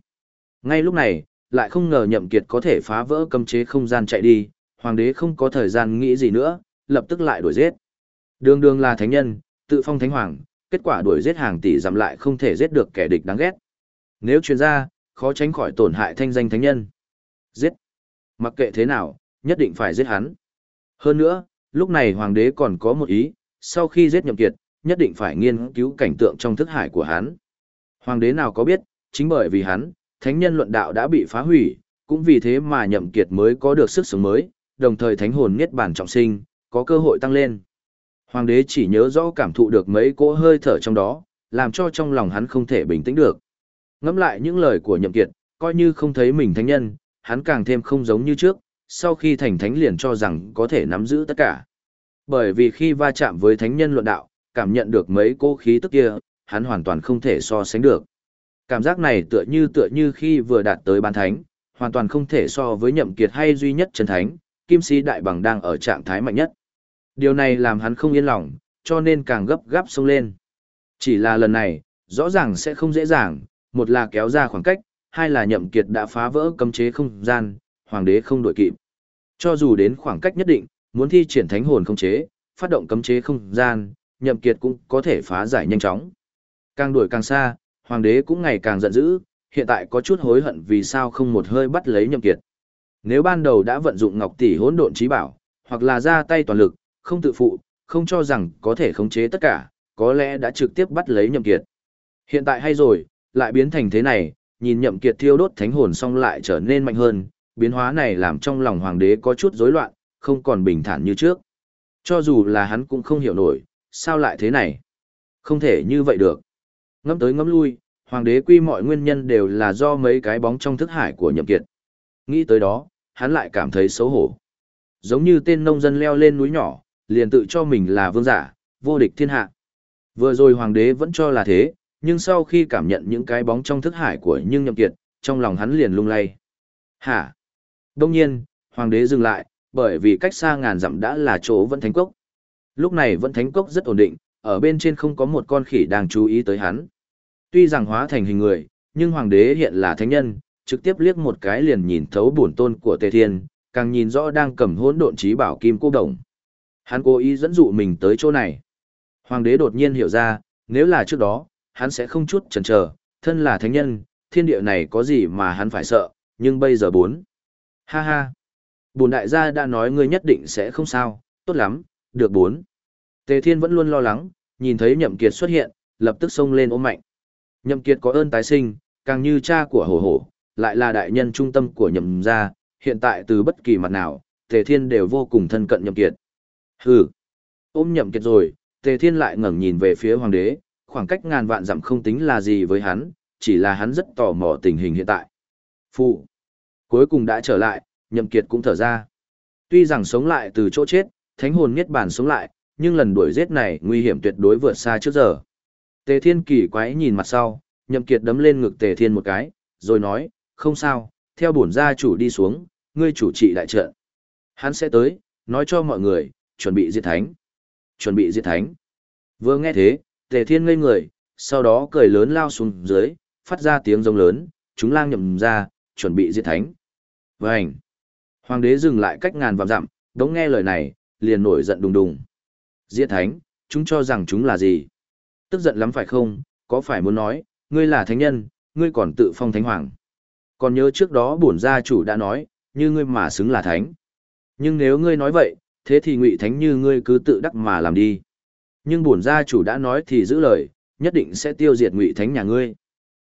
Speaker 1: Ngay lúc này, lại không ngờ nhậm kiệt có thể phá vỡ cấm chế không gian chạy đi, hoàng đế không có thời gian nghĩ gì nữa, lập tức lại đuổi giết. Đường đường là thánh nhân, tự phong thánh hoàng, kết quả đuổi giết hàng tỷ giảm lại không thể giết được kẻ địch đáng ghét. Nếu truyền ra, khó tránh khỏi tổn hại thanh danh thánh nhân. Giết. Mặc kệ thế nào, nhất định phải giết hắn. Hơn nữa, lúc này hoàng đế còn có một ý, sau khi giết nhậm kiệt, nhất định phải nghiên cứu cảnh tượng trong thức hải của hắn. Hoàng đế nào có biết, chính bởi vì hắn, thánh nhân luận đạo đã bị phá hủy, cũng vì thế mà nhậm kiệt mới có được sức sống mới, đồng thời thánh hồn niết bàn trọng sinh, có cơ hội tăng lên. Hoàng đế chỉ nhớ rõ cảm thụ được mấy cỗ hơi thở trong đó, làm cho trong lòng hắn không thể bình tĩnh được. Ngẫm lại những lời của nhậm kiệt, coi như không thấy mình thánh nhân, hắn càng thêm không giống như trước, sau khi thành thánh liền cho rằng có thể nắm giữ tất cả. Bởi vì khi va chạm với thánh nhân luận đạo, cảm nhận được mấy cô khí tức kia, hắn hoàn toàn không thể so sánh được. Cảm giác này tựa như tựa như khi vừa đạt tới bán thánh, hoàn toàn không thể so với nhậm kiệt hay duy nhất chân thánh, kim sĩ đại bằng đang ở trạng thái mạnh nhất. Điều này làm hắn không yên lòng, cho nên càng gấp gáp xông lên. Chỉ là lần này, rõ ràng sẽ không dễ dàng, một là kéo ra khoảng cách, hai là nhậm kiệt đã phá vỡ cấm chế không gian, hoàng đế không đuổi kịp. Cho dù đến khoảng cách nhất định, muốn thi triển thánh hồn không chế, phát động cấm chế không gian, nhậm kiệt cũng có thể phá giải nhanh chóng. Càng đuổi càng xa, hoàng đế cũng ngày càng giận dữ, hiện tại có chút hối hận vì sao không một hơi bắt lấy nhậm kiệt. Nếu ban đầu đã vận dụng Ngọc Tỷ hỗn độn trí bảo, hoặc là ra tay toàn lực, không tự phụ, không cho rằng có thể khống chế tất cả, có lẽ đã trực tiếp bắt lấy Nhậm Kiệt. Hiện tại hay rồi, lại biến thành thế này, nhìn Nhậm Kiệt thiêu đốt thánh hồn xong lại trở nên mạnh hơn, biến hóa này làm trong lòng hoàng đế có chút rối loạn, không còn bình thản như trước. Cho dù là hắn cũng không hiểu nổi, sao lại thế này? Không thể như vậy được. Ngắm tới ngắm lui, hoàng đế quy mọi nguyên nhân đều là do mấy cái bóng trong thức hải của nhậm kiệt. Nghĩ tới đó, hắn lại cảm thấy xấu hổ. Giống như tên nông dân leo lên núi nhỏ, liền tự cho mình là vương giả, vô địch thiên hạ. Vừa rồi hoàng đế vẫn cho là thế, nhưng sau khi cảm nhận những cái bóng trong thức hải của nhưng nhậm kiệt, trong lòng hắn liền lung lay. Hả? Đông nhiên, hoàng đế dừng lại, bởi vì cách xa ngàn dặm đã là chỗ vẫn thánh cốc. Lúc này vẫn thánh cốc rất ổn định, ở bên trên không có một con khỉ đang chú ý tới hắn. Tuy rằng hóa thành hình người, nhưng hoàng đế hiện là thánh nhân, trực tiếp liếc một cái liền nhìn thấu bổn tôn của Tề Thiên, càng nhìn rõ đang cầm hỗn độn trí bảo kim cô đồng. Hắn cố ý dẫn dụ mình tới chỗ này. Hoàng đế đột nhiên hiểu ra, nếu là trước đó, hắn sẽ không chút chần chờ, thân là thánh nhân, thiên địa này có gì mà hắn phải sợ, nhưng bây giờ bốn. Ha ha. Bùn đại gia đã nói ngươi nhất định sẽ không sao, tốt lắm, được bốn. Tề Thiên vẫn luôn lo lắng, nhìn thấy Nhậm Kiệt xuất hiện, lập tức xông lên ôm mạnh. Nhậm Kiệt có ơn tái sinh, càng như cha của hổ hổ, lại là đại nhân trung tâm của Nhậm gia, hiện tại từ bất kỳ mặt nào, Tề Thiên đều vô cùng thân cận Nhậm Kiệt. Hừ, ôm Nhậm Kiệt rồi, Tề Thiên lại ngẩng nhìn về phía Hoàng đế, khoảng cách ngàn vạn dặm không tính là gì với hắn, chỉ là hắn rất tò mò tình hình hiện tại. Phụ, cuối cùng đã trở lại, Nhậm Kiệt cũng thở ra. Tuy rằng sống lại từ chỗ chết, thánh hồn niết bàn sống lại, nhưng lần đuổi giết này nguy hiểm tuyệt đối vượt xa trước giờ. Tề Thiên kỳ quái nhìn mặt sau, Nhậm Kiệt đấm lên ngực Tề Thiên một cái, rồi nói, không sao, theo bổn gia chủ đi xuống, ngươi chủ trị đại trận. Hắn sẽ tới, nói cho mọi người, chuẩn bị diệt thánh. Chuẩn bị diệt thánh. Vừa nghe thế, Tề Thiên ngây người, sau đó cười lớn lao xuống dưới, phát ra tiếng rống lớn, chúng lang nhậm ra, chuẩn bị diệt thánh. Vânh! Hoàng đế dừng lại cách ngàn vạn dặm, đống nghe lời này, liền nổi giận đùng đùng. Diệt thánh, chúng cho rằng chúng là gì? Tức giận lắm phải không, có phải muốn nói, ngươi là thánh nhân, ngươi còn tự phong thánh hoàng. Còn nhớ trước đó bổn gia chủ đã nói, như ngươi mà xứng là thánh. Nhưng nếu ngươi nói vậy, thế thì ngụy thánh như ngươi cứ tự đắc mà làm đi. Nhưng bổn gia chủ đã nói thì giữ lời, nhất định sẽ tiêu diệt ngụy thánh nhà ngươi.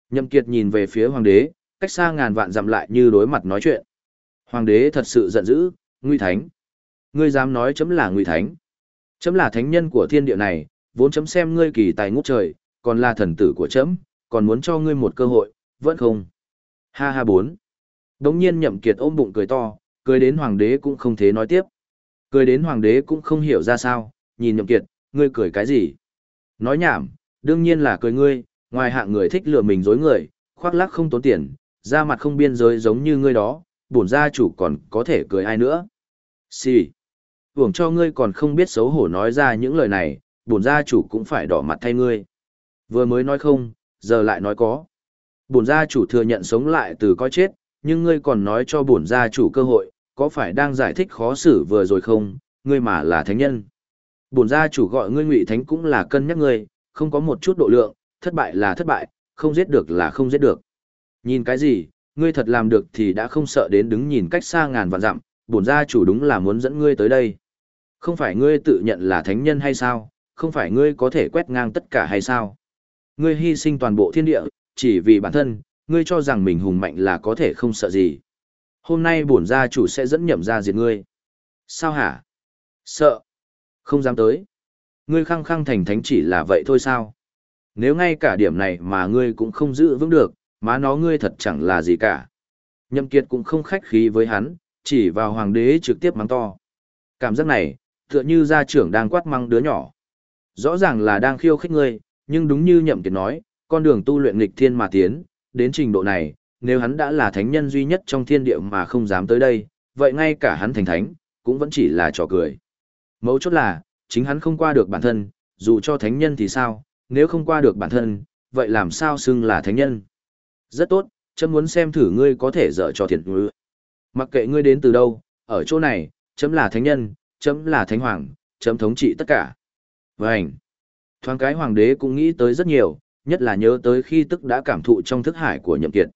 Speaker 1: Nhậm Kiệt nhìn về phía hoàng đế, cách xa ngàn vạn dặm lại như đối mặt nói chuyện. Hoàng đế thật sự giận dữ, ngụy thánh. Ngươi dám nói chấm là ngụy thánh. Chấm là thánh nhân của thiên địa này, vốn chấm xem ngươi kỳ tài ngút trời, còn là thần tử của chấm, còn muốn cho ngươi một cơ hội, vẫn không. Ha ha bốn. Đống nhiên nhậm kiệt ôm bụng cười to, cười đến hoàng đế cũng không thế nói tiếp. Cười đến hoàng đế cũng không hiểu ra sao, nhìn nhậm kiệt, ngươi cười cái gì? Nói nhảm, đương nhiên là cười ngươi, ngoài hạng người thích lừa mình dối người, khoác lác không tốn tiền, da mặt không biên giới giống như ngươi đó, bổn gia chủ còn có thể cười ai nữa. Xì. Vưởng cho ngươi còn không biết xấu hổ nói ra những lời này, bổn gia chủ cũng phải đỏ mặt thay ngươi. Vừa mới nói không, giờ lại nói có. Bổn gia chủ thừa nhận sống lại từ coi chết, nhưng ngươi còn nói cho bổn gia chủ cơ hội, có phải đang giải thích khó xử vừa rồi không, ngươi mà là thánh nhân. Bổn gia chủ gọi ngươi ngụy thánh cũng là cân nhắc ngươi, không có một chút độ lượng, thất bại là thất bại, không giết được là không giết được. Nhìn cái gì, ngươi thật làm được thì đã không sợ đến đứng nhìn cách xa ngàn vạn dặm, bổn gia chủ đúng là muốn dẫn ngươi tới đây. Không phải ngươi tự nhận là thánh nhân hay sao, không phải ngươi có thể quét ngang tất cả hay sao? Ngươi hy sinh toàn bộ thiên địa, chỉ vì bản thân, ngươi cho rằng mình hùng mạnh là có thể không sợ gì. Hôm nay bổn gia chủ sẽ dẫn nhậm ra diệt ngươi. Sao hả? Sợ. Không dám tới. Ngươi khăng khăng thành thánh chỉ là vậy thôi sao? Nếu ngay cả điểm này mà ngươi cũng không giữ vững được, má nó ngươi thật chẳng là gì cả. Nhậm kiệt cũng không khách khí với hắn, chỉ vào hoàng đế trực tiếp mắng to. Cảm giác này, tựa như gia trưởng đang quát mắng đứa nhỏ. Rõ ràng là đang khiêu khích ngươi, nhưng đúng như nhậm kiệt nói, con đường tu luyện nghịch thiên mà tiến, đến trình độ này, nếu hắn đã là thánh nhân duy nhất trong thiên địa mà không dám tới đây, vậy ngay cả hắn thành thánh, cũng vẫn chỉ là trò cười. Mấu chốt là, chính hắn không qua được bản thân, dù cho thánh nhân thì sao, nếu không qua được bản thân, vậy làm sao xưng là thánh nhân? Rất tốt, chấm muốn xem thử ngươi có thể dở cho thiện ngữ. Mặc kệ ngươi đến từ đâu, ở chỗ này, chấm là thánh nhân, chấm là thánh hoàng, chấm thống trị tất cả. Vânh! Thoáng cái hoàng đế cũng nghĩ tới rất nhiều, nhất là nhớ tới khi tức đã cảm thụ trong thức hải của nhậm kiệt.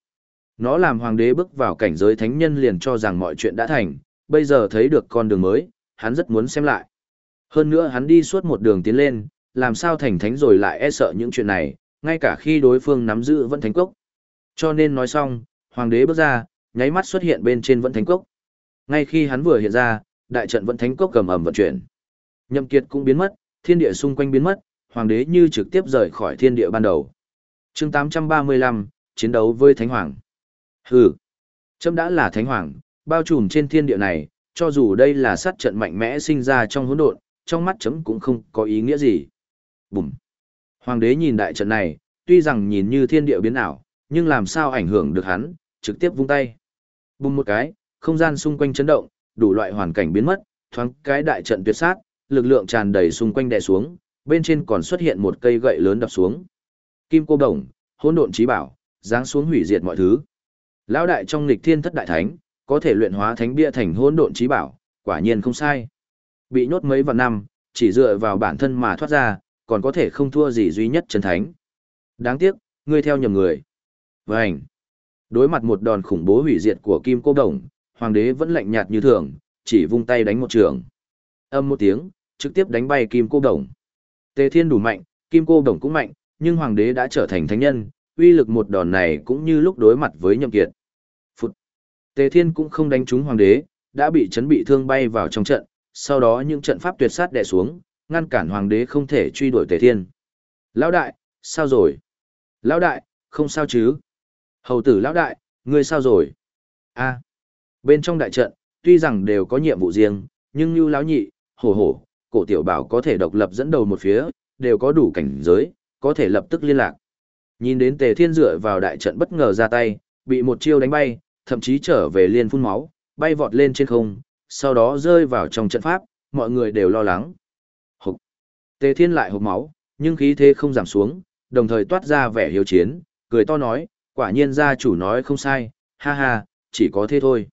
Speaker 1: Nó làm hoàng đế bước vào cảnh giới thánh nhân liền cho rằng mọi chuyện đã thành, bây giờ thấy được con đường mới, hắn rất muốn xem lại. Hơn nữa hắn đi suốt một đường tiến lên, làm sao thành thánh rồi lại e sợ những chuyện này, ngay cả khi đối phương nắm giữ vẫn thánh cốc. Cho nên nói xong, hoàng đế bước ra, nháy mắt xuất hiện bên trên vẫn thánh cốc. Ngay khi hắn vừa hiện ra, đại trận vẫn thánh cốc cầm ẩm vận chuyển. Nhậm Kiệt cũng biến mất, thiên địa xung quanh biến mất, hoàng đế như trực tiếp rời khỏi thiên địa ban đầu. Chương 835, chiến đấu với thánh hoàng. Hừ, chấm đã là thánh hoàng, bao trùm trên thiên địa này, cho dù đây là sát trận mạnh mẽ sinh ra trong hỗn độn, trong mắt chấm cũng không có ý nghĩa gì. Bùm. Hoàng đế nhìn đại trận này, tuy rằng nhìn như thiên địa biến ảo, nhưng làm sao ảnh hưởng được hắn, trực tiếp vung tay. Bùm một cái, không gian xung quanh chấn động, đủ loại hoàn cảnh biến mất, thoáng cái đại trận tuyệt sát, lực lượng tràn đầy xung quanh đè xuống, bên trên còn xuất hiện một cây gậy lớn đập xuống. Kim cô đồng, hỗn độn trí bảo, giáng xuống hủy diệt mọi thứ. Lão đại trong nghịch thiên thất đại thánh, có thể luyện hóa thánh bia thành hỗn độn trí bảo, quả nhiên không sai. Bị nhốt mấy vạn năm, chỉ dựa vào bản thân mà thoát ra, còn có thể không thua gì duy nhất chân thánh. Đáng tiếc, ngươi theo nhầm người. Vành. Đối mặt một đòn khủng bố hủy diệt của Kim Cô Đồng, hoàng đế vẫn lạnh nhạt như thường, chỉ vung tay đánh một trường. Âm một tiếng, trực tiếp đánh bay Kim Cô Đồng. Tề Thiên đủ mạnh, Kim Cô Đồng cũng mạnh, nhưng hoàng đế đã trở thành thánh nhân, uy lực một đòn này cũng như lúc đối mặt với Nhậm Kiệt. Phút. Tề Thiên cũng không đánh trúng hoàng đế, đã bị chấn bị thương bay vào trong trận, sau đó những trận pháp tuyệt sát đè xuống, ngăn cản hoàng đế không thể truy đuổi Tề Thiên. Lão đại, sao rồi? Lão đại, không sao chứ? Hầu tử lão đại, ngươi sao rồi? A. Bên trong đại trận, tuy rằng đều có nhiệm vụ riêng, nhưng Nưu lão nhị, hổ hổ, cổ tiểu bảo có thể độc lập dẫn đầu một phía, đều có đủ cảnh giới, có thể lập tức liên lạc. Nhìn đến Tề Thiên dựa vào đại trận bất ngờ ra tay, bị một chiêu đánh bay, thậm chí trở về liên phun máu, bay vọt lên trên không, sau đó rơi vào trong trận pháp, mọi người đều lo lắng. Hục. Tề Thiên lại hộc máu, nhưng khí thế không giảm xuống, đồng thời toát ra vẻ hiếu chiến, cười to nói, quả nhiên gia chủ nói không sai, ha ha, chỉ có thế thôi.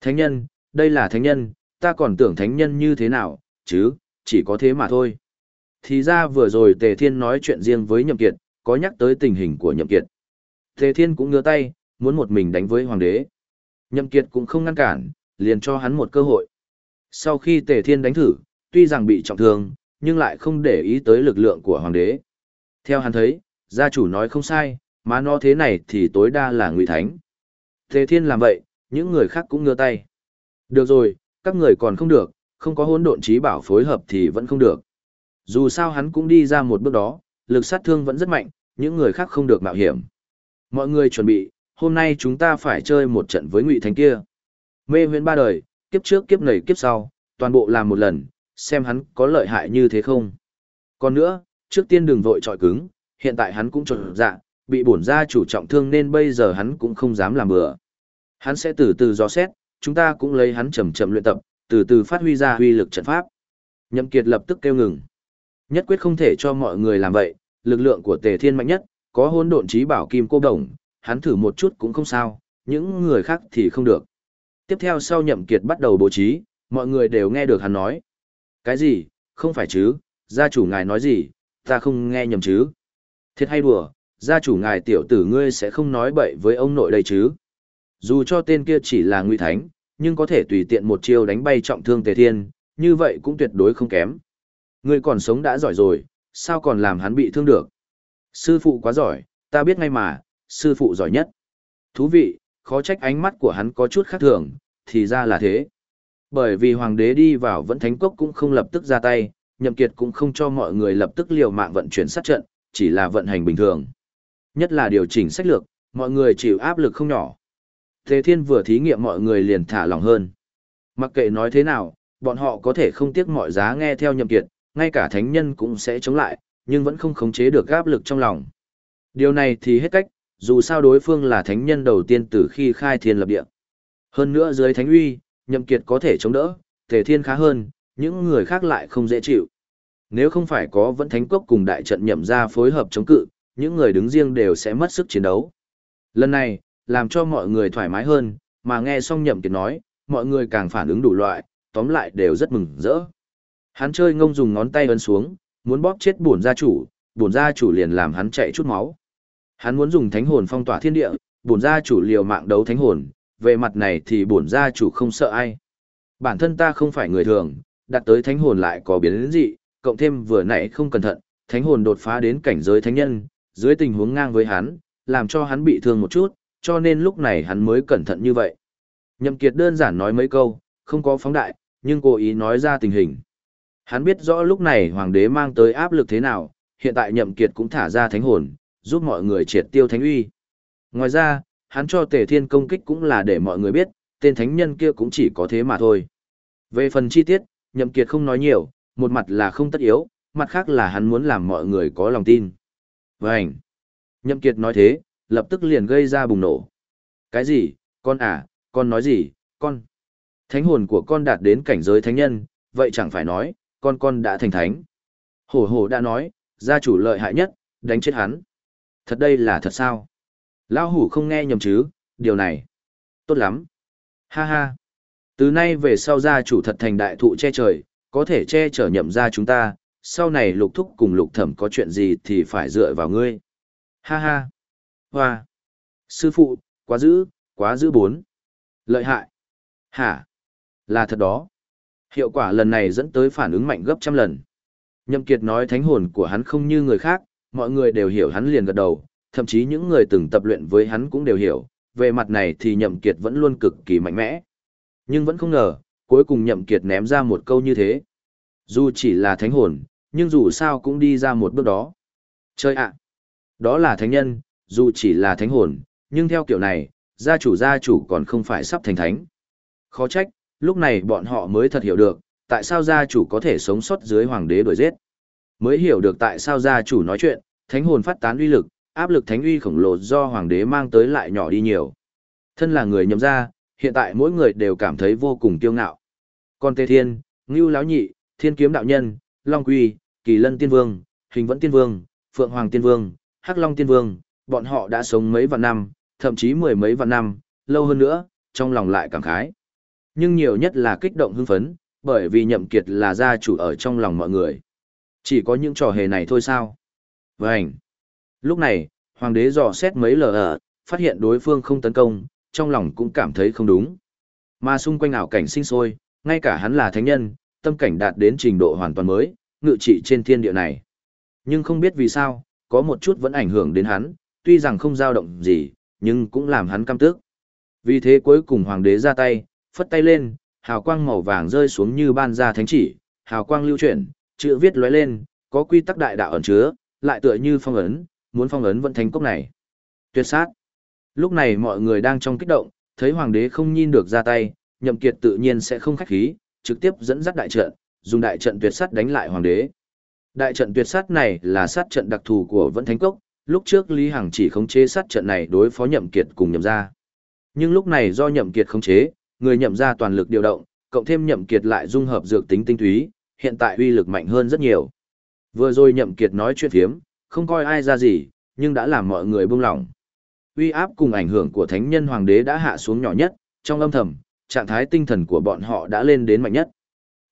Speaker 1: Thánh nhân, đây là thánh nhân, ta còn tưởng thánh nhân như thế nào, chứ, chỉ có thế mà thôi. Thì ra vừa rồi Tề Thiên nói chuyện riêng với Nhậm Kiệt, có nhắc tới tình hình của Nhậm Kiệt. Tề Thiên cũng ngửa tay, muốn một mình đánh với Hoàng đế. Nhậm Kiệt cũng không ngăn cản, liền cho hắn một cơ hội. Sau khi Tề Thiên đánh thử, tuy rằng bị trọng thương, nhưng lại không để ý tới lực lượng của Hoàng đế. Theo hắn thấy, gia chủ nói không sai, mà nó thế này thì tối đa là ngụy thánh. Tề Thiên làm vậy, những người khác cũng ngửa tay. Được rồi, các người còn không được, không có hỗn độn trí bảo phối hợp thì vẫn không được. Dù sao hắn cũng đi ra một bước đó, lực sát thương vẫn rất mạnh, những người khác không được mạo hiểm. Mọi người chuẩn bị, hôm nay chúng ta phải chơi một trận với ngụy thánh kia. Mê huyễn ba đời, kiếp trước kiếp nầy kiếp sau, toàn bộ làm một lần, xem hắn có lợi hại như thế không. Còn nữa, trước tiên đừng vội trọi cứng, hiện tại hắn cũng trộn dạ, bị bổn gia chủ trọng thương nên bây giờ hắn cũng không dám làm bừa. Hắn sẽ từ từ dò xét, chúng ta cũng lấy hắn chậm chậm luyện tập, từ từ phát huy ra huy lực trận pháp. Nhậm Kiệt lập tức kêu ngừng. Nhất quyết không thể cho mọi người làm vậy, lực lượng của Tề Thiên mạnh nhất, có hỗn độn trí bảo kim cô đồng, hắn thử một chút cũng không sao, những người khác thì không được. Tiếp theo sau Nhậm Kiệt bắt đầu bố trí, mọi người đều nghe được hắn nói. Cái gì, không phải chứ, gia chủ ngài nói gì, ta không nghe nhầm chứ. Thiệt hay đùa, gia chủ ngài tiểu tử ngươi sẽ không nói bậy với ông nội đây chứ. Dù cho tên kia chỉ là nguy thánh, nhưng có thể tùy tiện một chiêu đánh bay trọng thương Tề Thiên, như vậy cũng tuyệt đối không kém. Ngươi còn sống đã giỏi rồi, sao còn làm hắn bị thương được? Sư phụ quá giỏi, ta biết ngay mà, sư phụ giỏi nhất. Thú vị, khó trách ánh mắt của hắn có chút khác thường, thì ra là thế. Bởi vì hoàng đế đi vào vẫn thánh cốc cũng không lập tức ra tay, nhậm kiệt cũng không cho mọi người lập tức liều mạng vận chuyển sát trận, chỉ là vận hành bình thường. Nhất là điều chỉnh sách lược, mọi người chịu áp lực không nhỏ. Thế thiên vừa thí nghiệm mọi người liền thả lòng hơn. Mặc kệ nói thế nào, bọn họ có thể không tiếc mọi giá nghe theo nhậm kiệt, ngay cả thánh nhân cũng sẽ chống lại, nhưng vẫn không khống chế được áp lực trong lòng. Điều này thì hết cách, dù sao đối phương là thánh nhân đầu tiên từ khi khai thiên lập địa. Hơn nữa dưới thánh uy, nhậm kiệt có thể chống đỡ, thể thiên khá hơn, những người khác lại không dễ chịu. Nếu không phải có vẫn thánh cốc cùng đại trận nhậm ra phối hợp chống cự, những người đứng riêng đều sẽ mất sức chiến đấu. Lần này, làm cho mọi người thoải mái hơn, mà nghe xong nhậm kiệt nói, mọi người càng phản ứng đủ loại, tóm lại đều rất mừng rỡ. Hắn chơi ngông dùng ngón tay ấn xuống, muốn bóp chết bổn gia chủ, bổn gia chủ liền làm hắn chạy chút máu. Hắn muốn dùng thánh hồn phong tỏa thiên địa, bổn gia chủ liều mạng đấu thánh hồn, về mặt này thì bổn gia chủ không sợ ai. Bản thân ta không phải người thường, đặt tới thánh hồn lại có biến dị, cộng thêm vừa nãy không cẩn thận, thánh hồn đột phá đến cảnh giới thánh nhân, dưới tình huống ngang với hắn, làm cho hắn bị thương một chút, cho nên lúc này hắn mới cẩn thận như vậy. Nhậm Kiệt đơn giản nói mấy câu, không có phóng đại, nhưng cố ý nói ra tình hình. Hắn biết rõ lúc này hoàng đế mang tới áp lực thế nào, hiện tại Nhậm Kiệt cũng thả ra thánh hồn, giúp mọi người triệt tiêu thánh uy. Ngoài ra, hắn cho Tề Thiên công kích cũng là để mọi người biết, tên thánh nhân kia cũng chỉ có thế mà thôi. Về phần chi tiết, Nhậm Kiệt không nói nhiều, một mặt là không tất yếu, mặt khác là hắn muốn làm mọi người có lòng tin. Vânh! Nhậm Kiệt nói thế, lập tức liền gây ra bùng nổ. Cái gì, con à, con nói gì, con? Thánh hồn của con đạt đến cảnh giới thánh nhân, vậy chẳng phải nói, con con đã thành thánh. Hổ hổ đã nói, gia chủ lợi hại nhất, đánh chết hắn. Thật đây là thật sao? Lão hủ không nghe nhầm chứ, điều này. Tốt lắm. Ha ha. Từ nay về sau gia chủ thật thành đại thụ che trời, có thể che chở nhậm ra chúng ta, sau này lục thúc cùng lục thẩm có chuyện gì thì phải dựa vào ngươi. Ha ha. Hoa. Sư phụ, quá dữ, quá dữ bốn. Lợi hại. Hả? Là thật đó. Hiệu quả lần này dẫn tới phản ứng mạnh gấp trăm lần. Nhậm Kiệt nói thánh hồn của hắn không như người khác, mọi người đều hiểu hắn liền gật đầu, thậm chí những người từng tập luyện với hắn cũng đều hiểu, về mặt này thì Nhậm Kiệt vẫn luôn cực kỳ mạnh mẽ. Nhưng vẫn không ngờ, cuối cùng Nhậm Kiệt ném ra một câu như thế. Dù chỉ là thánh hồn, nhưng dù sao cũng đi ra một bước đó. Chơi ạ! Đó là thánh nhân, dù chỉ là thánh hồn, nhưng theo kiểu này, gia chủ gia chủ còn không phải sắp thành thánh. Khó trách, lúc này bọn họ mới thật hiểu được, tại sao gia chủ có thể sống sót dưới hoàng đế đuổi giết. Mới hiểu được tại sao gia chủ nói chuyện, thánh hồn phát tán uy lực, áp lực thánh uy khổng lồ do hoàng đế mang tới lại nhỏ đi nhiều. Thân là người nhậm gia, hiện tại mỗi người đều cảm thấy vô cùng kiêu ngạo. Còn Tề Thiên, Ngưu Lão Nhị, Thiên Kiếm Đạo Nhân, Long Quy, Kỳ Lân Tiên Vương, Hình Vẫn Tiên Vương, Phượng Hoàng Tiên Vương, Hắc Long Tiên Vương, bọn họ đã sống mấy vạn năm, thậm chí mười mấy vạn năm, lâu hơn nữa, trong lòng lại cảm khái. Nhưng nhiều nhất là kích động hưng phấn, bởi vì nhậm kiệt là gia chủ ở trong lòng mọi người. Chỉ có những trò hề này thôi sao? Vânh! Lúc này, hoàng đế dò xét mấy lờ ở, phát hiện đối phương không tấn công, trong lòng cũng cảm thấy không đúng. Mà xung quanh ảo cảnh sinh sôi, ngay cả hắn là thánh nhân, tâm cảnh đạt đến trình độ hoàn toàn mới, ngự trị trên thiên địa này. Nhưng không biết vì sao, có một chút vẫn ảnh hưởng đến hắn, tuy rằng không dao động gì, nhưng cũng làm hắn căm tức. Vì thế cuối cùng hoàng đế ra tay, phất tay lên, hào quang màu vàng rơi xuống như ban ra thánh chỉ, hào quang lưu chuyển, chữ viết lóe lên, có quy tắc đại đạo ẩn chứa, lại tựa như phong ấn, muốn phong ấn vẫn thành cốc này. Tuyệt sát. Lúc này mọi người đang trong kích động, thấy hoàng đế không nhìn được ra tay, nhậm kiệt tự nhiên sẽ không khách khí, trực tiếp dẫn dắt đại trận, dùng đại trận tuyệt sát đánh lại hoàng đế. Đại trận tuyệt sát này là sát trận đặc thù của Vẫn Thánh Cốc, lúc trước Lý Hằng chỉ khống chế sát trận này đối phó Nhậm Kiệt cùng Nhậm gia. Nhưng lúc này do Nhậm Kiệt khống chế, người Nhậm gia toàn lực điều động, cộng thêm Nhậm Kiệt lại dung hợp dược tính tinh túy, hiện tại uy lực mạnh hơn rất nhiều. Vừa rồi Nhậm Kiệt nói chuyện phiếm, không coi ai ra gì, nhưng đã làm mọi người buông lỏng. Uy áp cùng ảnh hưởng của Thánh nhân Hoàng đế đã hạ xuống nhỏ nhất, trong âm thầm, trạng thái tinh thần của bọn họ đã lên đến mạnh nhất.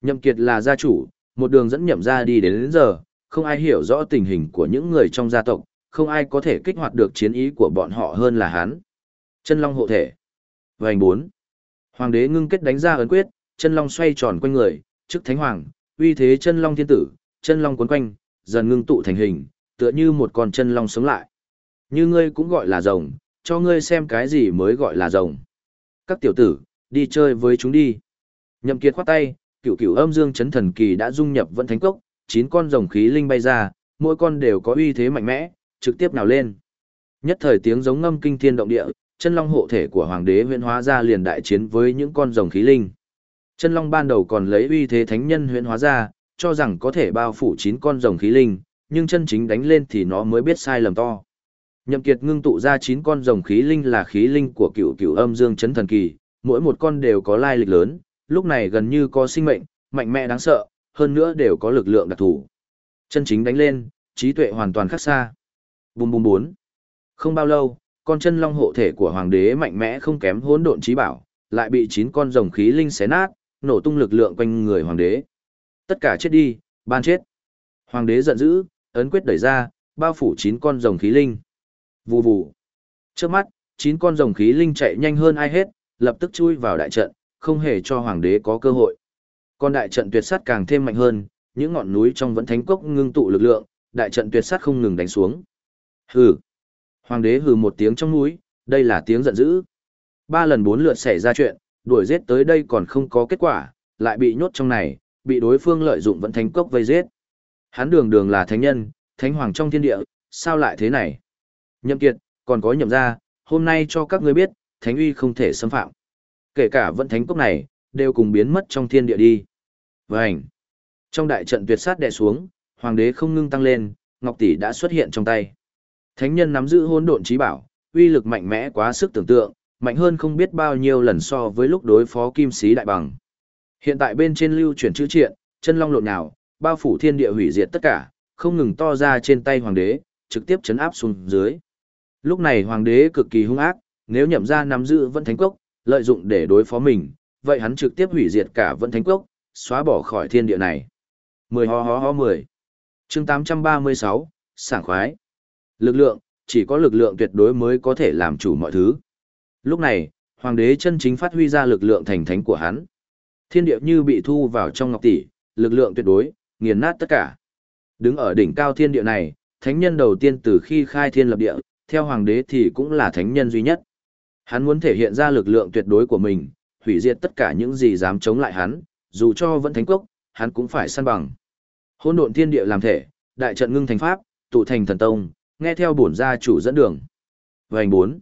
Speaker 1: Nhậm Kiệt là gia chủ, một đường dẫn nhậm gia đi đến, đến giờ, không ai hiểu rõ tình hình của những người trong gia tộc, không ai có thể kích hoạt được chiến ý của bọn họ hơn là hắn. Chân Long hộ thể. Vành 4. Hoàng đế ngưng kết đánh ra ấn quyết, chân long xoay tròn quanh người, trước thánh hoàng, uy thế chân long thiên tử, chân long cuốn quanh, dần ngưng tụ thành hình, tựa như một con chân long sống lại. Như ngươi cũng gọi là rồng, cho ngươi xem cái gì mới gọi là rồng. Các tiểu tử, đi chơi với chúng đi. Nhậm Kiệt khoát tay, cửu cửu âm dương chấn thần kỳ đã dung nhập vận thánh cốc, chín con rồng khí linh bay ra, mỗi con đều có uy thế mạnh mẽ, trực tiếp nào lên. Nhất thời tiếng giống ngâm kinh thiên động địa, chân long hộ thể của hoàng đế huyễn hóa ra liền đại chiến với những con rồng khí linh. Chân long ban đầu còn lấy uy thế thánh nhân huyễn hóa ra, cho rằng có thể bao phủ chín con rồng khí linh, nhưng chân chính đánh lên thì nó mới biết sai lầm to. Nhậm Kiệt ngưng tụ ra chín con rồng khí linh là khí linh của cựu cựu âm dương chấn thần kỳ, mỗi một con đều có lai lịch lớn, lúc này gần như có sinh mệnh, mạnh mẽ đáng sợ, hơn nữa đều có lực lượng đặc thù. Chân chính đánh lên, trí tuệ hoàn toàn khác xa. Bùm bùm bốn. Không bao lâu, con chân long hộ thể của hoàng đế mạnh mẽ không kém hỗn độn trí bảo, lại bị chín con rồng khí linh xé nát, nổ tung lực lượng quanh người hoàng đế. Tất cả chết đi, ban chết. Hoàng đế giận dữ, ấn quyết đẩy ra, bao phủ chín con rồng khí linh. Vù vù. Trước mắt, chín con rồng khí linh chạy nhanh hơn ai hết, lập tức chui vào đại trận, không hề cho hoàng đế có cơ hội. Con đại trận tuyệt sát càng thêm mạnh hơn, những ngọn núi trong vẫn thánh cốc ngưng tụ lực lượng, đại trận tuyệt sát không ngừng đánh xuống. Hừ. Hoàng đế hừ một tiếng trong núi, đây là tiếng giận dữ. Ba lần bốn lượt xảy ra chuyện, đuổi giết tới đây còn không có kết quả, lại bị nhốt trong này, bị đối phương lợi dụng vẫn thánh cốc vây giết. Hắn đường đường là thánh nhân, thánh hoàng trong thiên địa, sao lại thế này? Nhậm kiệt, còn có nhậm gia, hôm nay cho các ngươi biết, thánh uy không thể xâm phạm. Kể cả vẫn thánh cốc này, đều cùng biến mất trong thiên địa đi. Vành. Trong đại trận tuyệt sát đè xuống, hoàng đế không ngưng tăng lên, ngọc tỷ đã xuất hiện trong tay. Thánh nhân nắm giữ hỗn độn trí bảo, uy lực mạnh mẽ quá sức tưởng tượng, mạnh hơn không biết bao nhiêu lần so với lúc đối phó kim sĩ đại bằng. Hiện tại bên trên lưu chuyển chữ triện, chân long lộn nào, bao phủ thiên địa hủy diệt tất cả, không ngừng to ra trên tay hoàng đế, trực tiếp chấn áp xuống dưới. Lúc này hoàng đế cực kỳ hung ác, nếu nhậm ra nắm giữ vẫn thánh quốc, lợi dụng để đối phó mình, vậy hắn trực tiếp hủy diệt cả vẫn thánh quốc, xóa bỏ khỏi thiên địa này. Mười ho ho ho mười. Chương 836, sảng khoái. Lực lượng, chỉ có lực lượng tuyệt đối mới có thể làm chủ mọi thứ. Lúc này, hoàng đế chân chính phát huy ra lực lượng thành thánh của hắn. Thiên địa như bị thu vào trong ngọc tỷ, lực lượng tuyệt đối, nghiền nát tất cả. Đứng ở đỉnh cao thiên địa này, thánh nhân đầu tiên từ khi khai thiên lập địa, theo hoàng đế thì cũng là thánh nhân duy nhất. Hắn muốn thể hiện ra lực lượng tuyệt đối của mình, hủy diệt tất cả những gì dám chống lại hắn, dù cho vẫn thánh quốc, hắn cũng phải săn bằng. Hỗn độn thiên địa làm thể, đại trận ngưng thành pháp, tụ thành thần tông, nghe theo bổn gia chủ dẫn đường. Vành 4.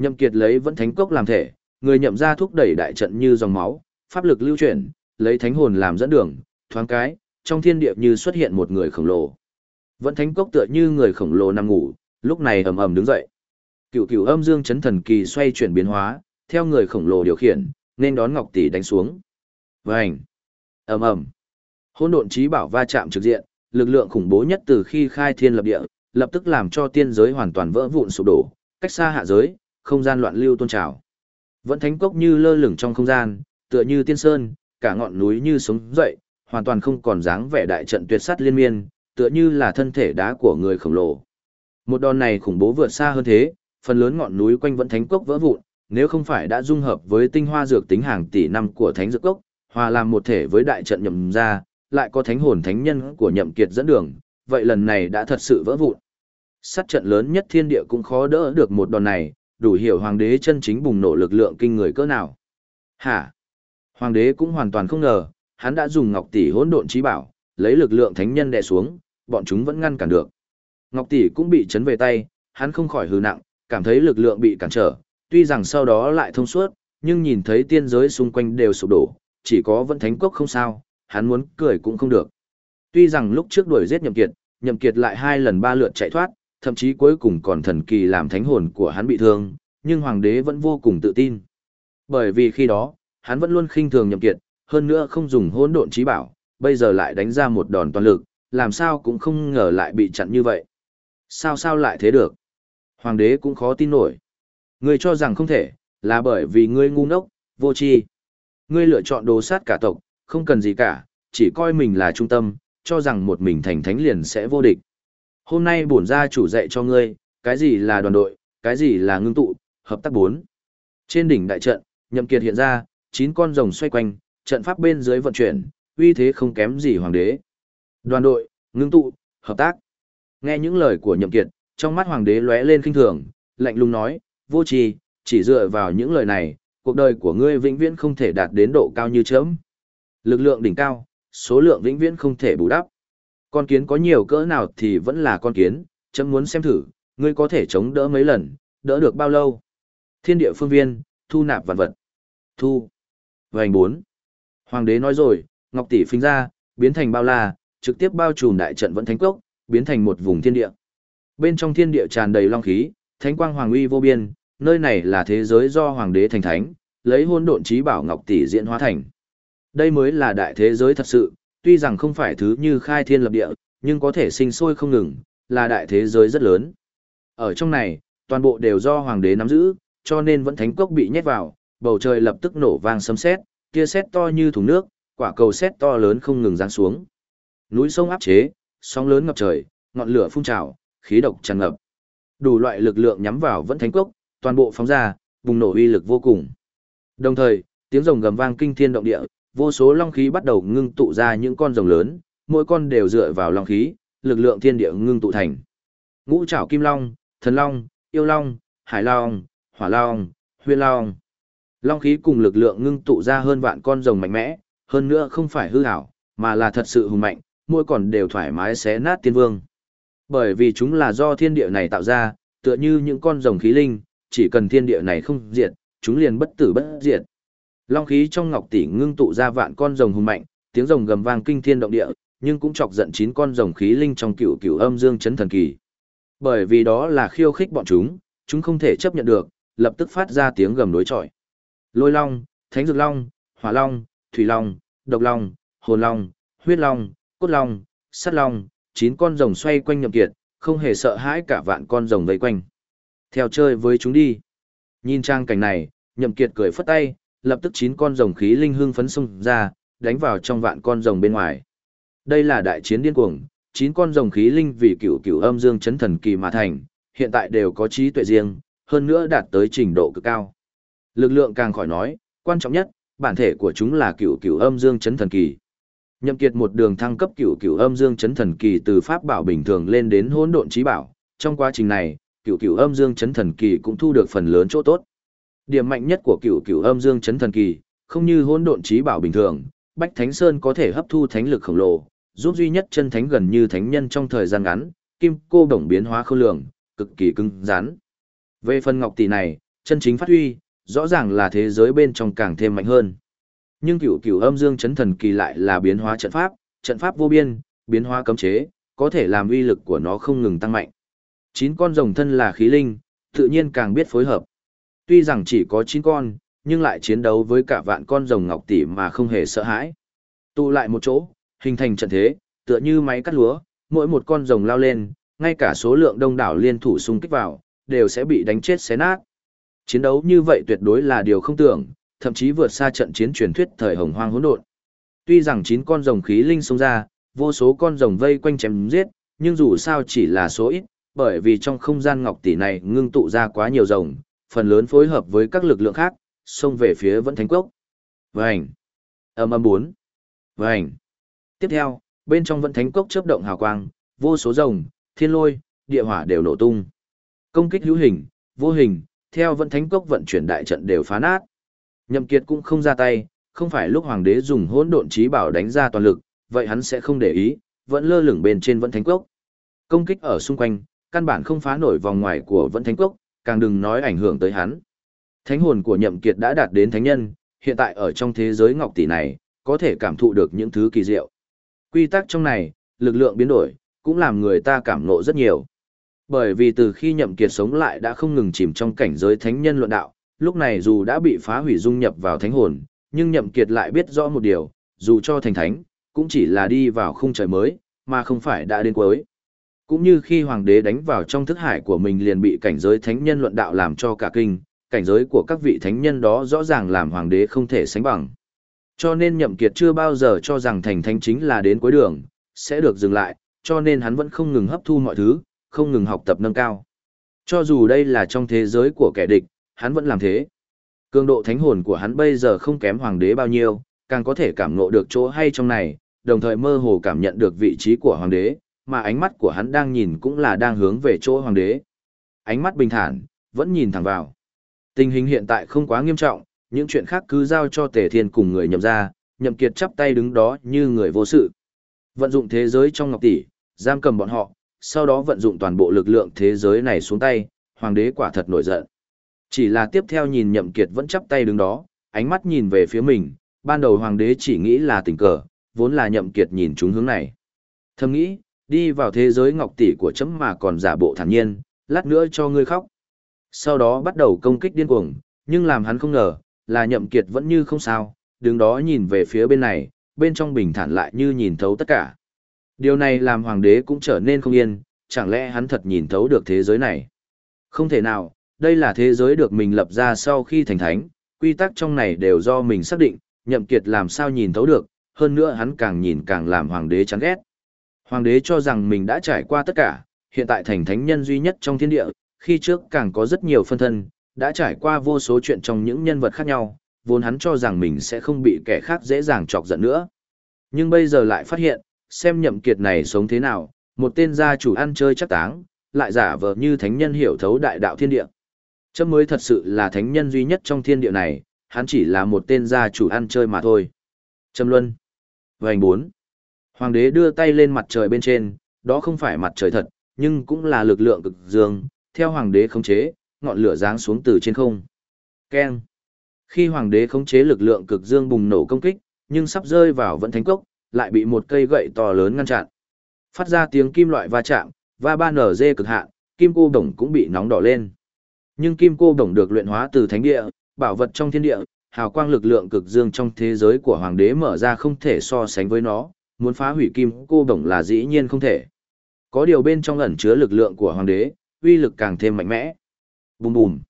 Speaker 1: Nhậm Kiệt lấy vẫn thánh cốc làm thể, người nhậm ra thúc đẩy đại trận như dòng máu, pháp lực lưu chuyển, lấy thánh hồn làm dẫn đường, thoáng cái, trong thiên địa như xuất hiện một người khổng lồ. Vẫn thánh cốc tựa như người khổng lồ nằm ngủ, lúc này ầm ầm đứng dậy. Cựu cựu âm dương chấn thần kỳ xoay chuyển biến hóa, theo người khổng lồ điều khiển, nên đón Ngọc Tỷ đánh xuống. Vành! ầm ầm Hỗn độn trí bảo va chạm trực diện, lực lượng khủng bố nhất từ khi khai thiên lập địa, lập tức làm cho tiên giới hoàn toàn vỡ vụn sụp đổ, cách xa hạ giới, không gian loạn lưu tôn trào. Vẫn thánh cốc như lơ lửng trong không gian, tựa như tiên sơn, cả ngọn núi như sống dậy, hoàn toàn không còn dáng vẻ đại trận tuyệt sắt liên miên, tựa như là thân thể đá của người khổng lồ. Một đòn này khủng bố vượt xa hơn thế, phần lớn ngọn núi quanh vẫn thánh cốc vỡ vụn, nếu không phải đã dung hợp với tinh hoa dược tính hàng tỷ năm của thánh dược cốc, hòa làm một thể với đại trận nhậm ra, lại có thánh hồn thánh nhân của nhậm kiệt dẫn đường, vậy lần này đã thật sự vỡ vụn. Sát trận lớn nhất thiên địa cũng khó đỡ được một đòn này, đủ hiểu hoàng đế chân chính bùng nổ lực lượng kinh người cỡ nào. Hả? Hoàng đế cũng hoàn toàn không ngờ, hắn đã dùng ngọc tỷ hỗn độn trí bảo, lấy lực lượng thánh nhân đè xuống, bọn chúng vẫn ngăn cản được. Ngọc tỷ cũng bị chấn về tay, hắn không khỏi hừ nặng, cảm thấy lực lượng bị cản trở, tuy rằng sau đó lại thông suốt, nhưng nhìn thấy tiên giới xung quanh đều sụp đổ, chỉ có vẫn thánh quốc không sao, hắn muốn cười cũng không được. Tuy rằng lúc trước đuổi giết nhậm kiệt, nhậm kiệt lại hai lần ba lượt chạy thoát, thậm chí cuối cùng còn thần kỳ làm thánh hồn của hắn bị thương, nhưng hoàng đế vẫn vô cùng tự tin. Bởi vì khi đó, hắn vẫn luôn khinh thường nhậm kiệt, hơn nữa không dùng hỗn độn trí bảo, bây giờ lại đánh ra một đòn toàn lực, làm sao cũng không ngờ lại bị chặn như vậy. Sao sao lại thế được? Hoàng đế cũng khó tin nổi. Ngươi cho rằng không thể, là bởi vì ngươi ngu ngốc, vô tri. Ngươi lựa chọn đồ sát cả tộc, không cần gì cả, chỉ coi mình là trung tâm, cho rằng một mình thành thánh liền sẽ vô địch. Hôm nay bổn gia chủ dạy cho ngươi, cái gì là đoàn đội, cái gì là ngưng tụ, hợp tác bốn. Trên đỉnh đại trận, nhậm kiệt hiện ra, chín con rồng xoay quanh, trận pháp bên dưới vận chuyển, uy thế không kém gì hoàng đế. Đoàn đội, ngưng tụ, hợp tác. Nghe những lời của nhậm kiệt, trong mắt hoàng đế lóe lên kinh thường, lạnh lùng nói, vô tri, chỉ dựa vào những lời này, cuộc đời của ngươi vĩnh viễn không thể đạt đến độ cao như chớm. Lực lượng đỉnh cao, số lượng vĩnh viễn không thể bù đắp. Con kiến có nhiều cỡ nào thì vẫn là con kiến, chấm muốn xem thử, ngươi có thể chống đỡ mấy lần, đỡ được bao lâu. Thiên địa phương viên, thu nạp vạn vật. Thu. Vành bốn. Hoàng đế nói rồi, Ngọc Tỷ phình ra, biến thành bao la, trực tiếp bao trùm đại trận vẫn thánh cốc, biến thành một vùng thiên địa. Bên trong thiên địa tràn đầy long khí, thánh quang hoàng uy vô biên, nơi này là thế giới do hoàng đế thành thánh, lấy hôn độn trí bảo Ngọc Tỷ diễn hóa thành. Đây mới là đại thế giới thật sự, tuy rằng không phải thứ như khai thiên lập địa, nhưng có thể sinh sôi không ngừng, là đại thế giới rất lớn. Ở trong này, toàn bộ đều do hoàng đế nắm giữ, cho nên vẫn thánh cốc bị nhét vào, bầu trời lập tức nổ vang sấm sét, kia sét to như thùng nước, quả cầu sét to lớn không ngừng giáng xuống. Núi sông áp chế, sóng lớn ngập trời, ngọn lửa phun trào, khí độc tràn ngập. Đủ loại lực lượng nhắm vào vẫn thánh cốc, toàn bộ phóng ra, bùng nổ uy lực vô cùng. Đồng thời, tiếng rồng gầm vang kinh thiên động địa, vô số long khí bắt đầu ngưng tụ ra những con rồng lớn, mỗi con đều dựa vào long khí, lực lượng thiên địa ngưng tụ thành. Ngũ trảo kim long, thần long, yêu long, hải long, hỏa long, huyên long. Long khí cùng lực lượng ngưng tụ ra hơn vạn con rồng mạnh mẽ, hơn nữa không phải hư ảo, mà là thật sự hùng mạnh, mỗi còn đều thoải mái xé nát tiên vương. Bởi vì chúng là do thiên địa này tạo ra, tựa như những con rồng khí linh, chỉ cần thiên địa này không diệt, chúng liền bất tử bất diệt. Long khí trong ngọc tỷ ngưng tụ ra vạn con rồng hùng mạnh, tiếng rồng gầm vang kinh thiên động địa, nhưng cũng chọc giận chín con rồng khí linh trong cựu cựu âm dương chấn thần kỳ. Bởi vì đó là khiêu khích bọn chúng, chúng không thể chấp nhận được, lập tức phát ra tiếng gầm đối chọi. Lôi long, thánh dược long, hỏa long, thủy long, độc long, hồn long, huyết long, cốt long, sắt long, chín con rồng xoay quanh nhậm kiệt, không hề sợ hãi cả vạn con rồng vây quanh. Theo chơi với chúng đi. Nhìn trang cảnh này, nhậm kiệt cười phất tay, lập tức chín con rồng khí linh hương phấn xung ra, đánh vào trong vạn con rồng bên ngoài. Đây là đại chiến điên cuồng, chín con rồng khí linh vì cửu cửu âm dương chấn thần kỳ mà thành, hiện tại đều có trí tuệ riêng, hơn nữa đạt tới trình độ cực cao. Lực lượng càng khỏi nói, quan trọng nhất, bản thể của chúng là cửu cửu âm dương chấn thần kỳ. Nhậm Kiệt một đường thăng cấp cửu cửu âm dương chấn thần kỳ từ pháp bảo bình thường lên đến hỗn độn chí bảo, trong quá trình này, cửu cửu âm dương chấn thần kỳ cũng thu được phần lớn chỗ tốt. Điểm mạnh nhất của cửu cửu âm dương chấn thần kỳ, không như hỗn độn trí bảo bình thường, Bách Thánh Sơn có thể hấp thu thánh lực khổng lồ, giúp duy nhất chân thánh gần như thánh nhân trong thời gian ngắn, kim cô đồng biến hóa khôn lường, cực kỳ cứng rắn. Về phần ngọc tỷ này, chân chính phát huy, rõ ràng là thế giới bên trong càng thêm mạnh hơn. Nhưng cửu cửu âm dương chấn thần kỳ lại là biến hóa trận pháp, trận pháp vô biên, biến hóa cấm chế, có thể làm uy lực của nó không ngừng tăng mạnh. Chín con rồng thân là khí linh, tự nhiên càng biết phối hợp. Tuy rằng chỉ có chín con, nhưng lại chiến đấu với cả vạn con rồng ngọc tỷ mà không hề sợ hãi. Tụ lại một chỗ, hình thành trận thế, tựa như máy cắt lúa, mỗi một con rồng lao lên, ngay cả số lượng đông đảo liên thủ xung kích vào, đều sẽ bị đánh chết xé nát. Chiến đấu như vậy tuyệt đối là điều không tưởng, thậm chí vượt xa trận chiến truyền thuyết thời hồng hoang hỗn độn. Tuy rằng chín con rồng khí linh xông ra, vô số con rồng vây quanh chém giết, nhưng dù sao chỉ là số ít, bởi vì trong không gian ngọc tỷ này ngưng tụ ra quá nhiều rồng, phần lớn phối hợp với các lực lượng khác, xông về phía vẫn thánh quốc. Vành. Âm âm bốn. Vành. Tiếp theo, bên trong vẫn thánh quốc chớp động hào quang, vô số rồng, thiên lôi, địa hỏa đều nổ tung. Công kích hữu hình, vô hình, theo vẫn thánh quốc vận chuyển đại trận đều phá nát. Nhậm Kiệt cũng không ra tay, không phải lúc hoàng đế dùng hỗn độn trí bảo đánh ra toàn lực, vậy hắn sẽ không để ý, vẫn lơ lửng bên trên vẫn thánh quốc. Công kích ở xung quanh, căn bản không phá nổi vòng ngoài của vẫn thánh quốc, càng đừng nói ảnh hưởng tới hắn. Thánh hồn của Nhậm Kiệt đã đạt đến thánh nhân, hiện tại ở trong thế giới ngọc tỷ này, có thể cảm thụ được những thứ kỳ diệu. Quy tắc trong này, lực lượng biến đổi, cũng làm người ta cảm ngộ rất nhiều. Bởi vì từ khi Nhậm Kiệt sống lại đã không ngừng chìm trong cảnh giới thánh nhân luận đạo, lúc này dù đã bị phá hủy dung nhập vào thánh hồn, nhưng Nhậm Kiệt lại biết rõ một điều, dù cho thành thánh, cũng chỉ là đi vào khung trời mới, mà không phải đã đến cuối. Cũng như khi hoàng đế đánh vào trong thức hải của mình liền bị cảnh giới thánh nhân luận đạo làm cho cả kinh, cảnh giới của các vị thánh nhân đó rõ ràng làm hoàng đế không thể sánh bằng. Cho nên Nhậm Kiệt chưa bao giờ cho rằng thành thánh chính là đến cuối đường, sẽ được dừng lại, cho nên hắn vẫn không ngừng hấp thu mọi thứ, không ngừng học tập nâng cao. Cho dù đây là trong thế giới của kẻ địch, hắn vẫn làm thế. Cường độ thánh hồn của hắn bây giờ không kém hoàng đế bao nhiêu, càng có thể cảm ngộ được chỗ hay trong này, đồng thời mơ hồ cảm nhận được vị trí của hoàng đế, mà ánh mắt của hắn đang nhìn cũng là đang hướng về chỗ hoàng đế. Ánh mắt bình thản, vẫn nhìn thẳng vào. Tình hình hiện tại không quá nghiêm trọng, những chuyện khác cứ giao cho Tề Thiên cùng người nhậm ra, nhậm kiệt chắp tay đứng đó như người vô sự. Vận dụng thế giới trong ngọc tỷ, giam cầm bọn họ, sau đó vận dụng toàn bộ lực lượng thế giới này xuống tay, hoàng đế quả thật nổi giận. Chỉ là tiếp theo nhìn nhậm kiệt vẫn chắp tay đứng đó, ánh mắt nhìn về phía mình, ban đầu hoàng đế chỉ nghĩ là tình cờ, vốn là nhậm kiệt nhìn chúng hướng này. Thầm nghĩ, đi vào thế giới ngọc tỷ của chấm mà còn giả bộ thản nhiên, lát nữa cho ngươi khóc. Sau đó bắt đầu công kích điên cuồng, nhưng làm hắn không ngờ, là nhậm kiệt vẫn như không sao, đứng đó nhìn về phía bên này, bên trong bình thản lại như nhìn thấu tất cả. Điều này làm hoàng đế cũng trở nên không yên, chẳng lẽ hắn thật nhìn thấu được thế giới này? Không thể nào, đây là thế giới được mình lập ra sau khi thành thánh, quy tắc trong này đều do mình xác định, nhậm kiệt làm sao nhìn thấu được, hơn nữa hắn càng nhìn càng làm hoàng đế chán ghét. Hoàng đế cho rằng mình đã trải qua tất cả, hiện tại thành thánh nhân duy nhất trong thiên địa, khi trước càng có rất nhiều phân thân, đã trải qua vô số chuyện trong những nhân vật khác nhau, vốn hắn cho rằng mình sẽ không bị kẻ khác dễ dàng chọc giận nữa. Nhưng bây giờ lại phát hiện, xem nhậm kiệt này sống thế nào, một tên gia chủ ăn chơi chắc táng, lại giả vờ như thánh nhân hiểu thấu đại đạo thiên địa. Chấm mới thật sự là thánh nhân duy nhất trong thiên địa này, hắn chỉ là một tên gia chủ ăn chơi mà thôi. Trâm Luân. Vành 4. Hoàng đế đưa tay lên mặt trời bên trên, đó không phải mặt trời thật, nhưng cũng là lực lượng cực dương, theo hoàng đế khống chế, ngọn lửa giáng xuống từ trên không. Keng. Khi hoàng đế khống chế lực lượng cực dương bùng nổ công kích, nhưng sắp rơi vào vẫn thánh cốc, lại bị một cây gậy to lớn ngăn chặn. Phát ra tiếng kim loại va chạm, và ba nở dê cực hạn, kim cô đồng cũng bị nóng đỏ lên. Nhưng kim cô đồng được luyện hóa từ thánh địa, bảo vật trong thiên địa, hào quang lực lượng cực dương trong thế giới của hoàng đế mở ra không thể so sánh với nó, muốn phá hủy kim cô đồng là dĩ nhiên không thể. Có điều bên trong ẩn chứa lực lượng của hoàng đế, uy lực càng thêm mạnh mẽ. Bùm bùm.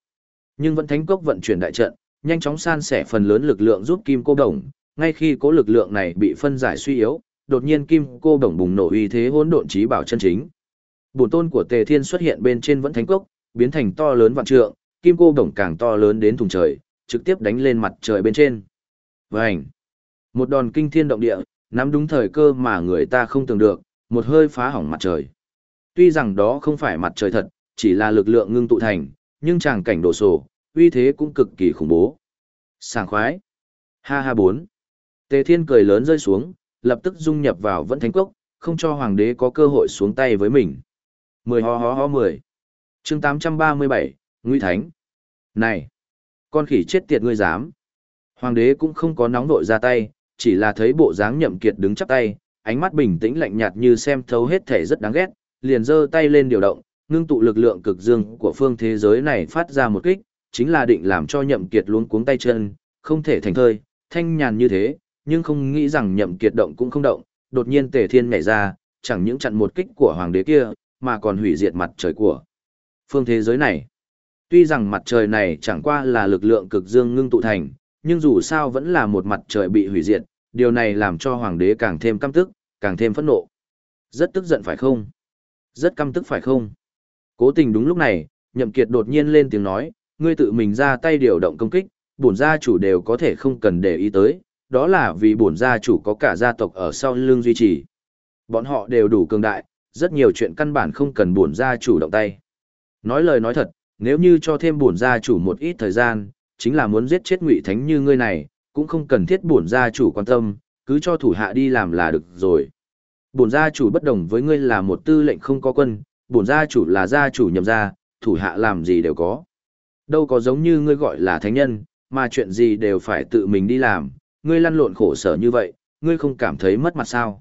Speaker 1: Nhưng vẫn thánh cốc vận chuyển đại trận, nhanh chóng san sẻ phần lớn lực lượng giúp kim cô đồng, ngay khi cố lực lượng này bị phân giải suy yếu, đột nhiên kim cô đồng bùng nổ uy thế hỗn độn trí bảo chân chính. Bổn tôn của Tề Thiên xuất hiện bên trên vẫn thánh cốc, biến thành to lớn vạn trượng, kim cô đồng càng to lớn đến thùng trời, trực tiếp đánh lên mặt trời bên trên. Vành! Một đòn kinh thiên động địa, nắm đúng thời cơ mà người ta không tưởng được, một hơi phá hỏng mặt trời. Tuy rằng đó không phải mặt trời thật, chỉ là lực lượng ngưng tụ thành, nhưng tràng cảnh đổ sổ, uy thế cũng cực kỳ khủng bố. Sảng khoái! Ha ha bốn! Tề Thiên cười lớn rơi xuống, lập tức dung nhập vào vẫn thánh cốc, không cho hoàng đế có cơ hội xuống tay với mình. Mười ho ho ho mười. Chương 837, Nguy Thánh. Này! Con khỉ chết tiệt ngươi dám! Hoàng đế cũng không có nóng nội ra tay, chỉ là thấy bộ dáng nhậm kiệt đứng chắp tay, ánh mắt bình tĩnh lạnh nhạt như xem thấu hết thể rất đáng ghét, liền giơ tay lên điều động, ngưng tụ lực lượng cực dương của phương thế giới này phát ra một kích, chính là định làm cho nhậm kiệt luống cuống tay chân, không thể thành thơi, thanh nhàn như thế, nhưng không nghĩ rằng nhậm kiệt động cũng không động, đột nhiên tề thiên nhảy ra, chẳng những chặn một kích của hoàng đế kia, mà còn hủy diệt mặt trời của phương thế giới này. Tuy rằng mặt trời này chẳng qua là lực lượng cực dương ngưng tụ thành, nhưng dù sao vẫn là một mặt trời bị hủy diệt, điều này làm cho hoàng đế càng thêm căm tức, càng thêm phẫn nộ. Rất tức giận phải không? Rất căm tức phải không? Cố tình đúng lúc này, nhậm kiệt đột nhiên lên tiếng nói, ngươi tự mình ra tay điều động công kích, bổn gia chủ đều có thể không cần để ý tới, đó là vì bổn gia chủ có cả gia tộc ở sau lưng duy trì. Bọn họ đều đủ cường đại, rất nhiều chuyện căn bản không cần bổn gia chủ động tay. Nói lời nói thật, nếu như cho thêm bổn gia chủ một ít thời gian, chính là muốn giết chết ngụy thánh như ngươi này, cũng không cần thiết bổn gia chủ quan tâm, cứ cho thủ hạ đi làm là được rồi. Bổn gia chủ bất đồng với ngươi là một tư lệnh không có quân, bổn gia chủ là gia chủ nhậm gia, thủ hạ làm gì đều có. Đâu có giống như ngươi gọi là thánh nhân, mà chuyện gì đều phải tự mình đi làm, ngươi lăn lộn khổ sở như vậy, ngươi không cảm thấy mất mặt sao.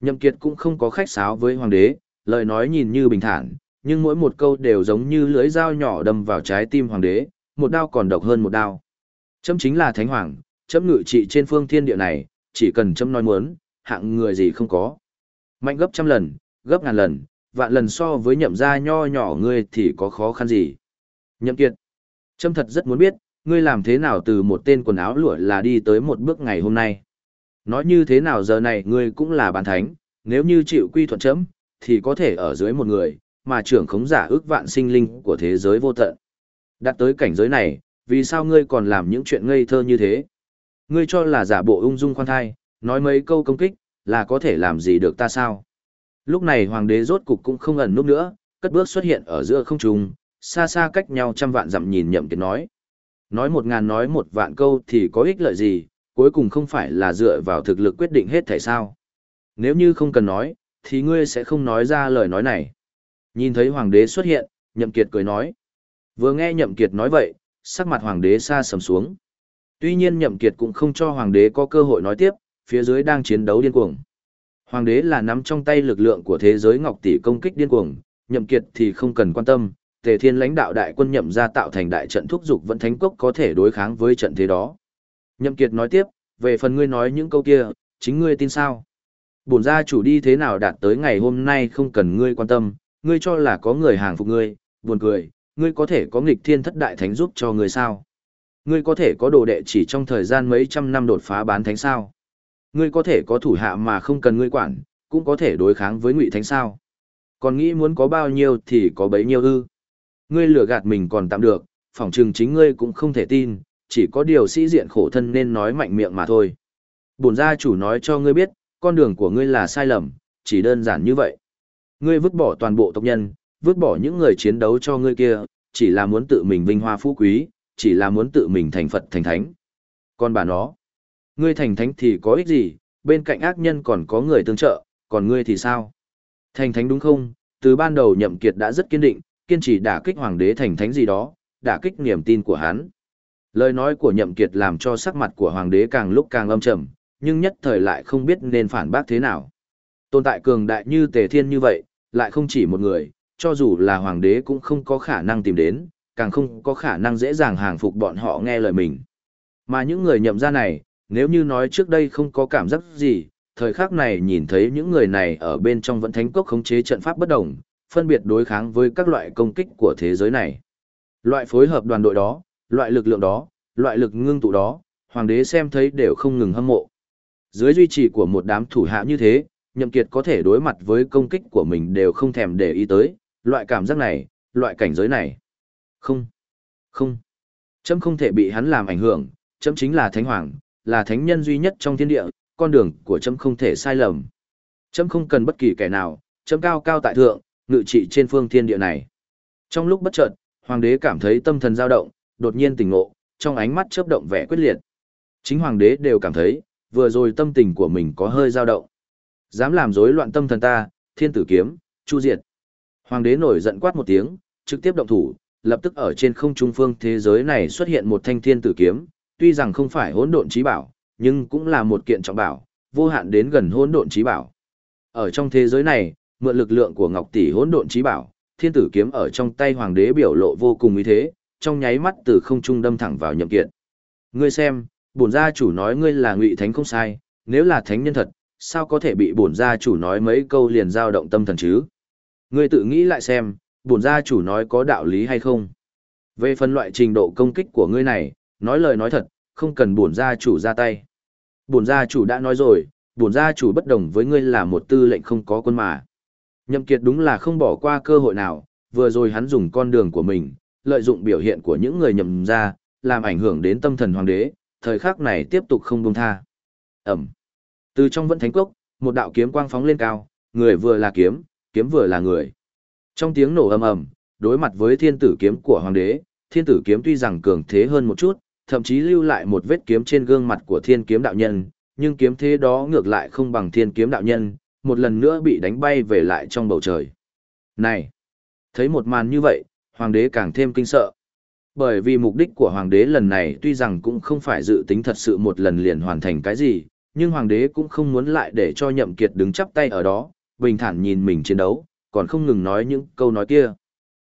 Speaker 1: Nhậm Kiệt cũng không có khách sáo với hoàng đế, lời nói nhìn như bình thản, nhưng mỗi một câu đều giống như lưỡi dao nhỏ đâm vào trái tim hoàng đế, một đao còn độc hơn một đao. Chấm chính là thánh hoàng, chấm ngự trị trên phương thiên địa này, chỉ cần chấm nói muốn, hạng người gì không có. Mạnh gấp trăm lần, gấp ngàn lần, vạn lần so với nhậm gia nho nhỏ ngươi thì có khó khăn gì. Nhậm kiệt, chấm thật rất muốn biết, ngươi làm thế nào từ một tên quần áo lụa là đi tới một bước ngày hôm nay. Nói như thế nào giờ này ngươi cũng là bàn thánh, nếu như chịu quy thuận chấm, thì có thể ở dưới một người, mà trưởng khống giả ước vạn sinh linh của thế giới vô tận. Đạt tới cảnh giới này, vì sao ngươi còn làm những chuyện ngây thơ như thế? Ngươi cho là giả bộ ung dung khoan thai, nói mấy câu công kích, là có thể làm gì được ta sao? Lúc này hoàng đế rốt cục cũng không ẩn núp nữa, cất bước xuất hiện ở giữa không trung, xa xa cách nhau trăm vạn dặm nhìn nhậm kiệt nói. Nói một ngàn nói một vạn câu thì có ích lợi gì, cuối cùng không phải là dựa vào thực lực quyết định hết thể sao. Nếu như không cần nói, thì ngươi sẽ không nói ra lời nói này. Nhìn thấy hoàng đế xuất hiện, nhậm kiệt cười nói. Vừa nghe nhậm kiệt nói vậy, sắc mặt hoàng đế xa sầm xuống. Tuy nhiên nhậm kiệt cũng không cho hoàng đế có cơ hội nói tiếp, phía dưới đang chiến đấu điên cuồng. Hoàng đế là nắm trong tay lực lượng của thế giới ngọc tỷ công kích điên cuồng, nhậm kiệt thì không cần quan tâm, tề thiên lãnh đạo đại quân nhậm ra tạo thành đại trận thúc dục vẫn thánh quốc có thể đối kháng với trận thế đó. Nhậm kiệt nói tiếp, về phần ngươi nói những câu kia, chính ngươi tin sao? Bổn gia chủ đi thế nào đạt tới ngày hôm nay không cần ngươi quan tâm, ngươi cho là có người hàng phục ngươi, buồn cười, ngươi có thể có nghịch thiên thất đại thánh giúp cho ngươi sao? Ngươi có thể có đồ đệ chỉ trong thời gian mấy trăm năm đột phá bán thánh sao? Ngươi có thể có thủ hạ mà không cần ngươi quản, cũng có thể đối kháng với ngụy thánh sao? Còn nghĩ muốn có bao nhiêu thì có bấy nhiêu ư? Ngươi lừa gạt mình còn tạm được, phỏng chừng chính ngươi cũng không thể tin, chỉ có điều sĩ diện khổ thân nên nói mạnh miệng mà thôi. Bổn gia chủ nói cho ngươi biết, con đường của ngươi là sai lầm, chỉ đơn giản như vậy. Ngươi vứt bỏ toàn bộ tộc nhân, vứt bỏ những người chiến đấu cho ngươi kia, chỉ là muốn tự mình vinh hoa phú quý, chỉ là muốn tự mình thành Phật thành thánh. Còn bà nó, ngươi thành thánh thì có ích gì, bên cạnh ác nhân còn có người tương trợ, còn ngươi thì sao? Thành thánh đúng không? Từ ban đầu nhậm kiệt đã rất kiên định, kiên trì đả kích hoàng đế thành thánh gì đó, đả kích niềm tin của hắn. Lời nói của nhậm kiệt làm cho sắc mặt của hoàng đế càng lúc càng âm trầm, nhưng nhất thời lại không biết nên phản bác thế nào. Tồn tại cường đại như tề thiên như vậy, lại không chỉ một người, cho dù là hoàng đế cũng không có khả năng tìm đến, càng không có khả năng dễ dàng hàng phục bọn họ nghe lời mình. Mà những người nhậm ra này, nếu như nói trước đây không có cảm giác gì, thời khắc này nhìn thấy những người này ở bên trong vẫn thánh cốc khống chế trận pháp bất đồng, phân biệt đối kháng với các loại công kích của thế giới này. Loại phối hợp đoàn đội đó, loại lực lượng đó, loại lực ngưng tụ đó, hoàng đế xem thấy đều không ngừng hâm mộ. Dưới duy trì của một đám thủ hạ như thế, nhậm kiệt có thể đối mặt với công kích của mình đều không thèm để ý tới, loại cảm giác này, loại cảnh giới này. Không, không, chấm không thể bị hắn làm ảnh hưởng, chấm chính là thánh hoàng, là thánh nhân duy nhất trong thiên địa, con đường của chấm không thể sai lầm. Chấm không cần bất kỳ kẻ nào, chấm cao cao tại thượng, ngự trị trên phương thiên địa này. Trong lúc bất chợt, hoàng đế cảm thấy tâm thần dao động, đột nhiên tỉnh ngộ, trong ánh mắt chớp động vẻ quyết liệt. Chính hoàng đế đều cảm thấy, vừa rồi tâm tình của mình có hơi dao động. Dám làm rối loạn tâm thần ta, thiên tử kiếm, chu diệt. Hoàng đế nổi giận quát một tiếng, trực tiếp động thủ, lập tức ở trên không trung phương thế giới này xuất hiện một thanh thiên tử kiếm, tuy rằng không phải hỗn độn trí bảo, nhưng cũng là một kiện trọng bảo, vô hạn đến gần hỗn độn trí bảo. Ở trong thế giới này, mượn lực lượng của Ngọc Tỷ hỗn độn trí bảo, thiên tử kiếm ở trong tay hoàng đế biểu lộ vô cùng ý thế, trong nháy mắt từ không trung đâm thẳng vào nhậm kiện. Ngươi xem, bổn gia chủ nói ngươi là ngụy thánh không sai, nếu là thánh nhân thật, sao có thể bị bổn gia chủ nói mấy câu liền dao động tâm thần chứ? Ngươi tự nghĩ lại xem, bổn gia chủ nói có đạo lý hay không? Về phần loại trình độ công kích của ngươi này, nói lời nói thật, không cần bổn gia chủ ra tay. Bổn gia chủ đã nói rồi, bổn gia chủ bất đồng với ngươi là một tư lệnh không có quân mà. Nhậm Kiệt đúng là không bỏ qua cơ hội nào, vừa rồi hắn dùng con đường của mình, lợi dụng biểu hiện của những người nhậm gia, làm ảnh hưởng đến tâm thần hoàng đế, thời khắc này tiếp tục không buông tha. Ẩm. Từ trong vẫn thánh cốc, một đạo kiếm quang phóng lên cao, người vừa là kiếm, kiếm vừa là người. Trong tiếng nổ ầm ầm, đối mặt với thiên tử kiếm của hoàng đế, thiên tử kiếm tuy rằng cường thế hơn một chút, thậm chí lưu lại một vết kiếm trên gương mặt của thiên kiếm đạo nhân, nhưng kiếm thế đó ngược lại không bằng thiên kiếm đạo nhân, một lần nữa bị đánh bay về lại trong bầu trời. Này! Thấy một màn như vậy, hoàng đế càng thêm kinh sợ. Bởi vì mục đích của hoàng đế lần này tuy rằng cũng không phải dự tính thật sự một lần liền hoàn thành cái gì, nhưng hoàng đế cũng không muốn lại để cho nhậm kiệt đứng chắp tay ở đó, bình thản nhìn mình chiến đấu, còn không ngừng nói những câu nói kia.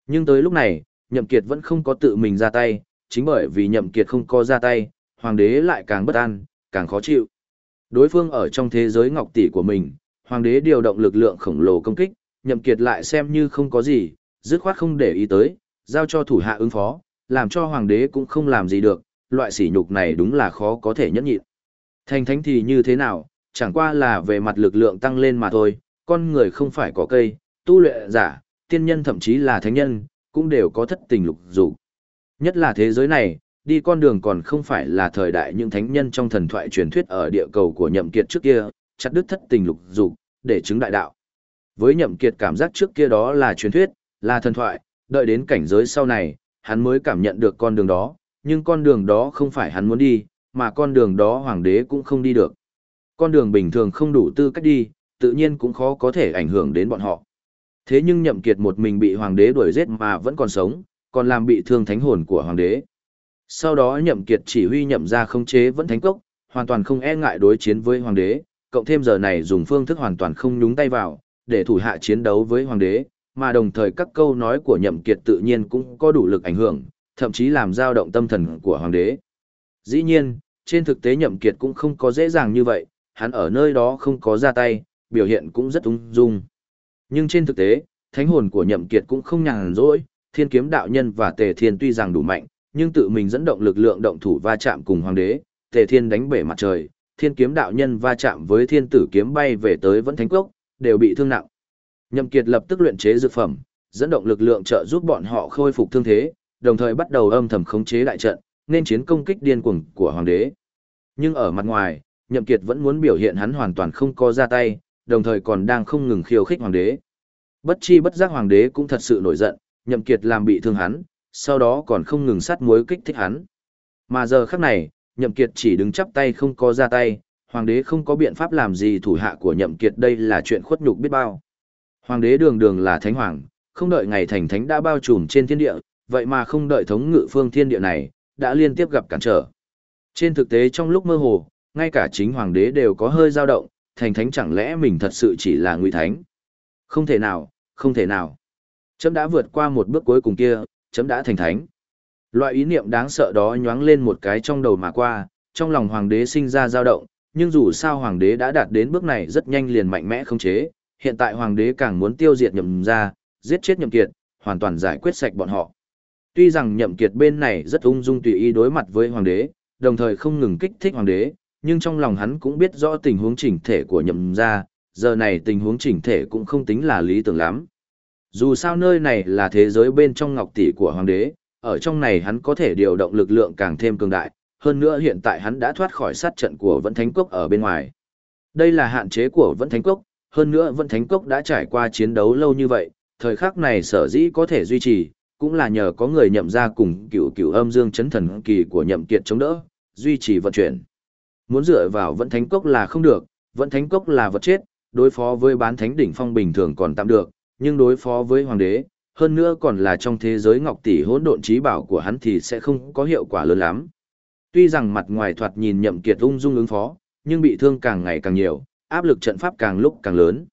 Speaker 1: Nhưng tới lúc này, nhậm kiệt vẫn không có tự mình ra tay, chính bởi vì nhậm kiệt không có ra tay, hoàng đế lại càng bất an, càng khó chịu. Đối phương ở trong thế giới ngọc tỷ của mình, hoàng đế điều động lực lượng khổng lồ công kích, nhậm kiệt lại xem như không có gì, dứt khoát không để ý tới, giao cho thủ hạ ứng phó, làm cho hoàng đế cũng không làm gì được, loại sỉ nhục này đúng là khó có thể nhẫn nhịn. Thành thánh thì như thế nào, chẳng qua là về mặt lực lượng tăng lên mà thôi, con người không phải có cây, tu luyện giả, tiên nhân thậm chí là thánh nhân, cũng đều có thất tình lục dục. Nhất là thế giới này, đi con đường còn không phải là thời đại những thánh nhân trong thần thoại truyền thuyết ở địa cầu của nhậm kiệt trước kia, chặt đứt thất tình lục dục, để chứng đại đạo. Với nhậm kiệt cảm giác trước kia đó là truyền thuyết, là thần thoại, đợi đến cảnh giới sau này, hắn mới cảm nhận được con đường đó, nhưng con đường đó không phải hắn muốn đi, mà con đường đó hoàng đế cũng không đi được. Con đường bình thường không đủ tư cách đi, tự nhiên cũng khó có thể ảnh hưởng đến bọn họ. Thế nhưng nhậm kiệt một mình bị hoàng đế đuổi giết mà vẫn còn sống, còn làm bị thương thánh hồn của hoàng đế. Sau đó nhậm kiệt chỉ huy nhậm ra không chế vẫn thánh cốc, hoàn toàn không e ngại đối chiến với hoàng đế, cộng thêm giờ này dùng phương thức hoàn toàn không nhúng tay vào, để thủ hạ chiến đấu với hoàng đế, mà đồng thời các câu nói của nhậm kiệt tự nhiên cũng có đủ lực ảnh hưởng, thậm chí làm dao động tâm thần của hoàng đế. Dĩ nhiên, trên thực tế nhậm kiệt cũng không có dễ dàng như vậy, hắn ở nơi đó không có ra tay, biểu hiện cũng rất ung dung. Nhưng trên thực tế, thánh hồn của nhậm kiệt cũng không nhàn rỗi, thiên kiếm đạo nhân và tề thiên tuy rằng đủ mạnh, nhưng tự mình dẫn động lực lượng động thủ va chạm cùng hoàng đế, tề thiên đánh bể mặt trời, thiên kiếm đạo nhân va chạm với thiên tử kiếm bay về tới vẫn thánh cốc, đều bị thương nặng. Nhậm kiệt lập tức luyện chế dược phẩm, dẫn động lực lượng trợ giúp bọn họ khôi phục thương thế, đồng thời bắt đầu âm thầm khống chế đại trận, nên chiến công kích điên cuồng của hoàng đế. Nhưng ở mặt ngoài, Nhậm Kiệt vẫn muốn biểu hiện hắn hoàn toàn không có ra tay, đồng thời còn đang không ngừng khiêu khích hoàng đế. Bất chi bất giác hoàng đế cũng thật sự nổi giận, Nhậm Kiệt làm bị thương hắn, sau đó còn không ngừng sát muối kích thích hắn. Mà giờ khắc này, Nhậm Kiệt chỉ đứng chắp tay không có ra tay, hoàng đế không có biện pháp làm gì thủ hạ của Nhậm Kiệt đây là chuyện khuất nhục biết bao. Hoàng đế đường đường là thánh hoàng, không đợi ngày thành thánh đã bao trùm trên thiên địa, vậy mà không đợi thống ngự phương thiên địa này, đã liên tiếp gặp cản trở. Trên thực tế trong lúc mơ hồ, ngay cả chính hoàng đế đều có hơi dao động, thành thánh chẳng lẽ mình thật sự chỉ là ngụy thánh? Không thể nào, không thể nào. Chấm đã vượt qua một bước cuối cùng kia, chấm đã thành thánh. Loại ý niệm đáng sợ đó nhoáng lên một cái trong đầu mà qua, trong lòng hoàng đế sinh ra dao động, nhưng dù sao hoàng đế đã đạt đến bước này rất nhanh liền mạnh mẽ không chế, hiện tại hoàng đế càng muốn tiêu diệt nhậm ra, giết chết nhậm kiệt, hoàn toàn giải quyết sạch bọn họ. Tuy rằng nhậm kiệt bên này rất ung dung tùy ý đối mặt với hoàng đế, đồng thời không ngừng kích thích hoàng đế, nhưng trong lòng hắn cũng biết rõ tình huống chỉnh thể của nhậm gia, giờ này tình huống chỉnh thể cũng không tính là lý tưởng lắm. Dù sao nơi này là thế giới bên trong ngọc tỷ của hoàng đế, ở trong này hắn có thể điều động lực lượng càng thêm cường đại, hơn nữa hiện tại hắn đã thoát khỏi sát trận của Vẫn Thánh Cốc ở bên ngoài. Đây là hạn chế của Vẫn Thánh Cốc, hơn nữa Vẫn Thánh Cốc đã trải qua chiến đấu lâu như vậy, thời khắc này sở dĩ có thể duy trì, cũng là nhờ có người nhậm ra cùng cựu cựu âm dương chấn thần kỳ của nhậm kiệt chống đỡ, duy trì vận chuyển. Muốn dựa vào Vẫn Thánh Cốc là không được, Vẫn Thánh Cốc là vật chết, đối phó với bán thánh đỉnh phong bình thường còn tạm được, nhưng đối phó với hoàng đế, hơn nữa còn là trong thế giới ngọc tỷ hỗn độn trí bảo của hắn thì sẽ không có hiệu quả lớn lắm. Tuy rằng mặt ngoài thoạt nhìn nhậm kiệt ung dung ứng phó, nhưng bị thương càng ngày càng nhiều, áp lực trận pháp càng lúc càng lớn.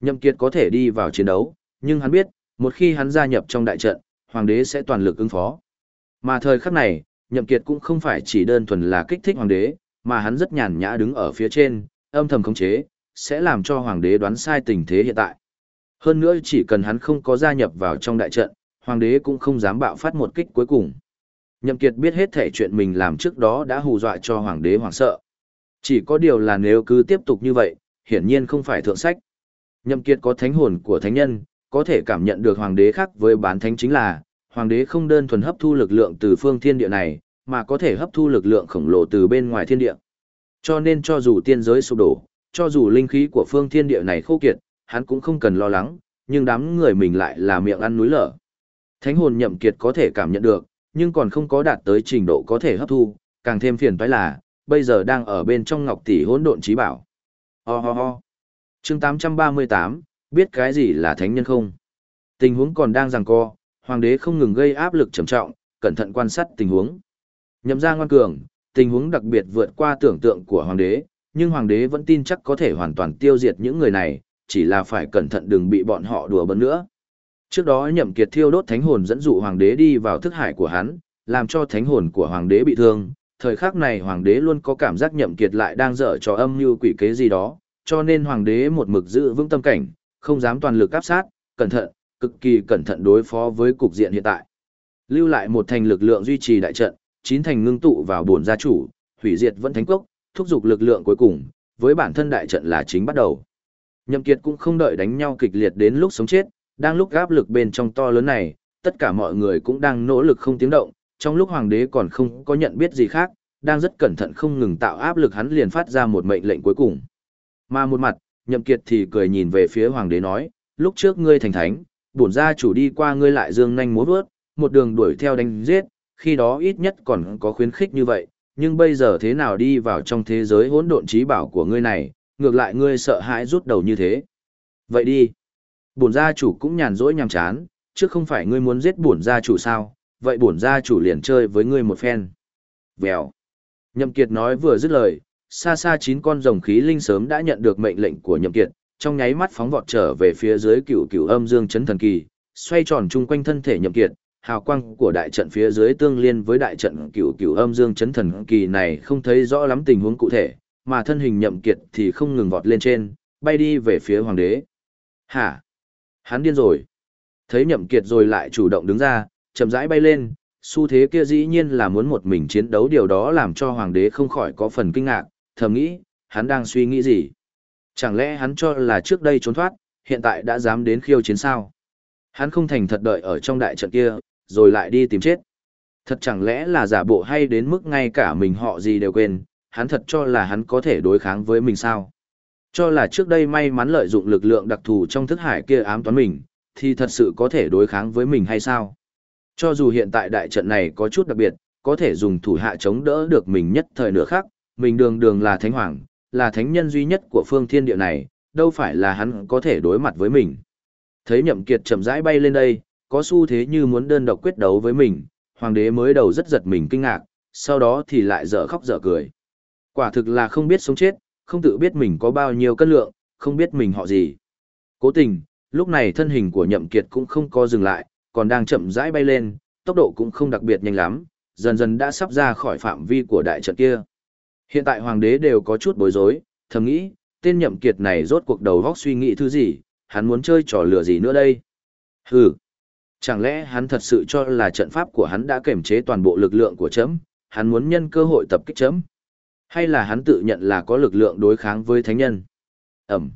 Speaker 1: Nhậm kiệt có thể đi vào chiến đấu, nhưng hắn biết, một khi hắn gia nhập trong đại trận, hoàng đế sẽ toàn lực ứng phó. Mà thời khắc này, nhậm kiệt cũng không phải chỉ đơn thuần là kích thích hoàng đế, mà hắn rất nhàn nhã đứng ở phía trên, âm thầm khống chế, sẽ làm cho hoàng đế đoán sai tình thế hiện tại. Hơn nữa chỉ cần hắn không có gia nhập vào trong đại trận, hoàng đế cũng không dám bạo phát một kích cuối cùng. Nhậm Kiệt biết hết thể chuyện mình làm trước đó đã hù dọa cho hoàng đế hoảng sợ. Chỉ có điều là nếu cứ tiếp tục như vậy, hiển nhiên không phải thượng sách. Nhậm Kiệt có thánh hồn của thánh nhân, có thể cảm nhận được hoàng đế khác với bán thánh chính là, hoàng đế không đơn thuần hấp thu lực lượng từ phương thiên địa này, mà có thể hấp thu lực lượng khổng lồ từ bên ngoài thiên địa. Cho nên cho dù tiên giới sụp đổ, cho dù linh khí của phương thiên địa này khô kiệt, hắn cũng không cần lo lắng, nhưng đám người mình lại là miệng ăn núi lở. Thánh hồn nhậm kiệt có thể cảm nhận được, nhưng còn không có đạt tới trình độ có thể hấp thu, càng thêm phiền toái là, bây giờ đang ở bên trong ngọc tỷ hỗn độn trí bảo. Ho ho ho. Chương 838, biết cái gì là thánh nhân không? Tình huống còn đang giằng co, hoàng đế không ngừng gây áp lực trầm trọng, cẩn thận quan sát tình huống. Nhậm ra ngoan cường, tình huống đặc biệt vượt qua tưởng tượng của hoàng đế, nhưng hoàng đế vẫn tin chắc có thể hoàn toàn tiêu diệt những người này, chỉ là phải cẩn thận đừng bị bọn họ đùa bỡn nữa. Trước đó nhậm kiệt thiêu đốt thánh hồn dẫn dụ hoàng đế đi vào thức hải của hắn, làm cho thánh hồn của hoàng đế bị thương. Thời khắc này hoàng đế luôn có cảm giác nhậm kiệt lại đang dở trò âm mưu quỷ kế gì đó, cho nên hoàng đế một mực giữ vững tâm cảnh, không dám toàn lực áp sát, cẩn thận, cực kỳ cẩn thận đối phó với cục diện hiện tại. Lưu lại một thành lực lượng duy trì đại trận, chín thành ngưng tụ vào bổn gia chủ, hủy diệt vẫn thánh quốc, thúc giục lực lượng cuối cùng, với bản thân đại trận là chính bắt đầu. Nhậm Kiệt cũng không đợi đánh nhau kịch liệt đến lúc sống chết, đang lúc áp lực bên trong to lớn này, tất cả mọi người cũng đang nỗ lực không tiếng động, trong lúc hoàng đế còn không có nhận biết gì khác, đang rất cẩn thận không ngừng tạo áp lực hắn liền phát ra một mệnh lệnh cuối cùng. Mà một mặt, Nhậm Kiệt thì cười nhìn về phía hoàng đế nói, lúc trước ngươi thành thánh, bổn gia chủ đi qua ngươi lại dương nhanh múa vớt, một đường đuổi theo đánh giết, khi đó ít nhất còn có khuyến khích như vậy, nhưng bây giờ thế nào đi vào trong thế giới hỗn độn trí bảo của ngươi này, ngược lại ngươi sợ hãi rút đầu như thế. Vậy đi. Bổn gia chủ cũng nhàn rỗi nhàm chán, chứ không phải ngươi muốn giết bổn gia chủ sao, vậy bổn gia chủ liền chơi với ngươi một phen. Vèo. Nhậm Kiệt nói vừa dứt lời, xa xa chín con rồng khí linh sớm đã nhận được mệnh lệnh của Nhậm Kiệt, trong nháy mắt phóng vọt trở về phía dưới cựu cựu âm dương chấn thần kỳ, xoay tròn chung quanh thân thể Nhậm Kiệt, hào quang của đại trận phía dưới tương liên với đại trận cửu cửu âm dương chấn thần kỳ này không thấy rõ lắm tình huống cụ thể, mà thân hình nhậm kiệt thì không ngừng vọt lên trên, bay đi về phía hoàng đế. Hả? Hắn điên rồi. Thấy nhậm kiệt rồi lại chủ động đứng ra, chậm rãi bay lên, xu thế kia dĩ nhiên là muốn một mình chiến đấu điều đó làm cho hoàng đế không khỏi có phần kinh ngạc, thầm nghĩ, hắn đang suy nghĩ gì? Chẳng lẽ hắn cho là trước đây trốn thoát, hiện tại đã dám đến khiêu chiến sao? Hắn không thành thật đợi ở trong đại trận kia, rồi lại đi tìm chết. Thật chẳng lẽ là giả bộ hay đến mức ngay cả mình họ gì đều quên, hắn thật cho là hắn có thể đối kháng với mình sao? Cho là trước đây may mắn lợi dụng lực lượng đặc thù trong thức hải kia ám toán mình, thì thật sự có thể đối kháng với mình hay sao? Cho dù hiện tại đại trận này có chút đặc biệt, có thể dùng thủ hạ chống đỡ được mình nhất thời nửa khác, mình đường đường là thánh hoàng, là thánh nhân duy nhất của phương thiên địa này, đâu phải là hắn có thể đối mặt với mình. Thấy nhậm kiệt chậm rãi bay lên đây, có xu thế như muốn đơn độc quyết đấu với mình, hoàng đế mới đầu rất giật mình kinh ngạc, sau đó thì lại dở khóc dở cười. Quả thực là không biết sống chết, không tự biết mình có bao nhiêu cân lượng, không biết mình họ gì. Cố tình, lúc này thân hình của nhậm kiệt cũng không có dừng lại, còn đang chậm rãi bay lên, tốc độ cũng không đặc biệt nhanh lắm, dần dần đã sắp ra khỏi phạm vi của đại trận kia. Hiện tại hoàng đế đều có chút bối rối, thầm nghĩ, tên nhậm kiệt này rốt cuộc đầu góc suy nghĩ thứ gì, hắn muốn chơi trò lừa gì nữa đây? Hừ, chẳng lẽ hắn thật sự cho là trận pháp của hắn đã kiểm chế toàn bộ lực lượng của chấm, hắn muốn nhân cơ hội tập kích chấm? Hay là hắn tự nhận là có lực lượng đối kháng với thánh nhân? Ẩm.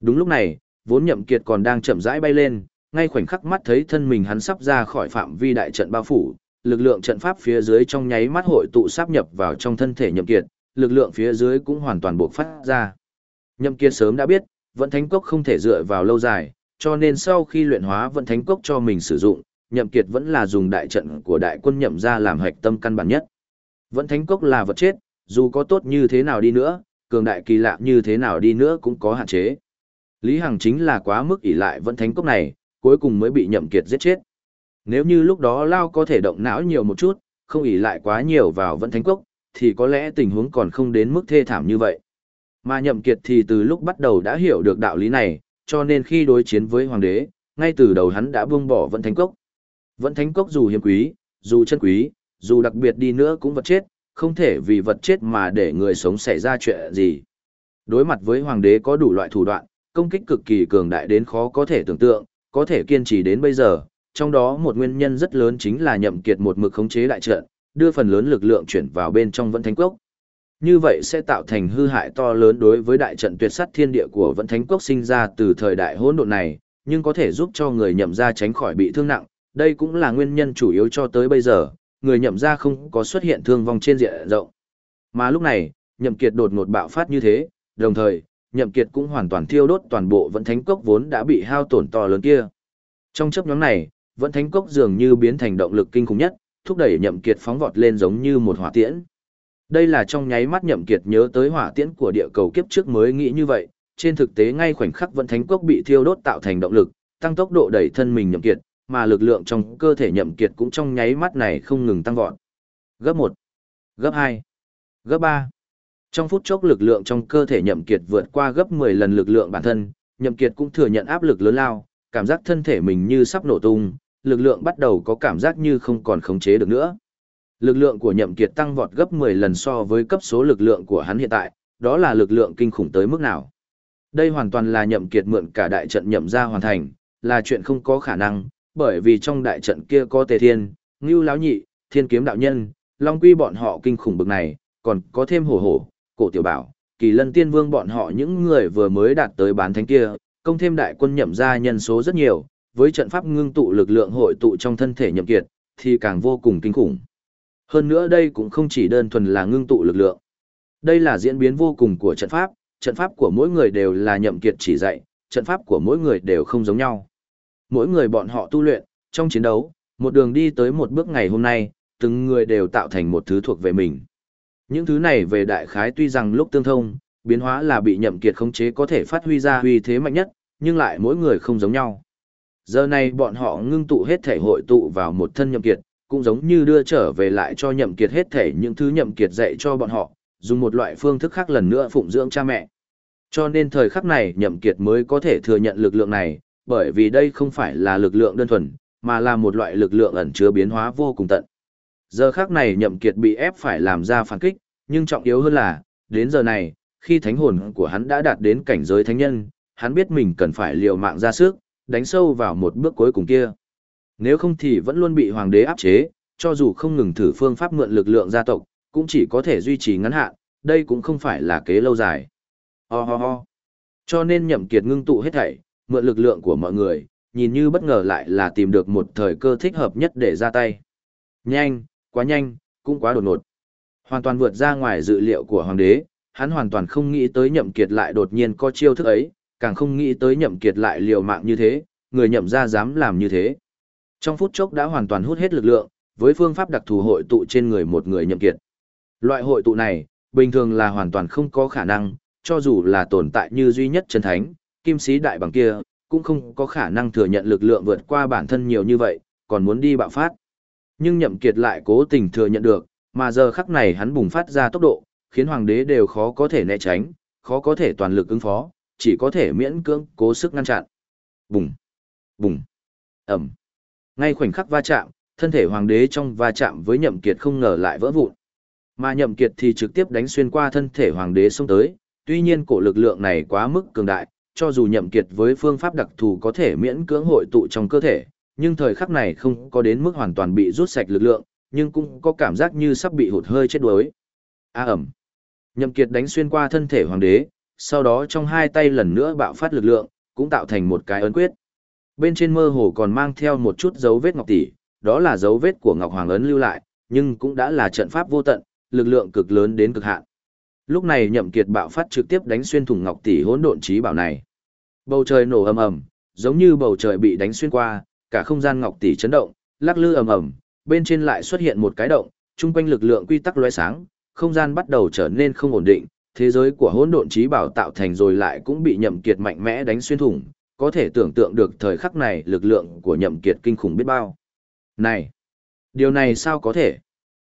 Speaker 1: Đúng lúc này, vốn nhậm kiệt còn đang chậm rãi bay lên, ngay khoảnh khắc mắt thấy thân mình hắn sắp ra khỏi phạm vi đại trận bao phủ, lực lượng trận pháp phía dưới trong nháy mắt hội tụ sáp nhập vào trong thân thể nhậm kiệt, lực lượng phía dưới cũng hoàn toàn bộc phát ra. Nhậm kiệt sớm đã biết, vận thánh cốc không thể dựa vào lâu dài, cho nên sau khi luyện hóa vận thánh cốc cho mình sử dụng, nhậm kiệt vẫn là dùng đại trận của đại quân nhậm ra làm hạch tâm căn bản nhất. Vận thánh cốc là vật chết, dù có tốt như thế nào đi nữa, cường đại kỳ lạ như thế nào đi nữa cũng có hạn chế. Lý Hằng chính là quá mức ỷ lại vận thánh cốc này, cuối cùng mới bị nhậm kiệt giết chết. Nếu như lúc đó Lao có thể động não nhiều một chút, không ỷ lại quá nhiều vào vận thánh cốc, thì có lẽ tình huống còn không đến mức thê thảm như vậy. Mà nhậm kiệt thì từ lúc bắt đầu đã hiểu được đạo lý này, cho nên khi đối chiến với hoàng đế, ngay từ đầu hắn đã buông bỏ vận thánh cốc. Vận thánh cốc dù hiếm quý, dù chân quý, dù đặc biệt đi nữa cũng vật chết, không thể vì vật chết mà để người sống xảy ra chuyện gì. Đối mặt với hoàng đế có đủ loại thủ đoạn, công kích cực kỳ cường đại đến khó có thể tưởng tượng, có thể kiên trì đến bây giờ, trong đó một nguyên nhân rất lớn chính là nhậm kiệt một mực khống chế đại trận, đưa phần lớn lực lượng chuyển vào bên trong vận thánh cốc. Như vậy sẽ tạo thành hư hại to lớn đối với đại trận tuyệt sát thiên địa của vận thánh Quốc sinh ra từ thời đại hỗn độn này, nhưng có thể giúp cho người nhậm ra tránh khỏi bị thương nặng, đây cũng là nguyên nhân chủ yếu cho tới bây giờ, người nhậm ra không có xuất hiện thương vong trên diện rộng. Mà lúc này, nhậm kiệt đột ngột bạo phát như thế, đồng thời, nhậm kiệt cũng hoàn toàn thiêu đốt toàn bộ vận thánh Quốc vốn đã bị hao tổn to lớn kia. Trong chấp nhóm này, vận thánh Quốc dường như biến thành động lực kinh khủng nhất, thúc đẩy nhậm kiệt phóng vọt lên giống như một hỏa tiễn. Đây là trong nháy mắt nhậm kiệt nhớ tới hỏa tiễn của địa cầu kiếp trước mới nghĩ như vậy, trên thực tế ngay khoảnh khắc vận thánh Quốc bị thiêu đốt tạo thành động lực, tăng tốc độ đẩy thân mình nhậm kiệt, mà lực lượng trong cơ thể nhậm kiệt cũng trong nháy mắt này không ngừng tăng vọt. Gấp 1, gấp 2, gấp 3. Trong phút chốc lực lượng trong cơ thể nhậm kiệt vượt qua gấp 10 lần lực lượng bản thân, nhậm kiệt cũng thừa nhận áp lực lớn lao, cảm giác thân thể mình như sắp nổ tung, lực lượng bắt đầu có cảm giác như không còn khống chế được nữa. Lực lượng của nhậm kiệt tăng vọt gấp 10 lần so với cấp số lực lượng của hắn hiện tại, đó là lực lượng kinh khủng tới mức nào. Đây hoàn toàn là nhậm kiệt mượn cả đại trận nhậm ra hoàn thành, là chuyện không có khả năng, bởi vì trong đại trận kia có tề thiên, ngưu Láo nhị, thiên kiếm đạo nhân, long quy bọn họ kinh khủng bực này, còn có thêm hổ hổ, cổ tiểu bảo, kỳ lân tiên vương bọn họ những người vừa mới đạt tới bán thánh kia, công thêm đại quân nhậm ra nhân số rất nhiều, với trận pháp ngưng tụ lực lượng hội tụ trong thân thể nhậm kiệt, thì càng vô cùng kinh khủng. Hơn nữa đây cũng không chỉ đơn thuần là ngưng tụ lực lượng. Đây là diễn biến vô cùng của trận pháp, trận pháp của mỗi người đều là nhậm kiệt chỉ dạy, trận pháp của mỗi người đều không giống nhau. Mỗi người bọn họ tu luyện, trong chiến đấu, một đường đi tới một bước ngày hôm nay, từng người đều tạo thành một thứ thuộc về mình. Những thứ này về đại khái tuy rằng lúc tương thông, biến hóa là bị nhậm kiệt khống chế có thể phát huy ra huy thế mạnh nhất, nhưng lại mỗi người không giống nhau. Giờ này bọn họ ngưng tụ hết thể hội tụ vào một thân nhậm kiệt, cũng giống như đưa trở về lại cho nhậm kiệt hết thể những thứ nhậm kiệt dạy cho bọn họ, dùng một loại phương thức khác lần nữa phụng dưỡng cha mẹ. Cho nên thời khắc này nhậm kiệt mới có thể thừa nhận lực lượng này, bởi vì đây không phải là lực lượng đơn thuần, mà là một loại lực lượng ẩn chứa biến hóa vô cùng tận. Giờ khắc này nhậm kiệt bị ép phải làm ra phản kích, nhưng trọng yếu hơn là, đến giờ này, khi thánh hồn của hắn đã đạt đến cảnh giới thánh nhân, hắn biết mình cần phải liều mạng ra sức, đánh sâu vào một bước cuối cùng kia. Nếu không thì vẫn luôn bị hoàng đế áp chế, cho dù không ngừng thử phương pháp mượn lực lượng gia tộc, cũng chỉ có thể duy trì ngắn hạn, đây cũng không phải là kế lâu dài. Ho ho ho. Cho nên nhậm kiệt ngưng tụ hết thảy, mượn lực lượng của mọi người, nhìn như bất ngờ lại là tìm được một thời cơ thích hợp nhất để ra tay. Nhanh, quá nhanh, cũng quá đột ngột. Hoàn toàn vượt ra ngoài dự liệu của hoàng đế, hắn hoàn toàn không nghĩ tới nhậm kiệt lại đột nhiên có chiêu thức ấy, càng không nghĩ tới nhậm kiệt lại liều mạng như thế, người nhậm ra dám làm như thế. Trong phút chốc đã hoàn toàn hút hết lực lượng, với phương pháp đặc thù hội tụ trên người một người nhậm kiệt. Loại hội tụ này, bình thường là hoàn toàn không có khả năng, cho dù là tồn tại như duy nhất chân thánh, kim sĩ đại bằng kia, cũng không có khả năng thừa nhận lực lượng vượt qua bản thân nhiều như vậy, còn muốn đi bạo phát. Nhưng nhậm kiệt lại cố tình thừa nhận được, mà giờ khắc này hắn bùng phát ra tốc độ, khiến hoàng đế đều khó có thể né tránh, khó có thể toàn lực ứng phó, chỉ có thể miễn cưỡng cố sức ngăn chặn. Bùng, bùng, ầm. Ngay khoảnh khắc va chạm, thân thể hoàng đế trong va chạm với nhậm kiệt không ngờ lại vỡ vụn. Mà nhậm kiệt thì trực tiếp đánh xuyên qua thân thể hoàng đế xông tới, tuy nhiên cổ lực lượng này quá mức cường đại, cho dù nhậm kiệt với phương pháp đặc thù có thể miễn cưỡng hội tụ trong cơ thể, nhưng thời khắc này không có đến mức hoàn toàn bị rút sạch lực lượng, nhưng cũng có cảm giác như sắp bị hụt hơi chết đuối. A ẩm. Nhậm kiệt đánh xuyên qua thân thể hoàng đế, sau đó trong hai tay lần nữa bạo phát lực lượng, cũng tạo thành một cái ấn quyết. Bên trên mơ hồ còn mang theo một chút dấu vết ngọc tỷ, đó là dấu vết của ngọc hoàng ấn lưu lại, nhưng cũng đã là trận pháp vô tận, lực lượng cực lớn đến cực hạn. Lúc này Nhậm Kiệt bạo phát trực tiếp đánh xuyên thủng ngọc tỷ hỗn độn trí bảo này. Bầu trời nổ ầm ầm, giống như bầu trời bị đánh xuyên qua, cả không gian ngọc tỷ chấn động, lắc lư ầm ầm, bên trên lại xuất hiện một cái động, trung quanh lực lượng quy tắc lóe sáng, không gian bắt đầu trở nên không ổn định, thế giới của hỗn độn trí bảo tạo thành rồi lại cũng bị Nhậm Kiệt mạnh mẽ đánh xuyên thủng, có thể tưởng tượng được thời khắc này lực lượng của Nhậm Kiệt kinh khủng biết bao. Này, điều này sao có thể?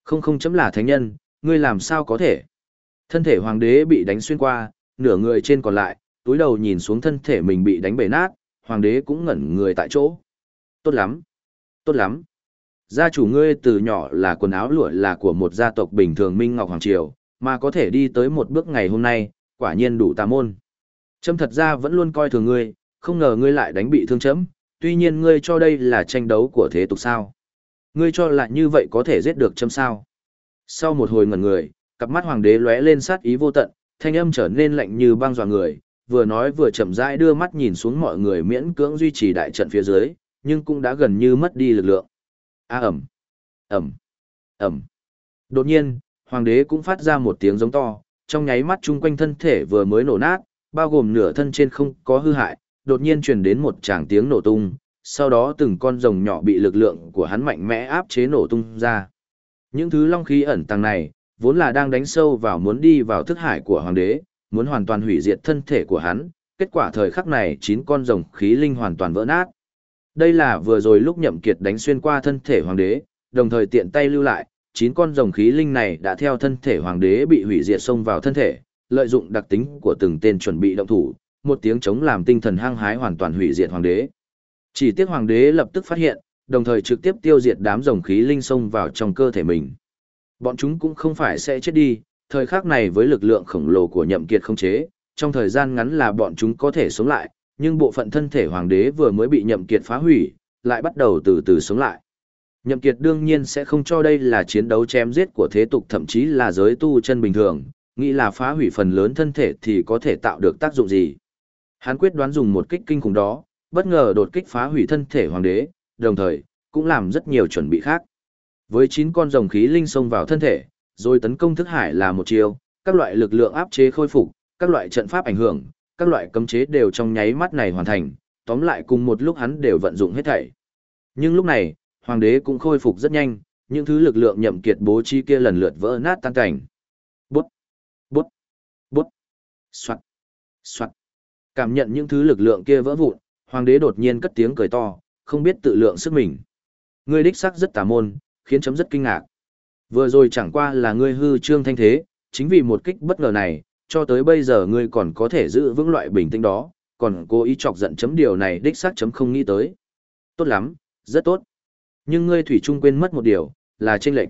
Speaker 1: Không không chấm là thánh nhân, ngươi làm sao có thể? Thân thể hoàng đế bị đánh xuyên qua, nửa người trên còn lại, túi đầu nhìn xuống thân thể mình bị đánh bể nát, hoàng đế cũng ngẩn người tại chỗ. Tốt lắm, tốt lắm. Gia chủ ngươi từ nhỏ là quần áo lụa là của một gia tộc bình thường Minh Ngọc Hoàng Triều, mà có thể đi tới một bước ngày hôm nay, quả nhiên đủ tà môn. Châm thật ra vẫn luôn coi thường ngươi, không ngờ ngươi lại đánh bị thương chấm, tuy nhiên ngươi cho đây là tranh đấu của thế tục sao. Ngươi cho là như vậy có thể giết được chấm sao. Sau một hồi ngẩn người, cặp mắt hoàng đế lóe lên sát ý vô tận, thanh âm trở nên lạnh như băng dọa người, vừa nói vừa chậm rãi đưa mắt nhìn xuống mọi người miễn cưỡng duy trì đại trận phía dưới, nhưng cũng đã gần như mất đi lực lượng. A ẩm, ẩm, ẩm. Đột nhiên, hoàng đế cũng phát ra một tiếng giống to, trong nháy mắt chung quanh thân thể vừa mới nổ nát, bao gồm nửa thân trên không có hư hại, đột nhiên truyền đến một tràng tiếng nổ tung, sau đó từng con rồng nhỏ bị lực lượng của hắn mạnh mẽ áp chế nổ tung ra. Những thứ long khí ẩn tàng này, vốn là đang đánh sâu vào muốn đi vào thức hải của hoàng đế, muốn hoàn toàn hủy diệt thân thể của hắn, kết quả thời khắc này chín con rồng khí linh hoàn toàn vỡ nát. Đây là vừa rồi lúc nhậm kiệt đánh xuyên qua thân thể hoàng đế, đồng thời tiện tay lưu lại, chín con rồng khí linh này đã theo thân thể hoàng đế bị hủy diệt xông vào thân thể, lợi dụng đặc tính của từng tên chuẩn bị động thủ, một tiếng chống làm tinh thần hăng hái hoàn toàn hủy diệt hoàng đế. Chỉ tiếc hoàng đế lập tức phát hiện, đồng thời trực tiếp tiêu diệt đám rồng khí linh xông vào trong cơ thể mình. Bọn chúng cũng không phải sẽ chết đi, thời khắc này với lực lượng khổng lồ của nhậm kiệt không chế, trong thời gian ngắn là bọn chúng có thể sống lại, nhưng bộ phận thân thể hoàng đế vừa mới bị nhậm kiệt phá hủy, lại bắt đầu từ từ sống lại. Nhậm kiệt đương nhiên sẽ không cho đây là chiến đấu chém giết của thế tục thậm chí là giới tu chân bình thường, nghĩ là phá hủy phần lớn thân thể thì có thể tạo được tác dụng gì. Hắn quyết đoán dùng một kích kinh khủng đó, bất ngờ đột kích phá hủy thân thể hoàng đế, đồng thời, cũng làm rất nhiều chuẩn bị khác. Với 9 con rồng khí linh xông vào thân thể, rồi tấn công thức hải là một chiều, các loại lực lượng áp chế khôi phục, các loại trận pháp ảnh hưởng, các loại cấm chế đều trong nháy mắt này hoàn thành, tóm lại cùng một lúc hắn đều vận dụng hết thảy. Nhưng lúc này, hoàng đế cũng khôi phục rất nhanh, những thứ lực lượng nhậm kiệt bố trí kia lần lượt vỡ nát tan cảnh. Bút, bút, bút, soạt, soạt. Cảm nhận những thứ lực lượng kia vỡ vụn, hoàng đế đột nhiên cất tiếng cười to, không biết tự lượng sức mình. Ngươi đích sắc rất tà môn, khiến chấm rất kinh ngạc. Vừa rồi chẳng qua là ngươi hư trương thanh thế, chính vì một kích bất ngờ này, cho tới bây giờ ngươi còn có thể giữ vững loại bình tĩnh đó, còn cố ý chọc giận chấm điều này đích xác chấm không nghĩ tới. Tốt lắm, rất tốt. Nhưng ngươi thủy trung quên mất một điều, là chênh lệnh.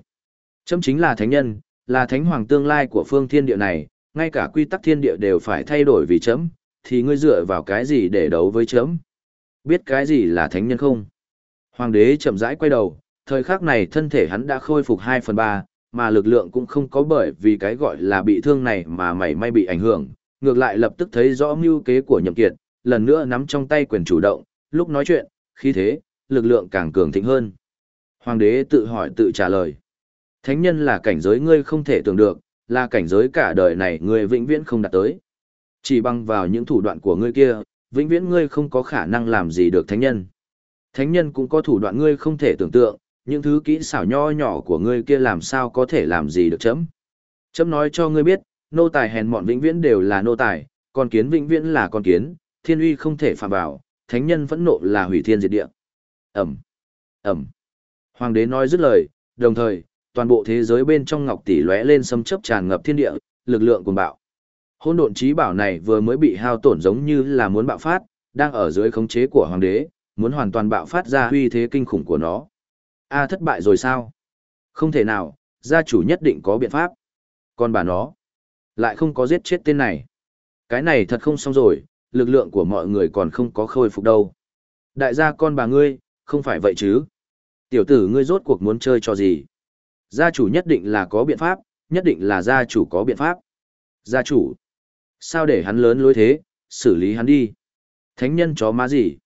Speaker 1: Chấm chính là thánh nhân, là thánh hoàng tương lai của phương thiên địa này, ngay cả quy tắc thiên địa đều phải thay đổi vì chấm, thì ngươi dựa vào cái gì để đấu với chấm? Biết cái gì là thánh nhân không? Hoàng đế chậm rãi quay đầu, thời khắc này thân thể hắn đã khôi phục 2 phần 3, mà lực lượng cũng không có bởi vì cái gọi là bị thương này mà mảy may bị ảnh hưởng, ngược lại lập tức thấy rõ mưu kế của nhậm kiệt, lần nữa nắm trong tay quyền chủ động, lúc nói chuyện, khí thế, lực lượng càng cường thịnh hơn. Hoàng đế tự hỏi tự trả lời. Thánh nhân là cảnh giới ngươi không thể tưởng được, là cảnh giới cả đời này ngươi vĩnh viễn không đạt tới. Chỉ bằng vào những thủ đoạn của ngươi kia, vĩnh viễn ngươi không có khả năng làm gì được thánh nhân. Thánh nhân cũng có thủ đoạn ngươi không thể tưởng tượng, những thứ kỹ xảo nho nhỏ của ngươi kia làm sao có thể làm gì được chấm. Chấm nói cho ngươi biết, nô tài hèn mọn vĩnh viễn đều là nô tài, con kiến vĩnh viễn là con kiến, thiên uy không thể phạm vào, thánh nhân phẫn nộ là hủy thiên diệt địa. Ẩm, Ẩm. Hoàng đế nói dứt lời, đồng thời, toàn bộ thế giới bên trong ngọc tỷ lóe lên xâm chấp tràn ngập thiên địa, lực lượng cuồng bạo. Hôn độn trí bảo này vừa mới bị hao tổn giống như là muốn bạo phát, đang ở dưới khống chế của hoàng đế, muốn hoàn toàn bạo phát ra uy thế kinh khủng của nó. A à, thất bại rồi sao? Không thể nào, gia chủ nhất định có biện pháp. Còn bà nó, lại không có giết chết tên này. Cái này thật không xong rồi, lực lượng của mọi người còn không có khôi phục đâu. Đại gia con bà ngươi, không phải vậy chứ? Tiểu tử ngươi rốt cuộc muốn chơi cho gì? Gia chủ nhất định là có biện pháp, nhất định là gia chủ có biện pháp. Gia chủ, sao để hắn lớn lối thế, xử lý hắn đi. Thánh nhân chó má gì?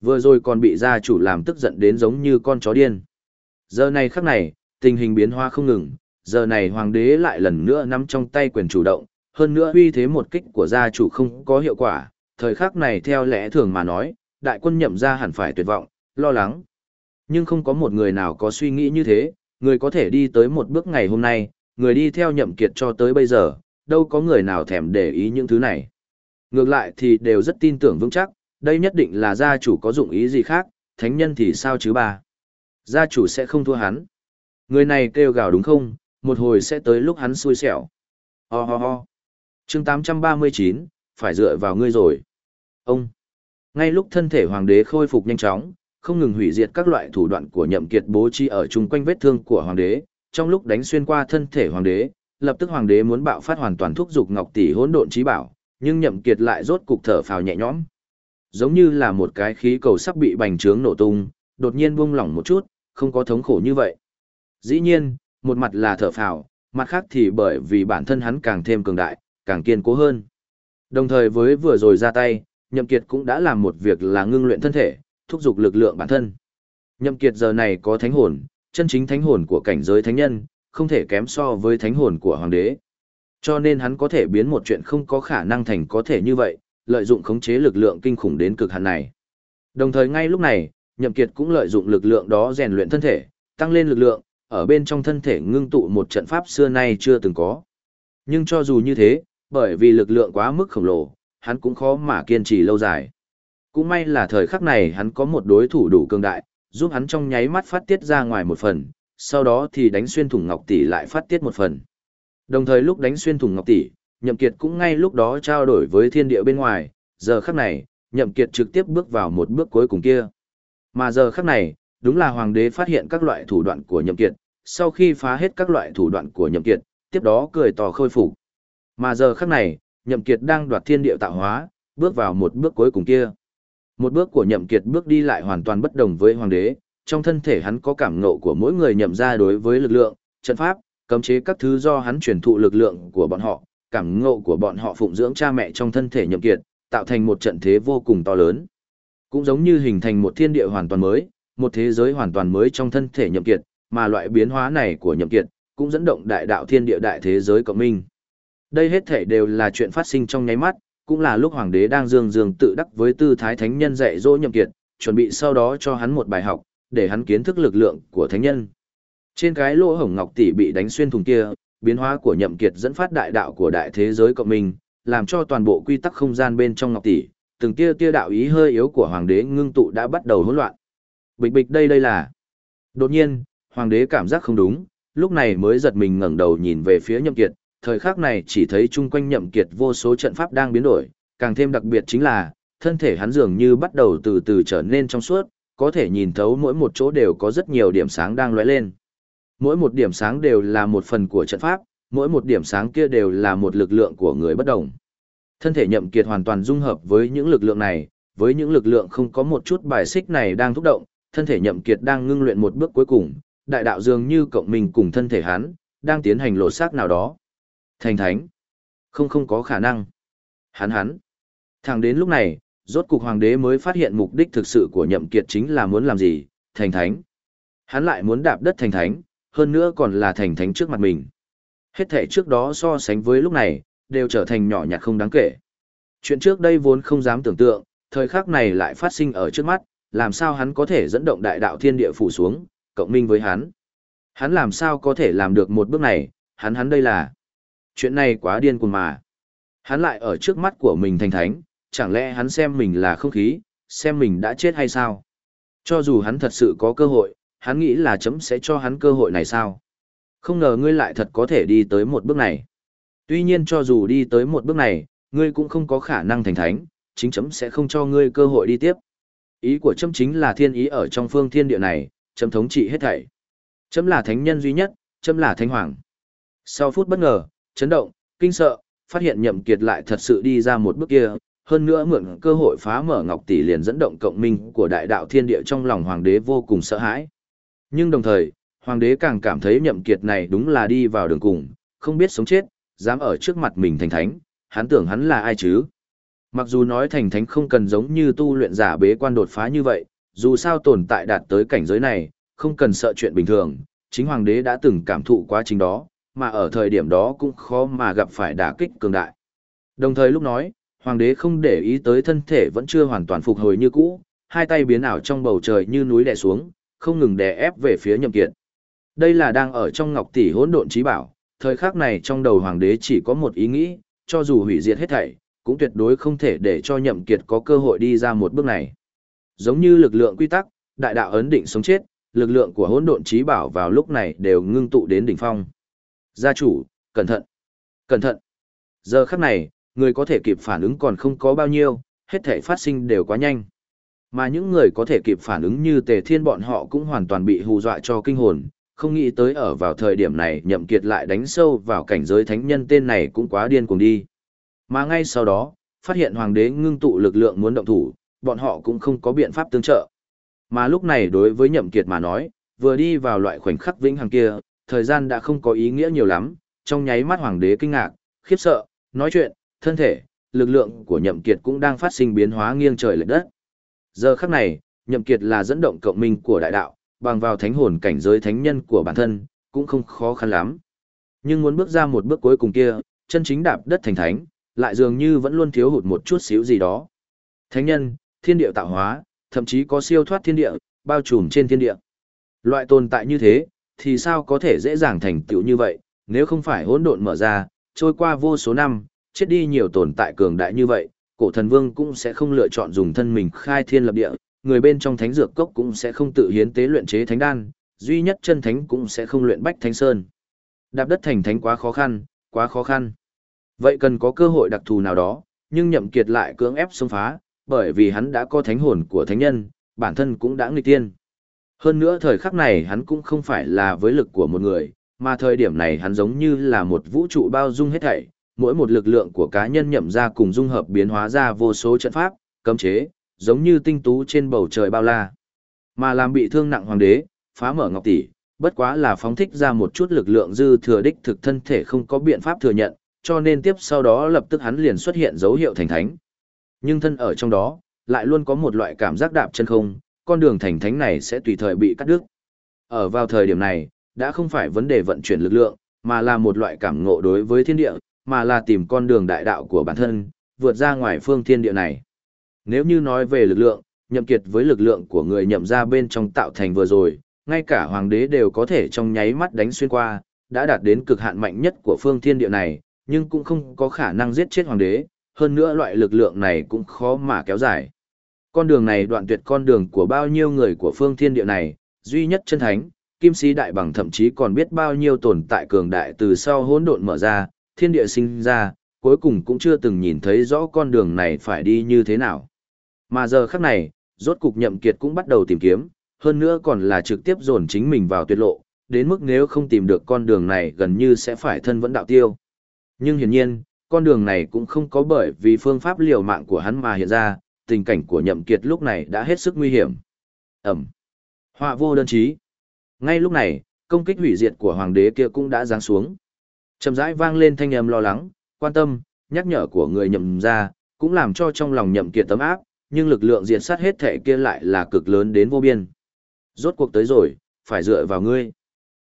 Speaker 1: Vừa rồi còn bị gia chủ làm tức giận đến giống như con chó điên. Giờ này khắc này, tình hình biến hóa không ngừng, giờ này hoàng đế lại lần nữa nắm trong tay quyền chủ động, hơn nữa uy thế một kích của gia chủ không có hiệu quả, thời khắc này theo lẽ thường mà nói, đại quân nhậm ra hẳn phải tuyệt vọng, lo lắng. Nhưng không có một người nào có suy nghĩ như thế, người có thể đi tới một bước ngày hôm nay, người đi theo nhậm kiệt cho tới bây giờ, đâu có người nào thèm để ý những thứ này. Ngược lại thì đều rất tin tưởng vững chắc, đây nhất định là gia chủ có dụng ý gì khác, thánh nhân thì sao chứ bà. Gia chủ sẽ không thua hắn. Người này kêu gào đúng không, một hồi sẽ tới lúc hắn xui xẻo. Ho ho ho. chương 839, phải dựa vào ngươi rồi. Ông. Ngay lúc thân thể hoàng đế khôi phục nhanh chóng, không ngừng hủy diệt các loại thủ đoạn của nhậm kiệt bố trí ở chung quanh vết thương của hoàng đế, trong lúc đánh xuyên qua thân thể hoàng đế, lập tức hoàng đế muốn bạo phát hoàn toàn thúc dục ngọc tỷ hỗn độn trí bảo, nhưng nhậm kiệt lại rốt cục thở phào nhẹ nhõm. Giống như là một cái khí cầu sắp bị bành trướng nổ tung, đột nhiên buông lỏng một chút, không có thống khổ như vậy. Dĩ nhiên, một mặt là thở phào, mặt khác thì bởi vì bản thân hắn càng thêm cường đại, càng kiên cố hơn. Đồng thời với vừa rồi ra tay, Nhậm Kiệt cũng đã làm một việc là ngưng luyện thân thể, thúc giục lực lượng bản thân. Nhậm Kiệt giờ này có thánh hồn, chân chính thánh hồn của cảnh giới thánh nhân, không thể kém so với thánh hồn của hoàng đế. Cho nên hắn có thể biến một chuyện không có khả năng thành có thể như vậy, lợi dụng khống chế lực lượng kinh khủng đến cực hạn này. Đồng thời ngay lúc này, Nhậm Kiệt cũng lợi dụng lực lượng đó rèn luyện thân thể, tăng lên lực lượng, ở bên trong thân thể ngưng tụ một trận pháp xưa nay chưa từng có. Nhưng cho dù như thế, bởi vì lực lượng quá mức khổng lồ, hắn cũng khó mà kiên trì lâu dài. Cũng may là thời khắc này hắn có một đối thủ đủ cường đại, giúp hắn trong nháy mắt phát tiết ra ngoài một phần, sau đó thì đánh xuyên thủng ngọc tỷ lại phát tiết một phần. Đồng thời lúc đánh xuyên thủng ngọc tỷ, Nhậm Kiệt cũng ngay lúc đó trao đổi với thiên địa bên ngoài, giờ khắc này, Nhậm Kiệt trực tiếp bước vào một bước cuối cùng kia. Mà giờ khắc này, đúng là hoàng đế phát hiện các loại thủ đoạn của Nhậm Kiệt, sau khi phá hết các loại thủ đoạn của Nhậm Kiệt, tiếp đó cười tỏ khôi phục. Mà giờ khắc này, Nhậm Kiệt đang đoạt thiên địa tạo hóa, bước vào một bước cuối cùng kia. Một bước của Nhậm Kiệt bước đi lại hoàn toàn bất đồng với hoàng đế, trong thân thể hắn có cảm ngộ của mỗi người nhậm ra đối với lực lượng, trận pháp, cấm chế các thứ do hắn truyền thụ lực lượng của bọn họ, cảm ngộ của bọn họ phụng dưỡng cha mẹ trong thân thể Nhậm Kiệt, tạo thành một trận thế vô cùng to lớn. Cũng giống như hình thành một thiên địa hoàn toàn mới, một thế giới hoàn toàn mới trong thân thể Nhậm Kiệt, mà loại biến hóa này của Nhậm Kiệt cũng dẫn động đại đạo thiên địa đại thế giới cộng minh. Đây hết thể đều là chuyện phát sinh trong nháy mắt, cũng là lúc hoàng đế đang dương dương tự đắc với tư thái thánh nhân dạy dỗ nhậm kiệt, chuẩn bị sau đó cho hắn một bài học, để hắn kiến thức lực lượng của thánh nhân. Trên cái lỗ hổng ngọc tỷ bị đánh xuyên thùng kia, biến hóa của nhậm kiệt dẫn phát đại đạo của đại thế giới cộng minh, làm cho toàn bộ quy tắc không gian bên trong ngọc tỷ, từng tia tia đạo ý hơi yếu của hoàng đế ngưng tụ đã bắt đầu hỗn loạn. Bịch bịch đây đây là. Đột nhiên, hoàng đế cảm giác không đúng, lúc này mới giật mình ngẩng đầu nhìn về phía nhậm kiệt, thời khắc này chỉ thấy chung quanh nhậm kiệt vô số trận pháp đang biến đổi, càng thêm đặc biệt chính là, thân thể hắn dường như bắt đầu từ từ trở nên trong suốt, có thể nhìn thấu mỗi một chỗ đều có rất nhiều điểm sáng đang lóe lên. Mỗi một điểm sáng đều là một phần của trận pháp, mỗi một điểm sáng kia đều là một lực lượng của người bất đồng. Thân thể nhậm kiệt hoàn toàn dung hợp với những lực lượng này, với những lực lượng không có một chút bài xích này đang thúc động, thân thể nhậm kiệt đang ngưng luyện một bước cuối cùng, đại đạo dường như cộng mình cùng thân thể hắn, đang tiến hành lộ xác nào đó. Thành thánh. Không không có khả năng. Hắn hắn. Thẳng đến lúc này, Rốt cục hoàng đế mới phát hiện mục đích thực sự của nhậm kiệt chính là muốn làm gì, thành thánh. Hắn lại muốn đạp đất thành thánh, hơn nữa còn là thành thánh trước mặt mình. Hết thể trước đó so sánh với lúc này, đều trở thành nhỏ nhặt không đáng kể. Chuyện trước đây vốn không dám tưởng tượng, thời khắc này lại phát sinh ở trước mắt, làm sao hắn có thể dẫn động đại đạo thiên địa phủ xuống, cộng minh với hắn. Hắn làm sao có thể làm được một bước này, hắn hắn đây là. Chuyện này quá điên cuồng mà. Hắn lại ở trước mắt của mình thành thánh, chẳng lẽ hắn xem mình là không khí, xem mình đã chết hay sao? Cho dù hắn thật sự có cơ hội, hắn nghĩ là chấm sẽ cho hắn cơ hội này sao? Không ngờ ngươi lại thật có thể đi tới một bước này. Tuy nhiên cho dù đi tới một bước này, ngươi cũng không có khả năng thành thánh, chính chấm sẽ không cho ngươi cơ hội đi tiếp. Ý của chấm chính là thiên ý ở trong phương thiên địa này, chấm thống trị hết thảy. Chấm là thánh nhân duy nhất, chấm là thánh hoàng. Sau phút bất ngờ, chấn động, kinh sợ, phát hiện nhậm kiệt lại thật sự đi ra một bước kia, hơn nữa mượn cơ hội phá mở ngọc tỷ liền dẫn động cộng minh của đại đạo thiên địa trong lòng hoàng đế vô cùng sợ hãi. Nhưng đồng thời, hoàng đế càng cảm thấy nhậm kiệt này đúng là đi vào đường cùng, không biết sống chết, dám ở trước mặt mình thành thánh, hắn tưởng hắn là ai chứ? Mặc dù nói thành thánh không cần giống như tu luyện giả bế quan đột phá như vậy, dù sao tồn tại đạt tới cảnh giới này, không cần sợ chuyện bình thường, chính hoàng đế đã từng cảm thụ quá trình đó, mà ở thời điểm đó cũng khó mà gặp phải đả kích cường đại. Đồng thời lúc nói, hoàng đế không để ý tới thân thể vẫn chưa hoàn toàn phục hồi như cũ, hai tay biến ảo trong bầu trời như núi đè xuống, không ngừng đè ép về phía nhậm kiệt. Đây là đang ở trong ngọc tỷ hỗn độn trí bảo, thời khắc này trong đầu hoàng đế chỉ có một ý nghĩ, cho dù hủy diệt hết thảy, cũng tuyệt đối không thể để cho nhậm kiệt có cơ hội đi ra một bước này. Giống như lực lượng quy tắc, đại đạo ấn định sống chết, lực lượng của hỗn độn trí bảo vào lúc này đều ngưng tụ đến đỉnh phong. Gia chủ, cẩn thận, cẩn thận. Giờ khắc này, người có thể kịp phản ứng còn không có bao nhiêu, hết thảy phát sinh đều quá nhanh. Mà những người có thể kịp phản ứng như tề thiên bọn họ cũng hoàn toàn bị hù dọa cho kinh hồn, không nghĩ tới ở vào thời điểm này nhậm kiệt lại đánh sâu vào cảnh giới thánh nhân tên này cũng quá điên cuồng đi. Mà ngay sau đó, phát hiện hoàng đế ngưng tụ lực lượng muốn động thủ, bọn họ cũng không có biện pháp tương trợ. Mà lúc này đối với nhậm kiệt mà nói, vừa đi vào loại khoảnh khắc vĩnh hằng kia, thời gian đã không có ý nghĩa nhiều lắm, trong nháy mắt hoàng đế kinh ngạc, khiếp sợ, nói chuyện, thân thể, lực lượng của nhậm kiệt cũng đang phát sinh biến hóa nghiêng trời lệch đất. Giờ khắc này, nhậm kiệt là dẫn động cộng minh của đại đạo, bằng vào thánh hồn cảnh giới thánh nhân của bản thân, cũng không khó khăn lắm. Nhưng muốn bước ra một bước cuối cùng kia, chân chính đạp đất thành thánh, lại dường như vẫn luôn thiếu hụt một chút xíu gì đó. Thánh nhân, thiên địa tạo hóa, thậm chí có siêu thoát thiên địa, bao trùm trên thiên địa. Loại tồn tại như thế, thì sao có thể dễ dàng thành tựu như vậy, nếu không phải hỗn độn mở ra, trôi qua vô số năm, chết đi nhiều tồn tại cường đại như vậy, cổ thần vương cũng sẽ không lựa chọn dùng thân mình khai thiên lập địa, người bên trong thánh dược cốc cũng sẽ không tự hiến tế luyện chế thánh đan, duy nhất chân thánh cũng sẽ không luyện bách thánh sơn. Đạp đất thành thánh quá khó khăn, quá khó khăn. Vậy cần có cơ hội đặc thù nào đó, nhưng nhậm kiệt lại cưỡng ép xông phá, bởi vì hắn đã có thánh hồn của thánh nhân, bản thân cũng đã nghịch tiên. Hơn nữa thời khắc này hắn cũng không phải là với lực của một người, mà thời điểm này hắn giống như là một vũ trụ bao dung hết thảy, mỗi một lực lượng của cá nhân nhậm ra cùng dung hợp biến hóa ra vô số trận pháp, cấm chế, giống như tinh tú trên bầu trời bao la. Mà làm bị thương nặng hoàng đế, phá mở ngọc tỷ, bất quá là phóng thích ra một chút lực lượng dư thừa đích thực thân thể không có biện pháp thừa nhận, cho nên tiếp sau đó lập tức hắn liền xuất hiện dấu hiệu thành thánh. Nhưng thân ở trong đó, lại luôn có một loại cảm giác đạp chân không, con đường thành thánh này sẽ tùy thời bị cắt đứt. Ở vào thời điểm này, đã không phải vấn đề vận chuyển lực lượng, mà là một loại cảm ngộ đối với thiên địa, mà là tìm con đường đại đạo của bản thân, vượt ra ngoài phương thiên địa này. Nếu như nói về lực lượng, nhậm kiệt với lực lượng của người nhậm ra bên trong tạo thành vừa rồi, ngay cả hoàng đế đều có thể trong nháy mắt đánh xuyên qua, đã đạt đến cực hạn mạnh nhất của phương thiên địa này, nhưng cũng không có khả năng giết chết hoàng đế, hơn nữa loại lực lượng này cũng khó mà kéo dài. Con đường này đoạn tuyệt con đường của bao nhiêu người của phương thiên địa này, duy nhất chân thánh, kim sĩ đại bằng thậm chí còn biết bao nhiêu tồn tại cường đại từ sau hỗn độn mở ra, thiên địa sinh ra, cuối cùng cũng chưa từng nhìn thấy rõ con đường này phải đi như thế nào. Mà giờ khắc này, rốt cục nhậm kiệt cũng bắt đầu tìm kiếm, hơn nữa còn là trực tiếp dồn chính mình vào tuyệt lộ, đến mức nếu không tìm được con đường này gần như sẽ phải thân vẫn đạo tiêu. Nhưng hiển nhiên, con đường này cũng không có bởi vì phương pháp liều mạng của hắn mà hiện ra, tình cảnh của nhậm kiệt lúc này đã hết sức nguy hiểm. Ẩm. Họa vô đơn chí. Ngay lúc này, công kích hủy diệt của hoàng đế kia cũng đã giáng xuống. Chậm rãi vang lên thanh âm lo lắng, quan tâm, nhắc nhở của người nhậm ra, cũng làm cho trong lòng nhậm kiệt tấm áp, nhưng lực lượng diệt sát hết thể kia lại là cực lớn đến vô biên. Rốt cuộc tới rồi, phải dựa vào ngươi.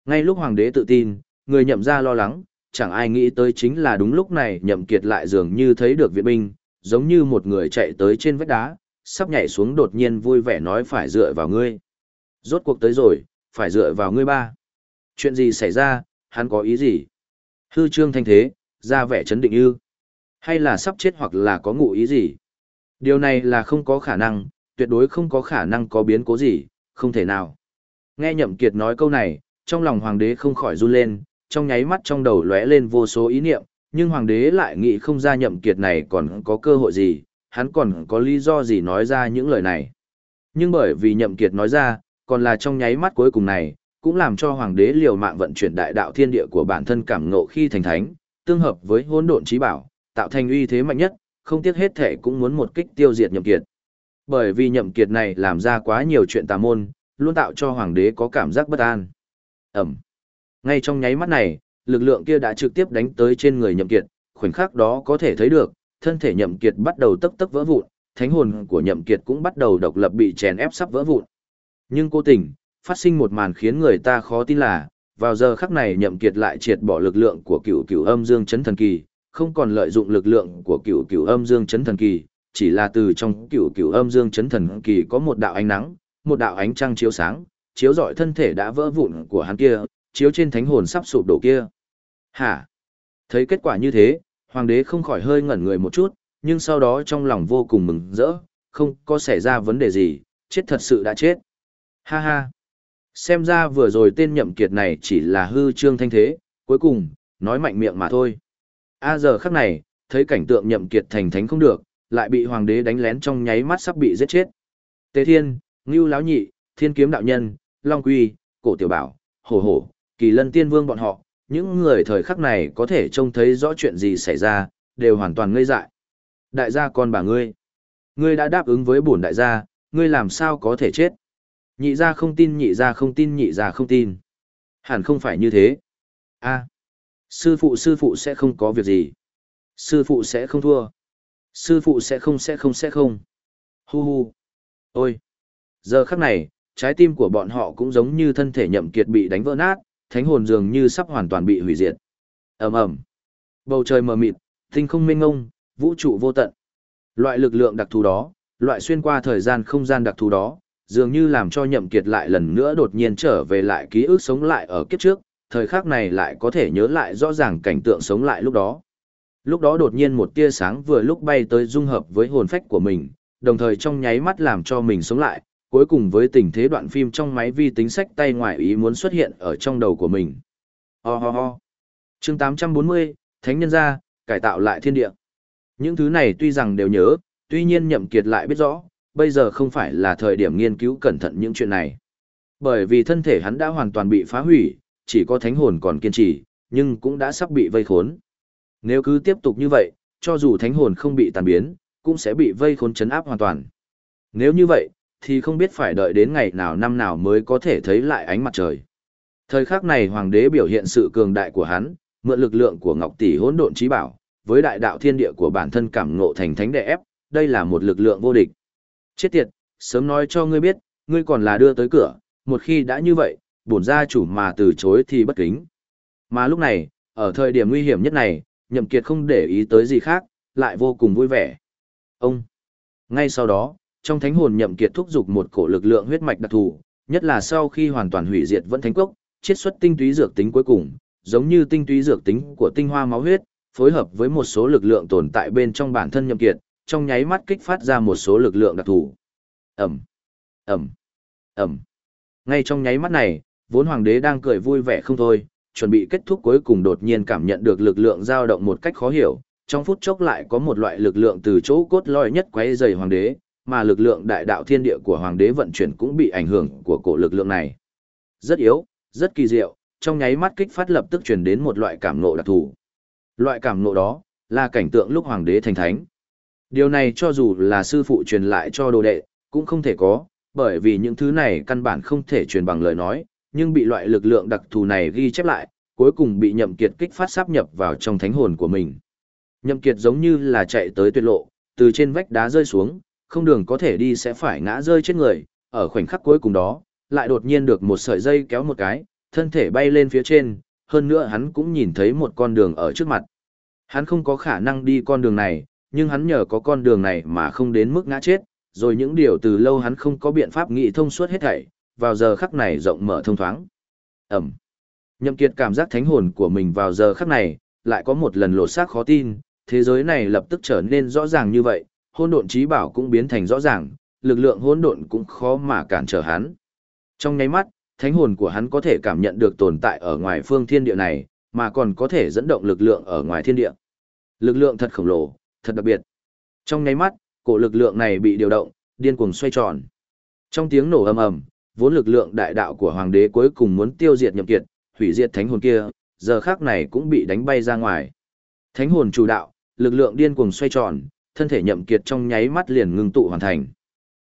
Speaker 1: Ngay lúc hoàng đế tự tin, người nhậm ra lo lắng, chẳng ai nghĩ tới chính là đúng lúc này nhậm kiệt lại dường như thấy được viện binh, giống như một người chạy tới trên vách đá, sắp nhảy xuống đột nhiên vui vẻ nói phải dựa vào ngươi. Rốt cuộc tới rồi, phải dựa vào ngươi ba. Chuyện gì xảy ra, hắn có ý gì? Hư trương thanh thế, ra vẻ chấn định ư? Hay là sắp chết hoặc là có ngụ ý gì? Điều này là không có khả năng, tuyệt đối không có khả năng có biến cố gì, không thể nào. Nghe nhậm kiệt nói câu này, trong lòng hoàng đế không khỏi run lên, trong nháy mắt trong đầu lóe lên vô số ý niệm, nhưng hoàng đế lại nghĩ không ra nhậm kiệt này còn có cơ hội gì, hắn còn có lý do gì nói ra những lời này. Nhưng bởi vì nhậm kiệt nói ra, còn là trong nháy mắt cuối cùng này, cũng làm cho hoàng đế liều mạng vận chuyển đại đạo thiên địa của bản thân cảm ngộ khi thành thánh, tương hợp với hỗn độn trí bảo, tạo thành uy thế mạnh nhất, không tiếc hết thể cũng muốn một kích tiêu diệt nhậm kiệt. Bởi vì nhậm kiệt này làm ra quá nhiều chuyện tà môn, luôn tạo cho hoàng đế có cảm giác bất an. Ẩm. Ngay trong nháy mắt này, lực lượng kia đã trực tiếp đánh tới trên người nhậm kiệt, khoảnh khắc đó có thể thấy được, thân thể nhậm kiệt bắt đầu tấp tấp vỡ vụn, thánh hồn của nhậm kiệt cũng bắt đầu độc lập bị chèn ép sắp vỡ vụn. Nhưng cố tình, phát sinh một màn khiến người ta khó tin là, vào giờ khắc này nhậm kiệt lại triệt bỏ lực lượng của cửu cửu âm dương chấn thần kỳ, không còn lợi dụng lực lượng của cửu cửu âm dương chấn thần kỳ, chỉ là từ trong cửu cửu âm dương chấn thần kỳ có một đạo ánh nắng, một đạo ánh trăng chiếu sáng, chiếu rọi thân thể đã vỡ vụn của hắn kia, chiếu trên thánh hồn sắp sụp đổ kia. Hả? Thấy kết quả như thế, hoàng đế không khỏi hơi ngẩn người một chút, nhưng sau đó trong lòng vô cùng mừng rỡ, không có xảy ra vấn đề gì, chết thật sự đã chết. Ha ha. Xem ra vừa rồi tên nhậm kiệt này chỉ là hư trương thanh thế, cuối cùng, nói mạnh miệng mà thôi. A giờ khắc này, thấy cảnh tượng nhậm kiệt thành thánh không được, lại bị hoàng đế đánh lén trong nháy mắt sắp bị giết chết. Tế Thiên, Ngưu Láo Nhị, Thiên Kiếm Đạo Nhân, Long Quy, Cổ Tiểu Bảo, Hổ Hổ, Kỳ Lân Tiên Vương bọn họ, những người thời khắc này có thể trông thấy rõ chuyện gì xảy ra, đều hoàn toàn ngây dại. Đại gia con bà ngươi, ngươi đã đáp ứng với bổn đại gia, ngươi làm sao có thể chết? Nhị gia không tin, nhị gia không tin, nhị gia không tin. Hẳn không phải như thế. A, sư phụ sư phụ sẽ không có việc gì. Sư phụ sẽ không thua. Sư phụ sẽ không sẽ không sẽ không. Hu hu. Ôi. Giờ khắc này, trái tim của bọn họ cũng giống như thân thể nhậm kiệt bị đánh vỡ nát, thánh hồn dường như sắp hoàn toàn bị hủy diệt. ầm ầm, bầu trời mờ mịt, tinh không mênh mông, vũ trụ vô tận. Loại lực lượng đặc thù đó, loại xuyên qua thời gian không gian đặc thù đó, dường như làm cho nhậm kiệt lại lần nữa đột nhiên trở về lại ký ức sống lại ở kiếp trước, thời khắc này lại có thể nhớ lại rõ ràng cảnh tượng sống lại lúc đó. Lúc đó đột nhiên một tia sáng vừa lúc bay tới dung hợp với hồn phách của mình, đồng thời trong nháy mắt làm cho mình sống lại, cuối cùng với tình thế đoạn phim trong máy vi tính sách tay ngoài ý muốn xuất hiện ở trong đầu của mình. Ho ho ho. Chương 840, Thánh nhân gia, cải tạo lại thiên địa. Những thứ này tuy rằng đều nhớ, tuy nhiên nhậm kiệt lại biết rõ, bây giờ không phải là thời điểm nghiên cứu cẩn thận những chuyện này. Bởi vì thân thể hắn đã hoàn toàn bị phá hủy, chỉ có thánh hồn còn kiên trì, nhưng cũng đã sắp bị vây khốn. Nếu cứ tiếp tục như vậy, cho dù thánh hồn không bị tàn biến, cũng sẽ bị vây khốn chấn áp hoàn toàn. Nếu như vậy, thì không biết phải đợi đến ngày nào năm nào mới có thể thấy lại ánh mặt trời. Thời khắc này hoàng đế biểu hiện sự cường đại của hắn, mượn lực lượng của Ngọc Tỷ hỗn độn trí bảo, với đại đạo thiên địa của bản thân cảm ngộ thành thánh đệ ép, đây là một lực lượng vô địch. Chết tiệt, sớm nói cho ngươi biết, ngươi còn là đưa tới cửa, một khi đã như vậy, bổn gia chủ mà từ chối thì bất kính. Mà lúc này, ở thời điểm nguy hiểm nhất này, Nhậm Kiệt không để ý tới gì khác, lại vô cùng vui vẻ. Ông. Ngay sau đó, trong thánh hồn Nhậm Kiệt thúc giục một cổ lực lượng huyết mạch đặc thù, nhất là sau khi hoàn toàn hủy diệt vẫn thánh cốc, chiết xuất tinh túy dược tính cuối cùng, giống như tinh túy dược tính của tinh hoa máu huyết, phối hợp với một số lực lượng tồn tại bên trong bản thân Nhậm Kiệt, trong nháy mắt kích phát ra một số lực lượng đặc thù. Ầm, ầm, ầm. Ngay trong nháy mắt này, vốn hoàng đế đang cười vui vẻ không thôi, chuẩn bị kết thúc cuối cùng đột nhiên cảm nhận được lực lượng dao động một cách khó hiểu, trong phút chốc lại có một loại lực lượng từ chỗ cốt lõi nhất quấy rầy hoàng đế, mà lực lượng đại đạo thiên địa của hoàng đế vận chuyển cũng bị ảnh hưởng của cổ lực lượng này. Rất yếu, rất kỳ diệu, trong nháy mắt kích phát lập tức truyền đến một loại cảm ngộ đặc thù. Loại cảm ngộ đó là cảnh tượng lúc hoàng đế thành thánh. Điều này cho dù là sư phụ truyền lại cho đồ đệ, cũng không thể có, bởi vì những thứ này căn bản không thể truyền bằng lời nói, nhưng bị loại lực lượng đặc thù này ghi chép lại, cuối cùng bị nhậm kiệt kích phát sáp nhập vào trong thánh hồn của mình. Nhậm kiệt giống như là chạy tới tuyệt lộ, từ trên vách đá rơi xuống, không đường có thể đi sẽ phải ngã rơi chết người, ở khoảnh khắc cuối cùng đó, lại đột nhiên được một sợi dây kéo một cái, thân thể bay lên phía trên, hơn nữa hắn cũng nhìn thấy một con đường ở trước mặt. Hắn không có khả năng đi con đường này, nhưng hắn nhờ có con đường này mà không đến mức ngã chết, rồi những điều từ lâu hắn không có biện pháp nghĩ thông suốt hết thảy, vào giờ khắc này rộng mở thông thoáng. Ẩm. Nhậm Kiệt cảm giác thánh hồn của mình vào giờ khắc này, lại có một lần lột xác khó tin, thế giới này lập tức trở nên rõ ràng như vậy, hỗn độn trí bảo cũng biến thành rõ ràng, lực lượng hỗn độn cũng khó mà cản trở hắn. Trong nháy mắt, thánh hồn của hắn có thể cảm nhận được tồn tại ở ngoài phương thiên địa này, mà còn có thể dẫn động lực lượng ở ngoài thiên địa. Lực lượng thật khổng lồ, thật đặc biệt. Trong nháy mắt, cổ lực lượng này bị điều động, điên cuồng xoay tròn. Trong tiếng nổ ầm ầm, vốn lực lượng đại đạo của hoàng đế cuối cùng muốn tiêu diệt nhậm kiệt, hủy diệt thánh hồn kia, giờ khắc này cũng bị đánh bay ra ngoài. Thánh hồn chủ đạo, lực lượng điên cuồng xoay tròn, thân thể nhậm kiệt trong nháy mắt liền ngưng tụ hoàn thành.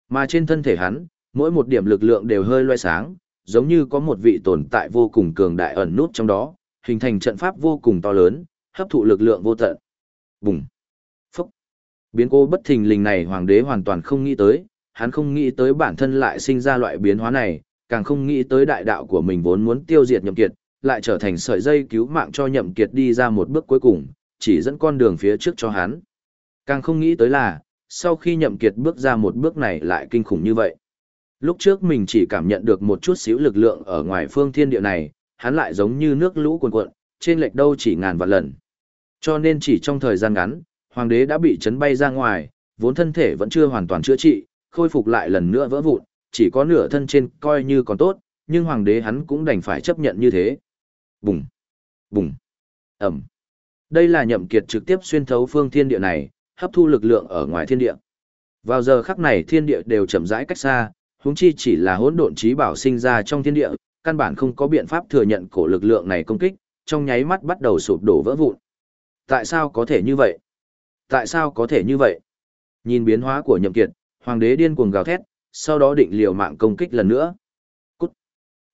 Speaker 1: Mà trên thân thể hắn, mỗi một điểm lực lượng đều hơi loe sáng, giống như có một vị tồn tại vô cùng cường đại ẩn nút trong đó, hình thành trận pháp vô cùng to lớn, hấp thụ lực lượng vô tận. Bùng! Biến cố bất thình lình này hoàng đế hoàn toàn không nghĩ tới, hắn không nghĩ tới bản thân lại sinh ra loại biến hóa này, càng không nghĩ tới đại đạo của mình vốn muốn tiêu diệt nhậm kiệt, lại trở thành sợi dây cứu mạng cho nhậm kiệt đi ra một bước cuối cùng, chỉ dẫn con đường phía trước cho hắn. Càng không nghĩ tới là, sau khi nhậm kiệt bước ra một bước này lại kinh khủng như vậy. Lúc trước mình chỉ cảm nhận được một chút xíu lực lượng ở ngoài phương thiên địa này, hắn lại giống như nước lũ cuồn cuộn, trên lệch đâu chỉ ngàn vạn lần. Cho nên chỉ trong thời gian ngắn, hoàng đế đã bị chấn bay ra ngoài, vốn thân thể vẫn chưa hoàn toàn chữa trị, khôi phục lại lần nữa vỡ vụn, chỉ có nửa thân trên coi như còn tốt, nhưng hoàng đế hắn cũng đành phải chấp nhận như thế. Bùng, bùng, ẩm. Đây là nhậm kiệt trực tiếp xuyên thấu phương thiên địa này, hấp thu lực lượng ở ngoài thiên địa. Vào giờ khắc này thiên địa đều chậm rãi cách xa, huống chi chỉ là hỗn độn trí bảo sinh ra trong thiên địa, căn bản không có biện pháp thừa nhận cổ lực lượng này công kích, trong nháy mắt bắt đầu sụp đổ vỡ vụn. Tại sao có thể như vậy? Tại sao có thể như vậy? Nhìn biến hóa của nhậm kiệt, hoàng đế điên cuồng gào thét, sau đó định liều mạng công kích lần nữa. Cút!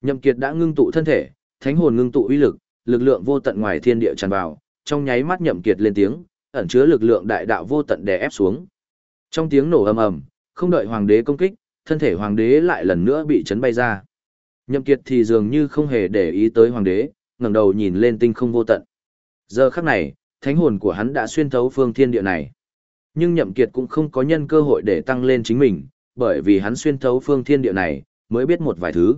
Speaker 1: Nhậm kiệt đã ngưng tụ thân thể, thánh hồn ngưng tụ uy lực, lực lượng vô tận ngoài thiên địa tràn vào, trong nháy mắt nhậm kiệt lên tiếng, ẩn chứa lực lượng đại đạo vô tận đè ép xuống. Trong tiếng nổ ầm ầm, không đợi hoàng đế công kích, thân thể hoàng đế lại lần nữa bị chấn bay ra. Nhậm Kiệt thì dường như không hề để ý tới hoàng đế, ngẩng đầu nhìn lên tinh không vô tận. Giờ khắc này, thánh hồn của hắn đã xuyên thấu phương thiên địa này. Nhưng Nhậm Kiệt cũng không có nhân cơ hội để tăng lên chính mình, bởi vì hắn xuyên thấu phương thiên địa này, mới biết một vài thứ.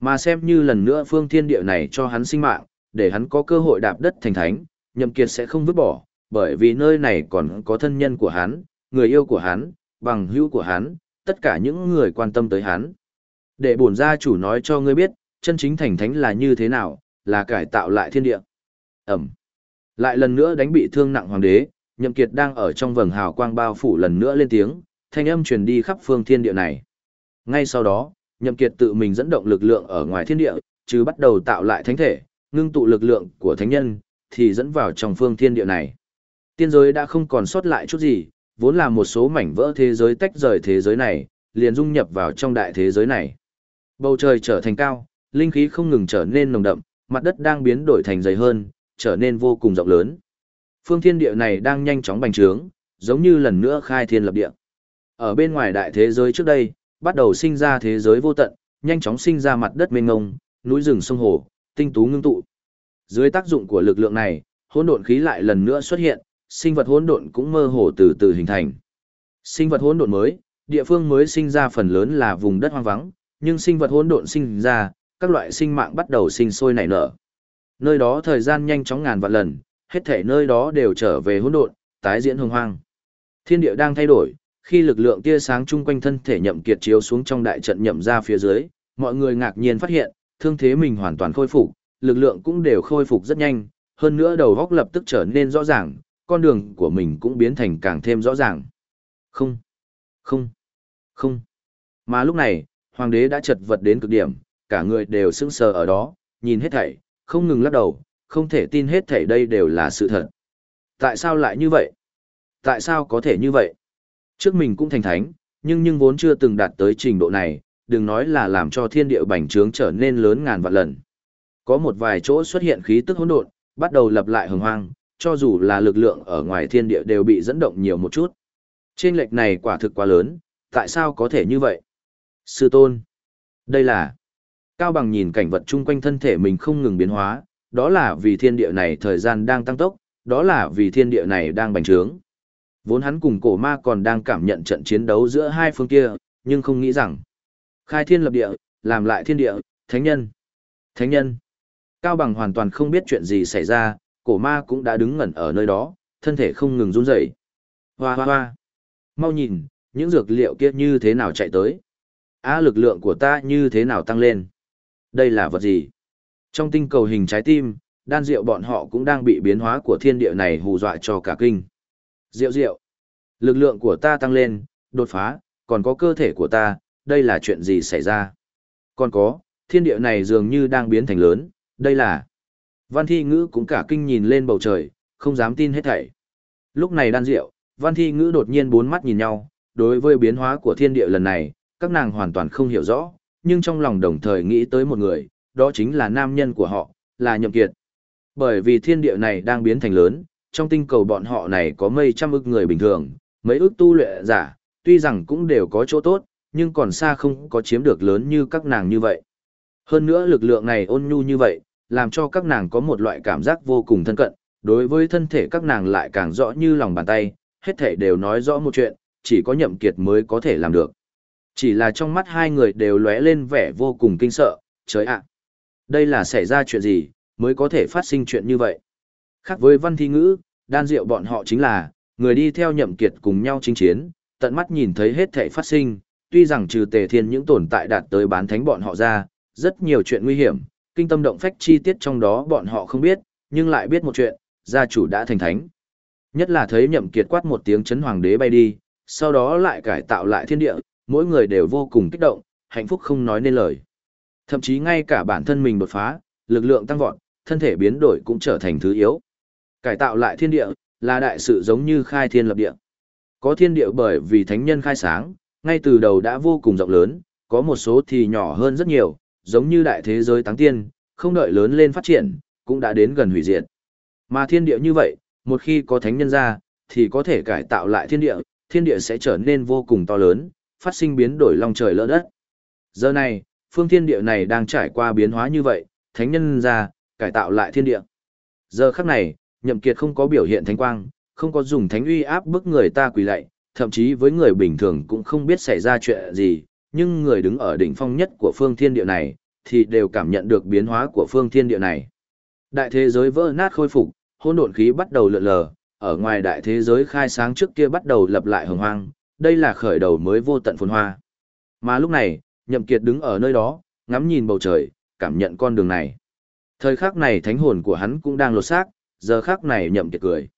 Speaker 1: Mà xem như lần nữa phương thiên địa này cho hắn sinh mạng, để hắn có cơ hội đạp đất thành thánh, Nhậm Kiệt sẽ không vứt bỏ, bởi vì nơi này còn có thân nhân của hắn, người yêu của hắn, bằng hữu của hắn, tất cả những người quan tâm tới hắn. Để bổn gia chủ nói cho ngươi biết, chân chính thành thánh là như thế nào, là cải tạo lại thiên địa. Ẩm. Lại lần nữa đánh bị thương nặng hoàng đế, Nhậm Kiệt đang ở trong vầng hào quang bao phủ lần nữa lên tiếng, thanh âm truyền đi khắp phương thiên địa này. Ngay sau đó, Nhậm Kiệt tự mình dẫn động lực lượng ở ngoài thiên địa, chứ bắt đầu tạo lại thánh thể, ngưng tụ lực lượng của thánh nhân, thì dẫn vào trong phương thiên địa này. Tiên giới đã không còn sót lại chút gì, vốn là một số mảnh vỡ thế giới tách rời thế giới này, liền dung nhập vào trong đại thế giới này. Bầu trời trở thành cao, linh khí không ngừng trở nên nồng đậm, mặt đất đang biến đổi thành dày hơn, trở nên vô cùng rộng lớn. Phương thiên địa này đang nhanh chóng bành trướng, giống như lần nữa khai thiên lập địa. Ở bên ngoài đại thế giới trước đây, bắt đầu sinh ra thế giới vô tận, nhanh chóng sinh ra mặt đất mênh mông, núi rừng sông hồ, tinh tú ngưng tụ. Dưới tác dụng của lực lượng này, hỗn độn khí lại lần nữa xuất hiện, sinh vật hỗn độn cũng mơ hồ từ từ hình thành. Sinh vật hỗn độn mới, địa phương mới sinh ra phần lớn là vùng đất hoang vắng, nhưng sinh vật hỗn độn sinh ra, các loại sinh mạng bắt đầu sinh sôi nảy nở. Nơi đó thời gian nhanh chóng ngàn vạn lần, hết thể nơi đó đều trở về hỗn độn, tái diễn hồng hoang. Thiên địa đang thay đổi, khi lực lượng tia sáng chung quanh thân thể nhậm kiệt chiếu xuống trong đại trận nhậm ra phía dưới, mọi người ngạc nhiên phát hiện, thương thế mình hoàn toàn khôi phục, lực lượng cũng đều khôi phục rất nhanh, hơn nữa đầu góc lập tức trở nên rõ ràng, con đường của mình cũng biến thành càng thêm rõ ràng. Không, không, không. Mà lúc này, hoàng đế đã chật vật đến cực điểm, cả người đều sững sờ ở đó, nhìn hết thảy, không ngừng lắc đầu, không thể tin hết thảy đây đều là sự thật. Tại sao lại như vậy? Tại sao có thể như vậy? Trước mình cũng thành thánh, nhưng nhưng vốn chưa từng đạt tới trình độ này, đừng nói là làm cho thiên địa bành trướng trở nên lớn ngàn vạn lần. Có một vài chỗ xuất hiện khí tức hỗn độn, bắt đầu lập lại hồng hoang, cho dù là lực lượng ở ngoài thiên địa đều bị dẫn động nhiều một chút. Trên lệch này quả thực quá lớn, tại sao có thể như vậy? Sư tôn. Đây là... Cao bằng nhìn cảnh vật chung quanh thân thể mình không ngừng biến hóa, đó là vì thiên địa này thời gian đang tăng tốc, đó là vì thiên địa này đang bành trướng. Vốn hắn cùng cổ ma còn đang cảm nhận trận chiến đấu giữa hai phương kia, nhưng không nghĩ rằng khai thiên lập địa, làm lại thiên địa, thánh nhân. Thánh nhân. Cao bằng hoàn toàn không biết chuyện gì xảy ra, cổ ma cũng đã đứng ngẩn ở nơi đó, thân thể không ngừng run rẩy. Hoa hoa hoa. Mau nhìn, những dược liệu kia như thế nào chạy tới. Á lực lượng của ta như thế nào tăng lên. Đây là vật gì? Trong tinh cầu hình trái tim, đan rượu bọn họ cũng đang bị biến hóa của thiên địa này hù dọa cho cả kinh. Rượu rượu. Lực lượng của ta tăng lên, đột phá, còn có cơ thể của ta, đây là chuyện gì xảy ra? Còn có, thiên địa này dường như đang biến thành lớn, đây là... Văn thi ngữ cũng cả kinh nhìn lên bầu trời, không dám tin hết thảy. Lúc này đan rượu, văn thi ngữ đột nhiên bốn mắt nhìn nhau, đối với biến hóa của thiên địa lần này, các nàng hoàn toàn không hiểu rõ, nhưng trong lòng đồng thời nghĩ tới một người, đó chính là nam nhân của họ, là Nhậm Kiệt. Bởi vì thiên địa này đang biến thành lớn, trong tinh cầu bọn họ này có mây trăm ức người bình thường, mấy ức tu luyện giả, tuy rằng cũng đều có chỗ tốt, nhưng còn xa không có chiếm được lớn như các nàng như vậy. Hơn nữa lực lượng này ôn nhu như vậy, làm cho các nàng có một loại cảm giác vô cùng thân cận, đối với thân thể các nàng lại càng rõ như lòng bàn tay, hết thể đều nói rõ một chuyện, chỉ có nhậm kiệt mới có thể làm được. Chỉ là trong mắt hai người đều lóe lên vẻ vô cùng kinh sợ, trời ạ! đây là xảy ra chuyện gì, mới có thể phát sinh chuyện như vậy. Khác với văn thi ngữ, đan diệu bọn họ chính là, người đi theo nhậm kiệt cùng nhau chinh chiến, tận mắt nhìn thấy hết thể phát sinh, tuy rằng trừ tề thiên những tồn tại đạt tới bán thánh bọn họ ra, rất nhiều chuyện nguy hiểm, kinh tâm động phách chi tiết trong đó bọn họ không biết, nhưng lại biết một chuyện, gia chủ đã thành thánh. Nhất là thấy nhậm kiệt quát một tiếng chấn hoàng đế bay đi, sau đó lại cải tạo lại thiên địa, mỗi người đều vô cùng kích động, hạnh phúc không nói nên lời. Thậm chí ngay cả bản thân mình đột phá, lực lượng tăng vọt, thân thể biến đổi cũng trở thành thứ yếu. Cải tạo lại thiên địa, là đại sự giống như khai thiên lập địa. Có thiên địa bởi vì thánh nhân khai sáng, ngay từ đầu đã vô cùng rộng lớn, có một số thì nhỏ hơn rất nhiều, giống như đại thế giới táng tiên, không đợi lớn lên phát triển, cũng đã đến gần hủy diệt. Mà thiên địa như vậy, một khi có thánh nhân ra, thì có thể cải tạo lại thiên địa, thiên địa sẽ trở nên vô cùng to lớn, phát sinh biến đổi long trời lỡ đất. Giờ này, phương thiên địa này đang trải qua biến hóa như vậy, thánh nhân ra, cải tạo lại thiên địa. Giờ khắc này, nhậm kiệt không có biểu hiện thánh quang, không có dùng thánh uy áp bức người ta quỳ lạy, thậm chí với người bình thường cũng không biết xảy ra chuyện gì, nhưng người đứng ở đỉnh phong nhất của phương thiên địa này, thì đều cảm nhận được biến hóa của phương thiên địa này. Đại thế giới vỡ nát khôi phục, hỗn độn khí bắt đầu lượn lờ, ở ngoài đại thế giới khai sáng trước kia bắt đầu lập lại hồng hoang, đây là khởi đầu mới vô tận phồn hoa. Mà lúc này, Nhậm Kiệt đứng ở nơi đó, ngắm nhìn bầu trời, cảm nhận con đường này. Thời khắc này thánh hồn của hắn cũng đang lột xác, giờ khắc này Nhậm Kiệt cười.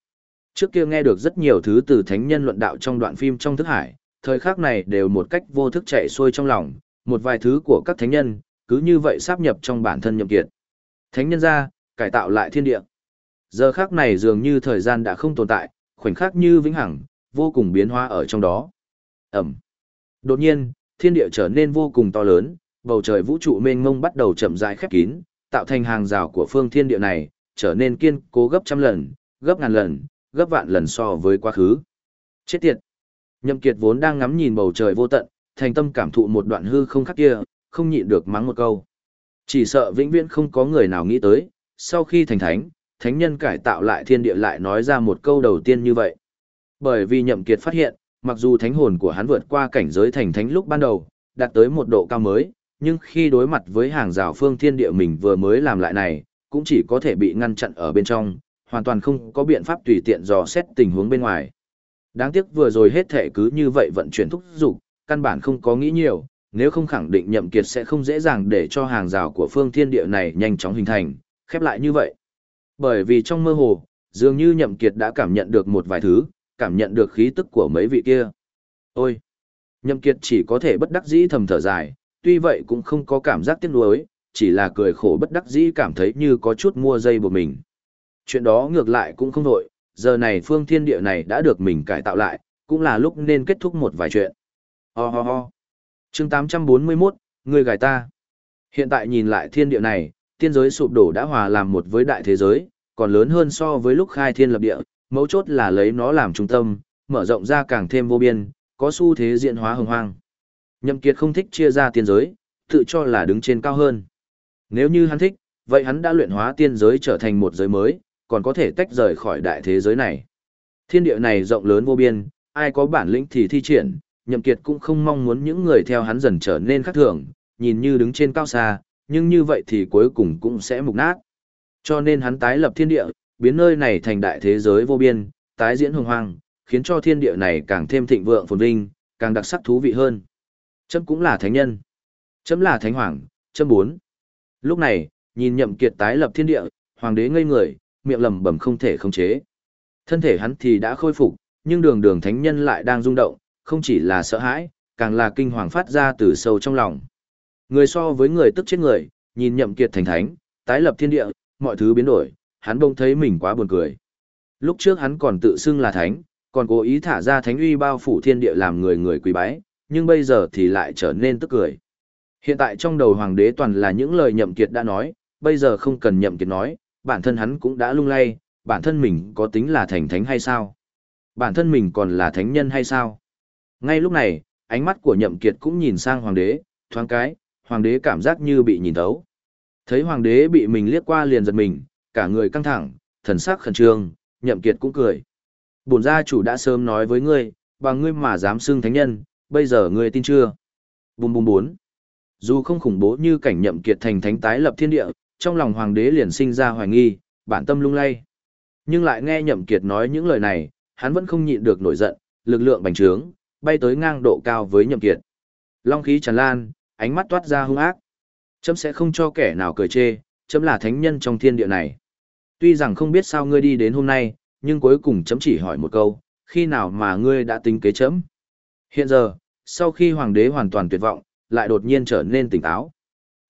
Speaker 1: Trước kia nghe được rất nhiều thứ từ thánh nhân luận đạo trong đoạn phim trong thức hải, thời khắc này đều một cách vô thức chạy xuôi trong lòng, một vài thứ của các thánh nhân, cứ như vậy sáp nhập trong bản thân Nhậm Kiệt. Thánh nhân ra, cải tạo lại thiên địa. Giờ khắc này dường như thời gian đã không tồn tại, khoảnh khắc như vĩnh hằng, vô cùng biến hóa ở trong đó. Ẩm. Đột nhiên, thiên địa trở nên vô cùng to lớn, bầu trời vũ trụ mênh mông bắt đầu chậm rãi khép kín, tạo thành hàng rào của phương thiên địa này, trở nên kiên cố gấp trăm lần, gấp ngàn lần, gấp vạn lần so với quá khứ. Chết tiệt! Nhậm Kiệt vốn đang ngắm nhìn bầu trời vô tận, thành tâm cảm thụ một đoạn hư không khác kia, không nhịn được mắng một câu. Chỉ sợ vĩnh viễn không có người nào nghĩ tới, sau khi thành thánh, thánh nhân cải tạo lại thiên địa lại nói ra một câu đầu tiên như vậy. Bởi vì Nhậm Kiệt phát hiện, mặc dù thánh hồn của hắn vượt qua cảnh giới thành thánh lúc ban đầu, đạt tới một độ cao mới, nhưng khi đối mặt với hàng rào phương thiên địa mình vừa mới làm lại này, cũng chỉ có thể bị ngăn chặn ở bên trong, hoàn toàn không có biện pháp tùy tiện dò xét tình huống bên ngoài. Đáng tiếc vừa rồi hết thể cứ như vậy vận chuyển thúc dục, căn bản không có nghĩ nhiều, nếu không khẳng định nhậm kiệt sẽ không dễ dàng để cho hàng rào của phương thiên địa này nhanh chóng hình thành, khép lại như vậy. Bởi vì trong mơ hồ, dường như nhậm kiệt đã cảm nhận được một vài thứ, cảm nhận được khí tức của mấy vị kia. Ôi! Nhậm kiệt chỉ có thể bất đắc dĩ thầm thở dài, tuy vậy cũng không có cảm giác tiếc nuối, chỉ là cười khổ bất đắc dĩ cảm thấy như có chút mua dây buộc mình. Chuyện đó ngược lại cũng không đổi, giờ này phương thiên địa này đã được mình cải tạo lại, cũng là lúc nên kết thúc một vài chuyện. Ho ho ho. Chương 841, người gài ta. Hiện tại nhìn lại thiên địa này, tiên giới sụp đổ đã hòa làm một với đại thế giới, còn lớn hơn so với lúc khai thiên lập địa, mấu chốt là lấy nó làm trung tâm, mở rộng ra càng thêm vô biên, có xu thế diện hóa hồng hoang. Nhậm Kiệt không thích chia ra tiên giới, tự cho là đứng trên cao hơn. Nếu như hắn thích, vậy hắn đã luyện hóa tiên giới trở thành một giới mới, còn có thể tách rời khỏi đại thế giới này. Thiên địa này rộng lớn vô biên, ai có bản lĩnh thì thi triển, Nhậm Kiệt cũng không mong muốn những người theo hắn dần trở nên khác thường, nhìn như đứng trên cao xa, nhưng như vậy thì cuối cùng cũng sẽ mục nát. Cho nên hắn tái lập thiên địa, biến nơi này thành đại thế giới vô biên, tái diễn hồng hoang, khiến cho thiên địa này càng thêm thịnh vượng phồn vinh, càng đặc sắc thú vị hơn. Chấm cũng là thánh nhân. Chấm là thánh hoàng, chấm bốn. Lúc này, nhìn nhậm kiệt tái lập thiên địa, hoàng đế ngây người, miệng lẩm bẩm không thể khống chế. Thân thể hắn thì đã khôi phục, nhưng đường đường thánh nhân lại đang rung động, không chỉ là sợ hãi, càng là kinh hoàng phát ra từ sâu trong lòng. Người so với người tức chết người, nhìn nhậm kiệt thành thánh, tái lập thiên địa, mọi thứ biến đổi, hắn bỗng thấy mình quá buồn cười. Lúc trước hắn còn tự xưng là thánh, còn cố ý thả ra thánh uy bao phủ thiên địa làm người người quý bái, nhưng bây giờ thì lại trở nên tức cười. Hiện tại trong đầu hoàng đế toàn là những lời nhậm kiệt đã nói, bây giờ không cần nhậm kiệt nói, bản thân hắn cũng đã lung lay, bản thân mình có tính là thành thánh hay sao? Bản thân mình còn là thánh nhân hay sao? Ngay lúc này, ánh mắt của nhậm kiệt cũng nhìn sang hoàng đế, thoáng cái, hoàng đế cảm giác như bị nhìn thấu. Thấy hoàng đế bị mình liếc qua liền giật mình, cả người căng thẳng, thần sắc khẩn trương, nhậm kiệt cũng cười. Bổn gia chủ đã sớm nói với ngươi, bằng ngươi mà dám xưng thánh nhân, bây giờ ngươi tin chưa? Bùm bùm bốn. Dù không khủng bố như cảnh nhậm kiệt thành thánh tái lập thiên địa, trong lòng hoàng đế liền sinh ra hoài nghi, bản tâm lung lay. Nhưng lại nghe nhậm kiệt nói những lời này, hắn vẫn không nhịn được nổi giận, lực lượng bành trướng, bay tới ngang độ cao với nhậm kiệt. Long khí tràn lan, ánh mắt toát ra hung ác. Chấm sẽ không cho kẻ nào cười chê, chấm là thánh nhân trong thiên địa này. Tuy rằng không biết sao ngươi đi đến hôm nay, nhưng cuối cùng chấm chỉ hỏi một câu, khi nào mà ngươi đã tính kế chấm? Hiện giờ, sau khi hoàng đế hoàn toàn tuyệt vọng, lại đột nhiên trở nên tỉnh táo.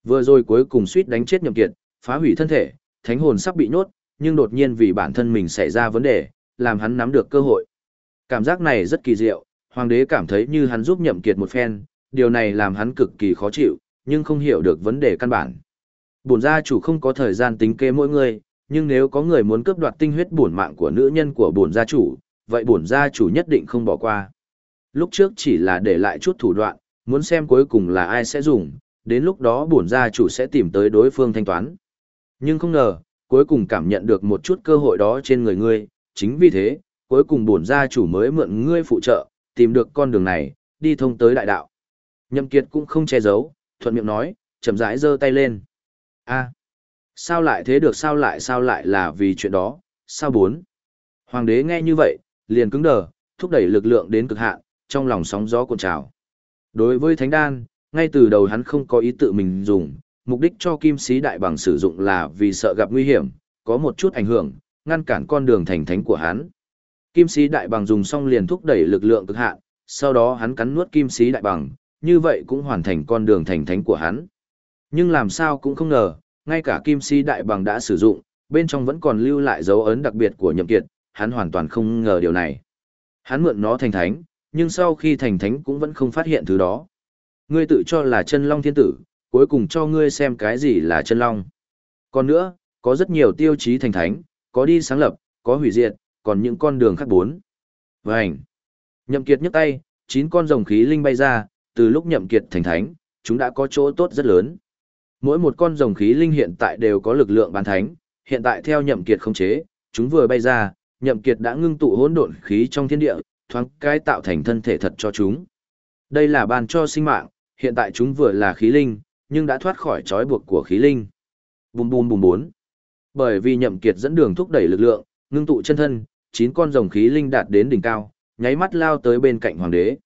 Speaker 1: Vừa rồi cuối cùng suýt đánh chết nhậm kiệt, phá hủy thân thể, thánh hồn sắp bị nhốt, nhưng đột nhiên vì bản thân mình xảy ra vấn đề, làm hắn nắm được cơ hội. Cảm giác này rất kỳ diệu, hoàng đế cảm thấy như hắn giúp nhậm kiệt một phen, điều này làm hắn cực kỳ khó chịu, nhưng không hiểu được vấn đề căn bản. Bổn gia chủ không có thời gian tính kế mỗi người, nhưng nếu có người muốn cướp đoạt tinh huyết bổn mạng của nữ nhân của bổn gia chủ, vậy bổn gia chủ nhất định không bỏ qua. Lúc trước chỉ là để lại chút thủ đoạn, muốn xem cuối cùng là ai sẽ dùng, đến lúc đó bổn gia chủ sẽ tìm tới đối phương thanh toán. Nhưng không ngờ, cuối cùng cảm nhận được một chút cơ hội đó trên người ngươi, chính vì thế, cuối cùng bổn gia chủ mới mượn ngươi phụ trợ, tìm được con đường này, đi thông tới đại đạo. Nhậm Kiệt cũng không che giấu, thuận miệng nói, chậm rãi giơ tay lên. A, sao lại thế được sao lại sao lại là vì chuyện đó, sao bốn? Hoàng đế nghe như vậy, liền cứng đờ, thúc đẩy lực lượng đến cực hạn, trong lòng sóng gió cuộn trào. Đối với thánh đan, ngay từ đầu hắn không có ý tự mình dùng, mục đích cho kim sĩ đại bằng sử dụng là vì sợ gặp nguy hiểm, có một chút ảnh hưởng, ngăn cản con đường thành thánh của hắn. Kim sĩ đại bằng dùng xong liền thúc đẩy lực lượng cực hạn, sau đó hắn cắn nuốt kim sĩ đại bằng, như vậy cũng hoàn thành con đường thành thánh của hắn. Nhưng làm sao cũng không ngờ, ngay cả kim Si đại bằng đã sử dụng, bên trong vẫn còn lưu lại dấu ấn đặc biệt của nhậm kiệt, hắn hoàn toàn không ngờ điều này. Hắn mượn nó thành thánh, nhưng sau khi thành thánh cũng vẫn không phát hiện thứ đó. Ngươi tự cho là chân long thiên tử, cuối cùng cho ngươi xem cái gì là chân long. Còn nữa, có rất nhiều tiêu chí thành thánh, có đi sáng lập, có hủy diệt, còn những con đường khác bốn. Vânh! Nhậm kiệt nhấc tay, chín con rồng khí linh bay ra, từ lúc nhậm kiệt thành thánh, chúng đã có chỗ tốt rất lớn. Mỗi một con rồng khí linh hiện tại đều có lực lượng bán thánh, hiện tại theo nhậm kiệt không chế, chúng vừa bay ra, nhậm kiệt đã ngưng tụ hỗn độn khí trong thiên địa, thoáng cái tạo thành thân thể thật cho chúng. Đây là ban cho sinh mạng, hiện tại chúng vừa là khí linh, nhưng đã thoát khỏi trói buộc của khí linh. Bùm bùm bùm bốn. Bởi vì nhậm kiệt dẫn đường thúc đẩy lực lượng, ngưng tụ chân thân, chín con rồng khí linh đạt đến đỉnh cao, nháy mắt lao tới bên cạnh hoàng đế.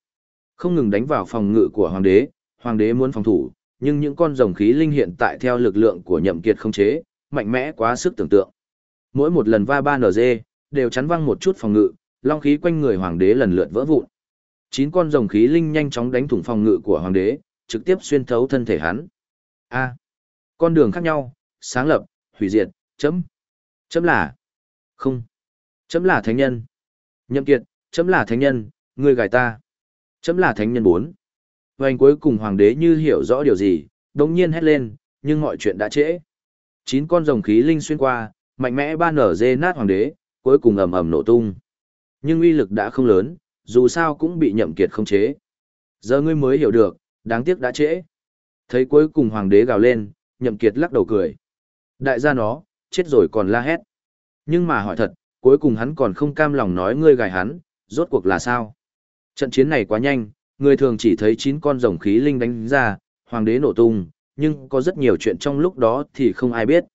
Speaker 1: Không ngừng đánh vào phòng ngự của hoàng đế, hoàng đế muốn phòng thủ, nhưng những con rồng khí linh hiện tại theo lực lượng của nhậm kiệt không chế, mạnh mẽ quá sức tưởng tượng. Mỗi một lần va ba NG, đều chắn văng một chút phòng ngự, long khí quanh người hoàng đế lần lượt vỡ vụn. Chín con rồng khí linh nhanh chóng đánh thủng phòng ngự của hoàng đế, trực tiếp xuyên thấu thân thể hắn. A. con đường khác nhau, sáng lập, hủy diệt, chấm. Chấm là. Không. Chấm là thánh nhân. Nhậm kiệt, chấm là thánh nhân, người gài ta. Chấm là thánh nhân 4. Hoành cuối cùng hoàng đế như hiểu rõ điều gì, đống nhiên hét lên, nhưng mọi chuyện đã trễ. Chín con rồng khí linh xuyên qua, mạnh mẽ ban nở dê nát hoàng đế, cuối cùng ầm ầm nổ tung. Nhưng uy lực đã không lớn, dù sao cũng bị nhậm kiệt không chế. Giờ ngươi mới hiểu được, đáng tiếc đã trễ. Thấy cuối cùng hoàng đế gào lên, nhậm kiệt lắc đầu cười. Đại gia nó, chết rồi còn la hét. Nhưng mà hỏi thật, cuối cùng hắn còn không cam lòng nói ngươi gài hắn, rốt cuộc là sao? Trận chiến này quá nhanh, người thường chỉ thấy 9 con rồng khí linh đánh ra, hoàng đế nổ tung, nhưng có rất nhiều chuyện trong lúc đó thì không ai biết.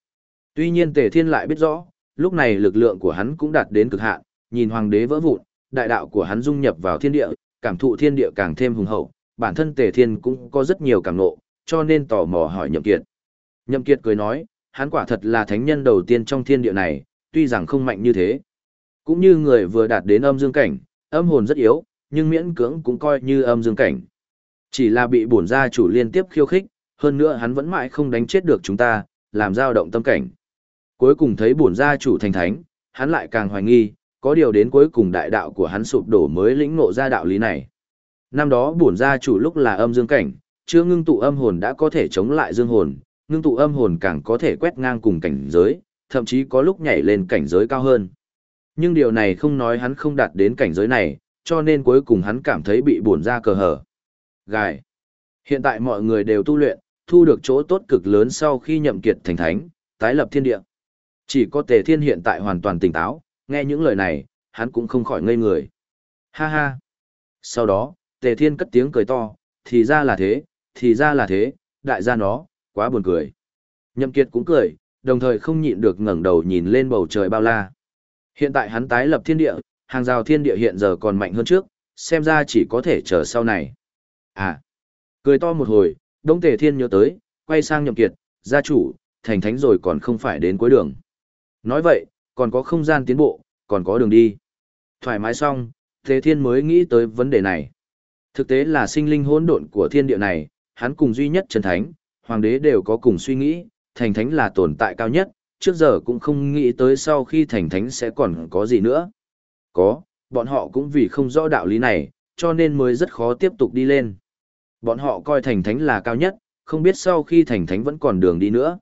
Speaker 1: Tuy nhiên Tề Thiên lại biết rõ, lúc này lực lượng của hắn cũng đạt đến cực hạn, nhìn hoàng đế vỡ vụn, đại đạo của hắn dung nhập vào thiên địa, cảm thụ thiên địa càng thêm hùng hậu, bản thân Tề Thiên cũng có rất nhiều cảm ngộ, cho nên tò mò hỏi Nhậm Kiệt. Nhậm Kiệt cười nói, hắn quả thật là thánh nhân đầu tiên trong thiên địa này, tuy rằng không mạnh như thế. Cũng như người vừa đạt đến âm dương cảnh, âm hồn rất yếu, nhưng miễn cưỡng cũng coi như âm dương cảnh. Chỉ là bị bổn gia chủ liên tiếp khiêu khích, hơn nữa hắn vẫn mãi không đánh chết được chúng ta, làm dao động tâm cảnh. Cuối cùng thấy bổn gia chủ thành thánh, hắn lại càng hoài nghi, có điều đến cuối cùng đại đạo của hắn sụp đổ mới lĩnh ngộ ra đạo lý này. Năm đó bổn gia chủ lúc là âm dương cảnh, chưa ngưng tụ âm hồn đã có thể chống lại dương hồn, ngưng tụ âm hồn càng có thể quét ngang cùng cảnh giới, thậm chí có lúc nhảy lên cảnh giới cao hơn. Nhưng điều này không nói hắn không đạt đến cảnh giới này, cho nên cuối cùng hắn cảm thấy bị buồn ra cờ hở. Gài. Hiện tại mọi người đều tu luyện, thu được chỗ tốt cực lớn sau khi nhậm kiệt thành thánh, tái lập thiên địa. Chỉ có tề thiên hiện tại hoàn toàn tỉnh táo, nghe những lời này, hắn cũng không khỏi ngây người. Ha ha. Sau đó, tề thiên cất tiếng cười to, thì ra là thế, thì ra là thế, đại gia nó, quá buồn cười. Nhậm kiệt cũng cười, đồng thời không nhịn được ngẩng đầu nhìn lên bầu trời bao la. Hiện tại hắn tái lập thiên địa, hàng rào thiên địa hiện giờ còn mạnh hơn trước, xem ra chỉ có thể chờ sau này. À, cười to một hồi, Đông Tề Thiên nhớ tới, quay sang nhậm kiệt, gia chủ, thành thánh rồi còn không phải đến cuối đường. Nói vậy, còn có không gian tiến bộ, còn có đường đi. Thoải mái xong, Tề Thiên mới nghĩ tới vấn đề này. Thực tế là sinh linh hỗn độn của thiên địa này, hắn cùng duy nhất chân thánh, hoàng đế đều có cùng suy nghĩ, thành thánh là tồn tại cao nhất, trước giờ cũng không nghĩ tới sau khi thành thánh sẽ còn có gì nữa. Có, bọn họ cũng vì không rõ đạo lý này, cho nên mới rất khó tiếp tục đi lên. Bọn họ coi thành thánh là cao nhất, không biết sau khi thành thánh vẫn còn đường đi nữa.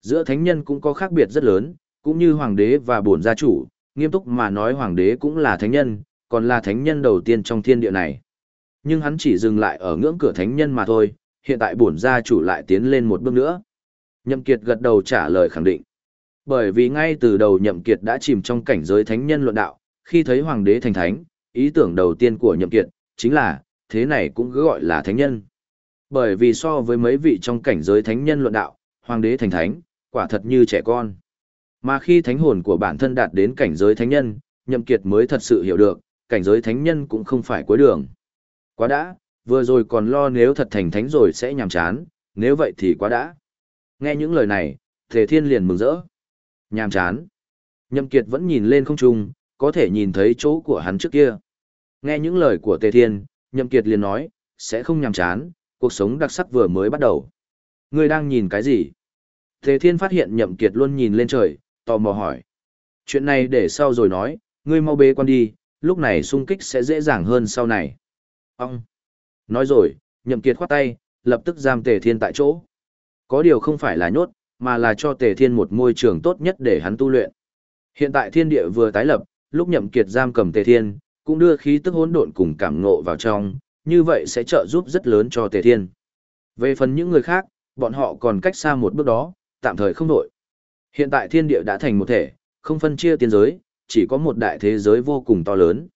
Speaker 1: Giữa thánh nhân cũng có khác biệt rất lớn, cũng như hoàng đế và bổn gia chủ, nghiêm túc mà nói hoàng đế cũng là thánh nhân, còn là thánh nhân đầu tiên trong thiên địa này. Nhưng hắn chỉ dừng lại ở ngưỡng cửa thánh nhân mà thôi, hiện tại bổn gia chủ lại tiến lên một bước nữa. Nhậm Kiệt gật đầu trả lời khẳng định. Bởi vì ngay từ đầu Nhậm Kiệt đã chìm trong cảnh giới thánh nhân luận đạo, khi thấy hoàng đế thành thánh, ý tưởng đầu tiên của Nhậm Kiệt chính là, thế này cũng cứ gọi là thánh nhân. Bởi vì so với mấy vị trong cảnh giới thánh nhân luận đạo, hoàng đế thành thánh, quả thật như trẻ con. Mà khi thánh hồn của bản thân đạt đến cảnh giới thánh nhân, Nhậm Kiệt mới thật sự hiểu được, cảnh giới thánh nhân cũng không phải cuối đường. Quá đã, vừa rồi còn lo nếu thật thành thánh rồi sẽ nhàm chán, nếu vậy thì quá đã. Nghe những lời này, Tề Thiên liền mừng rỡ. Nhàm chán. Nhậm Kiệt vẫn nhìn lên không trung, có thể nhìn thấy chỗ của hắn trước kia. Nghe những lời của Tề Thiên, Nhậm Kiệt liền nói, sẽ không nhàm chán, cuộc sống đặc sắc vừa mới bắt đầu. Ngươi đang nhìn cái gì? Tề Thiên phát hiện Nhậm Kiệt luôn nhìn lên trời, tò mò hỏi. Chuyện này để sau rồi nói, ngươi mau bế quan đi, lúc này xung kích sẽ dễ dàng hơn sau này. Ông! Nói rồi, Nhậm Kiệt khoát tay, lập tức giam Tề Thiên tại chỗ. Có điều không phải là nhốt, mà là cho Tề Thiên một môi trường tốt nhất để hắn tu luyện. Hiện tại thiên địa vừa tái lập, lúc Nhậm Kiệt giam cầm Tề Thiên, cũng đưa khí tức hỗn độn cùng cảm ngộ vào trong, như vậy sẽ trợ giúp rất lớn cho Tề Thiên. Về phần những người khác, bọn họ còn cách xa một bước đó, tạm thời không đổi. Hiện tại thiên địa đã thành một thể, không phân chia tiên giới, chỉ có một đại thế giới vô cùng to lớn.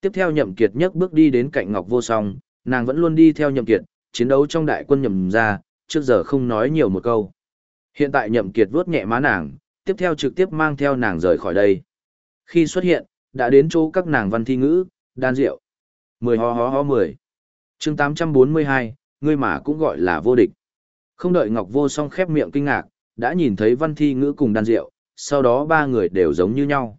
Speaker 1: Tiếp theo Nhậm Kiệt nhấc bước đi đến cạnh Ngọc Vô Song, nàng vẫn luôn đi theo Nhậm Kiệt, chiến đấu trong đại quân Nhậm gia, trước giờ không nói nhiều một câu. Hiện tại Nhậm Kiệt vuốt nhẹ má nàng, tiếp theo trực tiếp mang theo nàng rời khỏi đây. Khi xuất hiện, đã đến chỗ các nàng văn thi ngữ, đan rượu. Mười ho ho ho mười. chương 842, ngươi mà cũng gọi là vô địch. Không đợi Ngọc Vô Song khép miệng kinh ngạc, đã nhìn thấy văn thi ngữ cùng đan rượu, sau đó ba người đều giống như nhau.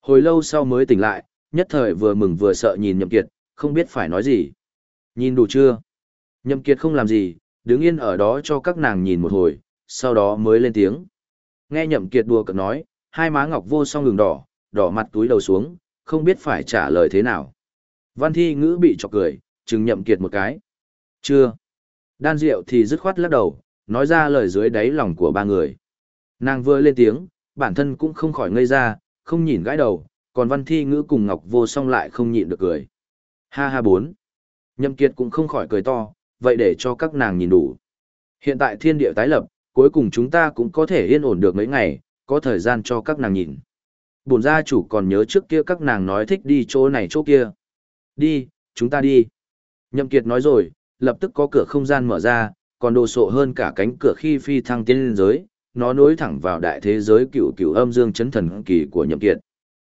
Speaker 1: Hồi lâu sau mới tỉnh lại, nhất thời vừa mừng vừa sợ nhìn Nhậm Kiệt, không biết phải nói gì. Nhìn đủ chưa? Nhậm Kiệt không làm gì, đứng yên ở đó cho các nàng nhìn một hồi, sau đó mới lên tiếng. Nghe Nhậm Kiệt đùa cợt nói, hai má Ngọc Vô Song ngừng đỏ, đỏ mặt túi đầu xuống, không biết phải trả lời thế nào. Văn thi ngữ bị chọc cười, chừng nhậm kiệt một cái. Chưa. Đan Diệu thì dứt khoát lắc đầu, nói ra lời dưới đáy lòng của ba người. Nàng vừa lên tiếng, bản thân cũng không khỏi ngây ra, không nhìn gãi đầu, còn văn thi ngữ cùng Ngọc Vô Song lại không nhịn được cười. Ha ha bốn. Nhậm Kiệt cũng không khỏi cười to, vậy để cho các nàng nhìn đủ. Hiện tại thiên địa tái lập, cuối cùng chúng ta cũng có thể yên ổn được mấy ngày, có thời gian cho các nàng nhìn. Bổn gia chủ còn nhớ trước kia các nàng nói thích đi chỗ này chỗ kia. Đi, chúng ta đi. Nhậm Kiệt nói rồi, lập tức có cửa không gian mở ra, còn đồ sộ hơn cả cánh cửa khi phi thăng tiến lên giới, nó nối thẳng vào đại thế giới cựu cựu âm dương chấn thần kỳ của Nhậm Kiệt.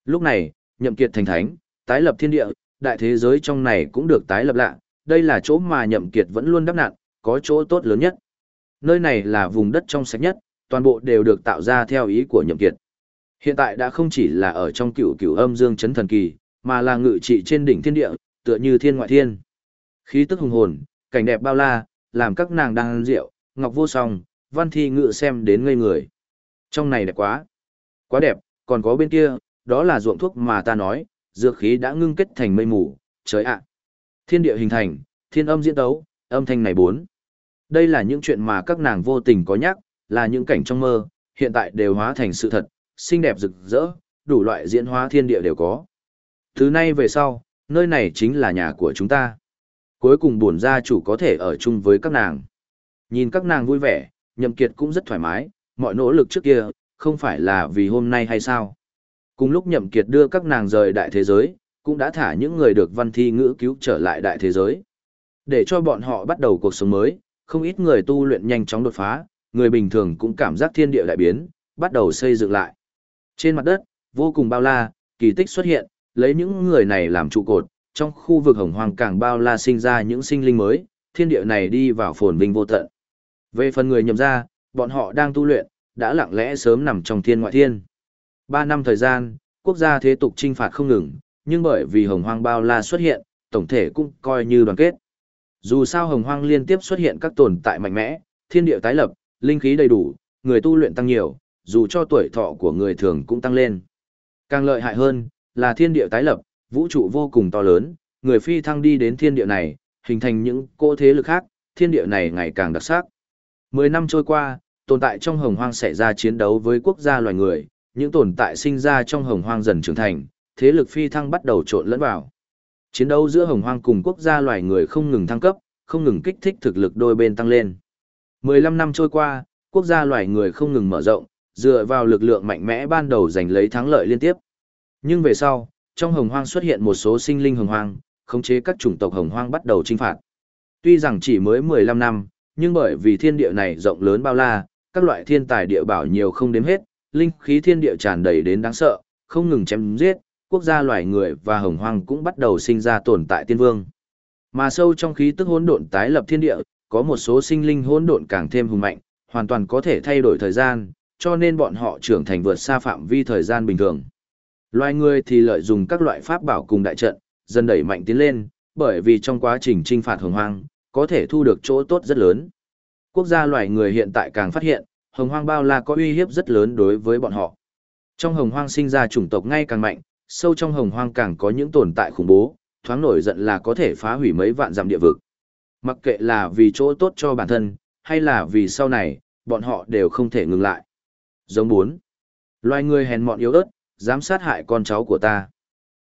Speaker 1: Lúc này, Nhậm Kiệt thành thánh, tái lập thiên địa, đại thế giới trong này cũng được tái lập lại, đây là chỗ mà Nhậm Kiệt vẫn luôn đắp nạn, có chỗ tốt lớn nhất. Nơi này là vùng đất trong sạch nhất, toàn bộ đều được tạo ra theo ý của Nhậm Kiệt. Hiện tại đã không chỉ là ở trong cựu cựu âm dương chấn thần kỳ, mà là ngự trị trên đỉnh thiên địa, tựa như thiên ngoại thiên. Khí tức hùng hồn, cảnh đẹp bao la, làm các nàng đang rượu, ngọc vô song, văn thi ngự xem đến ngây người. Trong này đẹp quá. Quá đẹp, còn có bên kia, đó là ruộng thuốc mà ta nói, dược khí đã ngưng kết thành mây mù, trời ạ. Thiên địa hình thành, thiên âm diễn tấu, âm thanh này bốn. Đây là những chuyện mà các nàng vô tình có nhắc, là những cảnh trong mơ, hiện tại đều hóa thành sự thật, xinh đẹp rực rỡ, đủ loại diễn hóa thiên địa đều có. Thứ nay về sau, nơi này chính là nhà của chúng ta. Cuối cùng buồn gia chủ có thể ở chung với các nàng. Nhìn các nàng vui vẻ, nhậm kiệt cũng rất thoải mái, mọi nỗ lực trước kia, không phải là vì hôm nay hay sao. Cùng lúc nhậm kiệt đưa các nàng rời đại thế giới, cũng đã thả những người được văn thi ngữ cứu trở lại đại thế giới. Để cho bọn họ bắt đầu cuộc sống mới, không ít người tu luyện nhanh chóng đột phá, người bình thường cũng cảm giác thiên địa đại biến, bắt đầu xây dựng lại. Trên mặt đất, vô cùng bao la, kỳ tích xuất hiện, lấy những người này làm trụ cột, trong khu vực hồng hoang càng bao la sinh ra những sinh linh mới, thiên địa này đi vào phồn vinh vô tận. Về phần người nhầm ra, bọn họ đang tu luyện, đã lặng lẽ sớm nằm trong thiên ngoại thiên. Ba năm thời gian, quốc gia thế tục trinh phạt không ngừng, nhưng bởi vì hồng hoang bao la xuất hiện, tổng thể cũng coi như đoàn kết. Dù sao hồng hoang liên tiếp xuất hiện các tồn tại mạnh mẽ, thiên địa tái lập, linh khí đầy đủ, người tu luyện tăng nhiều, dù cho tuổi thọ của người thường cũng tăng lên. Càng lợi hại hơn, là thiên địa tái lập, vũ trụ vô cùng to lớn, người phi thăng đi đến thiên địa này, hình thành những cỗ thế lực khác, thiên địa này ngày càng đặc sắc. Mười năm trôi qua, tồn tại trong hồng hoang xảy ra chiến đấu với quốc gia loài người, những tồn tại sinh ra trong hồng hoang dần trưởng thành, thế lực phi thăng bắt đầu trộn lẫn vào. Chiến đấu giữa hồng hoang cùng quốc gia loài người không ngừng thăng cấp, không ngừng kích thích thực lực đôi bên tăng lên. 15 năm trôi qua, quốc gia loài người không ngừng mở rộng, dựa vào lực lượng mạnh mẽ ban đầu giành lấy thắng lợi liên tiếp. Nhưng về sau, trong hồng hoang xuất hiện một số sinh linh hồng hoang, khống chế các chủng tộc hồng hoang bắt đầu chinh phạt. Tuy rằng chỉ mới 15 năm, nhưng bởi vì thiên địa này rộng lớn bao la, các loại thiên tài địa bảo nhiều không đếm hết, linh khí thiên địa tràn đầy đến đáng sợ, không ngừng chém giết, quốc gia loài người và hồng hoang cũng bắt đầu sinh ra tồn tại tiên vương. Mà sâu trong khí tức hỗn độn tái lập thiên địa, có một số sinh linh hỗn độn càng thêm hùng mạnh, hoàn toàn có thể thay đổi thời gian, cho nên bọn họ trưởng thành vượt xa phạm vi thời gian bình thường. Loài người thì lợi dụng các loại pháp bảo cùng đại trận, dần đẩy mạnh tiến lên, bởi vì trong quá trình trinh phạt hồng hoang, có thể thu được chỗ tốt rất lớn. Quốc gia loài người hiện tại càng phát hiện, hồng hoang bao la có uy hiếp rất lớn đối với bọn họ. Trong hồng hoang sinh ra chủng tộc ngay càng mạnh, sâu trong hồng hoang càng có những tồn tại khủng bố, thoáng nổi giận là có thể phá hủy mấy vạn dặm địa vực. Mặc kệ là vì chỗ tốt cho bản thân, hay là vì sau này, bọn họ đều không thể ngừng lại. Giống bốn. Loài người hèn mọn yếu ớt, dám sát hại con cháu của ta.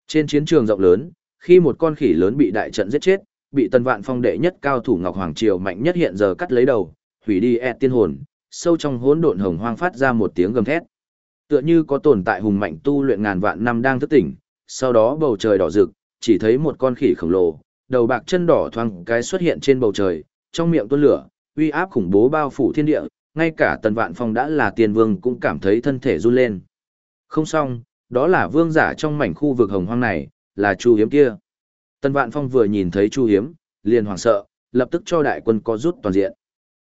Speaker 1: Trên chiến trường rộng lớn, khi một con khỉ lớn bị đại trận giết chết, bị tần vạn phong đệ nhất cao thủ Ngọc Hoàng Triều mạnh nhất hiện giờ cắt lấy đầu, hủy đi e tiên hồn, sâu trong hỗn độn hồng hoang phát ra một tiếng gầm thét. Tựa như có tồn tại hùng mạnh tu luyện ngàn vạn năm đang thức tỉnh, sau đó bầu trời đỏ rực, chỉ thấy một con khỉ khổng lồ, đầu bạc chân đỏ thoang cái xuất hiện trên bầu trời, trong miệng tuôn lửa, uy áp khủng bố bao phủ thiên địa, ngay cả tần vạn phong đã là tiền vương cũng cảm thấy thân thể run lên. Không xong, đó là vương giả trong mảnh khu vực hồng hoang này, là Chu Hiếm kia. Tần Vạn Phong vừa nhìn thấy Chu Hiếm, liền hoảng sợ, lập tức cho đại quân có rút toàn diện.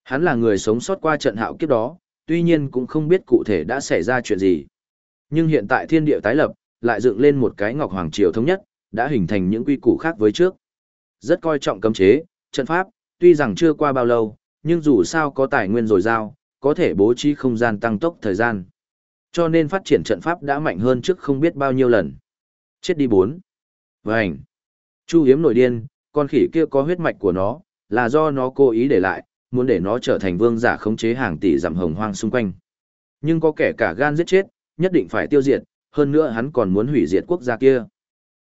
Speaker 1: Hắn là người sống sót qua trận hạo kiếp đó, tuy nhiên cũng không biết cụ thể đã xảy ra chuyện gì. Nhưng hiện tại thiên địa tái lập, lại dựng lên một cái Ngọc Hoàng Triều thống nhất, đã hình thành những quy củ khác với trước. Rất coi trọng cấm chế, trận pháp, tuy rằng chưa qua bao lâu, nhưng dù sao có tài nguyên dồi dào, có thể bố trí không gian tăng tốc thời gian. Cho nên phát triển trận pháp đã mạnh hơn trước không biết bao nhiêu lần. Chết đi bốn. Vành. Chu hiếm nổi điên, con khỉ kia có huyết mạch của nó, là do nó cố ý để lại, muốn để nó trở thành vương giả khống chế hàng tỷ giảm hồng hoang xung quanh. Nhưng có kẻ cả gan giết chết, nhất định phải tiêu diệt, hơn nữa hắn còn muốn hủy diệt quốc gia kia.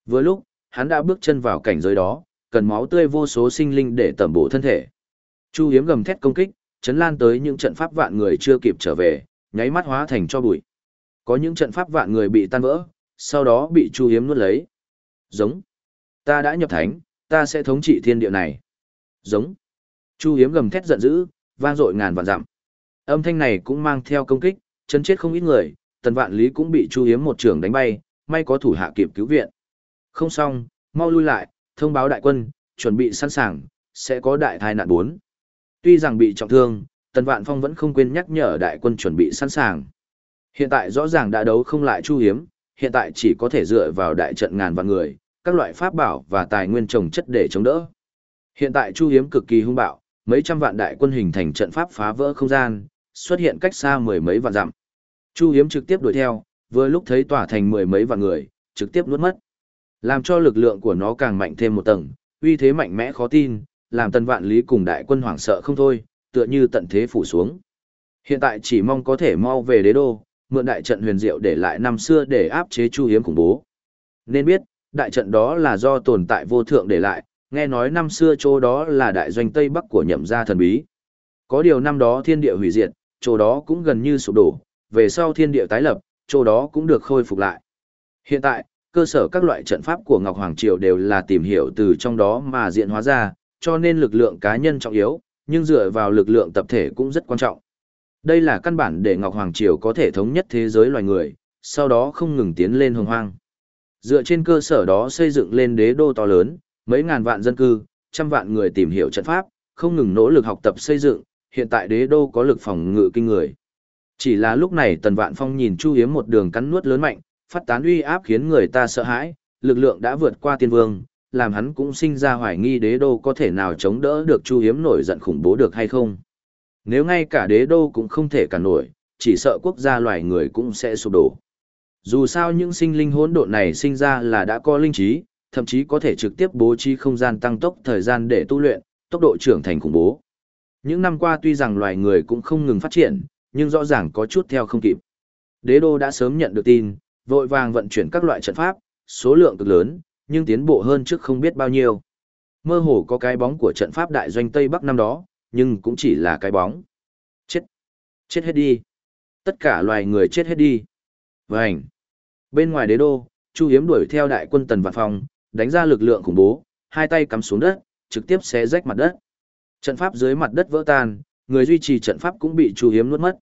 Speaker 1: Vừa lúc, hắn đã bước chân vào cảnh giới đó, cần máu tươi vô số sinh linh để tẩm bổ thân thể. Chu Hiếm gầm thét công kích, chấn lan tới những trận pháp vạn người chưa kịp trở về, nháy mắt hóa thành cho bụi. Có những trận pháp vạn người bị tan vỡ, sau đó bị Chu Hiếm nuốt lấy. Giống. Ta đã nhập thánh, ta sẽ thống trị thiên địa này. Giống. Chu Hiếm gầm thét giận dữ, vang dội ngàn vạn dặm. Âm thanh này cũng mang theo công kích, chấn chết không ít người, tần vạn lý cũng bị Chu Hiếm một trường đánh bay, may có thủ hạ kịp cứu viện. Không xong, mau lui lại, thông báo đại quân, chuẩn bị sẵn sàng, sẽ có đại thai nạn bốn. Tuy rằng bị trọng thương, Tần Vạn Phong vẫn không quên nhắc nhở đại quân chuẩn bị sẵn sàng. Hiện tại rõ ràng đã đấu không lại Chu Hiếm, hiện tại chỉ có thể dựa vào đại trận ngàn vạn người, các loại pháp bảo và tài nguyên trồng chất để chống đỡ. Hiện tại Chu Hiếm cực kỳ hung bạo, mấy trăm vạn đại quân hình thành trận pháp phá vỡ không gian, xuất hiện cách xa mười mấy vạn dặm. Chu Hiếm trực tiếp đuổi theo, vừa lúc thấy tỏa thành mười mấy vạn người, trực tiếp nuốt mất. Làm cho lực lượng của nó càng mạnh thêm một tầng, uy thế mạnh mẽ khó tin, làm tần vạn lý cùng đại quân hoảng sợ không thôi, tựa như tận thế phủ xuống. Hiện tại chỉ mong có thể mau về đế đô, mượn đại trận huyền diệu để lại năm xưa để áp chế chu hiếm khủng bố. Nên biết, đại trận đó là do tồn tại vô thượng để lại, nghe nói năm xưa chỗ đó là đại doanh Tây Bắc của nhậm gia thần bí. Có điều năm đó thiên địa hủy diệt, chỗ đó cũng gần như sụp đổ, về sau thiên địa tái lập, chỗ đó cũng được khôi phục lại. Hiện tại, cơ sở các loại trận pháp của Ngọc Hoàng Triều đều là tìm hiểu từ trong đó mà diện hóa ra, cho nên lực lượng cá nhân trọng yếu, nhưng dựa vào lực lượng tập thể cũng rất quan trọng. Đây là căn bản để Ngọc Hoàng Triều có thể thống nhất thế giới loài người, sau đó không ngừng tiến lên hồng hoang. Dựa trên cơ sở đó xây dựng lên đế đô to lớn, mấy ngàn vạn dân cư, trăm vạn người tìm hiểu trận pháp, không ngừng nỗ lực học tập xây dựng, hiện tại đế đô có lực phòng ngự kinh người. Chỉ là lúc này Tần Vạn Phong nhìn Chu Hiếm một đường cắn nuốt lớn mạnh, phát tán uy áp khiến người ta sợ hãi, lực lượng đã vượt qua tiên vương, làm hắn cũng sinh ra hoài nghi đế đô có thể nào chống đỡ được Chu Hiếm nổi giận khủng bố được hay không. Nếu ngay cả đế đô cũng không thể cả nổi, chỉ sợ quốc gia loài người cũng sẽ sụp đổ. Dù sao những sinh linh hỗn độn này sinh ra là đã có linh trí, thậm chí có thể trực tiếp bố trí không gian tăng tốc thời gian để tu luyện, tốc độ trưởng thành khủng bố. Những năm qua tuy rằng loài người cũng không ngừng phát triển, nhưng rõ ràng có chút theo không kịp. Đế đô đã sớm nhận được tin, vội vàng vận chuyển các loại trận pháp, số lượng cực lớn, nhưng tiến bộ hơn trước không biết bao nhiêu. Mơ hồ có cái bóng của trận pháp đại doanh Tây Bắc năm đó, nhưng cũng chỉ là cái bóng. Chết! Chết hết đi! Tất cả loài người chết hết đi! Vânh! Bên ngoài đế đô, Chu Hiếm đuổi theo đại quân Tần Vạn Phong, đánh ra lực lượng khủng bố, hai tay cắm xuống đất, trực tiếp xé rách mặt đất. Trận pháp dưới mặt đất vỡ tan, người duy trì trận pháp cũng bị Chu Hiếm nuốt mất.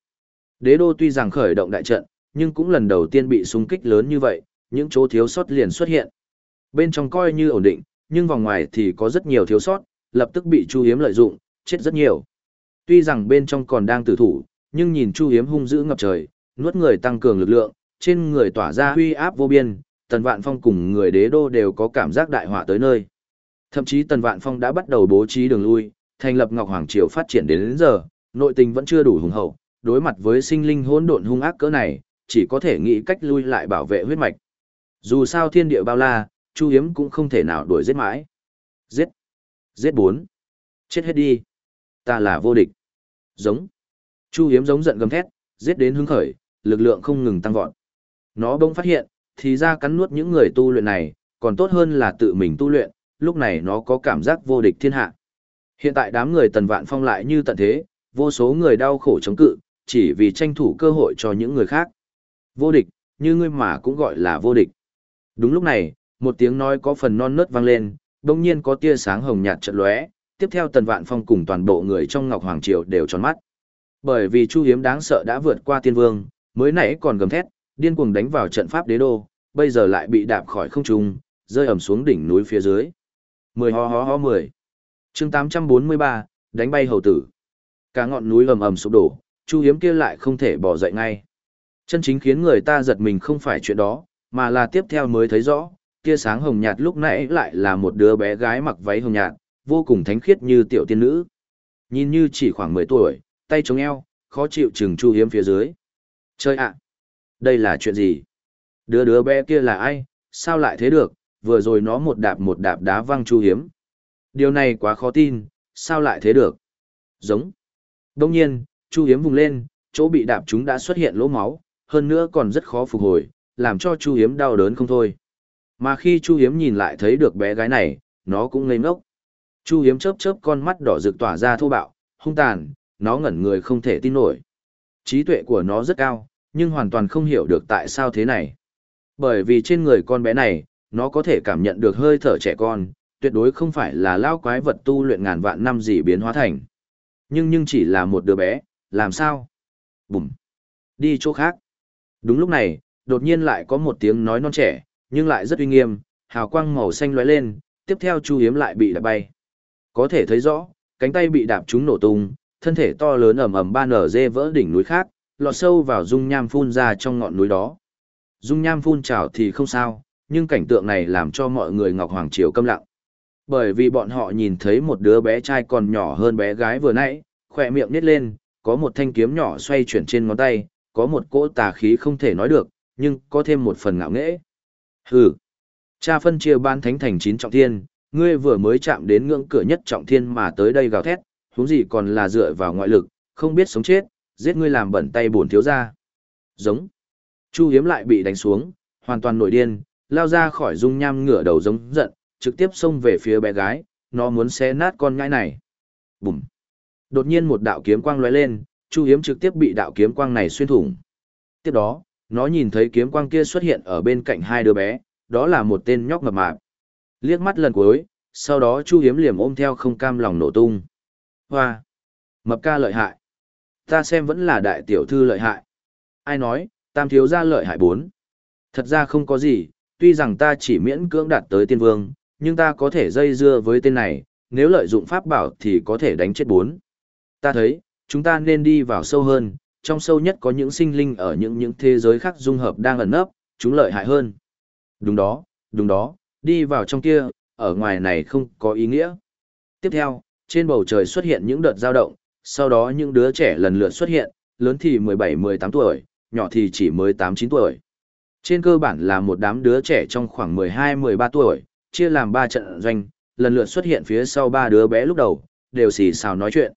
Speaker 1: Đế đô tuy rằng khởi động đại trận, nhưng cũng lần đầu tiên bị xung kích lớn như vậy, những chỗ thiếu sót liền xuất hiện. Bên trong coi như ổn định, nhưng vòng ngoài thì có rất nhiều thiếu sót, lập tức bị Chu Hiếm lợi dụng, chết rất nhiều. Tuy rằng bên trong còn đang tử thủ, nhưng nhìn Chu Hiếm hung dữ ngập trời, nuốt người tăng cường lực lượng, trên người tỏa ra huy áp vô biên, Tần Vạn Phong cùng người đế đô đều có cảm giác đại họa tới nơi. Thậm chí Tần Vạn Phong đã bắt đầu bố trí đường lui, thành lập Ngọc Hoàng Triều phát triển đến, đến giờ, nội tình vẫn chưa đủ hùng hậu, đối mặt với sinh linh hỗn độn hung ác cỡ này, chỉ có thể nghĩ cách lui lại bảo vệ huyết mạch. Dù sao thiên địa bao la, Chu Hiếm cũng không thể nào đuổi giết mãi. Giết! Giết bốn! Chết hết đi! Ta là vô địch! Giống! Chu Hiếm giống giận gầm thét, giết đến hứng khởi, lực lượng không ngừng tăng vọt. Nó bỗng phát hiện, thì ra cắn nuốt những người tu luyện này, còn tốt hơn là tự mình tu luyện, lúc này nó có cảm giác vô địch thiên hạ. Hiện tại đám người tần vạn phong lại như tận thế, vô số người đau khổ chống cự, chỉ vì tranh thủ cơ hội cho những người khác. Vô địch, như ngươi mà cũng gọi là vô địch. Đúng lúc này, một tiếng nói có phần non nớt vang lên, đồng nhiên có tia sáng hồng nhạt chợt lóe, tiếp theo Tần Vạn Phong cùng toàn bộ người trong Ngọc Hoàng Triều đều tròn mắt. Bởi vì Chu Hiếm đáng sợ đã vượt qua tiên vương, mới nãy còn gầm thét, điên cuồng đánh vào trận pháp đế đô, bây giờ lại bị đạp khỏi không trung, rơi ẩm xuống đỉnh núi phía dưới. Mười ho ho ho mười. Chương 843, đánh bay hầu tử. Cả ngọn núi ầm ầm sụp đổ, Chu Hiếm kia lại không thể bỏ dậy ngay. Chân chính khiến người ta giật mình không phải chuyện đó, mà là tiếp theo mới thấy rõ, tia sáng hồng nhạt lúc nãy lại là một đứa bé gái mặc váy hồng nhạt, vô cùng thánh khiết như tiểu tiên nữ. Nhìn như chỉ khoảng 10 tuổi, tay chống eo, khó chịu chừng Chu Hiếm phía dưới. Chơi ạ! đây là chuyện gì? Đứa đứa bé kia là ai? Sao lại thế được? Vừa rồi nó một đạp một đạp đá văng Chu Hiếm. Điều này quá khó tin, sao lại thế được? Giống. Đông nhiên, Chu Hiếm vùng lên, chỗ bị đạp chúng đã xuất hiện lỗ máu, hơn nữa còn rất khó phục hồi, làm cho Chu Hiếm đau đớn không thôi. Mà khi Chu Hiếm nhìn lại thấy được bé gái này, nó cũng ngây ngốc. Chu Hiếm chớp chớp con mắt đỏ rực tỏa ra thô bạo, hung tàn, nó ngẩn người không thể tin nổi. Trí tuệ của nó rất cao, nhưng hoàn toàn không hiểu được tại sao thế này. Bởi vì trên người con bé này, nó có thể cảm nhận được hơi thở trẻ con, tuyệt đối không phải là lao quái vật tu luyện ngàn vạn năm gì biến hóa thành. Nhưng nhưng chỉ là một đứa bé, làm sao? Bùm! Đi chỗ khác. Đúng lúc này, đột nhiên lại có một tiếng nói non trẻ, nhưng lại rất uy nghiêm, hào quang màu xanh lóe lên, tiếp theo Chu Hiếm lại bị đạp bay. Có thể thấy rõ, cánh tay bị đạp trúng nổ tung, thân thể to lớn ầm ầm ban ở dê vỡ đỉnh núi khác, lọt sâu vào dung nham phun ra trong ngọn núi đó. Dung nham phun trào thì không sao, nhưng cảnh tượng này làm cho mọi người Ngọc Hoàng Triều câm lặng. Bởi vì bọn họ nhìn thấy một đứa bé trai còn nhỏ hơn bé gái vừa nãy, khỏe miệng nít lên, có một thanh kiếm nhỏ xoay chuyển trên ngón tay, có một cỗ tà khí không thể nói được, nhưng có thêm một phần ngạo nghễ. Hừ. Cha phân chia ban thánh thành chín trọng thiên, ngươi vừa mới chạm đến ngưỡng cửa nhất trọng thiên mà tới đây gào thét, huống gì còn là dựa vào ngoại lực, không biết sống chết, giết ngươi làm bẩn tay bổn thiếu gia. Giống. Chu Hiếm lại bị đánh xuống, hoàn toàn nổi điên, lao ra khỏi dung nham ngửa đầu giống giận, trực tiếp xông về phía bé gái, nó muốn xé nát con nhãi này. Bùm. Đột nhiên một đạo kiếm quang lóe lên, Chu Hiếm trực tiếp bị đạo kiếm quang này xuyên thủng. Tiếp đó, nó nhìn thấy kiếm quang kia xuất hiện ở bên cạnh hai đứa bé, đó là một tên nhóc mập mạp. Liếc mắt lần cuối, sau đó Chu Hiếm liềm ôm theo không cam lòng nổ tung. Hoa! Mập ca lợi hại. Ta xem vẫn là đại tiểu thư lợi hại. Ai nói, tam thiếu gia lợi hại bốn. Thật ra không có gì, tuy rằng ta chỉ miễn cưỡng đạt tới tiên vương, nhưng ta có thể dây dưa với tên này, nếu lợi dụng pháp bảo thì có thể đánh chết bốn. Ta thấy, chúng ta nên đi vào sâu hơn, trong sâu nhất có những sinh linh ở những những thế giới khác dung hợp đang ẩn nấp, chúng lợi hại hơn. Đúng đó, đúng đó, đi vào trong kia, ở ngoài này không có ý nghĩa. Tiếp theo, trên bầu trời xuất hiện những đợt dao động, sau đó những đứa trẻ lần lượt xuất hiện, lớn thì 17-18 tuổi, nhỏ thì chỉ mới 8-9 tuổi. Trên cơ bản là một đám đứa trẻ trong khoảng 12-13 tuổi, chia làm 3 trận doanh, lần lượt xuất hiện phía sau ba đứa bé lúc đầu, đều xì xào nói chuyện.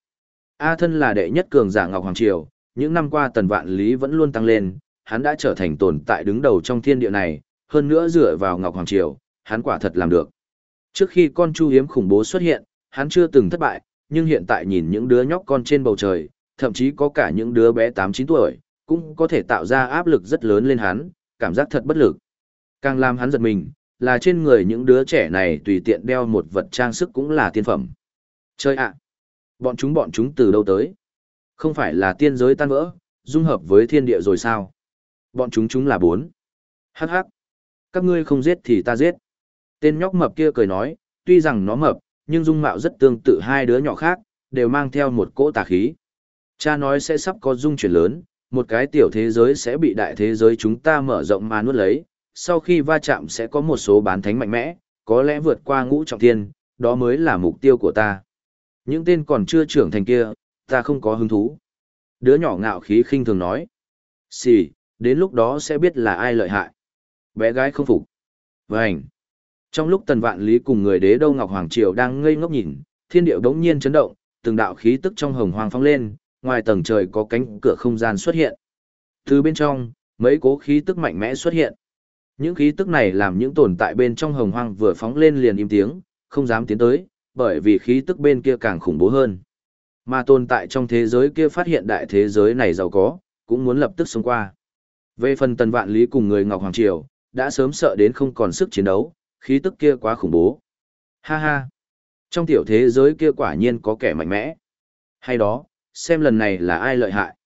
Speaker 1: A thân là đệ nhất cường giả Ngọc Hoàng Triều, những năm qua tần vạn lý vẫn luôn tăng lên, hắn đã trở thành tồn tại đứng đầu trong thiên địa này, hơn nữa dựa vào Ngọc Hoàng Triều, hắn quả thật làm được. Trước khi con chu hiếm khủng bố xuất hiện, hắn chưa từng thất bại, nhưng hiện tại nhìn những đứa nhóc con trên bầu trời, thậm chí có cả những đứa bé 8-9 tuổi, cũng có thể tạo ra áp lực rất lớn lên hắn, cảm giác thật bất lực. Càng làm hắn giật mình, là trên người những đứa trẻ này tùy tiện đeo một vật trang sức cũng là tiên phẩm. Chơi ạ! Bọn chúng bọn chúng từ đâu tới? Không phải là tiên giới tan vỡ, dung hợp với thiên địa rồi sao? Bọn chúng chúng là bốn. Hắc hắc. Các ngươi không giết thì ta giết. Tên nhóc mập kia cười nói, tuy rằng nó mập, nhưng dung mạo rất tương tự hai đứa nhỏ khác, đều mang theo một cỗ tà khí. Cha nói sẽ sắp có dung chuyển lớn, một cái tiểu thế giới sẽ bị đại thế giới chúng ta mở rộng mà nuốt lấy, sau khi va chạm sẽ có một số bán thánh mạnh mẽ, có lẽ vượt qua ngũ trọng thiên, đó mới là mục tiêu của ta. Những tên còn chưa trưởng thành kia, ta không có hứng thú. Đứa nhỏ ngạo khí khinh thường nói. Xì, đến lúc đó sẽ biết là ai lợi hại. Bé gái không phục. Vânh. Trong lúc tần vạn lý cùng người đế đâu Ngọc Hoàng Triều đang ngây ngốc nhìn, thiên điệu đống nhiên chấn động, từng đạo khí tức trong hồng hoàng phong lên, ngoài tầng trời có cánh cửa không gian xuất hiện. Từ bên trong, mấy cố khí tức mạnh mẽ xuất hiện. Những khí tức này làm những tồn tại bên trong hồng hoang vừa phóng lên liền im tiếng, không dám tiến tới, bởi vì khí tức bên kia càng khủng bố hơn. Mà tồn tại trong thế giới kia phát hiện đại thế giới này giàu có, cũng muốn lập tức sống qua. Về phần tần vạn lý cùng người Ngọc Hoàng Triều, đã sớm sợ đến không còn sức chiến đấu, khí tức kia quá khủng bố. Ha ha! Trong tiểu thế giới kia quả nhiên có kẻ mạnh mẽ. Hay đó, xem lần này là ai lợi hại.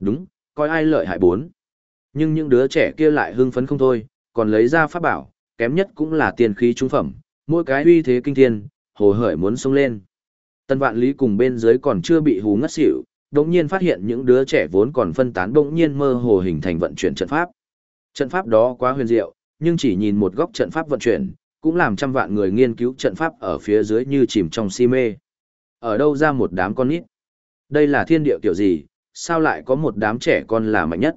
Speaker 1: Đúng, coi ai lợi hại bốn. Nhưng những đứa trẻ kia lại hưng phấn không thôi, còn lấy ra pháp bảo, kém nhất cũng là tiền khí trung phẩm, mỗi cái uy thế kinh thiên, hồ hởi muốn xông lên. Tân vạn lý cùng bên dưới còn chưa bị hú ngất xỉu, đống nhiên phát hiện những đứa trẻ vốn còn phân tán đống nhiên mơ hồ hình thành vận chuyển trận pháp. Trận pháp đó quá huyền diệu, nhưng chỉ nhìn một góc trận pháp vận chuyển, cũng làm trăm vạn người nghiên cứu trận pháp ở phía dưới như chìm trong si mê. Ở đâu ra một đám con nít? Đây là thiên địa kiểu gì, sao lại có một đám trẻ con là mạnh nhất?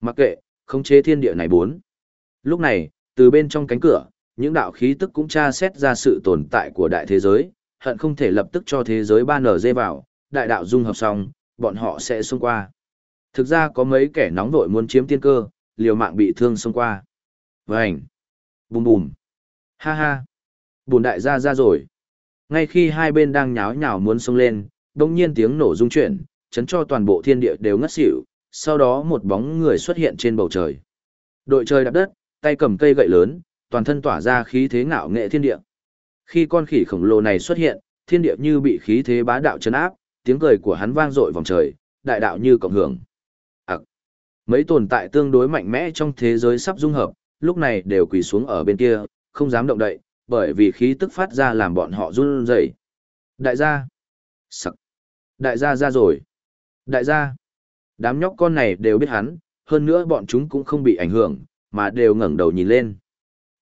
Speaker 1: Mặc kệ, không chế thiên địa này bốn. Lúc này, từ bên trong cánh cửa, những đạo khí tức cũng tra xét ra sự tồn tại của đại thế giới, hận không thể lập tức cho thế giới ba nở dê vào, đại đạo dung hợp xong, bọn họ sẽ xông qua. Thực ra có mấy kẻ nóng vội muốn chiếm tiên cơ, liều mạng bị thương xông qua. Vành! Bùm bùm! Ha ha! Bùn đại gia ra rồi. Ngay khi hai bên đang nháo nhào muốn xông lên, đông nhiên tiếng nổ rung chuyển, chấn cho toàn bộ thiên địa đều ngất xỉu, sau đó một bóng người xuất hiện trên bầu trời. Đội trời đạp đất, tay cầm cây gậy lớn, toàn thân tỏa ra khí thế ngạo nghệ thiên địa. Khi con khỉ khổng lồ này xuất hiện, thiên địa như bị khí thế bá đạo chấn áp, tiếng cười của hắn vang dội vòng trời, đại đạo như cộng hưởng. Ặc. Mấy tồn tại tương đối mạnh mẽ trong thế giới sắp dung hợp, lúc này đều quỳ xuống ở bên kia, không dám động đậy, bởi vì khí tức phát ra làm bọn họ run rẩy. Đại gia. Sặc. Đại gia ra rồi. Đại gia. Đám nhóc con này đều biết hắn, hơn nữa bọn chúng cũng không bị ảnh hưởng, mà đều ngẩng đầu nhìn lên.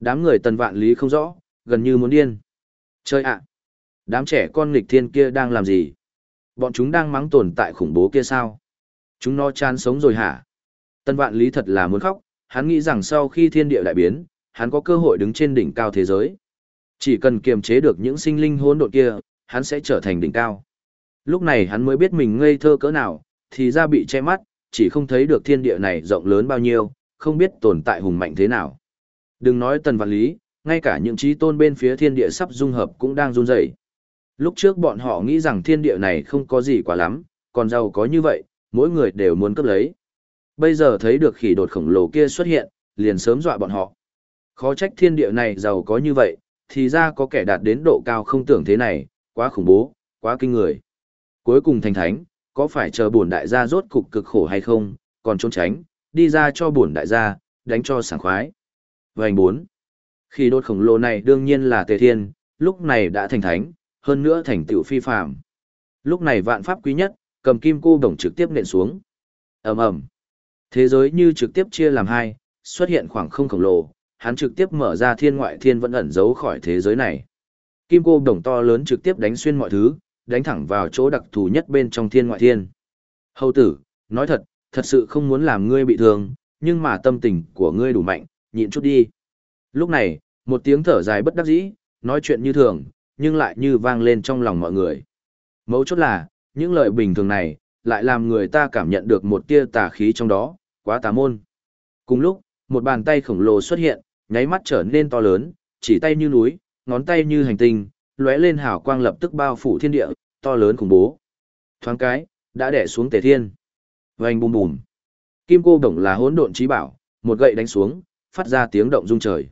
Speaker 1: Đám người tần vạn lý không rõ, gần như muốn điên. Chơi ạ! Đám trẻ con nghịch thiên kia đang làm gì? Bọn chúng đang mắng tồn tại khủng bố kia sao? Chúng nó chán sống rồi hả? tân vạn lý thật là muốn khóc, hắn nghĩ rằng sau khi thiên địa đại biến, hắn có cơ hội đứng trên đỉnh cao thế giới. Chỉ cần kiềm chế được những sinh linh hỗn độn kia, hắn sẽ trở thành đỉnh cao. Lúc này hắn mới biết mình ngây thơ cỡ nào, thì ra bị che mắt, chỉ không thấy được thiên địa này rộng lớn bao nhiêu, không biết tồn tại hùng mạnh thế nào. Đừng nói tần vạn lý, ngay cả những trí tôn bên phía thiên địa sắp dung hợp cũng đang run rẩy. Lúc trước bọn họ nghĩ rằng thiên địa này không có gì quá lắm, còn giàu có như vậy, mỗi người đều muốn cấp lấy. Bây giờ thấy được khỉ đột khổng lồ kia xuất hiện, liền sớm dọa bọn họ. Khó trách thiên địa này giàu có như vậy, thì ra có kẻ đạt đến độ cao không tưởng thế này, quá khủng bố, quá kinh người. Cuối cùng thành thánh, có phải chờ bổn đại gia rốt cục cực khổ hay không, còn trốn tránh, đi ra cho bổn đại gia, đánh cho sảng khoái. Vành 4. Khi đột khổng lồ này đương nhiên là Tề Thiên, lúc này đã thành thánh, hơn nữa thành tựu phi phàm. Lúc này vạn pháp quý nhất, cầm kim cô đồng trực tiếp nện xuống. ầm ầm, Thế giới như trực tiếp chia làm hai, xuất hiện khoảng không khổng lồ, hắn trực tiếp mở ra thiên ngoại thiên vẫn ẩn giấu khỏi thế giới này. Kim cô đồng to lớn trực tiếp đánh xuyên mọi thứ, đánh thẳng vào chỗ đặc thù nhất bên trong thiên ngoại thiên. Hầu tử, nói thật, thật sự không muốn làm ngươi bị thương, nhưng mà tâm tình của ngươi đủ mạnh, nhịn chút đi. Lúc này, một tiếng thở dài bất đắc dĩ, nói chuyện như thường, nhưng lại như vang lên trong lòng mọi người. Mấu chốt là, những lời bình thường này, lại làm người ta cảm nhận được một tia tà khí trong đó, quá tà môn. Cùng lúc, một bàn tay khổng lồ xuất hiện, nháy mắt trở nên to lớn, chỉ tay như núi, ngón tay như hành tinh, lóe lên hào quang lập tức bao phủ thiên địa, to lớn khủng bố. Thoáng cái, đã đè xuống Tề Thiên. Vành bùm bùm. Kim cô đồng là hỗn độn trí bảo, một gậy đánh xuống, phát ra tiếng động rung trời.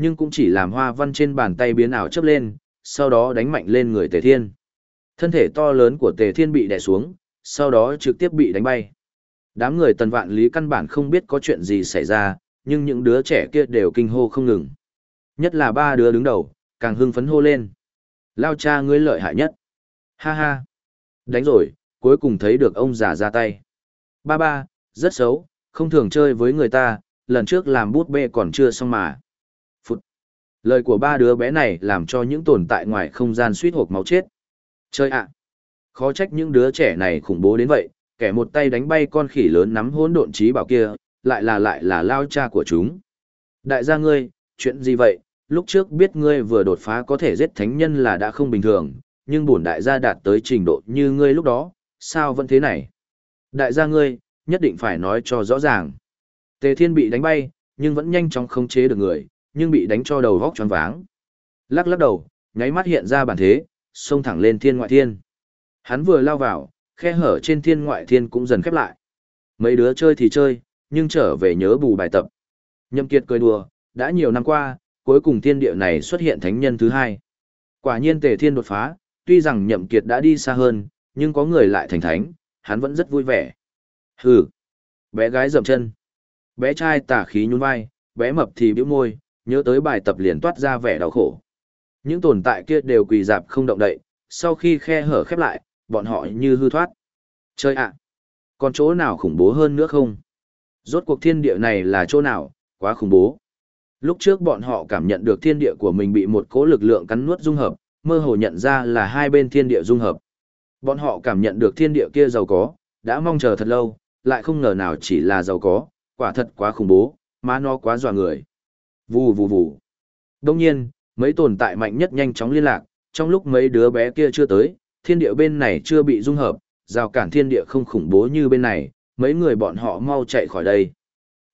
Speaker 1: Nhưng cũng chỉ làm hoa văn trên bàn tay biến ảo chớp lên, sau đó đánh mạnh lên người Tề Thiên. Thân thể to lớn của Tề Thiên bị đè xuống, sau đó trực tiếp bị đánh bay. Đám người tần vạn lý căn bản không biết có chuyện gì xảy ra, nhưng những đứa trẻ kia đều kinh hô không ngừng. Nhất là ba đứa đứng đầu, càng hưng phấn hô lên. Lao cha ngươi lợi hại nhất. Ha ha. Đánh rồi, cuối cùng thấy được ông già ra tay. Ba ba, rất xấu, không thường chơi với người ta, lần trước làm bút bê còn chưa xong mà. Lời của ba đứa bé này làm cho những tồn tại ngoài không gian suýt hộp máu chết. Chơi ạ. Khó trách những đứa trẻ này khủng bố đến vậy, kẻ một tay đánh bay con khỉ lớn nắm hỗn độn trí bảo kia, lại là lại là lao cha của chúng. Đại gia ngươi, chuyện gì vậy? Lúc trước biết ngươi vừa đột phá có thể giết thánh nhân là đã không bình thường, nhưng bổn đại gia đạt tới trình độ như ngươi lúc đó, sao vẫn thế này? Đại gia ngươi, nhất định phải nói cho rõ ràng. Tề Thiên bị đánh bay, nhưng vẫn nhanh chóng khống chế được người, nhưng bị đánh cho đầu vóc choáng váng. Lắc lắc đầu, nháy mắt hiện ra bản thế, xông thẳng lên thiên ngoại thiên. Hắn vừa lao vào, khe hở trên thiên ngoại thiên cũng dần khép lại. Mấy đứa chơi thì chơi, nhưng trở về nhớ bù bài tập. Nhâm Kiệt cười đùa, đã nhiều năm qua, cuối cùng thiên địa này xuất hiện thánh nhân thứ hai. Quả nhiên Tề Thiên đột phá, tuy rằng Nhậm Kiệt đã đi xa hơn, nhưng có người lại thành thánh, hắn vẫn rất vui vẻ. Hừ. Bé gái dậm chân. Bé trai tả khí nhún vai, bé mập thì bĩu môi, nhớ tới bài tập liền toát ra vẻ đau khổ. Những tồn tại kia đều quỳ dạp không động đậy, sau khi khe hở khép lại, bọn họ như hư thoát. Chơi ạ! Còn chỗ nào khủng bố hơn nữa không? Rốt cuộc thiên địa này là chỗ nào, quá khủng bố. Lúc trước bọn họ cảm nhận được thiên địa của mình bị một cỗ lực lượng cắn nuốt dung hợp, mơ hồ nhận ra là hai bên thiên địa dung hợp. Bọn họ cảm nhận được thiên địa kia giàu có, đã mong chờ thật lâu, lại không ngờ nào chỉ là giàu có, quả thật quá khủng bố, má nó quá dọa người. Vù vù vù. Đông nhiên, mấy tồn tại mạnh nhất nhanh chóng liên lạc, trong lúc mấy đứa bé kia chưa tới, thiên địa bên này chưa bị dung hợp, rào cản thiên địa không khủng bố như bên này, mấy người bọn họ mau chạy khỏi đây.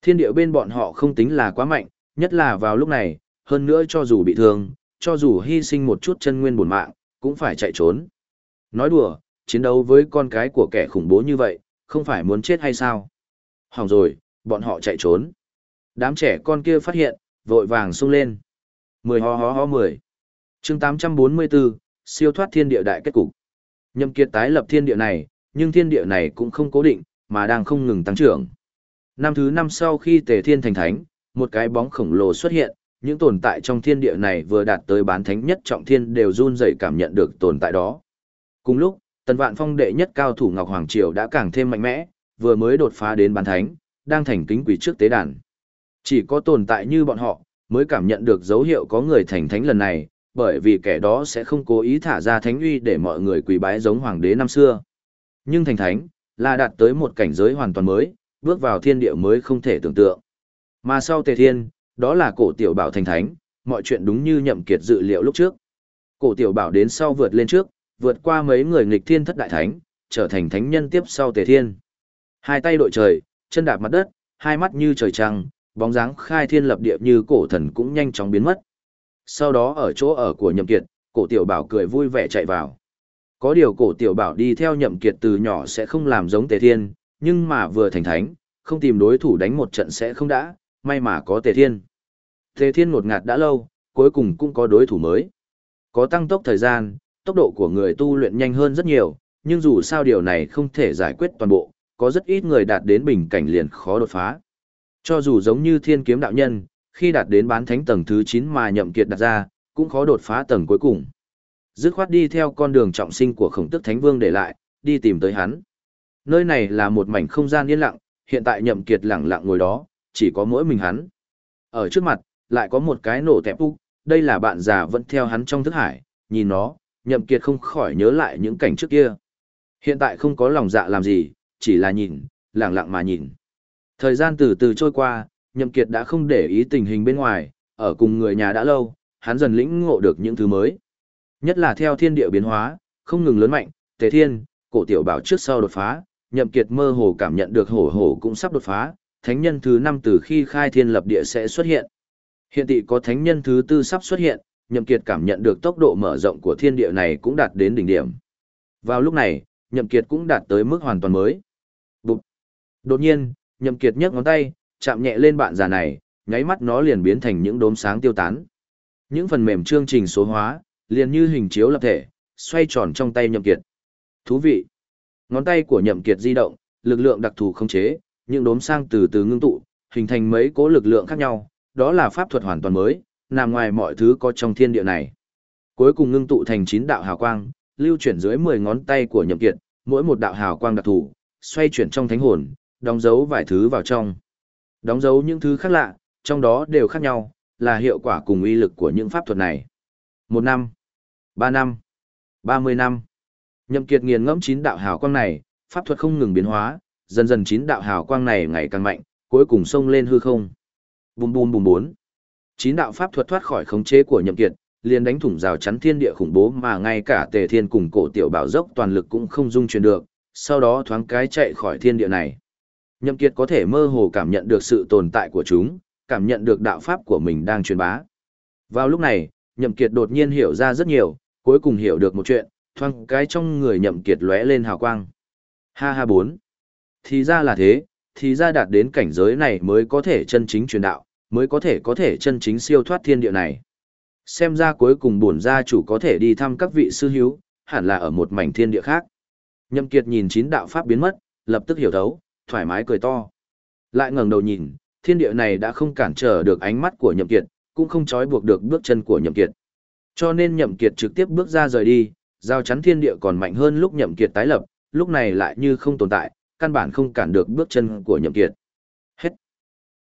Speaker 1: Thiên địa bên bọn họ không tính là quá mạnh, nhất là vào lúc này, hơn nữa cho dù bị thương, cho dù hy sinh một chút chân nguyên bổn mạng, cũng phải chạy trốn. Nói đùa, chiến đấu với con cái của kẻ khủng bố như vậy, không phải muốn chết hay sao? Hỏng rồi, bọn họ chạy trốn. Đám trẻ con kia phát hiện, vội vàng sung lên. Mười ho ho ho mười. chương 844, siêu thoát thiên địa đại kết cục. Nhậm kiệt tái lập thiên địa này, nhưng thiên địa này cũng không cố định, mà đang không ngừng tăng trưởng. Năm thứ năm sau khi tề thiên thành thánh, một cái bóng khổng lồ xuất hiện, những tồn tại trong thiên địa này vừa đạt tới bán thánh nhất trọng thiên đều run rẩy cảm nhận được tồn tại đó. Cùng lúc, tần vạn phong đệ nhất cao thủ Ngọc Hoàng Triều đã càng thêm mạnh mẽ, vừa mới đột phá đến bán thánh, đang thành kính quỷ trước tế đàn. Chỉ có tồn tại như bọn họ, mới cảm nhận được dấu hiệu có người thành thánh lần này, bởi vì kẻ đó sẽ không cố ý thả ra thánh uy để mọi người quỳ bái giống hoàng đế năm xưa. Nhưng thành thánh, là đạt tới một cảnh giới hoàn toàn mới, bước vào thiên địa mới không thể tưởng tượng. Mà sau tề thiên, đó là cổ tiểu bảo thành thánh, mọi chuyện đúng như nhậm kiệt dự liệu lúc trước. Cổ tiểu bảo đến sau vượt lên trước, vượt qua mấy người nghịch thiên thất đại thánh, trở thành thánh nhân tiếp sau tề thiên. Hai tay đội trời, chân đạp mặt đất, hai mắt như trời trăng, bóng dáng khai thiên lập địa như cổ thần cũng nhanh chóng biến mất. Sau đó ở chỗ ở của nhậm kiệt, cổ tiểu bảo cười vui vẻ chạy vào. Có điều cổ tiểu bảo đi theo nhậm kiệt từ nhỏ sẽ không làm giống tề thiên, nhưng mà vừa thành thánh, không tìm đối thủ đánh một trận sẽ không đã, may mà có tề thiên. Tề thiên một ngạt đã lâu, cuối cùng cũng có đối thủ mới. Có tăng tốc thời gian, tốc độ của người tu luyện nhanh hơn rất nhiều, nhưng dù sao điều này không thể giải quyết toàn bộ, có rất ít người đạt đến bình cảnh liền khó đột phá. Cho dù giống như thiên kiếm đạo nhân, khi đạt đến bán thánh tầng thứ 9 mà nhậm kiệt đặt ra, cũng khó đột phá tầng cuối cùng. Dứt khoát đi theo con đường trọng sinh của khổng tức thánh vương để lại, đi tìm tới hắn. Nơi này là một mảnh không gian yên lặng, hiện tại nhậm kiệt lặng lặng ngồi đó, chỉ có mỗi mình hắn. Ở trước mặt, lại có một cái nổ tẹp úc, đây là bạn già vẫn theo hắn trong thức hải, nhìn nó, nhậm kiệt không khỏi nhớ lại những cảnh trước kia. Hiện tại không có lòng dạ làm gì, chỉ là nhìn, lặng lặng mà nhìn. Thời gian từ từ trôi qua, nhậm kiệt đã không để ý tình hình bên ngoài, ở cùng người nhà đã lâu, hắn dần lĩnh ngộ được những thứ mới. Nhất là theo thiên địa biến hóa, không ngừng lớn mạnh, tề thiên, cổ tiểu bảo trước sau đột phá, nhậm kiệt mơ hồ cảm nhận được hổ hổ cũng sắp đột phá, thánh nhân thứ năm từ khi khai thiên lập địa sẽ xuất hiện. Hiện tại có thánh nhân thứ tư sắp xuất hiện, nhậm kiệt cảm nhận được tốc độ mở rộng của thiên địa này cũng đạt đến đỉnh điểm. Vào lúc này, nhậm kiệt cũng đạt tới mức hoàn toàn mới. Bụt. Đột nhiên, nhậm kiệt nhấc ngón tay, chạm nhẹ lên bạn già này, nháy mắt nó liền biến thành những đốm sáng tiêu tán. Những phần mềm chương trình số hóa, liền như hình chiếu lập thể, xoay tròn trong tay nhậm kiệt. Thú vị. Ngón tay của nhậm kiệt di động, lực lượng đặc thù không chế, những đốm sang từ từ ngưng tụ, hình thành mấy cố lực lượng khác nhau, đó là pháp thuật hoàn toàn mới, nằm ngoài mọi thứ có trong thiên địa này. Cuối cùng ngưng tụ thành chín đạo hào quang, lưu chuyển dưới 10 ngón tay của nhậm kiệt, mỗi một đạo hào quang đặc thù, xoay chuyển trong thánh hồn, đóng dấu vài thứ vào trong. Đóng dấu những thứ khác lạ, trong đó đều khác nhau, là hiệu quả cùng uy lực của những pháp thuật này. Một năm, ba năm, ba mươi năm. Nhậm Kiệt nghiền ngẫm chín đạo hào quang này, pháp thuật không ngừng biến hóa, dần dần chín đạo hào quang này ngày càng mạnh, cuối cùng xông lên hư không. Bùm bùm bùm bốn. Chín đạo pháp thuật thoát khỏi khống chế của Nhậm Kiệt, liền đánh thủng rào chắn thiên địa khủng bố mà ngay cả Tề Thiên cùng cổ tiểu bảo dốc toàn lực cũng không dung chuyển được, sau đó thoáng cái chạy khỏi thiên địa này. Nhậm Kiệt có thể mơ hồ cảm nhận được sự tồn tại của chúng, cảm nhận được đạo pháp của mình đang truyền bá. Vào lúc này, Nhậm Kiệt đột nhiên hiểu ra rất nhiều, cuối cùng hiểu được một chuyện, Thoang cái trong người Nhậm Kiệt lóe lên hào quang. Ha ha bốn. Thì ra là thế, thì ra đạt đến cảnh giới này mới có thể chân chính truyền đạo, mới có thể có thể chân chính siêu thoát thiên địa này. Xem ra cuối cùng bổn gia chủ có thể đi thăm các vị sư hiếu, hẳn là ở một mảnh thiên địa khác. Nhậm Kiệt nhìn chín đạo pháp biến mất, lập tức hiểu thấu, thoải mái cười to. Lại ngẩng đầu nhìn, thiên địa này đã không cản trở được ánh mắt của Nhậm Kiệt, cũng không trói buộc được bước chân của Nhậm Kiệt. Cho nên Nhậm Kiệt trực tiếp bước ra rời đi, giao chắn thiên địa còn mạnh hơn lúc Nhậm Kiệt tái lập, lúc này lại như không tồn tại, căn bản không cản được bước chân của Nhậm Kiệt.